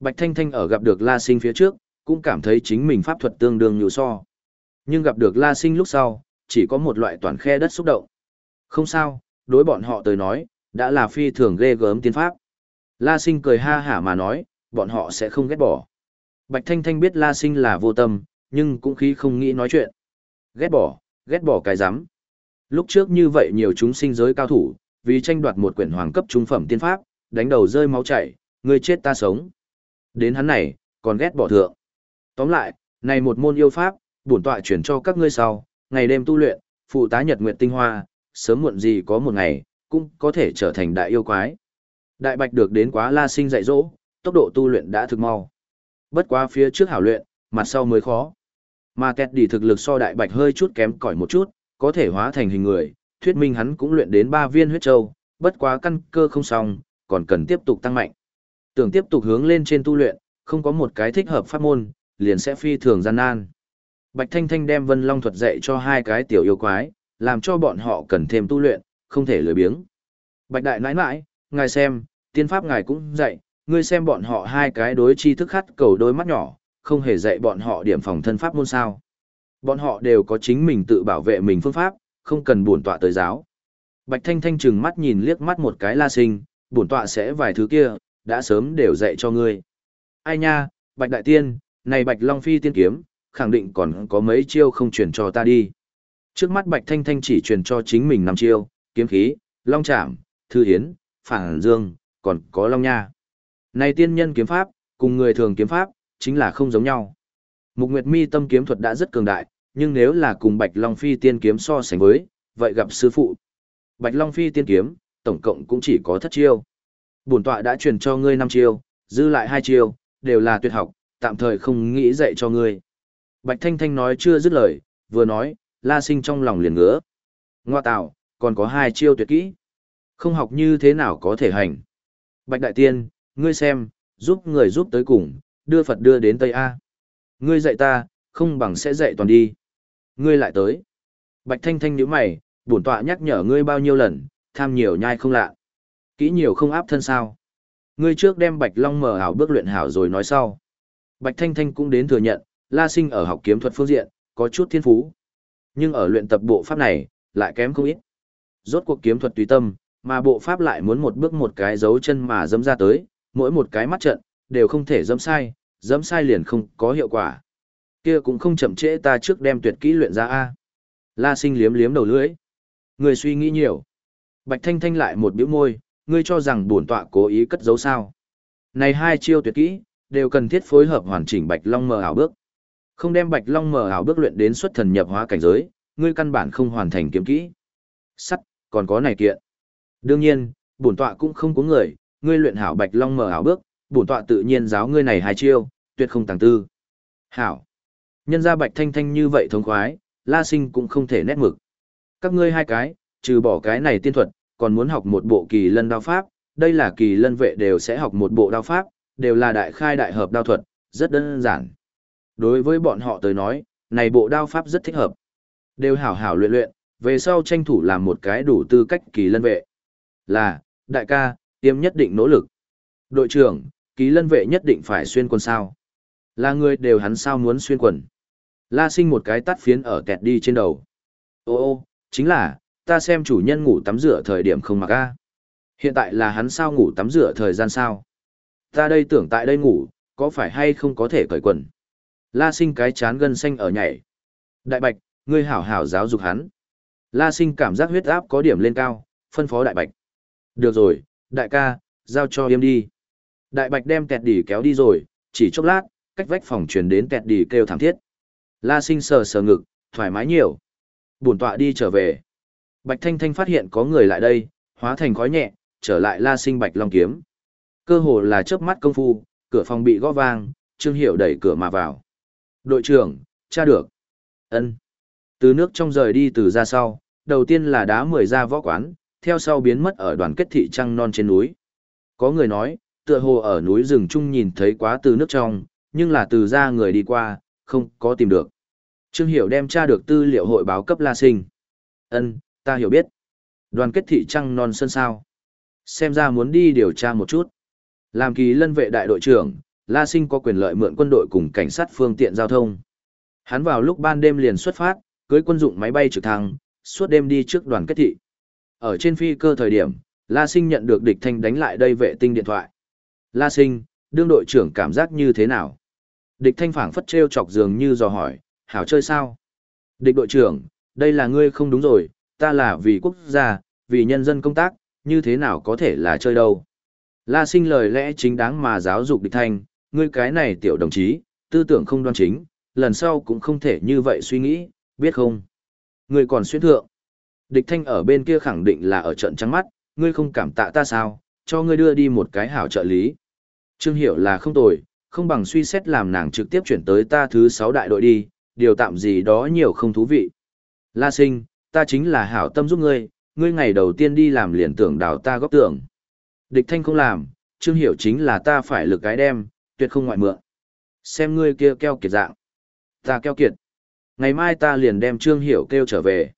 Speaker 1: Bạch Thanh Thanh ở gặp được La Sinh phía trước, cũng cảm thấy chính mình pháp thuật tương đương nhiều so. Nhưng gặp được La Sinh lúc sau, chỉ có một loại toàn khe đất xúc động. Không sao, đối bọn họ tới nói, đã là phi thường ghê gớm tiên pháp. La Sinh cười ha hả mà nói, bọn họ sẽ không ghét bỏ. Bạch Thanh Thanh biết La Sinh là vô tâm, nhưng cũng khí không nghĩ nói chuyện. Ghét bỏ, ghét bỏ cái rắm Lúc trước như vậy nhiều chúng sinh giới cao thủ, vì tranh đoạt một quyển hoàng cấp trung phẩm tiên pháp, đánh đầu rơi máu chảy, người chết ta sống. Đến hắn này, còn ghét bỏ thượng. Tóm lại, này một môn yêu pháp, bổn tọa chuyển cho các ngươi sau, ngày đêm tu luyện, phụ tá nhật nguyệt tinh hoa, sớm muộn gì có một ngày, cũng có thể trở thành đại yêu quái. Đại bạch được đến quá la sinh dạy dỗ, tốc độ tu luyện đã thực mau. Bất quá phía trước hảo luyện, mặt sau mới khó. Mà kẹt đi thực lực so đại bạch hơi chút kém cỏi một chút, có thể hóa thành hình người, thuyết minh hắn cũng luyện đến ba viên huyết châu, bất quá căn cơ không xong, còn cần tiếp tục tăng mạnh. Tưởng tiếp tục hướng lên trên tu luyện, không có một cái thích hợp pháp môn, liền sẽ phi thường gian nan. Bạch Thanh Thanh đem Vân Long thuật dạy cho hai cái tiểu yêu quái, làm cho bọn họ cần thêm tu luyện, không thể lười biếng. Bạch Đại nãi nãi, ngài xem, tiên pháp ngài cũng dạy, ngươi xem bọn họ hai cái đối chi thức khắt cầu đôi mắt nhỏ, không hề dạy bọn họ điểm phòng thân pháp môn sao. Bọn họ đều có chính mình tự bảo vệ mình phương pháp, không cần bổn tọa tới giáo. Bạch Thanh Thanh chừng mắt nhìn liếc mắt một cái la sinh, bổn tọa sẽ vài thứ kia, đã sớm đều dạy cho ngươi. Ai nha, Bạch Đại Tiên, này Bạch Long Phi tiên kiếm, khẳng định còn có mấy chiêu không truyền cho ta đi. Trước mắt Bạch Thanh Thanh chỉ truyền cho chính mình năm chiêu, kiếm khí, long trảm, thư hiến, phản dương, còn có long nha. Này tiên nhân kiếm pháp, cùng người thường kiếm pháp, chính là không giống nhau. Mục Nguyệt Mi tâm kiếm thuật đã rất cường đại, nhưng nếu là cùng Bạch Long Phi tiên kiếm so sánh với, vậy gặp sư phụ. Bạch Long Phi tiên kiếm, tổng cộng cũng chỉ có thất chiêu. Bổn tọa đã truyền cho ngươi năm chiêu, dư lại hai chiêu, đều là tuyệt học, tạm thời không nghĩ dạy cho ngươi. Bạch Thanh Thanh nói chưa dứt lời, vừa nói, La Sinh trong lòng liền ngứa. Ngoa tạo, còn có hai chiêu tuyệt kỹ. Không học như thế nào có thể hành. Bạch Đại Tiên, ngươi xem, giúp người giúp tới cùng, đưa Phật đưa đến Tây A. Ngươi dạy ta, không bằng sẽ dạy toàn đi. Ngươi lại tới. Bạch Thanh Thanh nhíu mày, bổn tọa nhắc nhở ngươi bao nhiêu lần, tham nhiều nhai không lạ. Kỹ nhiều không áp thân sao. Ngươi trước đem Bạch Long mở ảo bước luyện hảo rồi nói sau. Bạch Thanh Thanh cũng đến thừa nhận, La Sinh ở học kiếm thuật phương diện, có chút thiên phú. Nhưng ở luyện tập bộ pháp này, lại kém không ít. Rốt cuộc kiếm thuật tùy tâm, mà bộ pháp lại muốn một bước một cái dấu chân mà dẫm ra tới, mỗi một cái mắt trận, đều không thể dẫm sai, dẫm sai liền không có hiệu quả. Kia cũng không chậm trễ ta trước đem tuyệt kỹ luyện ra A. La sinh liếm liếm đầu lưỡi. Người suy nghĩ nhiều. Bạch Thanh Thanh lại một biểu môi, ngươi cho rằng bổn tọa cố ý cất giấu sao. Này hai chiêu tuyệt kỹ, đều cần thiết phối hợp hoàn chỉnh Bạch Long mờ ảo bước. Không đem Bạch Long mở ảo bước luyện đến xuất thần nhập hóa cảnh giới, ngươi căn bản không hoàn thành kiếm kỹ. Sắt, còn có này kiện. Đương nhiên, bổn tọa cũng không có người, ngươi luyện hảo Bạch Long mở ảo bước, bổn tọa tự nhiên giáo ngươi này hai chiêu, tuyệt không tàng tư. Hảo. Nhân ra Bạch Thanh Thanh như vậy thống khoái, La Sinh cũng không thể nét mực. Các ngươi hai cái, trừ bỏ cái này tiên thuật, còn muốn học một bộ kỳ lân đao pháp, đây là kỳ lân vệ đều sẽ học một bộ đao pháp, đều là đại khai đại hợp đao thuật, rất đơn giản. Đối với bọn họ tới nói, này bộ đao pháp rất thích hợp. Đều hảo hảo luyện luyện, về sau tranh thủ làm một cái đủ tư cách kỳ lân vệ. Là, đại ca, tiêm nhất định nỗ lực. Đội trưởng, kỳ lân vệ nhất định phải xuyên quần sao. Là người đều hắn sao muốn xuyên quần. La sinh một cái tắt phiến ở kẹt đi trên đầu. Ô ô, chính là, ta xem chủ nhân ngủ tắm rửa thời điểm không mặc a. Hiện tại là hắn sao ngủ tắm rửa thời gian sao. Ta đây tưởng tại đây ngủ, có phải hay không có thể cởi quần. La sinh cái chán gân xanh ở nhảy. Đại bạch, ngươi hảo hảo giáo dục hắn. La sinh cảm giác huyết áp có điểm lên cao, phân phó đại bạch. Được rồi, đại ca, giao cho yêm đi. Đại bạch đem kẹt đỉ kéo đi rồi, chỉ chốc lát, cách vách phòng truyền đến kẹt đỉ kêu thảm thiết. La sinh sờ sờ ngực, thoải mái nhiều. Bổn tọa đi trở về. Bạch Thanh Thanh phát hiện có người lại đây, hóa thành khói nhẹ, trở lại La Sinh Bạch Long kiếm. Cơ hồ là chớp mắt công phu, cửa phòng bị gõ vang, Trương Hiểu đẩy cửa mà vào. "Đội trưởng, tra được." Ân. Từ nước trong rời đi từ ra sau, đầu tiên là đá mười ra võ quán, theo sau biến mất ở đoàn kết thị trăng non trên núi. Có người nói, tựa hồ ở núi rừng trung nhìn thấy quá từ nước trong, nhưng là từ ra người đi qua, không có tìm được. Trương Hiểu đem tra được tư liệu hội báo cấp La Sinh. Ân, ta hiểu biết. Đoàn kết thị trăng non sơn sao. Xem ra muốn đi điều tra một chút. Làm kỳ lân vệ đại đội trưởng, La Sinh có quyền lợi mượn quân đội cùng cảnh sát phương tiện giao thông. Hắn vào lúc ban đêm liền xuất phát, cưới quân dụng máy bay trực thăng, suốt đêm đi trước đoàn kết thị. Ở trên phi cơ thời điểm, La Sinh nhận được địch thanh đánh lại đây vệ tinh điện thoại. La Sinh, đương đội trưởng cảm giác như thế nào? Địch thanh phảng phất treo chọc dường như dò hỏi, hảo chơi sao? Địch đội trưởng, đây là ngươi không đúng rồi, ta là vì quốc gia, vì nhân dân công tác, như thế nào có thể là chơi đâu? La sinh lời lẽ chính đáng mà giáo dục địch thanh, ngươi cái này tiểu đồng chí, tư tưởng không đoan chính, lần sau cũng không thể như vậy suy nghĩ, biết không? Ngươi còn xuyên thượng. Địch thanh ở bên kia khẳng định là ở trận trắng mắt, ngươi không cảm tạ ta sao, cho ngươi đưa đi một cái hảo trợ lý. Trương hiểu là không tồi, không bằng suy xét làm nàng trực tiếp chuyển tới ta thứ sáu đại đội đi, điều tạm gì đó nhiều không thú vị. La sinh, ta chính là hảo tâm giúp ngươi, ngươi ngày đầu tiên đi làm liền tưởng đào ta góp tưởng. Địch thanh không làm, Trương Hiểu chính là ta phải lực cái đem, tuyệt không ngoại mượn. Xem ngươi kia keo kiệt dạng. Ta keo kiệt. Ngày mai ta liền đem Trương Hiểu kêu trở về.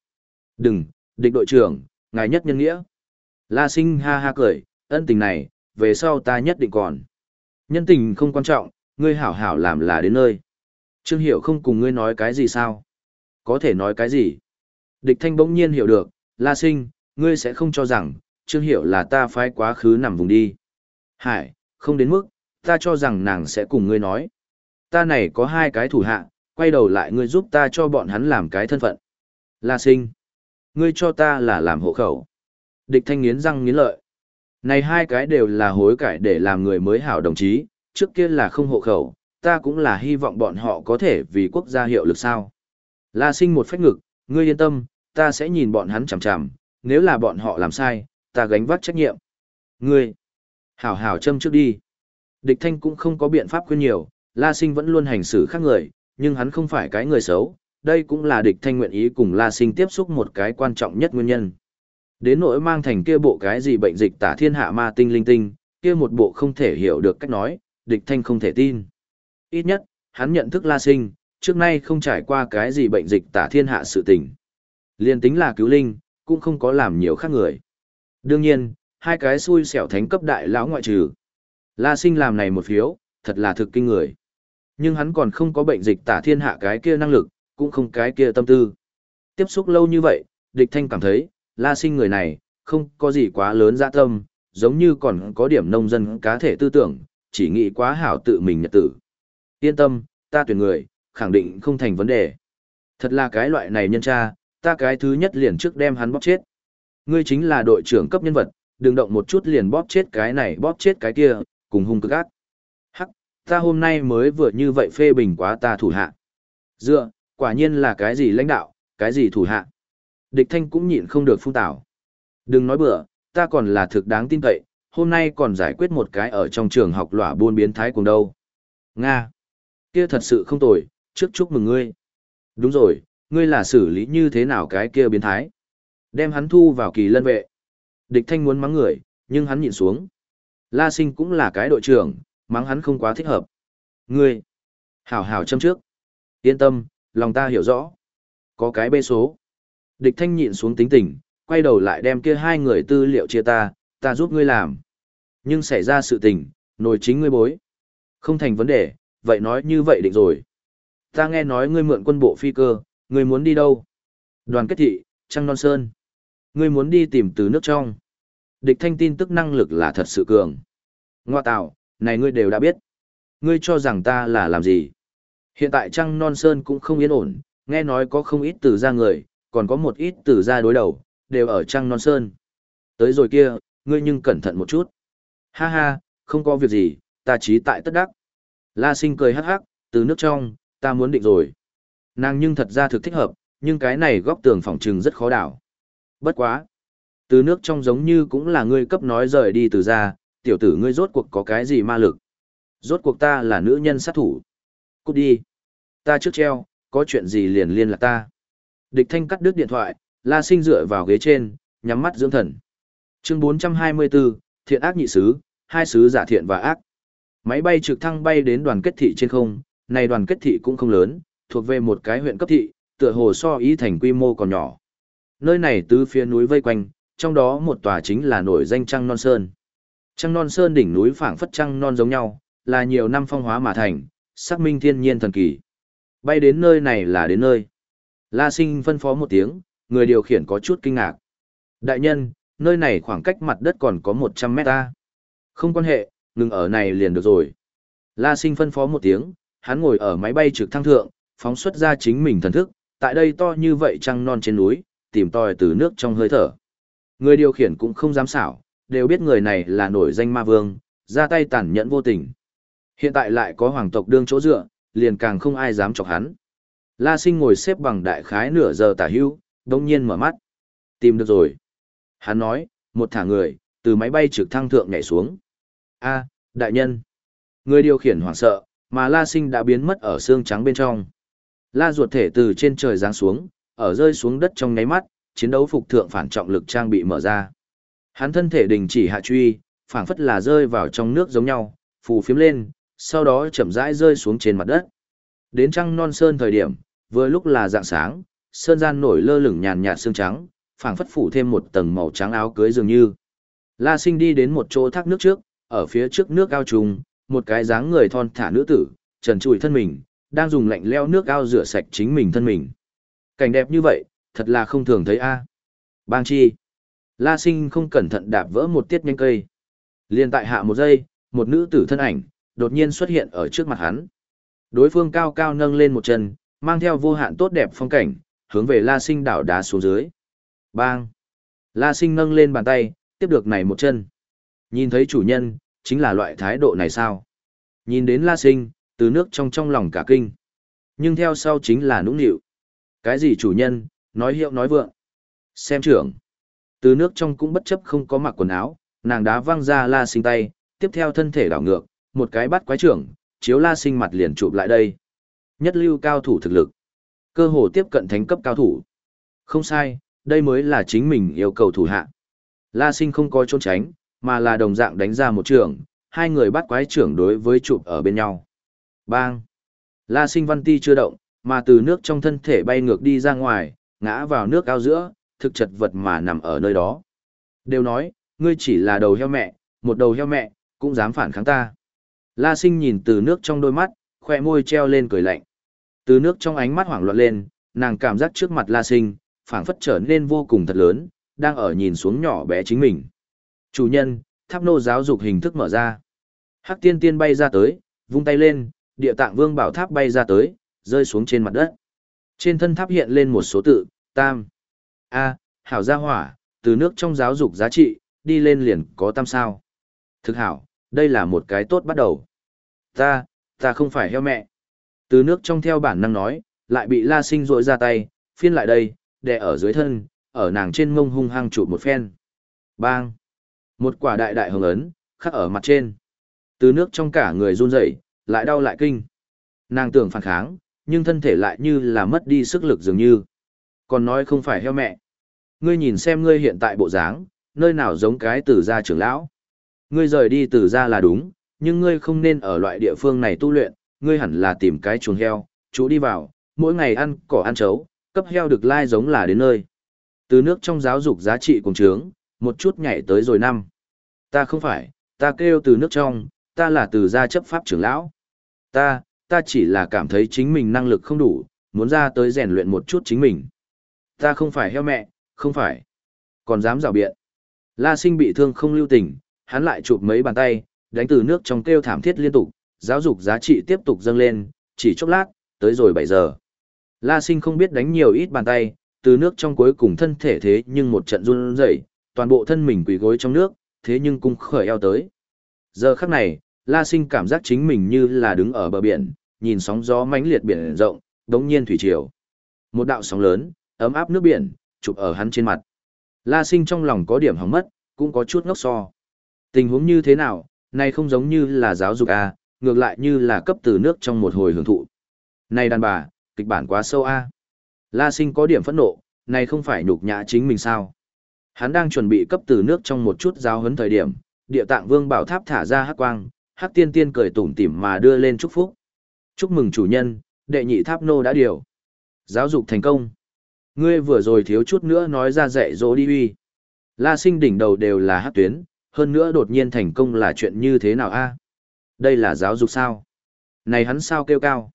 Speaker 1: Đừng, địch đội trưởng, ngài nhất nhân nghĩa. La sinh ha ha cười, ân tình này, về sau ta nhất định còn. Nhân tình không quan trọng, ngươi hảo hảo làm là đến nơi. Trương Hiểu không cùng ngươi nói cái gì sao? Có thể nói cái gì? Địch thanh bỗng nhiên hiểu được, La sinh, ngươi sẽ không cho rằng, Trương Hiểu là ta phái quá khứ nằm vùng đi. Hải, không đến mức, ta cho rằng nàng sẽ cùng ngươi nói. Ta này có hai cái thủ hạ, quay đầu lại ngươi giúp ta cho bọn hắn làm cái thân phận. La sinh, ngươi cho ta là làm hộ khẩu. Địch thanh nghiến răng nghiến lợi. Này hai cái đều là hối cải để làm người mới hảo đồng chí, trước kia là không hộ khẩu, ta cũng là hy vọng bọn họ có thể vì quốc gia hiệu lực sao. La sinh một phách ngực, ngươi yên tâm, ta sẽ nhìn bọn hắn chằm chằm, nếu là bọn họ làm sai, ta gánh vác trách nhiệm. Ngươi, hảo hảo châm trước đi. Địch thanh cũng không có biện pháp khuyên nhiều, La Sinh vẫn luôn hành xử khác người, nhưng hắn không phải cái người xấu, đây cũng là địch thanh nguyện ý cùng La Sinh tiếp xúc một cái quan trọng nhất nguyên nhân. Đến nỗi mang thành kia bộ cái gì bệnh dịch tả thiên hạ ma tinh linh tinh, kia một bộ không thể hiểu được cách nói, địch thanh không thể tin. Ít nhất, hắn nhận thức La Sinh, trước nay không trải qua cái gì bệnh dịch tả thiên hạ sự tình. Liên tính là cứu linh, cũng không có làm nhiều khác người. Đương nhiên, hai cái xui xẻo thánh cấp đại lão ngoại trừ. La sinh làm này một phiếu, thật là thực kinh người. Nhưng hắn còn không có bệnh dịch tả thiên hạ cái kia năng lực, cũng không cái kia tâm tư. Tiếp xúc lâu như vậy, địch thanh cảm thấy, la sinh người này, không có gì quá lớn dạ tâm, giống như còn có điểm nông dân cá thể tư tưởng, chỉ nghĩ quá hảo tự mình nhật tử. Yên tâm, ta tuyển người, khẳng định không thành vấn đề. Thật là cái loại này nhân tra, ta cái thứ nhất liền trước đem hắn bóp chết. Ngươi chính là đội trưởng cấp nhân vật, đừng động một chút liền bóp chết cái này bóp chết cái kia, cùng hung cực ác. Hắc, ta hôm nay mới vừa như vậy phê bình quá ta thủ hạ. Dựa, quả nhiên là cái gì lãnh đạo, cái gì thủ hạ. Địch thanh cũng nhịn không được phung tảo. Đừng nói bừa, ta còn là thực đáng tin cậy, hôm nay còn giải quyết một cái ở trong trường học lỏa buôn biến thái cùng đâu. Nga, kia thật sự không tồi, trước chúc mừng ngươi. Đúng rồi, ngươi là xử lý như thế nào cái kia biến thái. Đem hắn thu vào kỳ lân vệ. Địch thanh muốn mắng người, nhưng hắn nhịn xuống. La sinh cũng là cái đội trưởng, mắng hắn không quá thích hợp. Ngươi, hảo hảo châm trước. Yên tâm, lòng ta hiểu rõ. Có cái bê số. Địch thanh nhịn xuống tính tình, quay đầu lại đem kia hai người tư liệu chia ta, ta giúp ngươi làm. Nhưng xảy ra sự tình, nổi chính ngươi bối. Không thành vấn đề, vậy nói như vậy định rồi. Ta nghe nói ngươi mượn quân bộ phi cơ, ngươi muốn đi đâu? Đoàn kết thị, Trăng Non Sơn. Ngươi muốn đi tìm từ nước trong. Địch thanh tin tức năng lực là thật sự cường. Ngoa tạo, này ngươi đều đã biết. Ngươi cho rằng ta là làm gì? Hiện tại Trăng Non Sơn cũng không yên ổn, nghe nói có không ít từ ra người, còn có một ít từ ra đối đầu, đều ở trăng non sơn. Tới rồi kia, ngươi nhưng cẩn thận một chút. Ha ha, không có việc gì, ta trí tại tất đắc. La sinh cười hắc hắc, từ nước trong, ta muốn định rồi. Nàng nhưng thật ra thực thích hợp, nhưng cái này góc tường phòng trừng rất khó đảo. Bất quá. Từ nước trong giống như cũng là ngươi cấp nói rời đi từ ra, tiểu tử ngươi rốt cuộc có cái gì ma lực. Rốt cuộc ta là nữ nhân sát thủ. Cút đi. Ta trước treo, có chuyện gì liền liên lạc ta. Địch thanh cắt đứt điện thoại, la sinh dựa vào ghế trên, nhắm mắt dưỡng thần. Chương 424, thiện ác nhị sứ, hai sứ giả thiện và ác. Máy bay trực thăng bay đến đoàn kết thị trên không, này đoàn kết thị cũng không lớn, thuộc về một cái huyện cấp thị, tựa hồ so ý thành quy mô còn nhỏ. Nơi này tứ phía núi vây quanh, trong đó một tòa chính là nổi danh Trăng Non Sơn. Trăng Non Sơn đỉnh núi phảng phất trăng non giống nhau, là nhiều năm phong hóa mà thành, xác minh thiên nhiên thần kỳ. Bay đến nơi này là đến nơi. La Sinh phân phó một tiếng, người điều khiển có chút kinh ngạc. Đại nhân, nơi này khoảng cách mặt đất còn có 100 mét ta. Không quan hệ, ngừng ở này liền được rồi. La Sinh phân phó một tiếng, hắn ngồi ở máy bay trực thăng thượng, phóng xuất ra chính mình thần thức, tại đây to như vậy trăng non trên núi, tìm tòi từ nước trong hơi thở. Người điều khiển cũng không dám xảo, đều biết người này là nổi danh ma vương, ra tay tàn nhẫn vô tình. Hiện tại lại có hoàng tộc đương chỗ dựa, liền càng không ai dám chọc hắn. La sinh ngồi xếp bằng đại khái nửa giờ tả hưu, đông nhiên mở mắt. Tìm được rồi. Hắn nói, một thả người, từ máy bay trực thăng thượng nhảy xuống. a đại nhân. Người điều khiển hoảng sợ, mà la sinh đã biến mất ở xương trắng bên trong. La ruột thể từ trên trời giáng xuống, ở rơi xuống đất trong nháy mắt, chiến đấu phục thượng phản trọng lực trang bị mở ra. Hắn thân thể đình chỉ hạ truy, phảng phất là rơi vào trong nước giống nhau, phù phiếm lên, sau đó chậm rãi rơi xuống trên mặt đất. Đến trăng non sơn thời điểm, vừa lúc là dạng sáng, sơn gian nổi lơ lửng nhàn nhạt sương trắng, phảng phất phủ thêm một tầng màu trắng áo cưới dường như. La Sinh đi đến một chỗ thác nước trước, ở phía trước nước ao trùng, một cái dáng người thon thả nữ tử, trần trụi thân mình, đang dùng lạnh leo nước ao rửa sạch chính mình thân mình. Cảnh đẹp như vậy, thật là không thường thấy a. Bang chi. La Sinh không cẩn thận đạp vỡ một tiết nhánh cây. Liên tại hạ một giây, một nữ tử thân ảnh, đột nhiên xuất hiện ở trước mặt hắn. Đối phương cao cao nâng lên một chân, mang theo vô hạn tốt đẹp phong cảnh, hướng về La Sinh đảo đá xuống dưới. Bang! La Sinh nâng lên bàn tay, tiếp được này một chân. Nhìn thấy chủ nhân, chính là loại thái độ này sao? Nhìn đến La Sinh, từ nước trong trong lòng cả kinh. Nhưng theo sau chính là nũng nịu. Cái gì chủ nhân, nói hiệu nói vượng. Xem trưởng. Từ nước trong cũng bất chấp không có mặc quần áo, nàng đá văng ra La Sinh tay, tiếp theo thân thể đảo ngược, một cái bắt quái trưởng, chiếu La Sinh mặt liền chụp lại đây. Nhất lưu cao thủ thực lực. Cơ hồ tiếp cận thánh cấp cao thủ. Không sai, đây mới là chính mình yêu cầu thủ hạ. La Sinh không có trốn tránh, mà là đồng dạng đánh ra một trường, hai người bắt quái trưởng đối với chụp ở bên nhau. Bang! La Sinh văn ti chưa động, mà từ nước trong thân thể bay ngược đi ra ngoài, ngã vào nước ao giữa, thực chật vật mà nằm ở nơi đó. Đều nói, ngươi chỉ là đầu heo mẹ, một đầu heo mẹ, cũng dám phản kháng ta. La sinh nhìn từ nước trong đôi mắt, khoe môi treo lên cười lạnh. Từ nước trong ánh mắt hoảng loạn lên, nàng cảm giác trước mặt La sinh, phảng phất trở nên vô cùng thật lớn, đang ở nhìn xuống nhỏ bé chính mình. Chủ nhân, tháp nô giáo dục hình thức mở ra. Hắc tiên tiên bay ra tới, vung tay lên, địa tạng vương bảo tháp bay ra tới, rơi xuống trên mặt đất. Trên thân tháp hiện lên một số tự, tam. A, hảo gia hỏa, từ nước trong giáo dục giá trị, đi lên liền có tam sao. Thực hảo, đây là một cái tốt bắt đầu. Ta, ta không phải heo mẹ. Từ nước trong theo bản năng nói, lại bị la sinh rội ra tay, phiên lại đây, đè ở dưới thân, ở nàng trên mông hung hăng chụp một phen. Bang! Một quả đại đại hồng ấn, khắc ở mặt trên. Từ nước trong cả người run rẩy, lại đau lại kinh. Nàng tưởng phản kháng, nhưng thân thể lại như là mất đi sức lực dường như. Còn nói không phải heo mẹ. Ngươi nhìn xem ngươi hiện tại bộ dáng, nơi nào giống cái tử gia trưởng lão. Ngươi rời đi tử gia là đúng, nhưng ngươi không nên ở loại địa phương này tu luyện, ngươi hẳn là tìm cái chuồng heo, chú đi vào, mỗi ngày ăn cỏ ăn chấu, cấp heo được lai giống là đến nơi. Từ nước trong giáo dục giá trị cùng trướng, một chút nhảy tới rồi năm. Ta không phải, ta kêu từ nước trong, ta là từ gia chấp pháp trưởng lão. Ta, ta chỉ là cảm thấy chính mình năng lực không đủ, muốn ra tới rèn luyện một chút chính mình. Ta không phải heo mẹ, không phải. Còn dám rào biện. La sinh bị thương không lưu tình, hắn lại chụp mấy bàn tay, đánh từ nước trong kêu thảm thiết liên tục, giáo dục giá trị tiếp tục dâng lên, chỉ chốc lát, tới rồi 7 giờ. La sinh không biết đánh nhiều ít bàn tay, từ nước trong cuối cùng thân thể thế nhưng một trận run rẩy, toàn bộ thân mình quỳ gối trong nước, thế nhưng cũng khởi eo tới. Giờ khắc này, La Sinh cảm giác chính mình như là đứng ở bờ biển, nhìn sóng gió mãnh liệt biển rộng, đống nhiên thủy triều. Một đạo sóng lớn, ấm áp nước biển, chụp ở hắn trên mặt. La Sinh trong lòng có điểm hỏng mất, cũng có chút ngốc so. Tình huống như thế nào, này không giống như là giáo dục A, ngược lại như là cấp từ nước trong một hồi hưởng thụ. Này đàn bà, kịch bản quá sâu A. La Sinh có điểm phẫn nộ, này không phải nhục nhã chính mình sao. Hắn đang chuẩn bị cấp từ nước trong một chút giáo huấn thời điểm, địa tạng vương bảo tháp thả ra hắc quang, hắc tiên tiên cười tủm tỉm mà đưa lên chúc phúc. Chúc mừng chủ nhân, đệ nhị tháp nô đã điều. Giáo dục thành công. Ngươi vừa rồi thiếu chút nữa nói ra dạy dỗ đi uy. La sinh đỉnh đầu đều là hắc tuyến, hơn nữa đột nhiên thành công là chuyện như thế nào a? Đây là giáo dục sao? Này hắn sao kêu cao?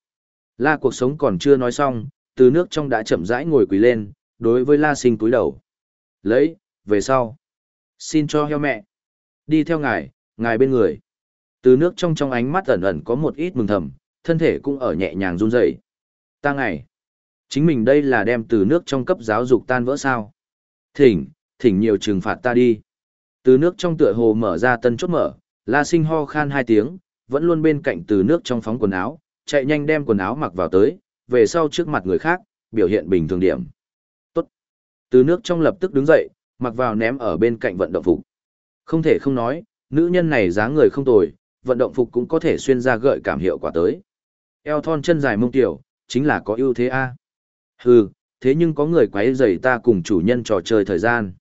Speaker 1: La cuộc sống còn chưa nói xong, từ nước trong đã chậm rãi ngồi quỳ lên, đối với La sinh túi đầu. Lấy, về sau. Xin cho heo mẹ. Đi theo ngài, ngài bên người. Từ nước trong trong ánh mắt ẩn ẩn có một ít mừng thầm, thân thể cũng ở nhẹ nhàng run rẩy. Ta ngày, Chính mình đây là đem từ nước trong cấp giáo dục tan vỡ sao. Thỉnh, thỉnh nhiều trừng phạt ta đi. Từ nước trong tựa hồ mở ra tân chốt mở, la sinh ho khan hai tiếng, vẫn luôn bên cạnh từ nước trong phóng quần áo, chạy nhanh đem quần áo mặc vào tới, về sau trước mặt người khác, biểu hiện bình thường điểm. Tốt. Từ nước trong lập tức đứng dậy, mặc vào ném ở bên cạnh vận động phục. Không thể không nói, nữ nhân này dáng người không tồi, vận động phục cũng có thể xuyên ra gợi cảm hiệu quả tới. Eo thon chân dài mông tiểu, chính là có ưu thế a. Hừ, thế nhưng có người quấy rầy ta cùng chủ nhân trò chơi thời gian.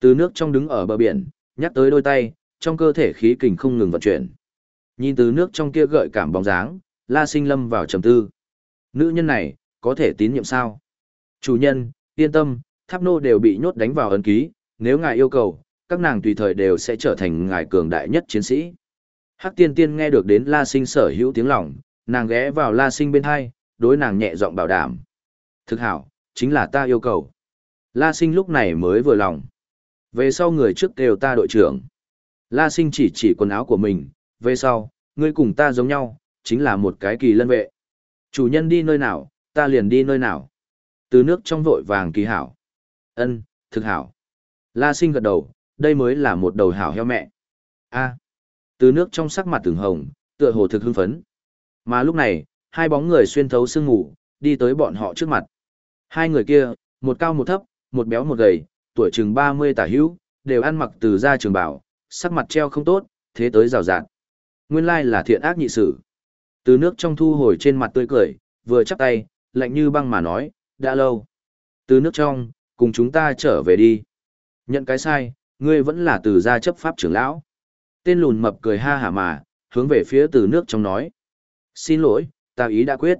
Speaker 1: Từ nước trong đứng ở bờ biển, nhắc tới đôi tay, trong cơ thể khí kình không ngừng vận chuyển. Nhìn từ nước trong kia gợi cảm bóng dáng, La Sinh lâm vào trầm tư. Nữ nhân này, có thể tín nhiệm sao? Chủ nhân, yên tâm, tháp nô đều bị nhốt đánh vào ấn ký, nếu ngài yêu cầu, các nàng tùy thời đều sẽ trở thành ngài cường đại nhất chiến sĩ. Hắc tiên tiên nghe được đến La Sinh sở hữu tiếng lòng, nàng ghé vào La Sinh bên hai, đối nàng nhẹ giọng bảo đảm. Thực hảo, chính là ta yêu cầu. La Sinh lúc này mới vừa lòng. Về sau người trước đều ta đội trưởng. La Sinh chỉ chỉ quần áo của mình, về sau, ngươi cùng ta giống nhau, chính là một cái kỳ lân vệ. Chủ nhân đi nơi nào, ta liền đi nơi nào. Từ nước trong vội vàng kỳ hảo. Ân, thực hảo. La Sinh gật đầu, đây mới là một đầu hảo heo mẹ. A. Từ nước trong sắc mặt từng hồng, tựa hồ thực hưng phấn. Mà lúc này, hai bóng người xuyên thấu sương ngủ, đi tới bọn họ trước mặt. Hai người kia, một cao một thấp, một béo một gầy, tuổi chừng 30 tả hữu, đều ăn mặc từ gia trường bảo, sắc mặt treo không tốt, thế tới rào rạt. Nguyên lai là thiện ác nhị sử. Từ nước trong thu hồi trên mặt tươi cười, vừa chắp tay, lạnh như băng mà nói, đã lâu. Từ nước trong, cùng chúng ta trở về đi. Nhận cái sai, ngươi vẫn là từ gia chấp pháp trưởng lão. Tên lùn mập cười ha hả mà, hướng về phía từ nước trong nói. Xin lỗi, ta ý đã quyết.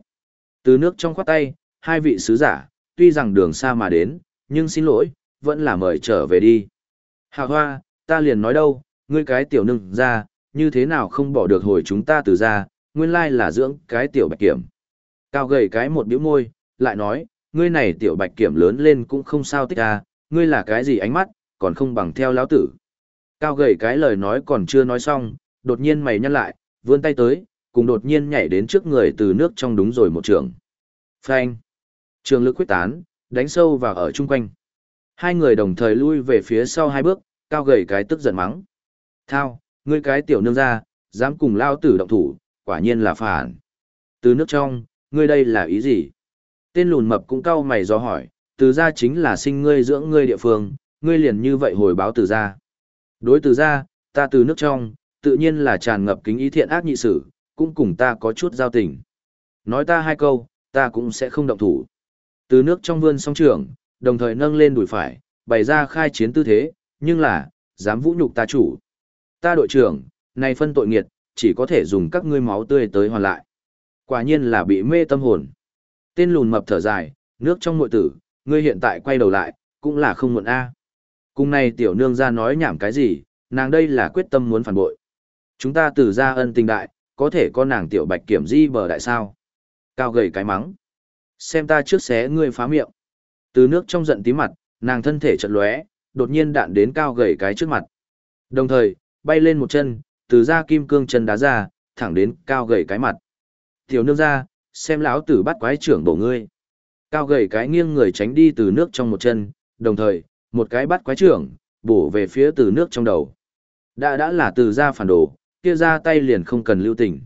Speaker 1: Từ nước trong khoát tay, hai vị sứ giả, tuy rằng đường xa mà đến, nhưng xin lỗi, vẫn là mời trở về đi. Hạ hoa, ta liền nói đâu, ngươi cái tiểu nương ra, như thế nào không bỏ được hồi chúng ta từ ra, nguyên lai là dưỡng cái tiểu bạch kiểm. Cao gầy cái một biểu môi, lại nói, ngươi này tiểu bạch kiểm lớn lên cũng không sao tích à, ngươi là cái gì ánh mắt, còn không bằng theo lão tử. Cao gầy cái lời nói còn chưa nói xong, đột nhiên mày nhăn lại, vươn tay tới, cùng đột nhiên nhảy đến trước người từ nước trong đúng rồi một trường. Phanh. Trường lực quyết tán, đánh sâu vào ở chung quanh. Hai người đồng thời lui về phía sau hai bước, cao gầy cái tức giận mắng. Thao, ngươi cái tiểu nương ra, dám cùng lao tử động thủ, quả nhiên là phản. Từ nước trong, ngươi đây là ý gì? Tên lùn mập cũng cao mày do hỏi, từ ra chính là sinh ngươi dưỡng ngươi địa phương, ngươi liền như vậy hồi báo từ ra. Đối từ ra, ta từ nước trong, tự nhiên là tràn ngập kính ý thiện ác nhị sử, cũng cùng ta có chút giao tình. Nói ta hai câu, ta cũng sẽ không động thủ. Từ nước trong vươn song trường, đồng thời nâng lên đùi phải, bày ra khai chiến tư thế, nhưng là, dám vũ nhục ta chủ. Ta đội trưởng, này phân tội nghiệt, chỉ có thể dùng các ngươi máu tươi tới hoàn lại. Quả nhiên là bị mê tâm hồn. Tên lùn mập thở dài, nước trong mội tử, ngươi hiện tại quay đầu lại, cũng là không muộn A. Cùng này tiểu nương ra nói nhảm cái gì, nàng đây là quyết tâm muốn phản bội. Chúng ta từ ra ân tình đại, có thể có nàng tiểu bạch kiểm di bờ đại sao. Cao gầy cái mắng. Xem ta trước xé ngươi phá miệng. Từ nước trong giận tí mặt, nàng thân thể chật lóe, đột nhiên đạn đến cao gầy cái trước mặt. Đồng thời, bay lên một chân, từ ra kim cương chân đá ra, thẳng đến cao gầy cái mặt. Tiểu nương ra, xem lão tử bắt quái trưởng bổ ngươi. Cao gầy cái nghiêng người tránh đi từ nước trong một chân, đồng thời, một cái bắt quái trưởng, bổ về phía từ nước trong đầu. Đã đã là từ ra phản đồ, kia ra tay liền không cần lưu tình.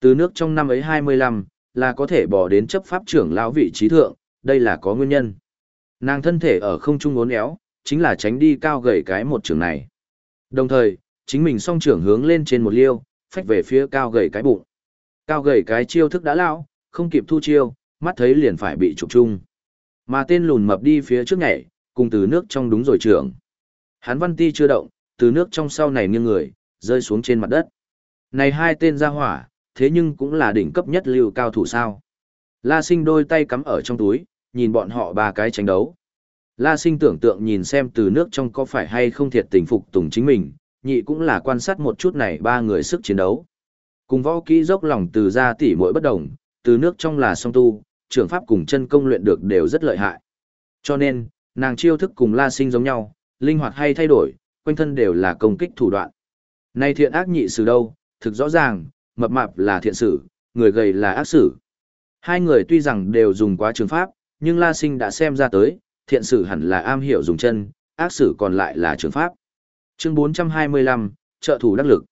Speaker 1: Từ nước trong năm ấy 25, là có thể bỏ đến chấp pháp trưởng lão vị trí thượng, đây là có nguyên nhân. Nàng thân thể ở không trung uốn éo, chính là tránh đi cao gầy cái một trường này. Đồng thời, chính mình song trưởng hướng lên trên một liêu, phách về phía cao gầy cái bụng. Cao gầy cái chiêu thức đã lão, không kịp thu chiêu, mắt thấy liền phải bị trục chung. Mà tên lùn mập đi phía trước nhảy, cùng từ nước trong đúng rồi trưởng. Hán văn ti chưa động, từ nước trong sau này nghiêng người, rơi xuống trên mặt đất. Này hai tên ra hỏa, thế nhưng cũng là đỉnh cấp nhất lưu cao thủ sao. La sinh đôi tay cắm ở trong túi, nhìn bọn họ ba cái tranh đấu. La sinh tưởng tượng nhìn xem từ nước trong có phải hay không thiệt tình phục tùng chính mình, nhị cũng là quan sát một chút này ba người sức chiến đấu. Cùng võ kỹ dốc lòng từ ra tỉ mỗi bất đồng, từ nước trong là song tu, trưởng pháp cùng chân công luyện được đều rất lợi hại. Cho nên, nàng chiêu thức cùng la sinh giống nhau, linh hoạt hay thay đổi, quanh thân đều là công kích thủ đoạn. Nay thiện ác nhị sử đâu, thực rõ ràng, mập mạp là thiện sử, người gầy là ác sử. Hai người tuy rằng đều dùng quá trường pháp, nhưng La Sinh đã xem ra tới, thiện sử hẳn là am hiểu dùng chân, ác sử còn lại là trường pháp. Chương 425, trợ thủ đắc lực.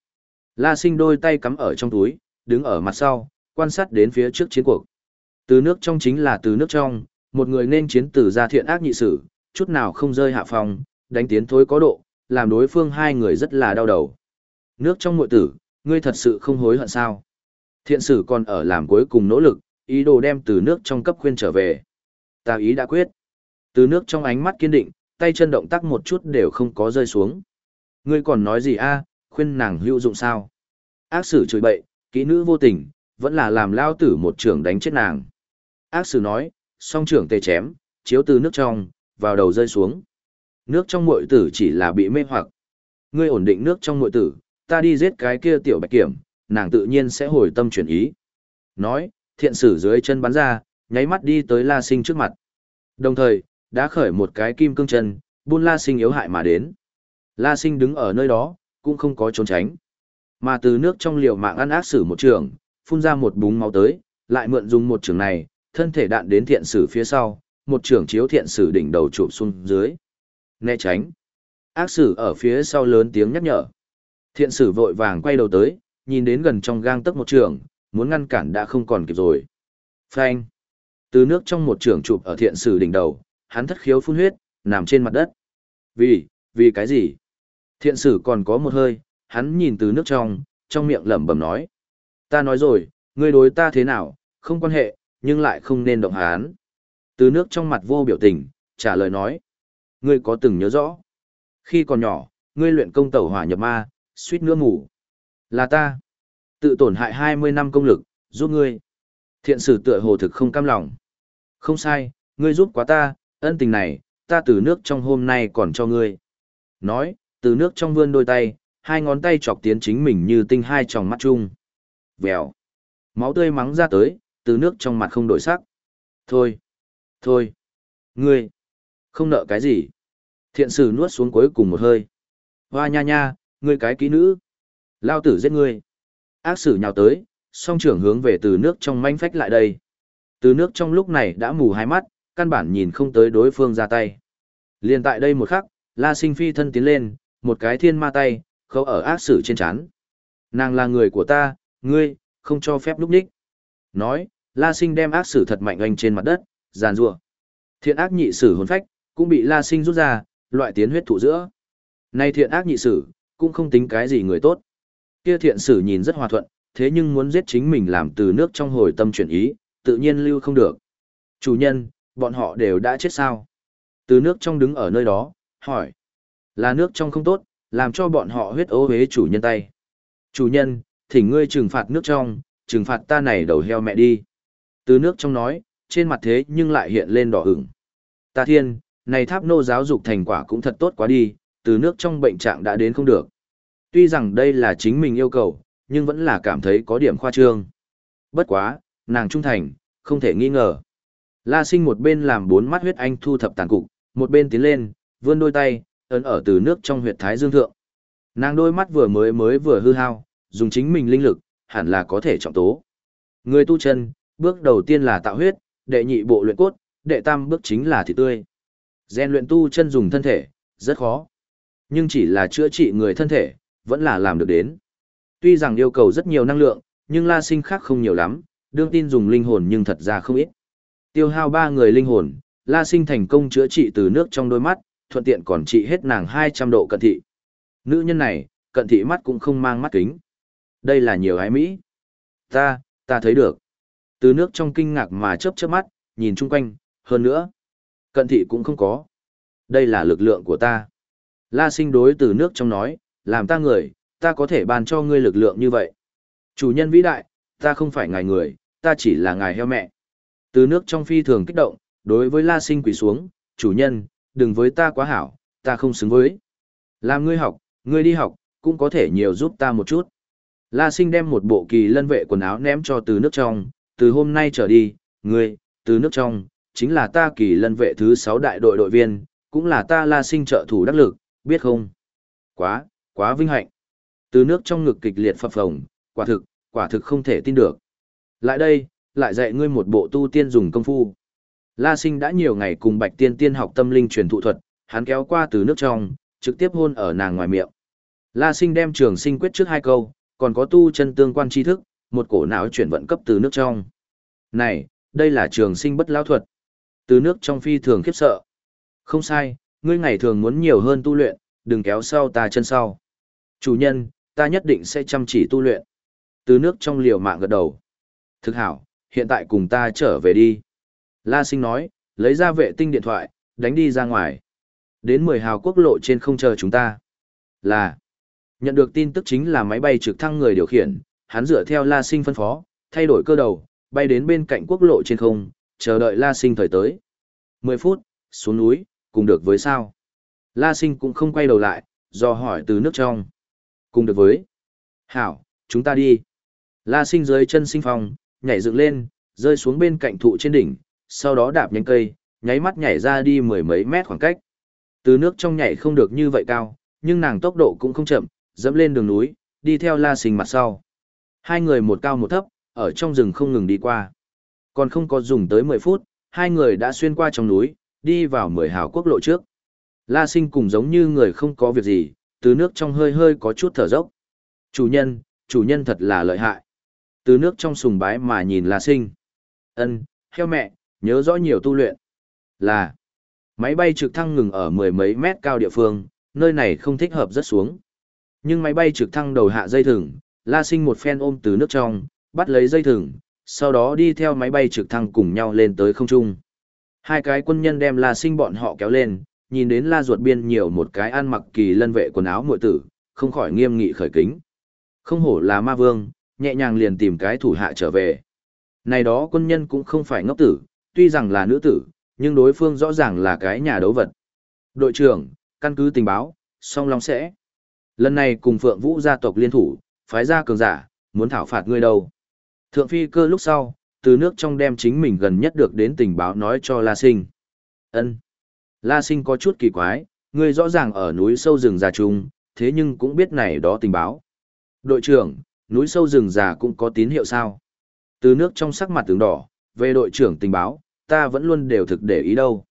Speaker 1: La Sinh đôi tay cắm ở trong túi, đứng ở mặt sau, quan sát đến phía trước chiến cuộc. Từ nước trong chính là từ nước trong, một người nên chiến từ ra thiện ác nhị sử, chút nào không rơi hạ phòng, đánh tiến thối có độ, làm đối phương hai người rất là đau đầu. Nước trong muội tử, ngươi thật sự không hối hận sao? Thiện sử còn ở làm cuối cùng nỗ lực, ý đồ đem từ nước trong cấp khuyên trở về. Ta ý đã quyết. Từ nước trong ánh mắt kiên định, tay chân động tác một chút đều không có rơi xuống. Ngươi còn nói gì a? khuyên nàng hữu dụng sao? Ác sử chửi bậy, kỹ nữ vô tình, vẫn là làm lao tử một trưởng đánh chết nàng. Ác sử nói, song trưởng tê chém, chiếu từ nước trong, vào đầu rơi xuống. Nước trong muội tử chỉ là bị mê hoặc. Ngươi ổn định nước trong muội tử, ta đi giết cái kia tiểu bạch kiểm, nàng tự nhiên sẽ hồi tâm chuyển ý. Nói, thiện sử dưới chân bắn ra, nháy mắt đi tới La Sinh trước mặt. Đồng thời, đã khởi một cái kim cương chân, buôn La Sinh yếu hại mà đến. La Sinh đứng ở nơi đó, cũng không có trốn tránh. Mà từ nước trong liều mạng ăn ác sử một trường, phun ra một búng máu tới, lại mượn dùng một trường này, thân thể đạn đến thiện sử phía sau, một trường chiếu thiện sử đỉnh đầu chụp xuống dưới. Né tránh. Ác sử ở phía sau lớn tiếng nhắc nhở. Thiện sử vội vàng quay đầu tới, nhìn đến gần trong gang tấc một trường, muốn ngăn cản đã không còn kịp rồi. Phanh. Từ nước trong một trường chụp ở thiện sử đỉnh đầu, hắn thất khiếu phun huyết, nằm trên mặt đất. Vì, vì cái gì? Thiện sử còn có một hơi, hắn nhìn từ nước trong, trong miệng lẩm bẩm nói. Ta nói rồi, ngươi đối ta thế nào, không quan hệ, nhưng lại không nên động hắn. Từ nước trong mặt vô biểu tình, trả lời nói. Ngươi có từng nhớ rõ. Khi còn nhỏ, ngươi luyện công tẩu hỏa nhập ma, suýt nữa ngủ. Là ta. Tự tổn hại 20 năm công lực, giúp ngươi. Thiện sử tựa hồ thực không cam lòng. Không sai, ngươi giúp quá ta, ân tình này, ta từ nước trong hôm nay còn cho ngươi. Nói, từ nước trong vươn đôi tay, hai ngón tay chọc tiến chính mình như tinh hai tròng mắt chung. Vèo. Máu tươi mắng ra tới, từ nước trong mặt không đổi sắc. Thôi. Thôi. Ngươi. Không nợ cái gì. Thiện sử nuốt xuống cuối cùng một hơi. Hoa nha nha, ngươi cái kỹ nữ. Lao tử giết ngươi. Ác sử nhào tới, song trưởng hướng về từ nước trong manh phách lại đây. Từ nước trong lúc này đã mù hai mắt, căn bản nhìn không tới đối phương ra tay. liền tại đây một khắc, La Sinh phi thân tiến lên, một cái thiên ma tay, khâu ở ác sử trên chán. Nàng là người của ta, ngươi, không cho phép lúc đích. Nói, La Sinh đem ác sử thật mạnh oanh trên mặt đất, giàn rủa. Thiện ác nhị sử hồn phách, cũng bị La Sinh rút ra, loại tiến huyết thụ giữa. Nay thiện ác nhị sử, cũng không tính cái gì người tốt. Kia thiện sử nhìn rất hòa thuận, thế nhưng muốn giết chính mình làm từ nước trong hồi tâm chuyển ý, tự nhiên lưu không được. Chủ nhân, bọn họ đều đã chết sao? Từ nước trong đứng ở nơi đó, hỏi. Là nước trong không tốt, làm cho bọn họ huyết ố hế chủ nhân tay. Chủ nhân, thỉnh ngươi trừng phạt nước trong, trừng phạt ta này đầu heo mẹ đi. Từ nước trong nói, trên mặt thế nhưng lại hiện lên đỏ ửng. Ta thiên, này tháp nô giáo dục thành quả cũng thật tốt quá đi, từ nước trong bệnh trạng đã đến không được. Tuy rằng đây là chính mình yêu cầu, nhưng vẫn là cảm thấy có điểm khoa trương. Bất quá, nàng trung thành, không thể nghi ngờ. La sinh một bên làm bốn mắt huyết anh thu thập tàn cục, một bên tiến lên, vươn đôi tay, ấn ở từ nước trong huyệt thái dương thượng. Nàng đôi mắt vừa mới mới vừa hư hao, dùng chính mình linh lực, hẳn là có thể trọng tố. Người tu chân, bước đầu tiên là tạo huyết, đệ nhị bộ luyện cốt, đệ tam bước chính là thịt tươi. Gen luyện tu chân dùng thân thể, rất khó. Nhưng chỉ là chữa trị người thân thể, vẫn là làm được đến. Tuy rằng yêu cầu rất nhiều năng lượng, nhưng La Sinh khác không nhiều lắm, đương tin dùng linh hồn nhưng thật ra không ít. Tiêu hao ba người linh hồn, La Sinh thành công chữa trị từ nước trong đôi mắt, thuận tiện còn trị hết nàng 200 độ cận thị. Nữ nhân này, cận thị mắt cũng không mang mắt kính. Đây là nhiều ái Mỹ. Ta, ta thấy được. Từ nước trong kinh ngạc mà chớp chớp mắt, nhìn chung quanh, hơn nữa. Cận thị cũng không có. Đây là lực lượng của ta. La sinh đối từ nước trong nói, làm ta người, ta có thể ban cho ngươi lực lượng như vậy. Chủ nhân vĩ đại, ta không phải ngài người, ta chỉ là ngài heo mẹ. Từ nước trong phi thường kích động, đối với La sinh quỳ xuống, chủ nhân, đừng với ta quá hảo, ta không xứng với. Làm ngươi học, ngươi đi học, cũng có thể nhiều giúp ta một chút. La sinh đem một bộ kỳ lân vệ quần áo ném cho từ nước trong, từ hôm nay trở đi, ngươi, từ nước trong, chính là ta kỳ lân vệ thứ 6 đại đội đội viên, cũng là ta la sinh trợ thủ đắc lực, biết không? Quá, quá vinh hạnh. Từ nước trong ngực kịch liệt phập phồng, quả thực, quả thực không thể tin được. Lại đây, lại dạy ngươi một bộ tu tiên dùng công phu. La sinh đã nhiều ngày cùng bạch tiên tiên học tâm linh truyền thụ thuật, hắn kéo qua từ nước trong, trực tiếp hôn ở nàng ngoài miệng. La sinh đem trường sinh quyết trước hai câu, còn có tu chân tương quan tri thức, một cổ não chuyển vận cấp từ nước trong. Này, đây là trường sinh bất lao thuật. Từ nước trong phi thường khiếp sợ. Không sai, ngươi ngày thường muốn nhiều hơn tu luyện, đừng kéo sau ta chân sau. Chủ nhân, ta nhất định sẽ chăm chỉ tu luyện. Từ nước trong liều mạng gật đầu. Thực hảo, hiện tại cùng ta trở về đi. La sinh nói, lấy ra vệ tinh điện thoại, đánh đi ra ngoài. Đến 10 hào quốc lộ trên không chờ chúng ta. Là, nhận được tin tức chính là máy bay trực thăng người điều khiển, hắn dựa theo La sinh phân phó, thay đổi cơ đầu, bay đến bên cạnh quốc lộ trên không, chờ đợi La sinh thời tới. 10 phút, xuống núi, cùng được với sao. La sinh cũng không quay đầu lại, do hỏi từ nước trong. Cùng được với. Hảo, chúng ta đi. La sinh dưới chân sinh phong, nhảy dựng lên, rơi xuống bên cạnh thụ trên đỉnh, sau đó đạp nhánh cây, nháy mắt nhảy ra đi mười mấy mét khoảng cách. Từ nước trong nhảy không được như vậy cao, nhưng nàng tốc độ cũng không chậm, dẫm lên đường núi, đi theo la sinh mặt sau. Hai người một cao một thấp, ở trong rừng không ngừng đi qua. Còn không có dùng tới 10 phút, hai người đã xuyên qua trong núi, đi vào mười hào quốc lộ trước. La sinh cùng giống như người không có việc gì, từ nước trong hơi hơi có chút thở dốc. Chủ nhân, chủ nhân thật là lợi hại. Từ nước trong sùng bái mà nhìn La sinh. ân theo mẹ, nhớ rõ nhiều tu luyện. Là, máy bay trực thăng ngừng ở mười mấy mét cao địa phương, nơi này không thích hợp rất xuống. Nhưng máy bay trực thăng đầu hạ dây thừng, La Sinh một phen ôm từ nước trong, bắt lấy dây thừng, sau đó đi theo máy bay trực thăng cùng nhau lên tới không trung. Hai cái quân nhân đem La Sinh bọn họ kéo lên, nhìn đến La ruột biên nhiều một cái ăn mặc kỳ lân vệ quần áo muội tử, không khỏi nghiêm nghị khởi kính. Không hổ là ma vương, nhẹ nhàng liền tìm cái thủ hạ trở về. Này đó quân nhân cũng không phải ngốc tử, tuy rằng là nữ tử, nhưng đối phương rõ ràng là cái nhà đấu vật. Đội trưởng, căn cứ tình báo, song long sẽ. Lần này cùng Phượng Vũ gia tộc liên thủ, phái ra cường giả, muốn thảo phạt ngươi đâu. Thượng phi cơ lúc sau, từ nước trong đem chính mình gần nhất được đến tình báo nói cho La Sinh. Ân. La Sinh có chút kỳ quái, ngươi rõ ràng ở núi sâu rừng già trung, thế nhưng cũng biết này đó tình báo. Đội trưởng, núi sâu rừng già cũng có tín hiệu sao? Từ nước trong sắc mặt tướng đỏ, về đội trưởng tình báo, ta vẫn luôn đều thực để ý đâu.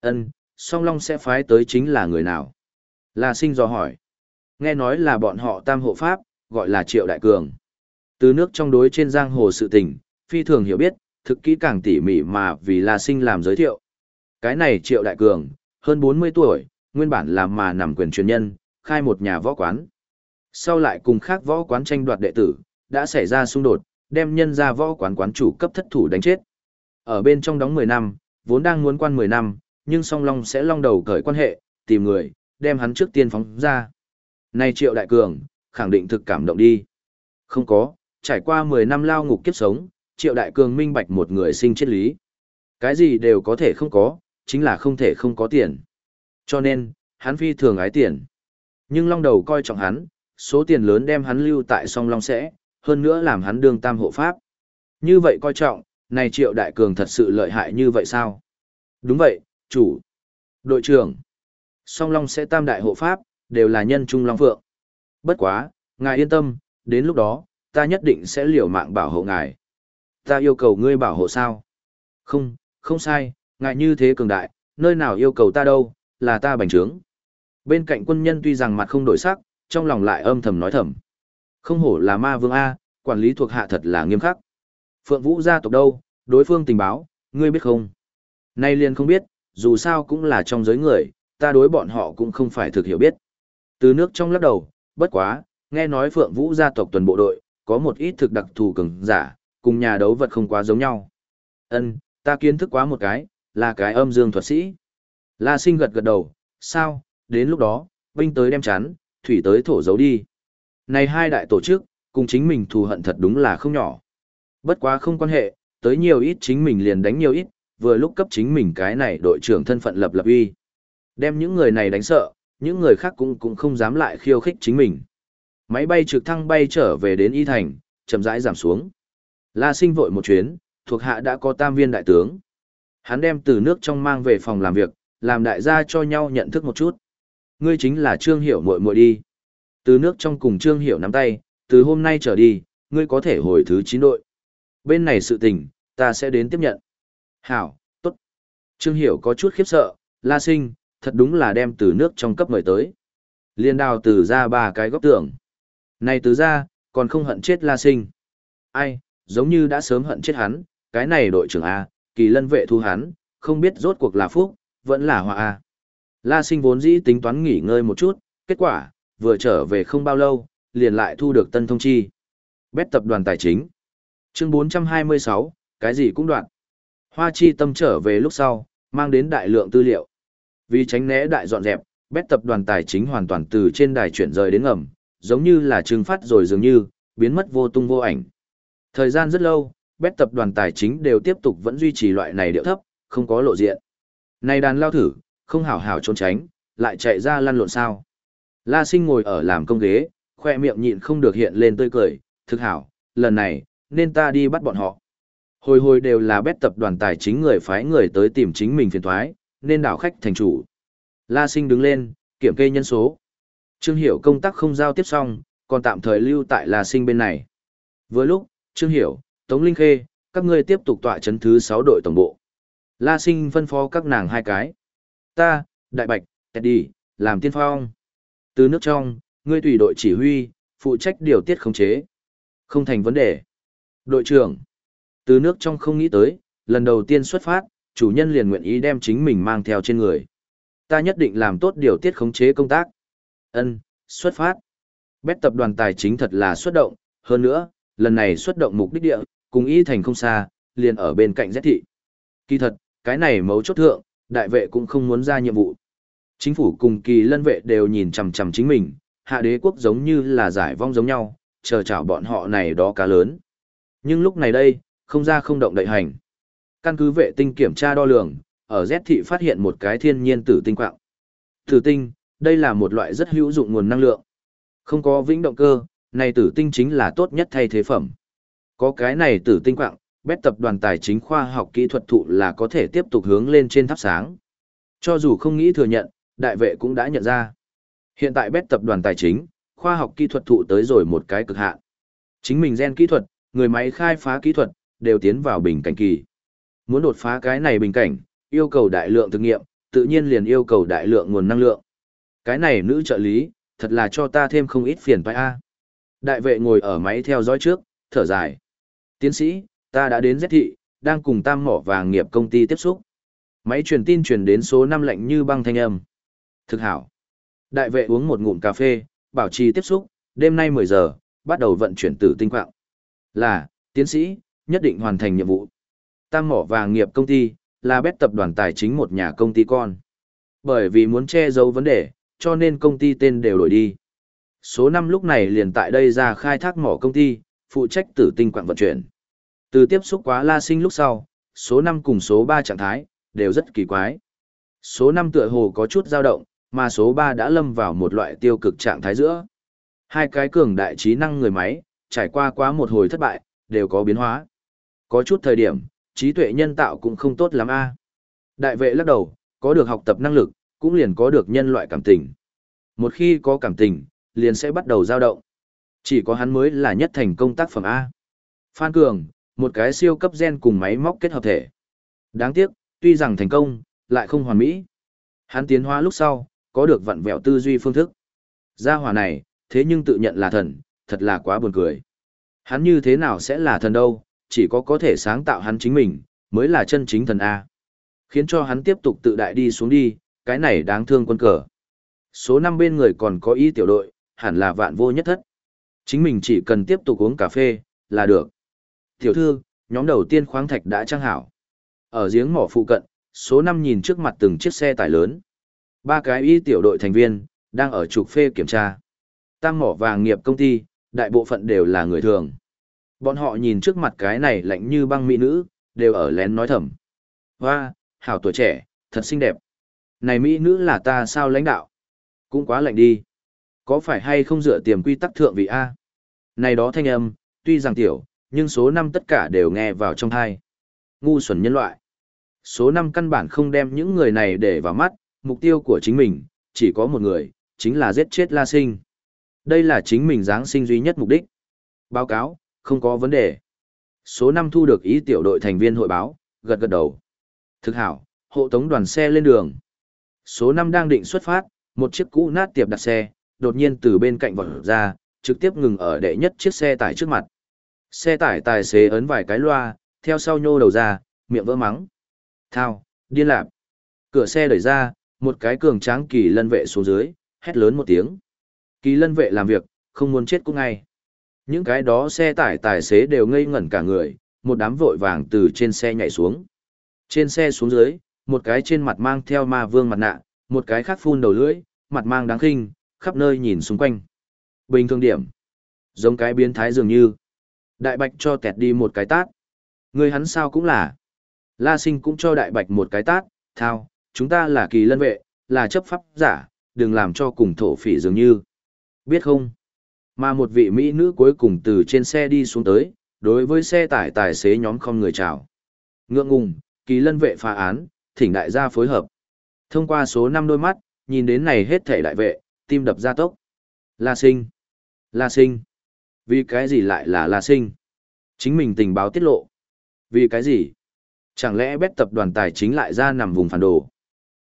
Speaker 1: Ân, song long sẽ phái tới chính là người nào? La sinh dò hỏi. Nghe nói là bọn họ tam hộ pháp, gọi là triệu đại cường. Từ nước trong đối trên giang hồ sự tình, phi thường hiểu biết, thực kỹ càng tỉ mỉ mà vì La sinh làm giới thiệu. Cái này triệu đại cường, hơn 40 tuổi, nguyên bản làm mà nằm quyền truyền nhân, khai một nhà võ quán. Sau lại cùng khác võ quán tranh đoạt đệ tử, đã xảy ra xung đột, đem nhân ra võ quán quán chủ cấp thất thủ đánh chết. Ở bên trong đóng 10 năm, vốn đang muốn quan 10 năm, nhưng song long sẽ long đầu cởi quan hệ, tìm người, đem hắn trước tiên phóng ra. Này triệu đại cường, khẳng định thực cảm động đi. Không có, trải qua 10 năm lao ngục kiếp sống, triệu đại cường minh bạch một người sinh triết lý. Cái gì đều có thể không có, chính là không thể không có tiền. Cho nên, hắn phi thường ái tiền. Nhưng long đầu coi trọng hắn, số tiền lớn đem hắn lưu tại song long sẽ, hơn nữa làm hắn đương tam hộ pháp. Như vậy coi trọng, này triệu đại cường thật sự lợi hại như vậy sao? Đúng vậy, chủ. Đội trưởng. Song Long sẽ tam đại hộ pháp, đều là nhân trung Long Phượng. Bất quá, ngài yên tâm, đến lúc đó, ta nhất định sẽ liều mạng bảo hộ ngài. Ta yêu cầu ngươi bảo hộ sao? Không, không sai, Ngại như thế cường đại, nơi nào yêu cầu ta đâu, là ta bành trướng. Bên cạnh quân nhân tuy rằng mặt không đổi sắc, trong lòng lại âm thầm nói thầm. Không hổ là ma vương A, quản lý thuộc hạ thật là nghiêm khắc. Phượng Vũ gia tộc đâu, đối phương tình báo, ngươi biết không? Nay liền không biết, dù sao cũng là trong giới người, ta đối bọn họ cũng không phải thực hiểu biết. Từ nước trong lắc đầu, bất quá, nghe nói Phượng Vũ gia tộc tuần bộ đội, có một ít thực đặc thù cường giả, cùng nhà đấu vật không quá giống nhau. Ân, ta kiến thức quá một cái, là cái âm dương thuật sĩ. La sinh gật gật đầu, sao, đến lúc đó, binh tới đem chán, thủy tới thổ giấu đi. Này hai đại tổ chức, cùng chính mình thù hận thật đúng là không nhỏ. Bất quá không quan hệ, tới nhiều ít chính mình liền đánh nhiều ít, vừa lúc cấp chính mình cái này đội trưởng thân phận lập lập uy. Đem những người này đánh sợ, những người khác cũng cũng không dám lại khiêu khích chính mình. Máy bay trực thăng bay trở về đến Y Thành, chậm rãi giảm xuống. La sinh vội một chuyến, thuộc hạ đã có tam viên đại tướng. Hắn đem từ nước trong mang về phòng làm việc, làm đại gia cho nhau nhận thức một chút. Ngươi chính là Trương Hiểu muội muội đi. Từ nước trong cùng Trương Hiểu nắm tay, từ hôm nay trở đi, ngươi có thể hồi thứ 9 đội. Bên này sự tình, ta sẽ đến tiếp nhận. Hảo, tốt. Trương Hiểu có chút khiếp sợ, La Sinh, thật đúng là đem từ nước trong cấp mời tới. Liên đào từ ra ba cái góc tưởng. Này từ ra, còn không hận chết La Sinh. Ai, giống như đã sớm hận chết hắn, cái này đội trưởng A, kỳ lân vệ thu hắn, không biết rốt cuộc là phúc, vẫn là họa A. La Sinh vốn dĩ tính toán nghỉ ngơi một chút, kết quả, vừa trở về không bao lâu, liền lại thu được tân thông chi. Bét tập đoàn tài chính. Chương 426, cái gì cũng đoạn. Hoa chi tâm trở về lúc sau, mang đến đại lượng tư liệu. Vì tránh né đại dọn dẹp, bét tập đoàn tài chính hoàn toàn từ trên đài chuyển rời đến ngầm, giống như là trừng phát rồi dường như, biến mất vô tung vô ảnh. Thời gian rất lâu, bét tập đoàn tài chính đều tiếp tục vẫn duy trì loại này điệu thấp, không có lộ diện. Này đàn lao thử, không hảo hảo trốn tránh, lại chạy ra lăn lộn sao. La sinh ngồi ở làm công ghế, khoe miệng nhịn không được hiện lên tươi cười, thực hảo, lần này, nên ta đi bắt bọn họ. Hồi hồi đều là bét tập đoàn tài chính người phái người tới tìm chính mình phiền thoái, nên đảo khách thành chủ. La sinh đứng lên, kiểm kê nhân số. Trương Hiểu công tác không giao tiếp xong, còn tạm thời lưu tại La sinh bên này. Vừa lúc, Trương Hiểu, Tống Linh Khê, các ngươi tiếp tục tọa chấn thứ 6 đội tổng bộ. La sinh phân phó các nàng hai cái. Ta, Đại Bạch, Teddy, làm tiên phong. Từ nước trong, ngươi tùy đội chỉ huy, phụ trách điều tiết khống chế. Không thành vấn đề. Đội trưởng, từ nước trong không nghĩ tới, lần đầu tiên xuất phát, chủ nhân liền nguyện ý đem chính mình mang theo trên người. Ta nhất định làm tốt điều tiết khống chế công tác. Ân, xuất phát. Bét tập đoàn tài chính thật là xuất động, hơn nữa, lần này xuất động mục đích địa, cùng ý thành không xa, liền ở bên cạnh rét thị. Kỳ thật, cái này mấu chốt thượng, đại vệ cũng không muốn ra nhiệm vụ. Chính phủ cùng kỳ lân vệ đều nhìn chằm chằm chính mình, hạ đế quốc giống như là giải vong giống nhau, chờ chào bọn họ này đó cá lớn. Nhưng lúc này đây, không ra không động đậy hành. Căn cứ vệ tinh kiểm tra đo lường, ở Z thị phát hiện một cái thiên nhiên tử tinh quạng. Tử tinh, đây là một loại rất hữu dụng nguồn năng lượng. Không có vĩnh động cơ, này tử tinh chính là tốt nhất thay thế phẩm. Có cái này tử tinh quạng, bét tập đoàn tài chính khoa học kỹ thuật thụ là có thể tiếp tục hướng lên trên tháp sáng. Cho dù không nghĩ thừa nhận, đại vệ cũng đã nhận ra. Hiện tại bét tập đoàn tài chính, khoa học kỹ thuật thụ tới rồi một cái cực hạn. Chính mình gen kỹ thuật, người máy khai phá kỹ thuật, đều tiến vào bình cảnh kỳ. Muốn đột phá cái này bình cảnh, yêu cầu đại lượng thực nghiệm, tự nhiên liền yêu cầu đại lượng nguồn năng lượng. Cái này nữ trợ lý, thật là cho ta thêm không ít phiền phải a. Đại vệ ngồi ở máy theo dõi trước, thở dài. Tiến sĩ, ta đã đến Z thị, đang cùng tam mỏ vàng nghiệp công ty tiếp xúc. Máy truyền tin truyền đến số năm lạnh như băng thanh âm. Thực hảo. Đại vệ uống một ngụm cà phê, bảo trì tiếp xúc, đêm nay 10 giờ, bắt đầu vận chuyển tử tinh quạng. Là, tiến sĩ, nhất định hoàn thành nhiệm vụ. Tam mỏ vàng nghiệp công ty, là bét tập đoàn tài chính một nhà công ty con. Bởi vì muốn che giấu vấn đề, cho nên công ty tên đều đổi đi. Số 5 lúc này liền tại đây ra khai thác mỏ công ty, phụ trách tử tinh quạng vận chuyển. Từ tiếp xúc quá la sinh lúc sau, số 5 cùng số 3 trạng thái, đều rất kỳ quái. Số 5 tựa hồ có chút dao động, mà số 3 đã lâm vào một loại tiêu cực trạng thái giữa. Hai cái cường đại trí năng người máy, trải qua quá một hồi thất bại, đều có biến hóa. Có chút thời điểm, trí tuệ nhân tạo cũng không tốt lắm a. Đại vệ lắc đầu, có được học tập năng lực, cũng liền có được nhân loại cảm tình. Một khi có cảm tình, liền sẽ bắt đầu dao động. Chỉ có hắn mới là nhất thành công tác phẩm A. Phan Cường, một cái siêu cấp gen cùng máy móc kết hợp thể. Đáng tiếc, Tuy rằng thành công, lại không hoàn mỹ. Hắn tiến hóa lúc sau, có được vặn vẹo tư duy phương thức. Gia hỏa này, thế nhưng tự nhận là thần, thật là quá buồn cười. Hắn như thế nào sẽ là thần đâu, chỉ có có thể sáng tạo hắn chính mình, mới là chân chính thần A. Khiến cho hắn tiếp tục tự đại đi xuống đi, cái này đáng thương quân cờ. Số năm bên người còn có ý tiểu đội, hẳn là vạn vô nhất thất. Chính mình chỉ cần tiếp tục uống cà phê, là được. Tiểu thư, nhóm đầu tiên khoáng thạch đã trang hảo. Ở giếng mỏ phụ cận, số năm nhìn trước mặt từng chiếc xe tải lớn. Ba cái y tiểu đội thành viên, đang ở trục phê kiểm tra. Tam mỏ vàng nghiệp công ty, đại bộ phận đều là người thường. Bọn họ nhìn trước mặt cái này lạnh như băng mỹ nữ, đều ở lén nói thầm. Hoa, hảo tuổi trẻ, thật xinh đẹp. Này mỹ nữ là ta sao lãnh đạo? Cũng quá lạnh đi. Có phải hay không dựa tiềm quy tắc thượng vị A? Này đó thanh âm, tuy rằng tiểu, nhưng số năm tất cả đều nghe vào trong thai. Ngu xuẩn nhân loại. Số năm căn bản không đem những người này để vào mắt, mục tiêu của chính mình, chỉ có một người, chính là giết chết La Sinh. Đây là chính mình Giáng sinh duy nhất mục đích. Báo cáo, không có vấn đề. Số năm thu được ý tiểu đội thành viên hội báo, gật gật đầu. Thực hảo, hộ tống đoàn xe lên đường. Số năm đang định xuất phát, một chiếc cũ nát tiệp đặt xe, đột nhiên từ bên cạnh vọt ra, trực tiếp ngừng ở đệ nhất chiếc xe tải trước mặt. Xe tải tài xế ấn vài cái loa, theo sau nhô đầu ra, miệng vỡ mắng. Thao, điên lạc. Cửa xe đẩy ra, một cái cường tráng kỳ lân vệ xuống dưới, hét lớn một tiếng. Kỳ lân vệ làm việc, không muốn chết cũng ngay. Những cái đó xe tải tài xế đều ngây ngẩn cả người, một đám vội vàng từ trên xe nhảy xuống. Trên xe xuống dưới, một cái trên mặt mang theo ma vương mặt nạ, một cái khác phun đầu lưỡi, mặt mang đáng khinh, khắp nơi nhìn xung quanh. Bình thường điểm. Giống cái biến thái dường như. Đại bạch cho tẹt đi một cái tát. Người hắn sao cũng là. La sinh cũng cho đại bạch một cái tát, thao, chúng ta là kỳ lân vệ, là chấp pháp giả, đừng làm cho cùng thổ phỉ dường như. Biết không? Mà một vị mỹ nữ cuối cùng từ trên xe đi xuống tới, đối với xe tải tài xế nhóm không người chào. Ngượng ngùng, kỳ lân vệ phá án, thỉnh đại gia phối hợp. Thông qua số năm đôi mắt, nhìn đến này hết thể đại vệ, tim đập ra tốc. La sinh. La sinh. Vì cái gì lại là La sinh? Chính mình tình báo tiết lộ. Vì cái gì? Chẳng lẽ bét tập đoàn tài chính lại ra nằm vùng phản đồ?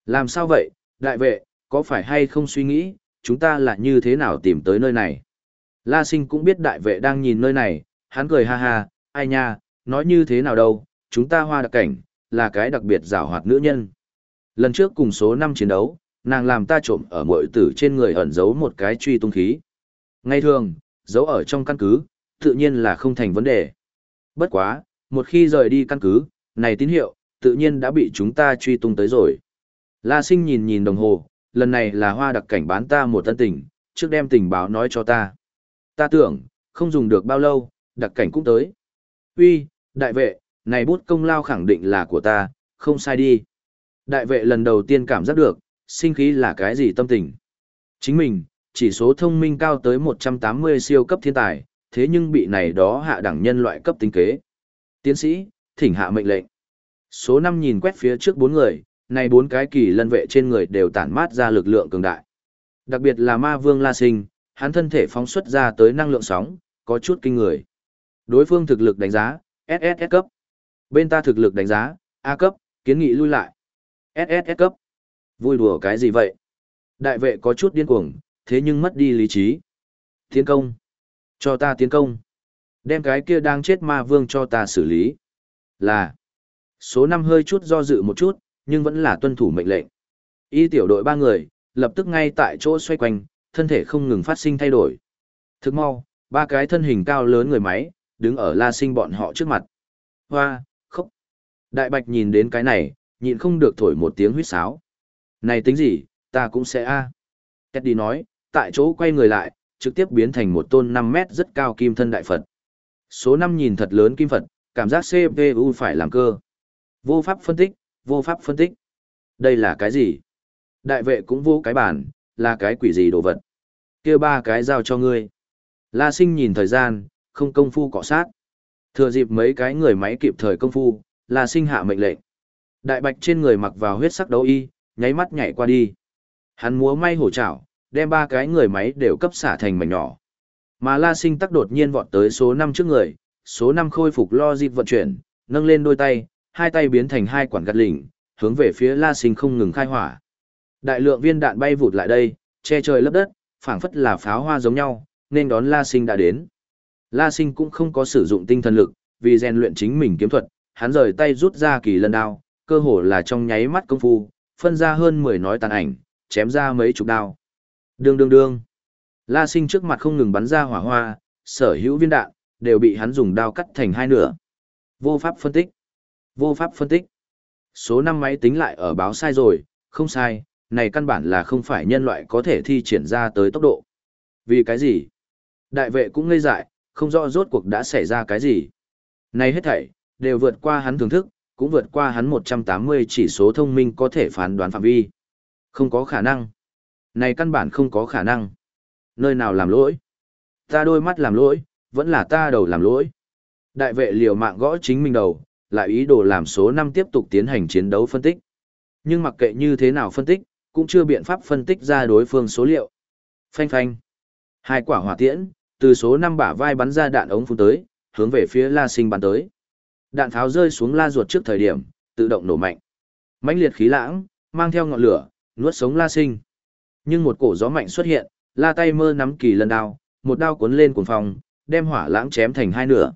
Speaker 1: Làm sao vậy, đại vệ, có phải hay không suy nghĩ, chúng ta là như thế nào tìm tới nơi này? La sinh cũng biết đại vệ đang nhìn nơi này, hắn cười ha ha, ai nha, nói như thế nào đâu, chúng ta hoa đặc cảnh, là cái đặc biệt rào hoạt nữ nhân. Lần trước cùng số 5 chiến đấu, nàng làm ta trộm ở mội tử trên người ẩn giấu một cái truy tung khí. Ngay thường, giấu ở trong căn cứ, tự nhiên là không thành vấn đề. Bất quá, một khi rời đi căn cứ, này tín hiệu, tự nhiên đã bị chúng ta truy tung tới rồi. La sinh nhìn nhìn đồng hồ, lần này là hoa đặc cảnh bán ta một tân tình, trước đem tình báo nói cho ta. Ta tưởng, không dùng được bao lâu, đặc cảnh cũng tới. Uy, đại vệ, này bút công lao khẳng định là của ta, không sai đi. Đại vệ lần đầu tiên cảm giác được, sinh khí là cái gì tâm tình. Chính mình, chỉ số thông minh cao tới 180 siêu cấp thiên tài, thế nhưng bị này đó hạ đẳng nhân loại cấp tính kế. Tiến sĩ, thỉnh hạ mệnh lệnh. Số 5 nhìn quét phía trước bốn người, này bốn cái kỳ lân vệ trên người đều tản mát ra lực lượng cường đại. Đặc biệt là ma vương La Sinh, hắn thân thể phóng xuất ra tới năng lượng sóng, có chút kinh người. Đối phương thực lực đánh giá, SSS cấp. Bên ta thực lực đánh giá, A cấp, kiến nghị lui lại. SSS cấp. Vui đùa cái gì vậy? Đại vệ có chút điên cuồng, thế nhưng mất đi lý trí. Tiến công. Cho ta tiến công. Đem cái kia đang chết ma vương cho ta xử lý. Là. Số năm hơi chút do dự một chút, nhưng vẫn là tuân thủ mệnh lệnh. Y tiểu đội ba người, lập tức ngay tại chỗ xoay quanh, thân thể không ngừng phát sinh thay đổi. Thức mau, ba cái thân hình cao lớn người máy, đứng ở la sinh bọn họ trước mặt. Hoa, khóc. Đại bạch nhìn đến cái này, nhịn không được thổi một tiếng huýt sáo. Này tính gì, ta cũng sẽ a. À. Teddy nói, tại chỗ quay người lại, trực tiếp biến thành một tôn 5 mét rất cao kim thân đại Phật. Số 5 nhìn thật lớn kim Phật, cảm giác CPU phải làm cơ. Vô pháp phân tích, vô pháp phân tích. Đây là cái gì? Đại vệ cũng vô cái bản, là cái quỷ gì đồ vật. kia ba cái giao cho ngươi. La sinh nhìn thời gian, không công phu cọ sát. Thừa dịp mấy cái người máy kịp thời công phu, La sinh hạ mệnh lệnh. Đại bạch trên người mặc vào huyết sắc đấu y, nháy mắt nhảy qua đi. Hắn múa may hổ chảo, đem ba cái người máy đều cấp xả thành mảnh nhỏ. Mà La Sinh tắc đột nhiên vọt tới số 5 trước người, số 5 khôi phục lo dịp vận chuyển, nâng lên đôi tay, hai tay biến thành hai quản gạt lỉnh, hướng về phía La Sinh không ngừng khai hỏa. Đại lượng viên đạn bay vụt lại đây, che trời lấp đất, phảng phất là pháo hoa giống nhau, nên đón La Sinh đã đến. La Sinh cũng không có sử dụng tinh thần lực, vì rèn luyện chính mình kiếm thuật, hắn rời tay rút ra kỳ lân đao, cơ hồ là trong nháy mắt công phu, phân ra hơn 10 nói tàn ảnh, chém ra mấy chục đao. Đương đương đương. La Sinh trước mặt không ngừng bắn ra hỏa hoa, sở hữu viên đạn đều bị hắn dùng đao cắt thành hai nửa. Vô pháp phân tích. Vô pháp phân tích. Số năm máy tính lại ở báo sai rồi, không sai, này căn bản là không phải nhân loại có thể thi triển ra tới tốc độ. Vì cái gì? Đại vệ cũng ngây dại, không rõ rốt cuộc đã xảy ra cái gì. Này hết thảy, đều vượt qua hắn thưởng thức, cũng vượt qua hắn 180 chỉ số thông minh có thể phán đoán phạm vi. Không có khả năng. Này căn bản không có khả năng. Nơi nào làm lỗi? Ta đôi mắt làm lỗi, vẫn là ta đầu làm lỗi. Đại vệ liều mạng gõ chính mình đầu, lại ý đồ làm số 5 tiếp tục tiến hành chiến đấu phân tích. Nhưng mặc kệ như thế nào phân tích, cũng chưa biện pháp phân tích ra đối phương số liệu. Phanh phanh. Hai quả hỏa tiễn, từ số 5 bả vai bắn ra đạn ống phun tới, hướng về phía La Sinh bắn tới. Đạn pháo rơi xuống La ruột trước thời điểm, tự động nổ mạnh. mãnh liệt khí lãng, mang theo ngọn lửa, nuốt sống La Sinh. Nhưng một cổ gió mạnh xuất hiện, La tay mơ nắm kỳ lần đao, một đao cuốn lên cuồng phòng, đem hỏa lãng chém thành hai nửa.